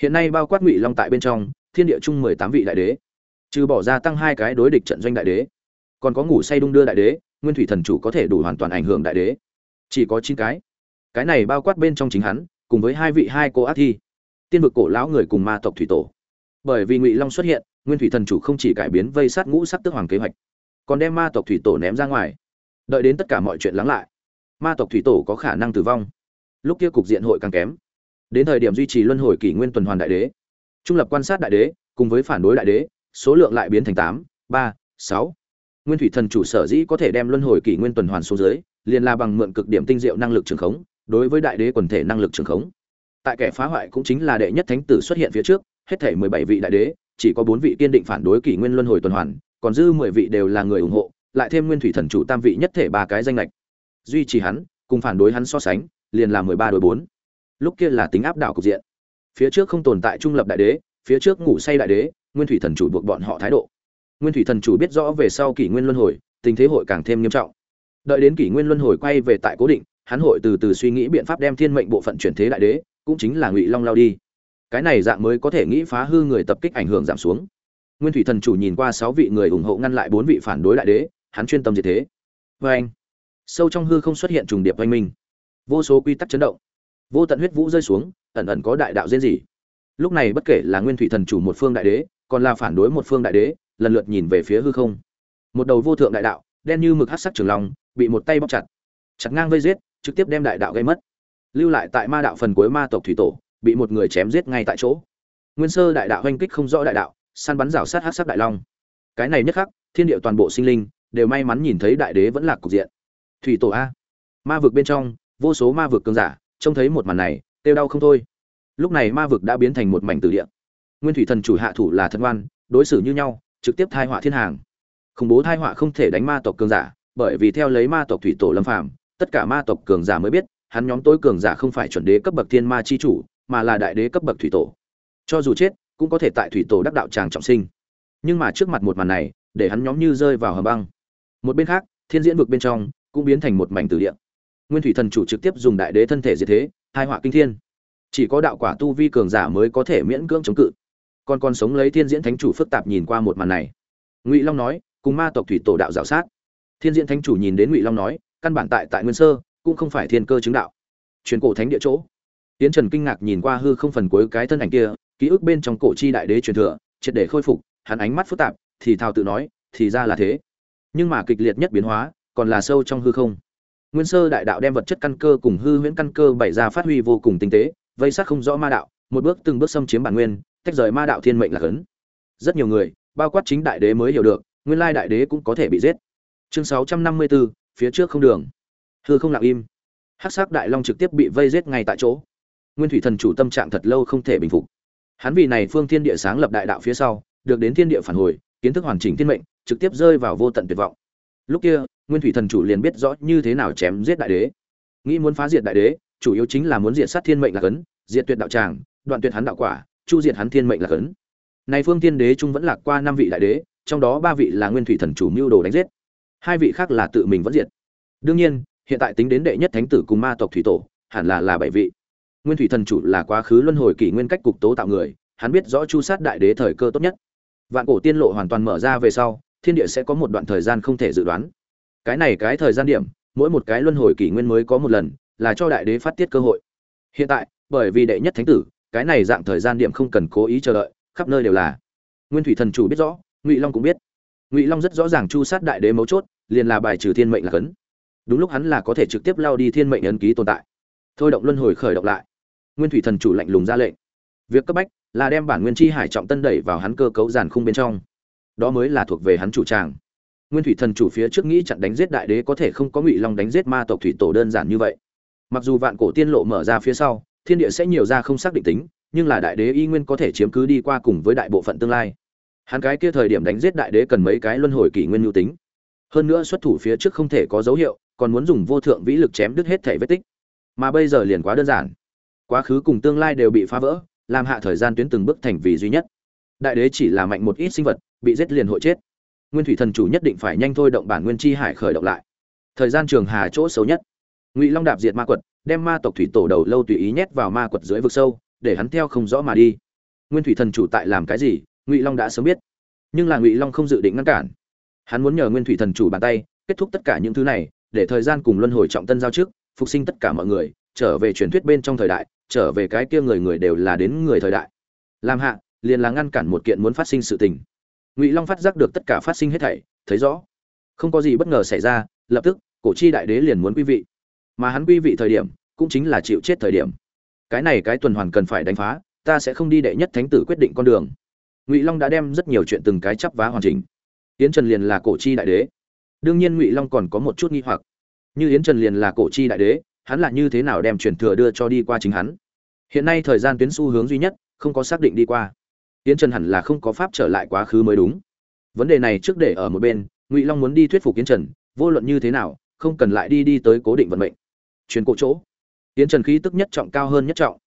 Hiện nay bao quát ngụy long tại bên trong, thiên địa chung mười tám vị đại đế. Trừ bỏ ra tăng hai cái đối địch trận doanh đại đế, còn có ngủ say đung đưa đại đế, nguyên thủy thần chủ có thể đủ hoàn toàn ảnh hưởng đại đế. Chỉ có chín cái. Cái này bao quát bên trong chính hắn, cùng với hai vị hai cô ác thi. Tiên vực cổ lão người cùng ma tộc thủy tổ. Bởi vì ngụy long xuất hiện, nguyên thủy thần chủ không chỉ cải biến vây sát ngũ sắc tức hoàng kế hoạch, còn đem ma tộc thủy tổ ném ra ngoài. Đợi đến tất cả mọi chuyện lắng lại ma tộc thủy tổ có khả năng tử vong. Lúc kia cục diện hội càng kém. Đến thời điểm duy trì luân hồi kỷ nguyên tuần hoàn đại đế, trung lập quan sát đại đế, cùng với phản đối đại đế, số lượng lại biến thành tám, ba, sáu. Nguyên thủy thần chủ sở dĩ có thể đem luân hồi kỷ nguyên tuần hoàn xuống dưới, liền là bằng mượn cực điểm tinh diệu năng lực trường khống, đối với đại đế quần thể năng lực trường khống. Tại kẻ phá hoại cũng chính là đệ nhất thánh tử xuất hiện phía trước, hết thể mười bảy vị đại đế, chỉ có bốn vị kiên định phản đối kỷ nguyên luân hồi tuần hoàn, còn dư mười vị đều là người ủng hộ, lại thêm nguyên thủy thần chủ tam vị nhất thể ba cái danh lệch duy trì hắn, cùng phản đối hắn so sánh, liền là mười ba đối bốn. Lúc kia là tính áp đảo cục diện. Phía trước không tồn tại trung lập đại đế, phía trước ngủ say đại đế, nguyên thủy thần chủ buộc bọn họ thái độ. Nguyên thủy thần chủ biết rõ về sau kỷ nguyên luân hồi, tình thế hội càng thêm nghiêm trọng. Đợi đến kỷ nguyên luân hồi quay về tại cố định, hắn hội từ từ suy nghĩ biện pháp đem thiên mệnh bộ phận chuyển thế đại đế, cũng chính là ngụy long lao đi. Cái này dạng mới có thể nghĩ phá hư người tập kích ảnh hưởng giảm xuống. Nguyên thủy thần chủ nhìn qua sáu vị người ủng hộ ngăn lại bốn vị phản đối đại đế, hắn chuyên tâm gì thế. Vê anh sâu trong hư không xuất hiện trùng điệp oanh minh. Vô số quy tắc chấn động. Vô tận huyết vũ rơi xuống, ẩn ẩn có đại đạo diễn gì lúc này bất kể là nguyên thủy thần chủ một phương đại đế, còn là phản đối một phương đại đế, lần lượt nhìn về phía hư không. Một đầu vô thượng đại đạo, đen như mực hát sắc trường long, bị một tay bóc chặt. Chặt ngang vây giết, trực tiếp đem đại đạo gây mất. Lưu lại tại ma đạo phần cuối ma tộc thủy tổ, bị một người chém giết ngay tại chỗ. Nguyên sơ đại đạo oanh kích không rõ đại đạo, săn bắn rào sát hát sắc đại long. Cái này nhất khắc, thiên địa toàn bộ sinh linh, đều may mắn nhìn thấy đại đế vẫn là cục diện thủy tổ a. Ma vực bên trong vô số ma vực cường giả trông thấy một màn này tiêu đau không thôi. Lúc này ma vực đã biến thành một mảnh từ địa. Nguyên thủy thần chủ hạ thủ là thân oan, đối xử như nhau trực tiếp thai họa thiên hàng. Khủng bố thai họa không thể đánh ma tộc cường giả bởi vì theo lấy ma tộc thủy tổ lâm phàm tất cả ma tộc cường giả mới biết hắn nhóm tối cường giả không phải chuẩn đế cấp bậc thiên ma chi chủ mà là đại đế cấp bậc thủy tổ. Cho dù chết cũng có thể tại thủy tổ đắc đạo tràng trọng sinh. Nhưng mà trước mặt một màn này để hắn nhóm như rơi vào hầm băng. Một bên khác thiên diễn vực bên trong cũng biến thành một mảnh tử địa. Nguyên thủy thần chủ trực tiếp dùng đại đế thân thể diệt thế hai họa kinh thiên. Chỉ có đạo quả tu vi cường giả mới có thể miễn cưỡng chống cự. Còn còn sống lấy thiên diễn thánh chủ phức tạp nhìn qua một màn này. Ngụy long nói, cùng ma tộc thủy tổ đạo g sát. Thiên diễn thánh chủ nhìn đến ngụy long nói, căn bản tại tại nguyên sơ, cũng không phải thiên cơ chứng đạo. Truyền cổ thánh địa chỗ. Tiến trần kinh ngạc nhìn qua hư không phần cuối cái thân ảnh kia, ký ức bên trong cổ chi đại đế truyền thừa, triệt để khôi phục, hắn ánh mắt phức tạp, thì thào tự nói, thì ra là thế. Nhưng mà kịch liệt nhất biến hóa còn là sâu trong hư không. Nguyên sơ đại đạo đem vật chất căn cơ cùng hư huyễn căn cơ bày ra phát huy vô cùng tinh tế vây sát không rõ ma đạo một bước từng bước xâm chiếm bản nguyên tách rời ma đạo thiên mệnh là cấn rất nhiều người bao quát chính đại đế mới hiểu được nguyên lai đại đế cũng có thể bị giết. Chương 654, phía trước không đường. Hư không lặng im. Hắc sắc đại long trực tiếp bị vây giết ngay tại chỗ. Nguyên thủy thần chủ tâm trạng thật lâu không thể bình phục. Hắn vì này phương thiên địa sáng lập đại đạo phía sau được đến thiên địa phản hồi kiến thức hoàn chỉnh thiên mệnh trực tiếp rơi vào vô tận tuyệt vọng. Lúc kia nguyên thủy thần chủ liền biết rõ như thế nào chém giết đại đế. Nghĩ muốn phá diệt đại đế, chủ yếu chính là muốn diệt sát thiên mệnh là cấn, diệt tuyệt đạo tràng, đoạn tuyệt hắn đạo quả, chu diệt hắn thiên mệnh là cấn. Này phương thiên đế trung vẫn lạc qua năm vị đại đế, trong đó ba vị là nguyên thủy thần chủ mưu đồ đánh giết. Hai vị khác là tự mình vẫn diệt. Đương nhiên, hiện tại tính đến đệ nhất thánh tử cùng ma tộc thủy tổ, hẳn là là bảy vị. Nguyên thủy thần chủ là quá khứ luân hồi kỷ nguyên cách cục tố tạo người, hắn biết rõ chu sát đại đế thời cơ tốt nhất. Vạn cổ tiên lộ hoàn toàn mở ra về sau, thiên địa sẽ có một đoạn thời gian không thể dự đoán cái này cái thời gian điểm, mỗi một cái luân hồi kỷ nguyên mới có một lần, là cho đại đế phát tiết cơ hội. Hiện tại, bởi vì đệ nhất thánh tử, cái này dạng thời gian điểm không cần cố ý chờ đợi, khắp nơi đều là. Nguyên thủy thần chủ biết rõ, ngụy long cũng biết. Ngụy long rất rõ ràng chu sát đại đế mấu chốt, liền là bài trừ thiên mệnh là cấn đúng lúc hắn là có thể trực tiếp lao đi thiên mệnh ấn ký tồn tại. Thôi động luân hồi khởi động lại. Nguyên thủy thần chủ lạnh lùng ra lệnh. Việc cấp bách là đem bản nguyên chi hải trọng tân đẩy vào hắn cơ cấu giàn khung bên trong. Đó mới là thuộc về hắn chủ tràng nguyên thủy thần chủ phía trước nghĩ chặn đánh giết đại đế có thể không có ngụy long đánh giết ma tộc thủy tổ đơn giản như vậy. Mặc dù vạn cổ tiên lộ mở ra phía sau, thiên địa sẽ nhiều ra không xác định tính, nhưng là đại đế y nguyên có thể chiếm cứ đi qua cùng với đại bộ phận tương lai. Hắn cái kia thời điểm đánh giết đại đế cần mấy cái luân hồi kỷ nguyên nhu tính. Hơn nữa xuất thủ phía trước không thể có dấu hiệu, còn muốn dùng vô thượng vĩ lực chém đứt hết thể vết tích. Mà bây giờ liền quá đơn giản. Quá khứ cùng tương lai đều bị phá vỡ, làm hạ thời gian tuyến từng bước thành vì duy nhất. Đại đế chỉ là mạnh một ít sinh vật, bị giết liền hội chết nguyên thủy thần chủ nhất định phải nhanh thôi động bản nguyên chi hải khởi động lại. Thời gian trường hà chỗ xấu nhất. Ngụy long đạp diệt ma quật, đem ma tộc thủy tổ đầu lâu tùy ý nhét vào ma quật dưới vực sâu, để hắn theo không rõ mà đi. Nguyên thủy thần chủ tại làm cái gì, ngụy long đã sớm biết. Nhưng là ngụy long không dự định ngăn cản. Hắn muốn nhờ nguyên thủy thần chủ bàn tay, kết thúc tất cả những thứ này, để thời gian cùng luân hồi trọng tân giao trước, phục sinh tất cả mọi người, trở về truyền thuyết bên trong thời đại, trở về cái kia người người đều là đến người thời đại. Làm hạ, liền là ngăn cản một kiện muốn phát sinh sự tình ngụy long phát giác được tất cả phát sinh hết thảy thấy rõ không có gì bất ngờ xảy ra lập tức cổ chi đại đế liền muốn quý vị mà hắn quý vị thời điểm cũng chính là chịu chết thời điểm cái này cái tuần hoàn cần phải đánh phá ta sẽ không đi đệ nhất thánh tử quyết định con đường ngụy long đã đem rất nhiều chuyện từng cái chắp vá hoàn chỉnh yến trần liền là cổ chi đại đế đương nhiên ngụy long còn có một chút nghi hoặc như yến trần liền là cổ chi đại đế hắn là như thế nào đem truyền thừa đưa cho đi qua chính hắn hiện nay thời gian tuyến xu hướng duy nhất không có xác định đi qua yến trần hẳn là không có pháp trở lại quá khứ mới đúng. Vấn đề này trước để ở một bên, ngụy long muốn đi thuyết phục yến trần, vô luận như thế nào, không cần lại đi đi tới cố định vận mệnh. Truyền cổ chỗ. Yến trần khí tức nhất trọng cao hơn nhất trọng.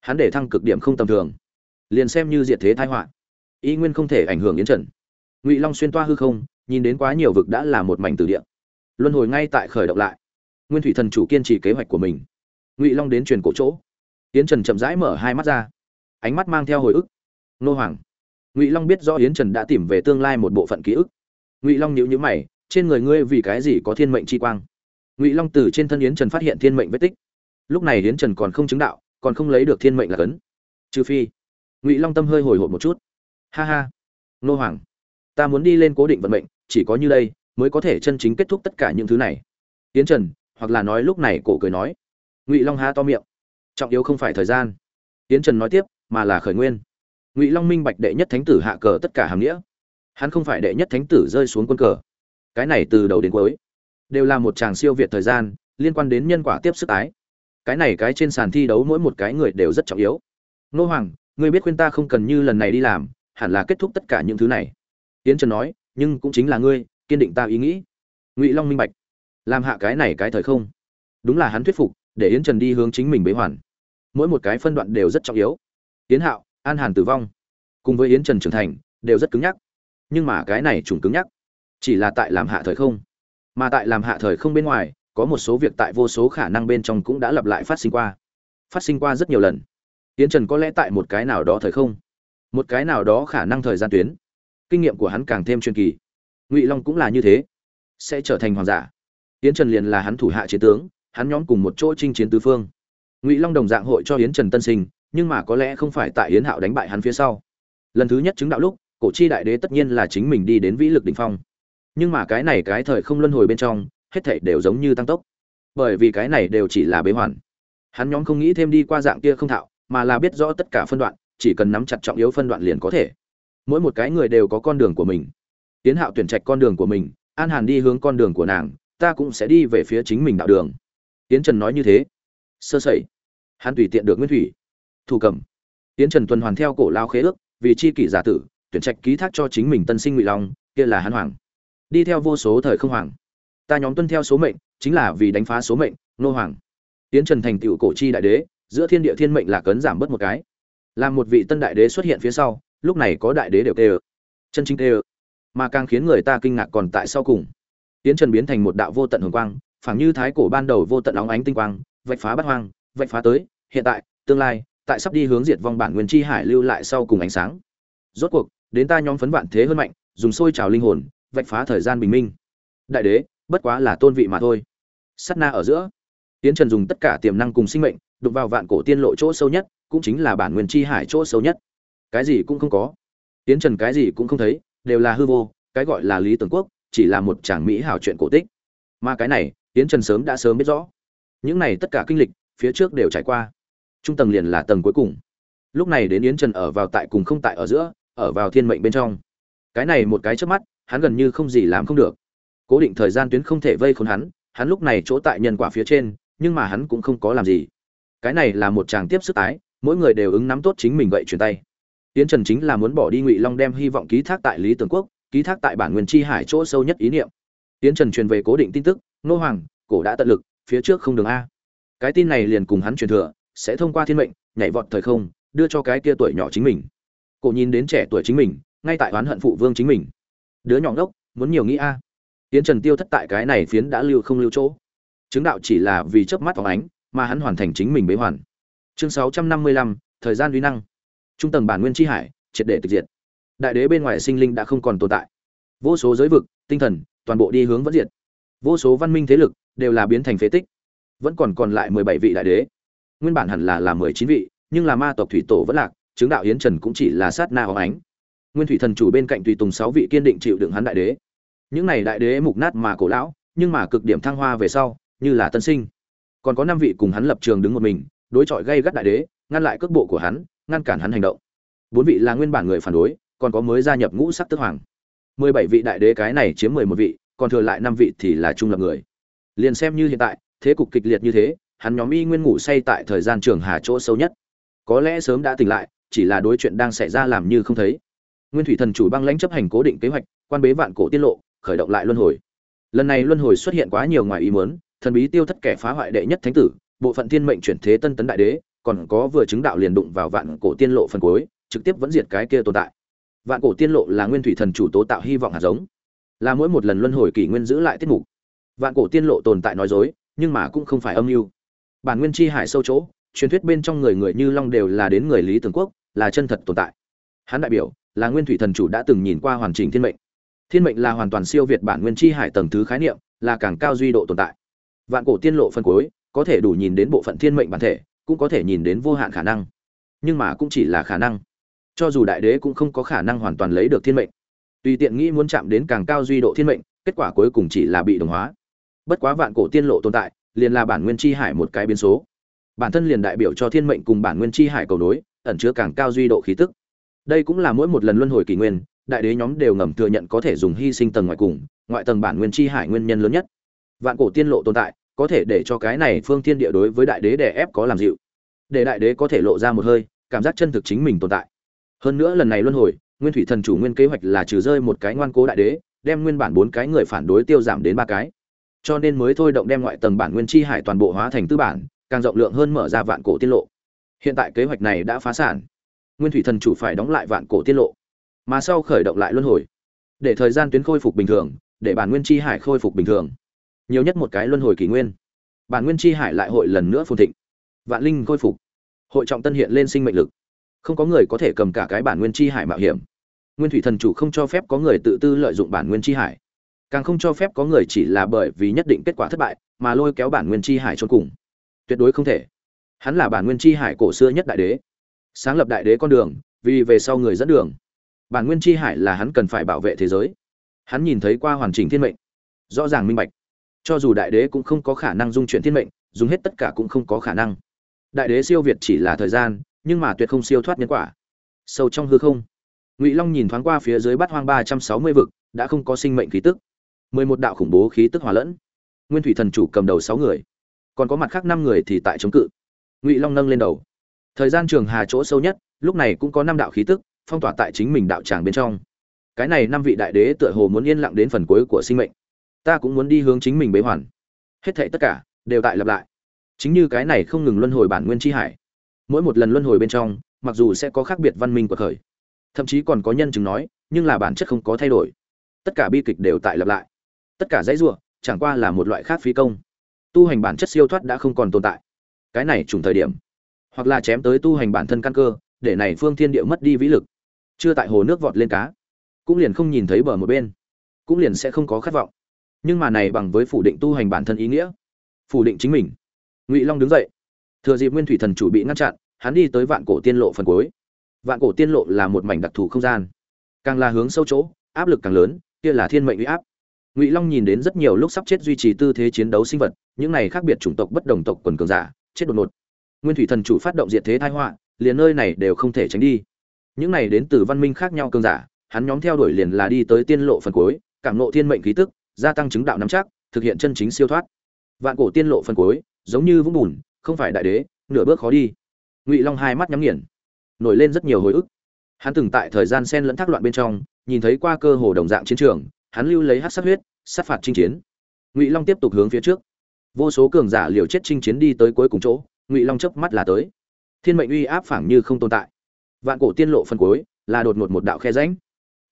Hắn để thăng cực điểm không tầm thường. Liền xem như diệt thế thái họa. Y nguyên không thể ảnh hưởng yến trần. Ngụy long xuyên toa hư không, nhìn đến quá nhiều vực đã là một mảnh từ địa. Luân hồi ngay tại khởi động lại. Nguyên thủy thần chủ kiên trì kế hoạch của mình. Ngụy long đến truyền cổ chỗ. Yến trần chậm rãi mở hai mắt ra. Ánh mắt mang theo hồi ức nô hoàng. Ngụy long biết rõ yến trần đã tìm về tương lai một bộ phận ký ức. Ngụy long nhíu nhíu mày, trên người ngươi vì cái gì có thiên mệnh chi quang? Ngụy long từ trên thân yến trần phát hiện thiên mệnh vết tích. Lúc này yến trần còn không chứng đạo, còn không lấy được thiên mệnh là cấn. Trừ phi, ngụy long tâm hơi hồi hộp một chút. Ha ha. Nô hoàng, ta muốn đi lên cố định vận mệnh, chỉ có như đây mới có thể chân chính kết thúc tất cả những thứ này. Yến trần, hoặc là nói lúc này cổ cười nói. Ngụy long há to miệng. Trọng yếu không phải thời gian. Yến trần nói tiếp, mà là khởi nguyên ngụy long minh bạch đệ nhất thánh tử hạ cờ tất cả hàm nghĩa hắn không phải đệ nhất thánh tử rơi xuống quân cờ cái này từ đầu đến cuối đều là một chàng siêu việt thời gian liên quan đến nhân quả tiếp sức ái cái này cái trên sàn thi đấu mỗi một cái người đều rất trọng yếu nô hoàng ngươi biết khuyên ta không cần như lần này đi làm hẳn là kết thúc tất cả những thứ này tiến trần nói nhưng cũng chính là ngươi kiên định ta ý nghĩ ngụy long minh bạch làm hạ cái này cái thời không đúng là hắn thuyết phục để yến trần đi hướng chính mình bế hoàn mỗi một cái phân đoạn đều rất trọng yếu yến hạo an hàn tử vong. Cùng với yến trần trưởng thành, đều rất cứng nhắc. Nhưng mà cái này trùng cứng nhắc, chỉ là tại làm hạ thời không. Mà tại làm hạ thời không bên ngoài, có một số việc tại vô số khả năng bên trong cũng đã lặp lại phát sinh qua. Phát sinh qua rất nhiều lần. Yến trần có lẽ tại một cái nào đó thời không, một cái nào đó khả năng thời gian tuyến. Kinh nghiệm của hắn càng thêm truyền kỳ. Ngụy long cũng là như thế. Sẽ trở thành hoàng giả. Yến trần liền là hắn thủ hạ chiến tướng, hắn nhóm cùng một chỗ chinh chiến tứ phương. Ngụy long đồng dạng hội cho yến trần tân sinh nhưng mà có lẽ không phải tại yến hạo đánh bại hắn phía sau. Lần thứ nhất chứng đạo lúc, cổ chi đại đế tất nhiên là chính mình đi đến vĩ lực đỉnh phong. Nhưng mà cái này cái thời không luân hồi bên trong, hết thảy đều giống như tăng tốc. Bởi vì cái này đều chỉ là bế hoàn. Hắn nhóm không nghĩ thêm đi qua dạng kia không thạo, mà là biết rõ tất cả phân đoạn, chỉ cần nắm chặt trọng yếu phân đoạn liền có thể. Mỗi một cái người đều có con đường của mình. Tiến hạo tuyển trạch con đường của mình, an hàn đi hướng con đường của nàng, ta cũng sẽ đi về phía chính mình đạo đường. Tiến trần nói như thế. Sơ sẩy. Hắn tùy tiện được nguyên thủy thủ cầm. Tiến trần tuần hoàn theo cổ lao khế ước, vì chi kỷ giả tử, tuyển trạch ký thác cho chính mình tân sinh ngụy long, kia là hắn hoàng. Đi theo vô số thời không hoàng. Ta nhóm tuân theo số mệnh, chính là vì đánh phá số mệnh, nô hoàng. Tiến trần thành tựu cổ chi đại đế, giữa thiên địa thiên mệnh là cấn giảm bớt một cái. Làm một vị tân đại đế xuất hiện phía sau, lúc này có đại đế đều tê ơ. Chân chính tê ơ. Mà càng khiến người ta kinh ngạc còn tại sau cùng. Tiến trần biến thành một đạo vô tận hồng quang, phảng như thái cổ ban đầu vô tận óng ánh tinh quang, vạch phá bát hoang, vạch phá tới, hiện tại, tương lai tại sắp đi hướng diệt vong bản nguyên chi hải lưu lại sau cùng ánh sáng. Rốt cuộc, đến ta nhóm phấn vạn thế hơn mạnh, dùng sôi trào linh hồn, vạch phá thời gian bình minh. Đại đế, bất quá là tôn vị mà thôi. Sát na ở giữa. Tiến trần dùng tất cả tiềm năng cùng sinh mệnh, đụng vào vạn cổ tiên lộ chỗ sâu nhất, cũng chính là bản nguyên chi hải chỗ sâu nhất. Cái gì cũng không có. Tiến trần cái gì cũng không thấy, đều là hư vô, cái gọi là lý tưởng quốc, chỉ là một tràng mỹ hảo chuyện cổ tích. Mà cái này tiến trần sớm đã sớm biết rõ. Những này tất cả kinh lịch, phía trước đều trải qua trung tầng liền là tầng cuối cùng. Lúc này đến yến trần ở vào tại cùng không tại ở giữa, ở vào thiên mệnh bên trong. Cái này một cái trước mắt, hắn gần như không gì làm không được. Cố định thời gian tuyến không thể vây khốn hắn hắn lúc này chỗ tại nhân quả phía trên, nhưng mà hắn cũng không có làm gì. Cái này là một chàng tiếp sức tái, mỗi người đều ứng nắm tốt chính mình vậy chuyển tay. Yến trần chính là muốn bỏ đi ngụy long đem hy vọng ký thác tại lý tưởng quốc, ký thác tại bản nguyên chi hải chỗ sâu nhất ý niệm. Yến trần truyền về cố định tin tức, nô hoàng, cổ đã tận lực, phía trước không đường a. Cái tin này liền cùng hắn truyền thừa sẽ thông qua thiên mệnh, nhảy vọt thời không, đưa cho cái kia tuổi nhỏ chính mình. Cổ nhìn đến trẻ tuổi chính mình, ngay tại oán hận phụ vương chính mình. Đứa nhỏ ngốc, muốn nhiều nghĩ a. Tiến trần tiêu thất tại cái này phiến đã lưu không lưu chỗ. Chứng đạo chỉ là vì chớp mắt phóng ánh, mà hắn hoàn thành chính mình bế hoàn. Chương sáu trăm năm mươi lăm, thời gian uy năng. Trung tầng bản nguyên chi hải, triệt để tịch diệt. Đại đế bên ngoài sinh linh đã không còn tồn tại. Vô số giới vực, tinh thần, toàn bộ đi hướng vẫn diệt. Vô số văn minh thế lực đều là biến thành phế tích. Vẫn còn còn lại mười bảy vị đại đế nguyên bản hẳn là là mười chín vị, nhưng là ma tộc thủy tổ vẫn lạc, chứng đạo yến trần cũng chỉ là sát na hóng ánh. Nguyên thủy thần chủ bên cạnh tùy tùng sáu vị kiên định chịu đựng hắn đại đế. Những này đại đế mục nát mà cổ lão, nhưng mà cực điểm thăng hoa về sau, như là tân sinh. Còn có năm vị cùng hắn lập trường đứng một mình, đối chọi gây gắt đại đế, ngăn lại cước bộ của hắn, ngăn cản hắn hành động. Bốn vị là nguyên bản người phản đối, còn có mới gia nhập ngũ sắc tức hoàng. Mười bảy vị đại đế cái này chiếm mười một vị, còn thừa lại năm vị thì là trung lập người. Liền xem như hiện tại, thế cục kịch liệt như thế hắn nhóm y nguyên ngủ say tại thời gian trường hà chỗ sâu nhất. Có lẽ sớm đã tỉnh lại, chỉ là đối chuyện đang xảy ra làm như không thấy. Nguyên thủy thần chủ băng lãnh chấp hành cố định kế hoạch, quan bế vạn cổ tiết lộ, khởi động lại luân hồi. Lần này luân hồi xuất hiện quá nhiều ngoài ý muốn, thần bí tiêu thất kẻ phá hoại đệ nhất thánh tử, bộ phận thiên mệnh chuyển thế tân tấn đại đế, còn có vừa chứng đạo liền đụng vào vạn cổ tiên lộ phần cuối, trực tiếp vẫn diệt cái kia tồn tại. Vạn cổ tiên lộ là nguyên thủy thần chủ tố tạo hy vọng hạt giống. Là mỗi một lần luân hồi kỷ nguyên giữ lại tiết mục. Vạn cổ tiên lộ tồn tại nói dối, nhưng mà cũng không phải âm mưu bản nguyên chi hải sâu chỗ, truyền thuyết bên trong người người như long đều là đến người lý tưởng quốc, là chân thật tồn tại. Hắn đại biểu là nguyên thủy thần chủ đã từng nhìn qua hoàn chỉnh thiên mệnh. Thiên mệnh là hoàn toàn siêu việt bản nguyên chi hải tầng thứ khái niệm, là càng cao duy độ tồn tại. Vạn cổ tiên lộ phân cuối, có thể đủ nhìn đến bộ phận thiên mệnh bản thể, cũng có thể nhìn đến vô hạn khả năng. Nhưng mà cũng chỉ là khả năng. Cho dù đại đế cũng không có khả năng hoàn toàn lấy được thiên mệnh. Tùy tiện nghĩ muốn chạm đến càng cao duy độ thiên mệnh, kết quả cuối cùng chỉ là bị đồng hóa. Bất quá vạn cổ tiên lộ tồn tại liền là bản nguyên chi hải một cái biến số. Bản thân liền đại biểu cho thiên mệnh cùng bản nguyên chi hải cầu nối, ẩn chứa càng cao duy độ khí tức. Đây cũng là mỗi một lần luân hồi kỷ nguyên, đại đế nhóm đều ngầm thừa nhận có thể dùng hy sinh tầng ngoài cùng, ngoại tầng bản nguyên chi hải nguyên nhân lớn nhất. Vạn cổ tiên lộ tồn tại, có thể để cho cái này phương thiên địa đối với đại đế đè ép có làm dịu. Để đại đế có thể lộ ra một hơi, cảm giác chân thực chính mình tồn tại. Hơn nữa lần này luân hồi, nguyên thủy thần chủ nguyên kế hoạch là trừ rơi một cái ngoan cố đại đế, đem nguyên bản bốn cái người phản đối tiêu giảm đến ba cái cho nên mới thôi động đem ngoại tầng bản nguyên chi hải toàn bộ hóa thành tư bản, càng rộng lượng hơn mở ra vạn cổ tiết lộ. Hiện tại kế hoạch này đã phá sản. Nguyên thủy thần chủ phải đóng lại vạn cổ tiết lộ, mà sau khởi động lại luân hồi. Để thời gian tuyến khôi phục bình thường, để bản nguyên chi hải khôi phục bình thường. Nhiều nhất một cái luân hồi kỷ nguyên. Bản nguyên chi hải lại hội lần nữa phồn thịnh. Vạn linh khôi phục. Hội trọng tân hiện lên sinh mệnh lực. Không có người có thể cầm cả cái bản nguyên chi hải mạo hiểm. Nguyên thủy thần chủ không cho phép có người tự tư lợi dụng bản nguyên chi hải càng không cho phép có người chỉ là bởi vì nhất định kết quả thất bại, mà lôi kéo bản nguyên chi hải trốn cùng. Tuyệt đối không thể. Hắn là bản nguyên chi hải cổ xưa nhất đại đế. Sáng lập đại đế con đường, vì về sau người dẫn đường. Bản nguyên chi hải là hắn cần phải bảo vệ thế giới. Hắn nhìn thấy qua hoàn chỉnh thiên mệnh. Rõ ràng minh bạch. Cho dù đại đế cũng không có khả năng dung chuyển thiên mệnh, dùng hết tất cả cũng không có khả năng. Đại đế siêu việt chỉ là thời gian, nhưng mà tuyệt không siêu thoát nhân quả. Sâu trong hư không, ngụy long nhìn thoáng qua phía dưới bát hoang ba trăm sáu mươi vực, đã không có sinh mệnh khí tức mười một đạo khủng bố khí tức hòa lẫn. Nguyên thủy thần chủ cầm đầu sáu người, còn có mặt khác năm người thì tại chống cự. Ngụy long nâng lên đầu. Thời gian trường hà chỗ sâu nhất, lúc này cũng có năm đạo khí tức, phong tỏa tại chính mình đạo tràng bên trong. Cái này năm vị đại đế tựa hồ muốn yên lặng đến phần cuối của sinh mệnh. Ta cũng muốn đi hướng chính mình bế hoàn. Hết thảy tất cả, đều tại lặp lại. Chính như cái này không ngừng luân hồi bản nguyên chi hải. Mỗi một lần luân hồi bên trong, mặc dù sẽ có khác biệt văn minh của khởi, thậm chí còn có nhân chứng nói, nhưng là bản chất không có thay đổi. Tất cả bi kịch đều tại lặp lại tất cả dãy rủa chẳng qua là một loại khác phí công. Tu hành bản chất siêu thoát đã không còn tồn tại. Cái này trùng thời điểm. Hoặc là chém tới tu hành bản thân căn cơ, để này phương thiên địa mất đi vĩ lực. Chưa tại hồ nước vọt lên cá. Cũng liền không nhìn thấy bờ một bên. Cũng liền sẽ không có khát vọng. Nhưng mà này bằng với phủ định tu hành bản thân ý nghĩa. Phủ định chính mình. Ngụy long đứng dậy. Thừa dịp nguyên thủy thần chủ bị ngăn chặn, hắn đi tới vạn cổ tiên lộ phần cuối. Vạn cổ tiên lộ là một mảnh đặc thù không gian. Càng là hướng sâu chỗ, áp lực càng lớn, kia là thiên mệnh uy áp ngụy long nhìn đến rất nhiều lúc sắp chết duy trì tư thế chiến đấu sinh vật, những này khác biệt chủng tộc bất đồng tộc quần cường giả, chết đột ngột. Nguyên thủy thần chủ phát động diệt thế thái họa, liền nơi này đều không thể tránh đi. Những này đến từ văn minh khác nhau cường giả, hắn nhóm theo đuổi liền là đi tới tiên lộ phần cuối, cảm nộ thiên mệnh khí tức, gia tăng chứng đạo nắm chắc, thực hiện chân chính siêu thoát. Vạn cổ tiên lộ phần cuối, giống như vũng bùn, không phải đại đế, nửa bước khó đi. Ngụy long hai mắt nhắm nghiền, nổi lên rất nhiều hồi ức. Hắn từng tại thời gian sen lẫn thác loạn bên trong, nhìn thấy qua cơ hồ đồng dạng chiến trường hắn lưu lấy hát sát huyết, sát phạt chinh chiến. Ngụy long tiếp tục hướng phía trước. Vô số cường giả liều chết chinh chiến đi tới cuối cùng chỗ, ngụy long chớp mắt là tới. Thiên mệnh uy áp phảng như không tồn tại. Vạn cổ tiên lộ phân cuối, là đột ngột một đạo khe rãnh.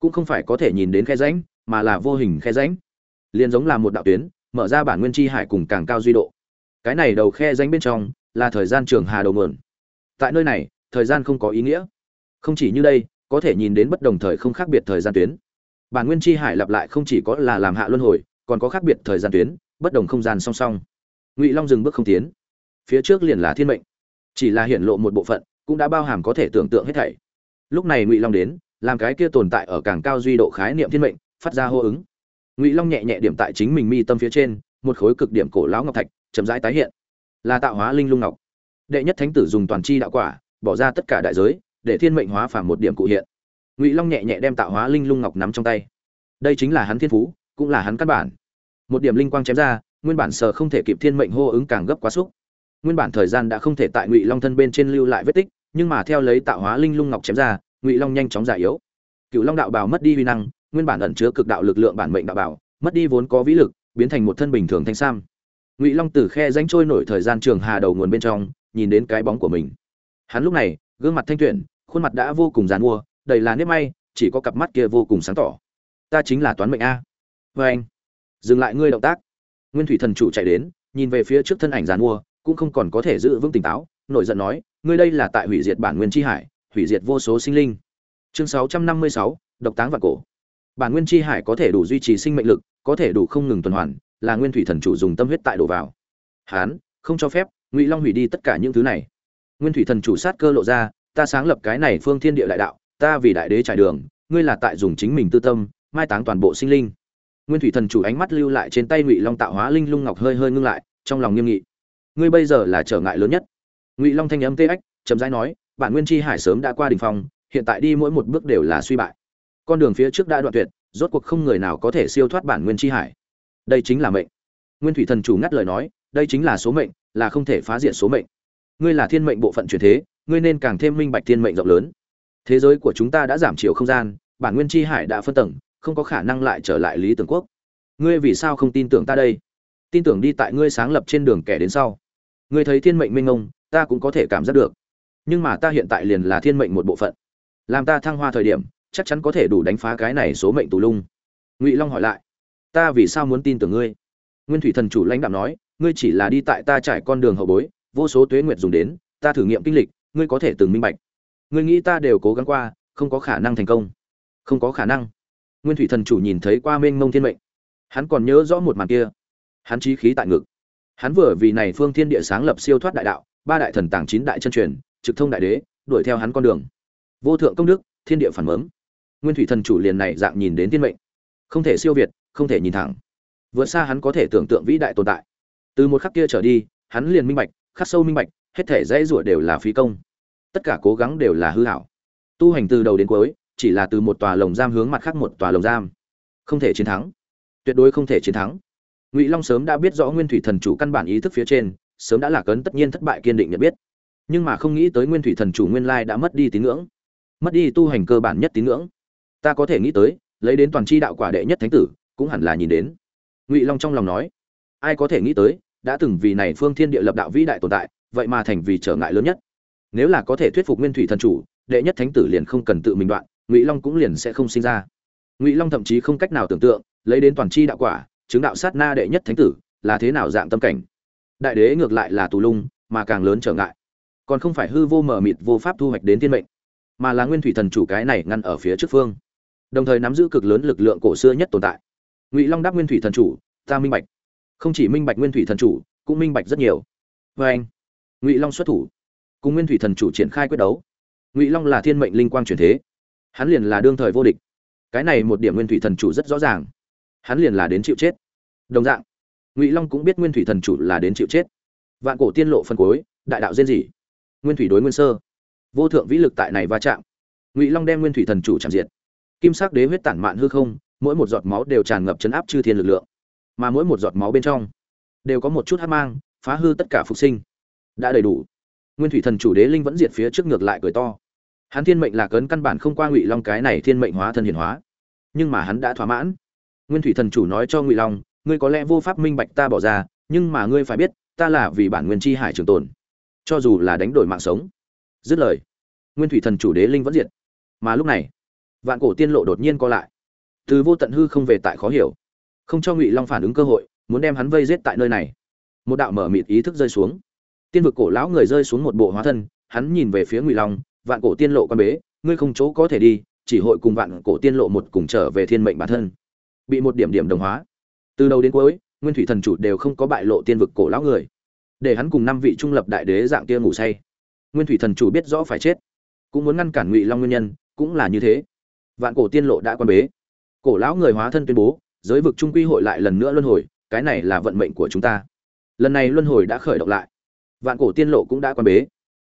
Cũng không phải có thể nhìn đến khe rãnh, mà là vô hình khe rãnh. Liền giống là một đạo tuyến, mở ra bản nguyên chi hải cùng càng cao duy độ. Cái này đầu khe rãnh bên trong, là thời gian trường hà đầu nguồn. Tại nơi này, thời gian không có ý nghĩa. Không chỉ như đây, có thể nhìn đến bất đồng thời không khác biệt thời gian tuyến bản nguyên chi hải lặp lại không chỉ có là làm hạ luân hồi, còn có khác biệt thời gian tuyến, bất đồng không gian song song. Ngụy long dừng bước không tiến. Phía trước liền là thiên mệnh. Chỉ là hiện lộ một bộ phận, cũng đã bao hàm có thể tưởng tượng hết thảy. Lúc này ngụy long đến, làm cái kia tồn tại ở càng cao duy độ khái niệm thiên mệnh, phát ra hô ứng. Ngụy long nhẹ nhẹ điểm tại chính mình mi tâm phía trên, một khối cực điểm cổ lão ngọc thạch, chậm rãi tái hiện. Là tạo hóa linh lung ngọc. Đệ nhất thánh tử dùng toàn chi đạo quả, bỏ ra tất cả đại giới, để thiên mệnh hóa phàm một điểm cụ hiện ngụy long nhẹ nhẹ đem tạo hóa linh lung ngọc nắm trong tay đây chính là hắn thiên phú cũng là hắn căn bản một điểm linh quang chém ra nguyên bản sờ không thể kịp thiên mệnh hô ứng càng gấp quá xúc nguyên bản thời gian đã không thể tại ngụy long thân bên trên lưu lại vết tích nhưng mà theo lấy tạo hóa linh lung ngọc chém ra ngụy long nhanh chóng giải yếu cựu long đạo bào mất đi uy năng nguyên bản ẩn chứa cực đạo lực lượng bản mệnh đạo bào mất đi vốn có vĩ lực biến thành một thân bình thường thanh sam ngụy long từ khe danh trôi nổi thời gian trường hà đầu nguồn bên trong nhìn đến cái bóng của mình hắn lúc này gương mặt thanh tuyển khuôn mặt đã vô cùng dàn mua đầy là nếp may chỉ có cặp mắt kia vô cùng sáng tỏ. Ta chính là toán mệnh a. Vê anh. Dừng lại ngươi động tác. Nguyên thủy thần chủ chạy đến nhìn về phía trước thân ảnh giàn mua cũng không còn có thể giữ vững tỉnh táo nổi giận nói ngươi đây là tại hủy diệt bản nguyên chi hải hủy diệt vô số sinh linh. Chương 656, độc táng và cổ. Bản nguyên chi hải có thể đủ duy trì sinh mệnh lực có thể đủ không ngừng tuần hoàn là nguyên thủy thần chủ dùng tâm huyết tại đổ vào. Hán không cho phép ngụy long hủy đi tất cả những thứ này. Nguyên thủy thần chủ sát cơ lộ ra ta sáng lập cái này phương thiên địa đại đạo ta vì đại đế trải đường, ngươi là tại dùng chính mình tư tâm, mai táng toàn bộ sinh linh. Nguyên thủy thần chủ ánh mắt lưu lại trên tay ngụy long tạo hóa linh lung ngọc hơi hơi ngưng lại, trong lòng nghiêm nghị. Ngươi bây giờ là trở ngại lớn nhất. Ngụy long thanh âm tê ếch chấm rãi nói, bản nguyên chi hải sớm đã qua đỉnh phong, hiện tại đi mỗi một bước đều là suy bại. Con đường phía trước đã đoạn tuyệt, rốt cuộc không người nào có thể siêu thoát bản nguyên chi hải. Đây chính là mệnh. Nguyên thủy thần chủ ngắt lời nói, đây chính là số mệnh, là không thể phá diện số mệnh. Ngươi là thiên mệnh bộ phận truyền thế, ngươi nên càng thêm minh bạch thiên mệnh rộng lớn thế giới của chúng ta đã giảm chiều không gian, bản nguyên chi hải đã phân tầng, không có khả năng lại trở lại lý tưởng quốc. Ngươi vì sao không tin tưởng ta đây? Tin tưởng đi tại ngươi sáng lập trên đường kẻ đến sau. Ngươi thấy thiên mệnh minh ngông ta cũng có thể cảm giác được. Nhưng mà ta hiện tại liền là thiên mệnh một bộ phận. Làm ta thăng hoa thời điểm, chắc chắn có thể đủ đánh phá cái này số mệnh tù lung. Ngụy long hỏi lại, ta vì sao muốn tin tưởng ngươi? Nguyên thủy thần chủ lãnh đạo nói, ngươi chỉ là đi tại ta trải con đường hậu bối, vô số tuế nguyệt dùng đến, ta thử nghiệm kinh lịch, ngươi có thể từng minh bạch ngươi nghĩ ta đều cố gắng qua, không có khả năng thành công. Không có khả năng. Nguyên thủy thần chủ nhìn thấy qua mênh mông thiên mệnh. Hắn còn nhớ rõ một màn kia. Hắn chí khí tại ngực. Hắn vừa vì này phương thiên địa sáng lập siêu thoát đại đạo, ba đại thần tàng chín đại chân truyền, trực thông đại đế, đuổi theo hắn con đường. Vô thượng công đức, thiên địa phản mớm. Nguyên thủy thần chủ liền này dạng nhìn đến thiên mệnh. Không thể siêu việt, không thể nhìn thẳng. Vượt xa hắn có thể tưởng tượng vĩ đại tồn tại. Từ một khắc kia trở đi, hắn liền minh bạch, khắc sâu minh bạch, hết thể dãy rủa đều là phí công tất cả cố gắng đều là hư hảo. Tu hành từ đầu đến cuối, chỉ là từ một tòa lồng giam hướng mặt khác một tòa lồng giam. Không thể chiến thắng. Tuyệt đối không thể chiến thắng. Ngụy long sớm đã biết rõ nguyên thủy thần chủ căn bản ý thức phía trên, sớm đã là cấn tất nhiên thất bại kiên định nhận biết. Nhưng mà không nghĩ tới nguyên thủy thần chủ nguyên lai đã mất đi tín ngưỡng. Mất đi tu hành cơ bản nhất tín ngưỡng. Ta có thể nghĩ tới, lấy đến toàn c h i đạo quả đệ nhất thánh tử, cũng hẳn là nhìn đến. Ngụy long trong lòng nói, ai có thể nghĩ tới, đã từng vì này phương thiên địa lập đạo vĩ đại tồn tại, vậy mà thành vì trở ngại lớn nhất nếu là có thể thuyết phục nguyên thủy thần chủ, đệ nhất thánh tử liền không cần tự mình đoạn, ngụy long cũng liền sẽ không sinh ra. Ngụy long thậm chí không cách nào tưởng tượng, lấy đến toàn c h i đạo quả, chứng đạo sát na đệ nhất thánh tử, là thế nào dạng tâm cảnh. Đại đế ngược lại là tù lung, mà càng lớn trở ngại. Còn không phải hư vô mờ mịt vô pháp thu hoạch đến thiên mệnh, mà là nguyên thủy thần chủ cái này ngăn ở phía trước phương. Đồng thời nắm giữ cực lớn lực lượng cổ xưa nhất tồn tại. Ngụy long đáp nguyên thủy thần chủ, ta minh bạch. Không chỉ minh bạch nguyên thủy thần chủ, cũng minh bạch rất nhiều. Vê anh. Ngụy long xuất thủ cùng nguyên thủy thần chủ triển khai quyết đấu. Ngụy long là thiên mệnh linh quang truyền thế. Hắn liền là đương thời vô địch. Cái này một điểm nguyên thủy thần chủ rất rõ ràng. Hắn liền là đến chịu chết. Đồng dạng ngụy long cũng biết nguyên thủy thần chủ là đến chịu chết. Vạn cổ tiên lộ phân cối, đại đạo diên dị nguyên thủy đối nguyên sơ. Vô thượng vĩ lực tại này va chạm. Ngụy long đem nguyên thủy thần chủ chạm diệt. Kim sắc đế huyết tản mạn hư không mỗi một giọt máu đều tràn ngập chấn áp chư thiên lực lượng. Mà mỗi một giọt máu bên trong đều có một chút hát mang phá hư tất cả phục sinh. Đã đầy đủ nguyên thủy thần chủ đế linh vẫn diệt phía trước ngược lại cười to. Hắn thiên mệnh là cấn căn bản không qua ngụy long cái này thiên mệnh hóa thân hiển hóa. Nhưng mà hắn đã thỏa mãn. Nguyên thủy thần chủ nói cho ngụy long, ngươi có lẽ vô pháp minh bạch ta bỏ ra, nhưng mà ngươi phải biết, ta là vì bản nguyên chi hải trường tồn. Cho dù là đánh đổi mạng sống. Dứt lời, nguyên thủy thần chủ đế linh vẫn diệt. Mà lúc này, vạn cổ tiên lộ đột nhiên co lại. Từ vô tận hư không về tại khó hiểu. Không cho ngụy long phản ứng cơ hội, muốn đem hắn vây giết tại nơi này. Một đạo mở mịt ý thức rơi xuống tiên vực cổ lão người rơi xuống một bộ hóa thân, hắn nhìn về phía ngụy long, vạn cổ tiên lộ quan bế, ngươi không chỗ có thể đi, chỉ hội cùng vạn cổ tiên lộ một cùng trở về thiên mệnh bản thân. Bị một điểm điểm đồng hóa. Từ đầu đến cuối, nguyên thủy thần chủ đều không có bại lộ tiên vực cổ lão người. Để hắn cùng năm vị trung lập đại đế dạng kia ngủ say. Nguyên thủy thần chủ biết rõ phải chết, cũng muốn ngăn cản ngụy long nguyên nhân, cũng là như thế. Vạn cổ tiên lộ đã quan bế. Cổ lão người hóa thân tuyên bố, giới vực trung quy hội lại lần nữa luân hồi, cái này là vận mệnh của chúng ta. Lần này luân hồi đã khởi động lại vạn cổ tiên lộ cũng đã quan bế.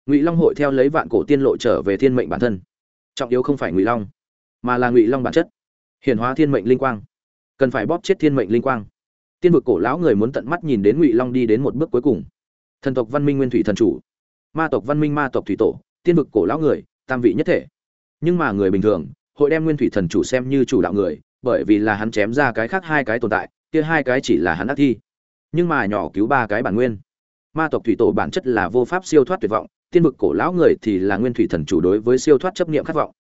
Ngụy long hội theo lấy vạn cổ tiên lộ trở về thiên mệnh bản thân. Trọng yếu không phải ngụy long, mà là ngụy long bản chất. Hiển hóa thiên mệnh linh quang. Cần phải bóp chết thiên mệnh linh quang. Tiên vực cổ lão người muốn tận mắt nhìn đến ngụy long đi đến một bước cuối cùng. Thần tộc văn minh nguyên thủy thần chủ, ma tộc văn minh ma tộc thủy tổ, tiên vực cổ lão người, tam vị nhất thể. Nhưng mà người bình thường, hội đem nguyên thủy thần chủ xem như chủ đạo người, bởi vì là hắn chém ra cái khác hai cái tồn tại, kia hai cái chỉ là hắn ác thi. Nhưng mà nhỏ cứu ba cái bản nguyên ma tộc thủy tổ bản chất là vô pháp siêu thoát tuyệt vọng, tiên vực cổ lão người thì là nguyên thủy thần chủ đối với siêu thoát chấp niệm khát vọng.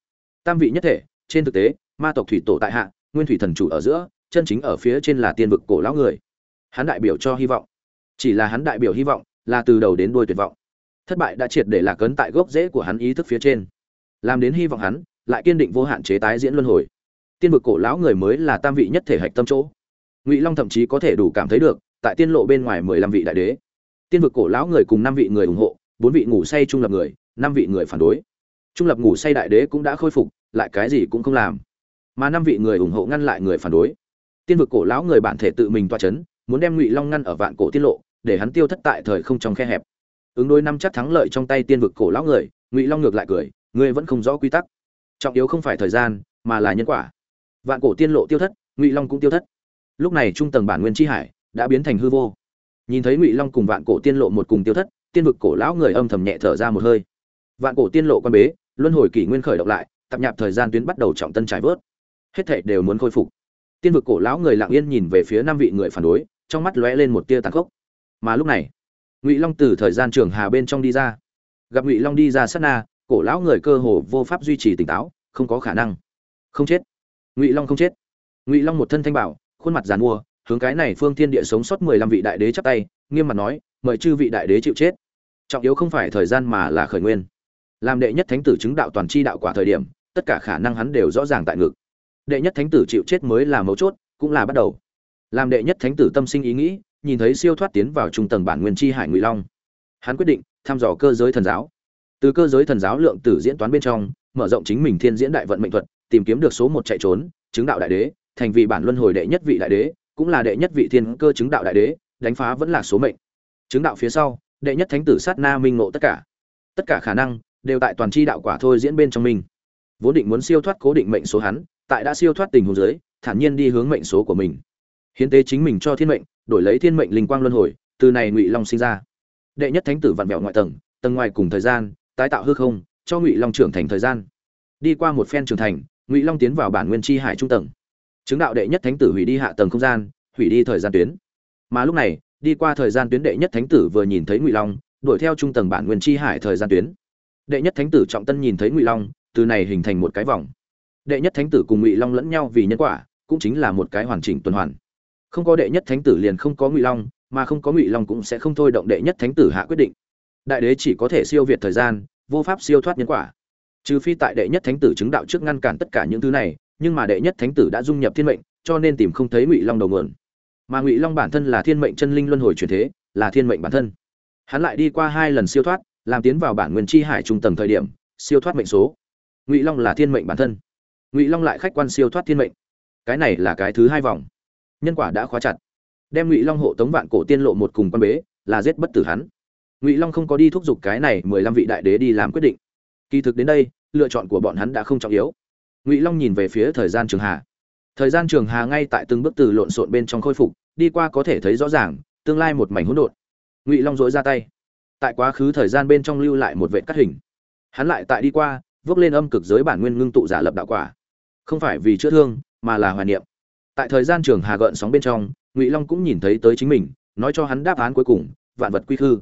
Tam vị nhất thể, trên thực tế, ma tộc thủy tổ tại hạ, nguyên thủy thần chủ ở giữa, chân chính ở phía trên là tiên vực cổ lão người. Hắn đại biểu cho hy vọng. Chỉ là hắn đại biểu hy vọng là từ đầu đến đuôi tuyệt vọng. Thất bại đã triệt để lạc ấn tại gốc rễ của hắn ý thức phía trên. Làm đến hy vọng hắn, lại kiên định vô hạn chế tái diễn luân hồi. Tiên vực cổ lão người mới là tam vị nhất thể hạch tâm chỗ. Ngụy long thậm chí có thể đủ cảm thấy được, tại tiên lộ bên ngoài mười lăm vị đại đế tiên vực cổ lão người cùng năm vị người ủng hộ, bốn vị ngủ say trung lập người, năm vị người phản đối. Trung lập ngủ say đại đế cũng đã khôi phục, lại cái gì cũng không làm. Mà năm vị người ủng hộ ngăn lại người phản đối. Tiên vực cổ lão người bản thể tự mình toa c h ấ n muốn đem ngụy long ngăn ở vạn cổ tiết lộ, để hắn tiêu thất tại thời không trong khe hẹp. Ứng đối năm chắc thắng lợi trong tay tiên vực cổ lão người, ngụy long ngược lại cười, ngươi vẫn không rõ quy tắc. Trọng yếu không phải thời gian, mà là nhân quả. Vạn cổ tiên lộ tiêu thất, ngụy long cũng tiêu thất. Lúc này trung tầng bản nguyên tri hải đã biến thành hư vô nhìn thấy ngụy long cùng vạn cổ tiên lộ một cùng tiêu thất, tiên vực cổ lão người âm thầm nhẹ thở ra một hơi. Vạn cổ tiên lộ quan bế, luân hồi kỷ nguyên khởi động lại tập nhạp thời gian tuyến bắt đầu trọng tân trải vớt. Hết thảy đều muốn khôi phục. Tiên vực cổ lão người lặng yên nhìn về phía năm vị người phản đối, trong mắt lóe lên một tia tàn khốc. Mà lúc này, ngụy long từ thời gian trường hà bên trong đi ra. Gặp ngụy long đi ra sát na, cổ lão người cơ hồ vô pháp duy trì tỉnh táo, không có khả năng. Không chết. Ngụy long không chết. Ngụy long một thân thanh bảo, khuôn mặt giàn mua hướng cái này phương thiên địa sống sót mười lăm vị đại đế chắp tay, nghiêm mặt nói, mời chư vị đại đế chịu chết. Trọng yếu không phải thời gian mà là khởi nguyên. Làm đệ nhất thánh tử chứng đạo toàn chi đạo quả thời điểm, tất cả khả năng hắn đều rõ ràng tại ngực. Đệ nhất thánh tử chịu chết mới là mấu chốt, cũng là bắt đầu. Làm đệ nhất thánh tử tâm sinh ý nghĩ, nhìn thấy siêu thoát tiến vào trung tầng bản nguyên chi hải ngụy long. Hắn quyết định thăm dò cơ giới thần giáo. Từ cơ giới thần giáo lượng tử diễn toán bên trong, mở rộng chính mình thiên diễn đại vận mệnh thuật, tìm kiếm được số một chạy trốn, chứng đạo đại đế, thành vị bản luân hồi đệ nhất vị đại đế cũng là đệ nhất vị thiên cơ chứng đạo đại đế, đánh phá vẫn là số mệnh. Chứng đạo phía sau, đệ nhất thánh tử sát na minh ngộ tất cả. Tất cả khả năng đều tại toàn chi đạo quả thôi diễn bên trong mình. Vốn định muốn siêu thoát cố định mệnh số hắn, tại đã siêu thoát tình huống giới thản nhiên đi hướng mệnh số của mình. Hiến tế chính mình cho thiên mệnh, đổi lấy thiên mệnh linh quang luân hồi, từ này ngụy long sinh ra. Đệ nhất thánh tử vặn vẹo ngoại tầng tầng ngoài cùng thời gian, tái tạo hư không, cho ngụy long trưởng thành thời gian. Đi qua một phen trưởng thành, ngụy long tiến vào bản nguyên chi hải trung tầng chứng đạo đệ nhất thánh tử hủy đi hạ tầng không gian, hủy đi thời gian tuyến. Mà lúc này, đi qua thời gian tuyến đệ nhất thánh tử vừa nhìn thấy ngụy long, đuổi theo trung tầng bản nguyên chi hải thời gian tuyến. Đệ nhất thánh tử trọng tân nhìn thấy ngụy long, từ này hình thành một cái vòng. Đệ nhất thánh tử cùng ngụy long lẫn nhau vì nhân quả, cũng chính là một cái hoàn chỉnh tuần hoàn. Không có đệ nhất thánh tử liền không có ngụy long, mà không có ngụy long cũng sẽ không thôi động đệ nhất thánh tử hạ quyết định. Đại đế chỉ có thể siêu việt thời gian, vô pháp siêu thoát nhân quả. Trừ phi tại đệ nhất thánh tử chứng đạo trước ngăn cản tất cả những thứ này nhưng mà đệ nhất thánh tử đã dung nhập thiên mệnh, cho nên tìm không thấy ngụy long đầu nguồn. Mà ngụy long bản thân là thiên mệnh chân linh luân hồi truyền thế, là thiên mệnh bản thân. Hắn lại đi qua hai lần siêu thoát, làm tiến vào bản nguyên chi hải trung tầng thời điểm, siêu thoát mệnh số. Ngụy long là thiên mệnh bản thân. Ngụy long lại khách quan siêu thoát thiên mệnh. Cái này là cái thứ hai vòng. Nhân quả đã khóa chặt. Đem ngụy long hộ tống vạn cổ tiên lộ một cùng quan bế, là giết bất tử hắn. Ngụy long không có đi thúc giục cái này mười lăm vị đại đế đi làm quyết định. Kỳ thực đến đây, lựa chọn của bọn hắn đã không trọng yếu ngụy long nhìn về phía thời gian trường hà. Thời gian trường hà ngay tại từng bước từ lộn xộn bên trong khôi phục, đi qua có thể thấy rõ ràng, tương lai một mảnh hỗn độn. Ngụy long dối ra tay. Tại quá khứ thời gian bên trong lưu lại một vệ cắt hình. Hắn lại tại đi qua, vốc lên âm cực giới bản nguyên ngưng tụ giả lập đạo quả. Không phải vì chữa thương, mà là hoài niệm. Tại thời gian trường hà gợn sóng bên trong, ngụy long cũng nhìn thấy tới chính mình, nói cho hắn đáp án cuối cùng, vạn vật quy khư.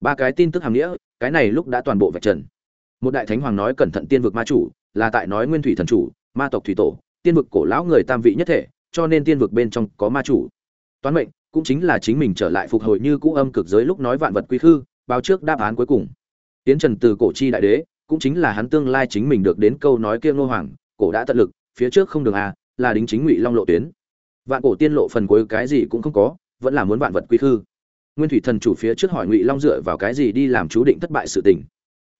Ba cái tin tức hàm nghĩa, cái này lúc đã toàn bộ vạch trần. Một đại thánh hoàng nói cẩn thận tiên vực ma chủ là tại nói nguyên thủy thần chủ, ma tộc thủy tổ, tiên vực cổ lão người tam vị nhất thể, cho nên tiên vực bên trong có ma chủ. Toán mệnh, cũng chính là chính mình trở lại phục hồi như cũ âm cực giới lúc nói vạn vật quy khư, báo trước đáp án cuối cùng. Tiến trần từ cổ chi đại đế, cũng chính là hắn tương lai chính mình được đến câu nói kia ngô hoàng, cổ đã tận lực, phía trước không đường à là đính chính ngụy long lộ tuyến. Vạn cổ tiên lộ phần cuối cái gì cũng không có, vẫn là muốn vạn vật quy khư. Nguyên thủy thần chủ phía trước hỏi ngụy long dựa vào cái gì đi làm chú định thất bại sự tình?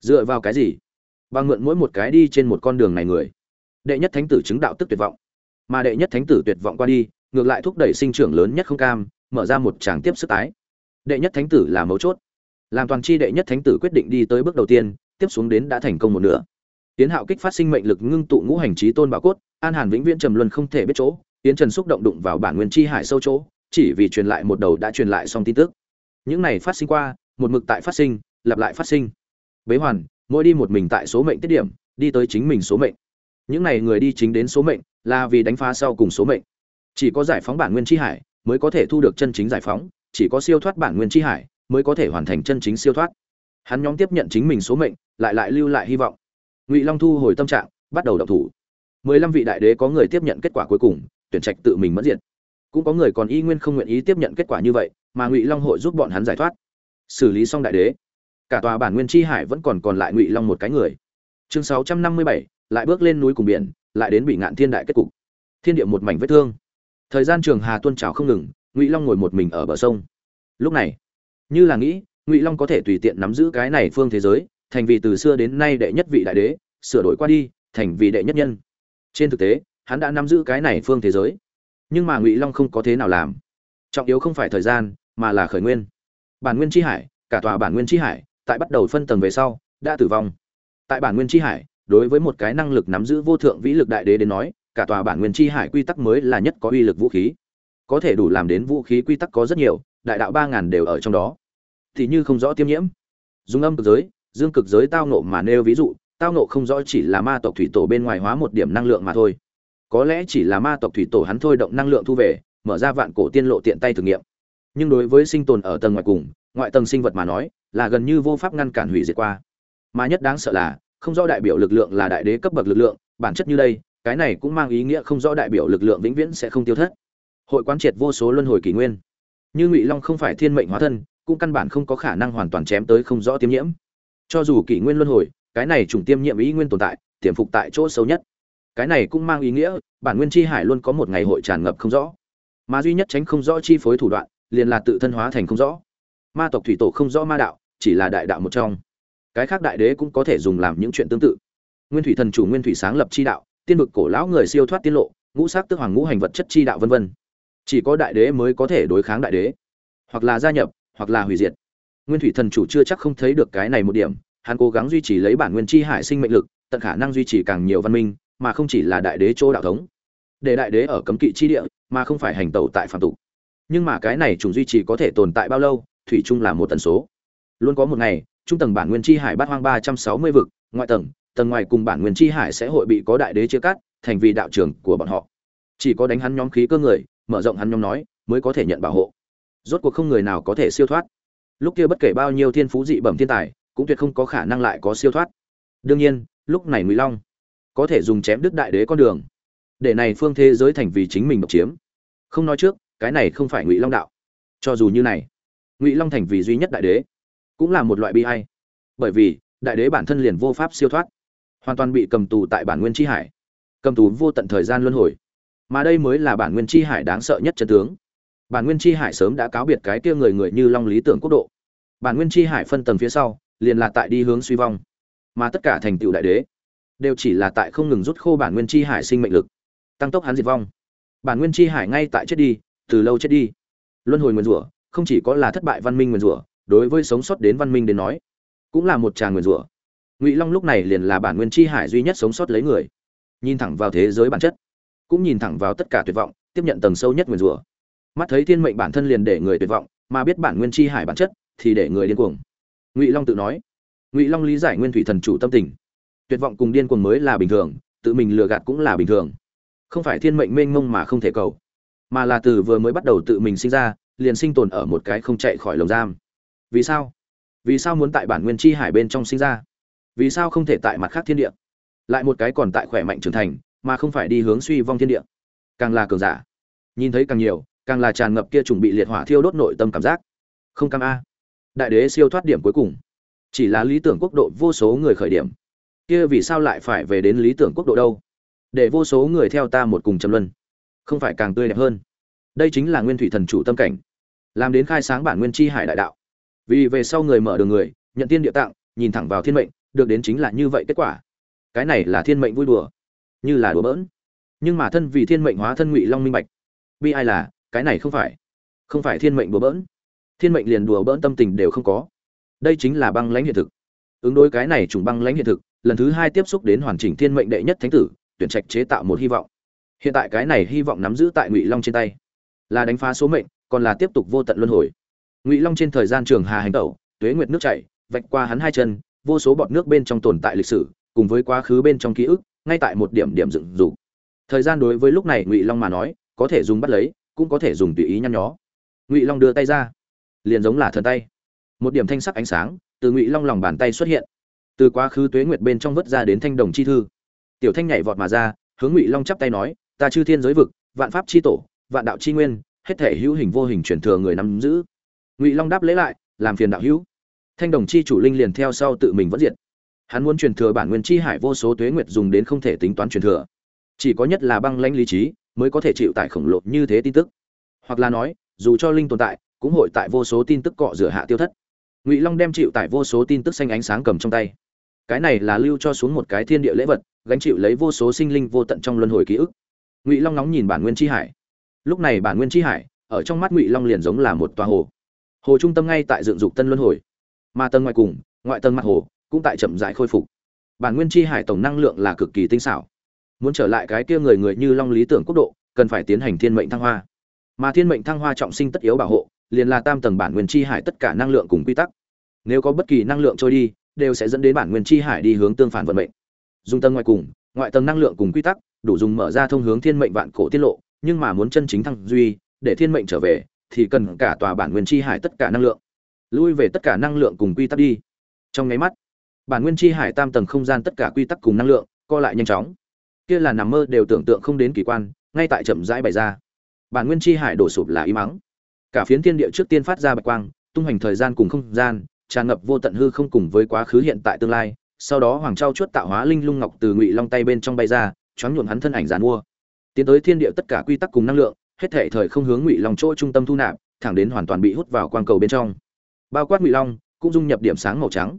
Dựa vào cái gì? Và mượn mỗi một cái đi trên một con đường này người. Đệ nhất thánh tử chứng đạo tức tuyệt vọng. Mà đệ nhất thánh tử tuyệt vọng qua đi, ngược lại thúc đẩy sinh trưởng lớn nhất không cam, mở ra một tràng tiếp sức tái. Đệ nhất thánh tử là mấu chốt. Làm toàn chi đệ nhất thánh tử quyết định đi tới bước đầu tiên, tiếp xuống đến đã thành công một nửa. Tiến hạo kích phát sinh mệnh lực ngưng tụ ngũ hành trí tôn bảo cốt, an hàn vĩnh viễn trầm luân không thể biết chỗ tiến trần xúc động đụng vào bản nguyên chi hải sâu chỗ, chỉ vì truyền lại một đầu đã truyền lại xong tin tức. Những này phát sinh qua, một mực tại phát sinh, lặp lại phát sinh. Bế hoàn mỗi đi một mình tại số mệnh tiết điểm, đi tới chính mình số mệnh. Những này người đi chính đến số mệnh là vì đánh phá sau cùng số mệnh. Chỉ có giải phóng bản nguyên chi hải mới có thể thu được chân chính giải phóng, chỉ có siêu thoát bản nguyên chi hải mới có thể hoàn thành chân chính siêu thoát. Hắn nhóm tiếp nhận chính mình số mệnh, lại lại lưu lại hy vọng. Ngụy long thu hồi tâm trạng, bắt đầu đọc thủ. Mười lăm vị đại đế có người tiếp nhận kết quả cuối cùng, tuyển trạch tự mình mất diện cũng có người còn y nguyên không nguyện ý tiếp nhận kết quả như vậy, mà ngụy long hội giúp bọn hắn giải thoát. Xử lý xong đại đế cả tòa bản nguyên chi hải vẫn còn còn lại ngụy long một cái người chương sáu trăm năm mươi bảy lại bước lên núi cùng biển lại đến bị ngạn thiên đại kết cục thiên địa một mảnh vết thương thời gian trường hà tuôn trào không ngừng ngụy long ngồi một mình ở bờ sông lúc này như là nghĩ ngụy long có thể tùy tiện nắm giữ cái này phương thế giới thành vì từ xưa đến nay đệ nhất vị đại đế sửa đổi qua đi thành vì đệ nhất nhân trên thực tế hắn đã nắm giữ cái này phương thế giới nhưng mà ngụy long không có thế nào làm trọng yếu không phải thời gian mà là khởi nguyên bản nguyên tri hải cả tòa bản nguyên tri hải tại bắt đầu phân tầng về sau, đã tử vong. Tại bản nguyên tri hải, đối với một cái năng lực nắm giữ vô thượng vĩ lực đại đế đến nói, cả tòa bản nguyên tri hải quy tắc mới là nhất có uy lực vũ khí. Có thể đủ làm đến vũ khí quy tắc có rất nhiều, đại đạo ba ngàn đều ở trong đó. Thì như không rõ tiêm nhiễm. Dùng âm cực giới, dương cực giới tao nộ mà nêu ví dụ, tao nộ không rõ chỉ là ma tộc thủy tổ bên ngoài hóa một điểm năng lượng mà thôi. Có lẽ chỉ là ma tộc thủy tổ hắn thôi động năng lượng thu về, mở ra vạn cổ tiên lộ tiện tay thử nghiệm. Nhưng đối với sinh tồn ở tầng ngoài cùng ngoại tầng sinh vật mà nói, là gần như vô pháp ngăn cản hủy diệt qua. Mà nhất đáng sợ là, không rõ đại biểu lực lượng là đại đế cấp bậc lực lượng, bản chất như đây, cái này cũng mang ý nghĩa không rõ đại biểu lực lượng vĩnh viễn sẽ không tiêu thất. Hội quán triệt vô số luân hồi kỷ nguyên. Như ngụy long không phải thiên mệnh hóa thân, cũng căn bản không có khả năng hoàn toàn chém tới không rõ tiêm nhiễm. Cho dù kỷ nguyên luân hồi, cái này trùng tiêm nhiễm ý nguyên tồn tại, tiềm phục tại chỗ xấu nhất. Cái này cũng mang ý nghĩa, bản nguyên chi hải luôn có một ngày hội tràn ngập không rõ. Mà duy nhất tránh không rõ chi phối thủ đoạn, liền là tự thân hóa thành không rõ ma tộc thủy tổ không rõ ma đạo, chỉ là đại đạo một trong. Cái khác đại đế cũng có thể dùng làm những chuyện tương tự. Nguyên thủy thần chủ, nguyên thủy sáng lập chi đạo, tiên vực cổ lão người siêu thoát tiên lộ, ngũ sắc tức hoàng ngũ hành vật chất chi đạo vân vân. Chỉ có đại đế mới có thể đối kháng đại đế. Hoặc là gia nhập, hoặc là hủy diệt. Nguyên thủy thần chủ chưa chắc không thấy được cái này một điểm, hắn cố gắng duy trì lấy bản nguyên chi hải sinh mệnh lực, tận khả năng duy trì càng nhiều văn minh, mà không chỉ là đại đế chỗ đạo thống. Để đại đế ở cấm kỵ chi địa, mà không phải hành tẩu tại phạm tục. Nhưng mà cái này chủng duy trì có thể tồn tại bao lâu thủy chung là một tần số. Luôn có một ngày, trung tầng bản nguyên chi hải bát hoang ba trăm sáu mươi vực, ngoại tầng tầng ngoài cùng bản nguyên chi hải sẽ hội bị có đại đế chia cắt, thành vì đạo trưởng của bọn họ. Chỉ có đánh hắn nhóm khí cơ người, mở rộng hắn nhóm nói, mới có thể nhận bảo hộ. Rốt cuộc không người nào có thể siêu thoát. Lúc kia bất kể bao nhiêu thiên phú dị bẩm thiên tài, cũng tuyệt không có khả năng lại có siêu thoát. Đương nhiên, lúc này ngụy long có thể dùng chém đứt đại đế con đường, để này phương thế giới thành vì chính mình độc chiếm. Không nói trước, cái này không phải ngụy long đạo. Cho dù như này ngụy long thành vì duy nhất đại đế cũng là một loại bi hay bởi vì đại đế bản thân liền vô pháp siêu thoát hoàn toàn bị cầm tù tại bản nguyên tri hải cầm tù vô tận thời gian luân hồi mà đây mới là bản nguyên tri hải đáng sợ nhất chân tướng bản nguyên tri hải sớm đã cáo biệt cái kia người người như long lý tưởng quốc độ bản nguyên tri hải phân tầng phía sau liền là tại đi hướng suy vong mà tất cả thành tựu đại đế đều chỉ là tại không ngừng rút khô bản nguyên tri hải sinh mệnh lực tăng tốc hắn diệt vong bản nguyên tri hải ngay tại chết đi từ lâu chết đi luân hồi nguyên rủa không chỉ có là thất bại văn minh nguyên rủa, đối với sống sót đến văn minh đến nói, cũng là một tràng nguyên rủa. Ngụy long lúc này liền là bản nguyên tri hải duy nhất sống sót lấy người. Nhìn thẳng vào thế giới bản chất, cũng nhìn thẳng vào tất cả tuyệt vọng, tiếp nhận tầng sâu nhất nguyên rủa. Mắt thấy thiên mệnh bản thân liền để người tuyệt vọng, mà biết bản nguyên tri hải bản chất thì để người điên cuồng. Ngụy long tự nói, ngụy long lý giải nguyên thủy thần chủ tâm tình. Tuyệt vọng cùng điên cuồng mới là bình thường, tự mình lừa gạt cũng là bình thường. Không phải thiên mệnh mênh mông mà không thể cầu, mà là từ vừa mới bắt đầu tự mình sinh ra liền sinh tồn ở một cái không chạy khỏi lồng giam. Vì sao? Vì sao muốn tại bản nguyên chi hải bên trong sinh ra? Vì sao không thể tại mặt khác thiên địa? Lại một cái còn tại khỏe mạnh trưởng thành, mà không phải đi hướng suy vong thiên địa. Càng là cường giả. Nhìn thấy càng nhiều, càng là tràn ngập kia chuẩn bị liệt hỏa thiêu đốt nội tâm cảm giác. Không cam a. Đại đế siêu thoát điểm cuối cùng. Chỉ là lý tưởng quốc độ vô số người khởi điểm. Kia vì sao lại phải về đến lý tưởng quốc độ đâu? Để vô số người theo ta một cùng châm luân. Không phải càng tươi đẹp hơn. Đây chính là nguyên thủy thần chủ tâm cảnh làm đến khai sáng bản nguyên chi hải đại đạo. Vì về sau người mở đường người, nhận tiên địa tạng, nhìn thẳng vào thiên mệnh, được đến chính là như vậy kết quả. Cái này là thiên mệnh vui đùa, như là đùa bỡn. Nhưng mà thân vì thiên mệnh hóa thân ngụy long minh bạch. Bi ai là, cái này không phải không phải thiên mệnh đùa bỡn. Thiên mệnh liền đùa bỡn tâm tình đều không có. Đây chính là băng lãnh hiện thực. Ứng đối cái này trùng băng lãnh hiện thực, lần thứ hai tiếp xúc đến hoàn chỉnh thiên mệnh đệ nhất thánh tử, tuyển trạch chế tạo một hy vọng. Hiện tại cái này hy vọng nắm giữ tại ngụy long trên tay, là đánh phá số mệnh còn là tiếp tục vô tận luân hồi. Ngụy long trên thời gian trường hà hành tẩu, tuế nguyệt nước chảy, vạch qua hắn hai chân, vô số bọt nước bên trong tồn tại lịch sử, cùng với quá khứ bên trong ký ức, ngay tại một điểm điểm dựng dục. Thời gian đối với lúc này ngụy long mà nói, có thể dùng bắt lấy, cũng có thể dùng tùy ý nhăn nhó. Ngụy long đưa tay ra, liền giống là thần tay. Một điểm thanh sắc ánh sáng, từ ngụy long lòng bàn tay xuất hiện. Từ quá khứ tuế nguyệt bên trong vớt ra đến thanh đồng chi thư. Tiểu thanh nhảy vọt mà ra, hướng ngụy long chắp tay nói, ta chư thiên giới vực, vạn pháp chi tổ, vạn đạo chi nguyên hết thể hữu hình vô hình truyền thừa người nắm giữ. Ngụy long đáp lễ lại, làm phiền đạo hữu. Thanh đồng chi chủ linh liền theo sau tự mình vẫn diệt. Hắn muốn truyền thừa bản nguyên chi hải vô số tuế nguyệt dùng đến không thể tính toán truyền thừa. Chỉ có nhất là băng lãnh lý trí, mới có thể chịu tại khổng lồ như thế tin tức. Hoặc là nói, dù cho linh tồn tại, cũng hội tại vô số tin tức cọ rửa hạ tiêu thất. Ngụy long đem chịu tại vô số tin tức xanh ánh sáng cầm trong tay. Cái này là lưu cho xuống một cái thiên địa lễ vật, gánh chịu lấy vô số sinh linh vô tận trong luân hồi ký ức. Ngụy long nóng nhìn bản nguyên chi hải lúc này bản nguyên chi hải, ở trong mắt ngụy long liền giống là một tòa hồ. Hồ trung tâm ngay tại dựng dục tân luân hồi. Mà tầng ngoài cùng, ngoại tầng mặt hồ, cũng tại chậm rãi khôi phục. Bản nguyên chi hải tổng năng lượng là cực kỳ tinh xảo. Muốn trở lại cái kia người người như long lý tưởng quốc độ, cần phải tiến hành thiên mệnh thăng hoa. Mà thiên mệnh thăng hoa trọng sinh tất yếu bảo hộ, liền là tam tầng bản nguyên chi hải tất cả năng lượng cùng quy tắc. Nếu có bất kỳ năng lượng trôi đi, đều sẽ dẫn đến bản nguyên chi hải đi hướng tương phản vận mệnh. Dùng tầng ngoài cùng, ngoại tầng năng lượng cùng quy tắc, đủ dùng mở ra thông hướng thiên mệnh vạn cổ tiết lộ nhưng mà muốn chân chính thăng duy, để thiên mệnh trở về, thì cần cả tòa bản nguyên chi hải tất cả năng lượng. Lui về tất cả năng lượng cùng quy tắc đi. Trong nháy mắt, bản nguyên chi hải tam tầng không gian tất cả quy tắc cùng năng lượng, co lại nhanh chóng. Kia là nằm mơ đều tưởng tượng không đến kỳ quan, ngay tại chậm rãi bày ra. Bản nguyên chi hải đổ sụp là y mắng cả phiến thiên địa trước tiên phát ra bạch quang, tung hành thời gian cùng không gian, tràn ngập vô tận hư không cùng với quá khứ hiện tại tương lai. Sau đó hoàng trao chuốt tạo hóa linh lung ngọc từ ngụy long tay bên trong bay ra, choáng nhuộm hắn thân ảnh giàn mua tiến tới thiên địa tất cả quy tắc cùng năng lượng, hết thể thời không hướng ngụy long chỗ trung tâm thu nạp, thẳng đến hoàn toàn bị hút vào quang cầu bên trong. Bao quát ngụy long, cũng dung nhập điểm sáng màu trắng.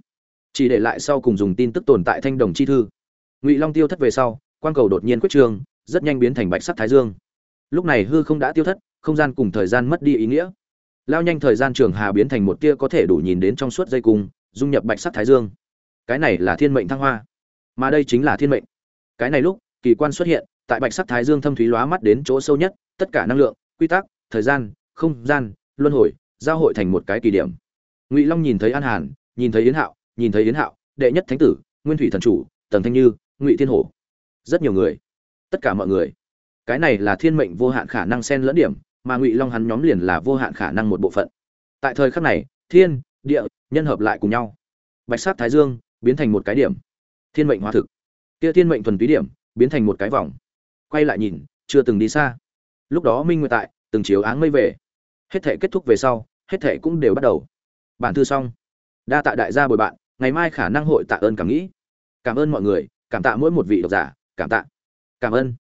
Chỉ để lại sau cùng dùng tin tức tồn tại thanh đồng chi thư. Ngụy long tiêu thất về sau, quang cầu đột nhiên quyết trường, rất nhanh biến thành bạch sắc thái dương. Lúc này hư không đã tiêu thất, không gian cùng thời gian mất đi ý nghĩa. Lao nhanh thời gian trường hà biến thành một tia có thể đủ nhìn đến trong suốt dây cung, dung nhập bạch sắc thái dương. Cái này là thiên mệnh thăng hoa. Mà đây chính là thiên mệnh. Cái này lúc, kỳ quan xuất hiện tại bạch sắc thái dương thâm thúy lóa mắt đến chỗ sâu nhất, tất cả năng lượng, quy tắc, thời gian, không gian, luân hồi, giao hội thành một cái kỳ điểm. Ngụy long nhìn thấy an hàn, nhìn thấy yến hạo, nhìn thấy yến hạo, đệ nhất thánh tử, nguyên thủy thần chủ, tần thanh như, ngụy thiên hổ. Rất nhiều người, tất cả mọi người. Cái này là thiên mệnh vô hạn khả năng xen lẫn điểm, mà ngụy long hắn nhóm liền là vô hạn khả năng một bộ phận. Tại thời khắc này, thiên, địa, nhân hợp lại cùng nhau. Bạch sát thái dương biến thành một cái điểm. Thiên mệnh hóa thực. Kia thiên mệnh thuần túy điểm, biến thành một cái vòng quay lại nhìn, chưa từng đi xa. Lúc đó minh nguyệt tại, từng chiếu áng mây về. Hết thể kết thúc về sau, hết thể cũng đều bắt đầu. Bản thư xong. Đa tạ đại gia bồi bạn, ngày mai khả năng hội tạ ơn cảm nghĩ. Cảm ơn mọi người, cảm tạ mỗi một vị độc giả, cảm tạ. Cảm ơn.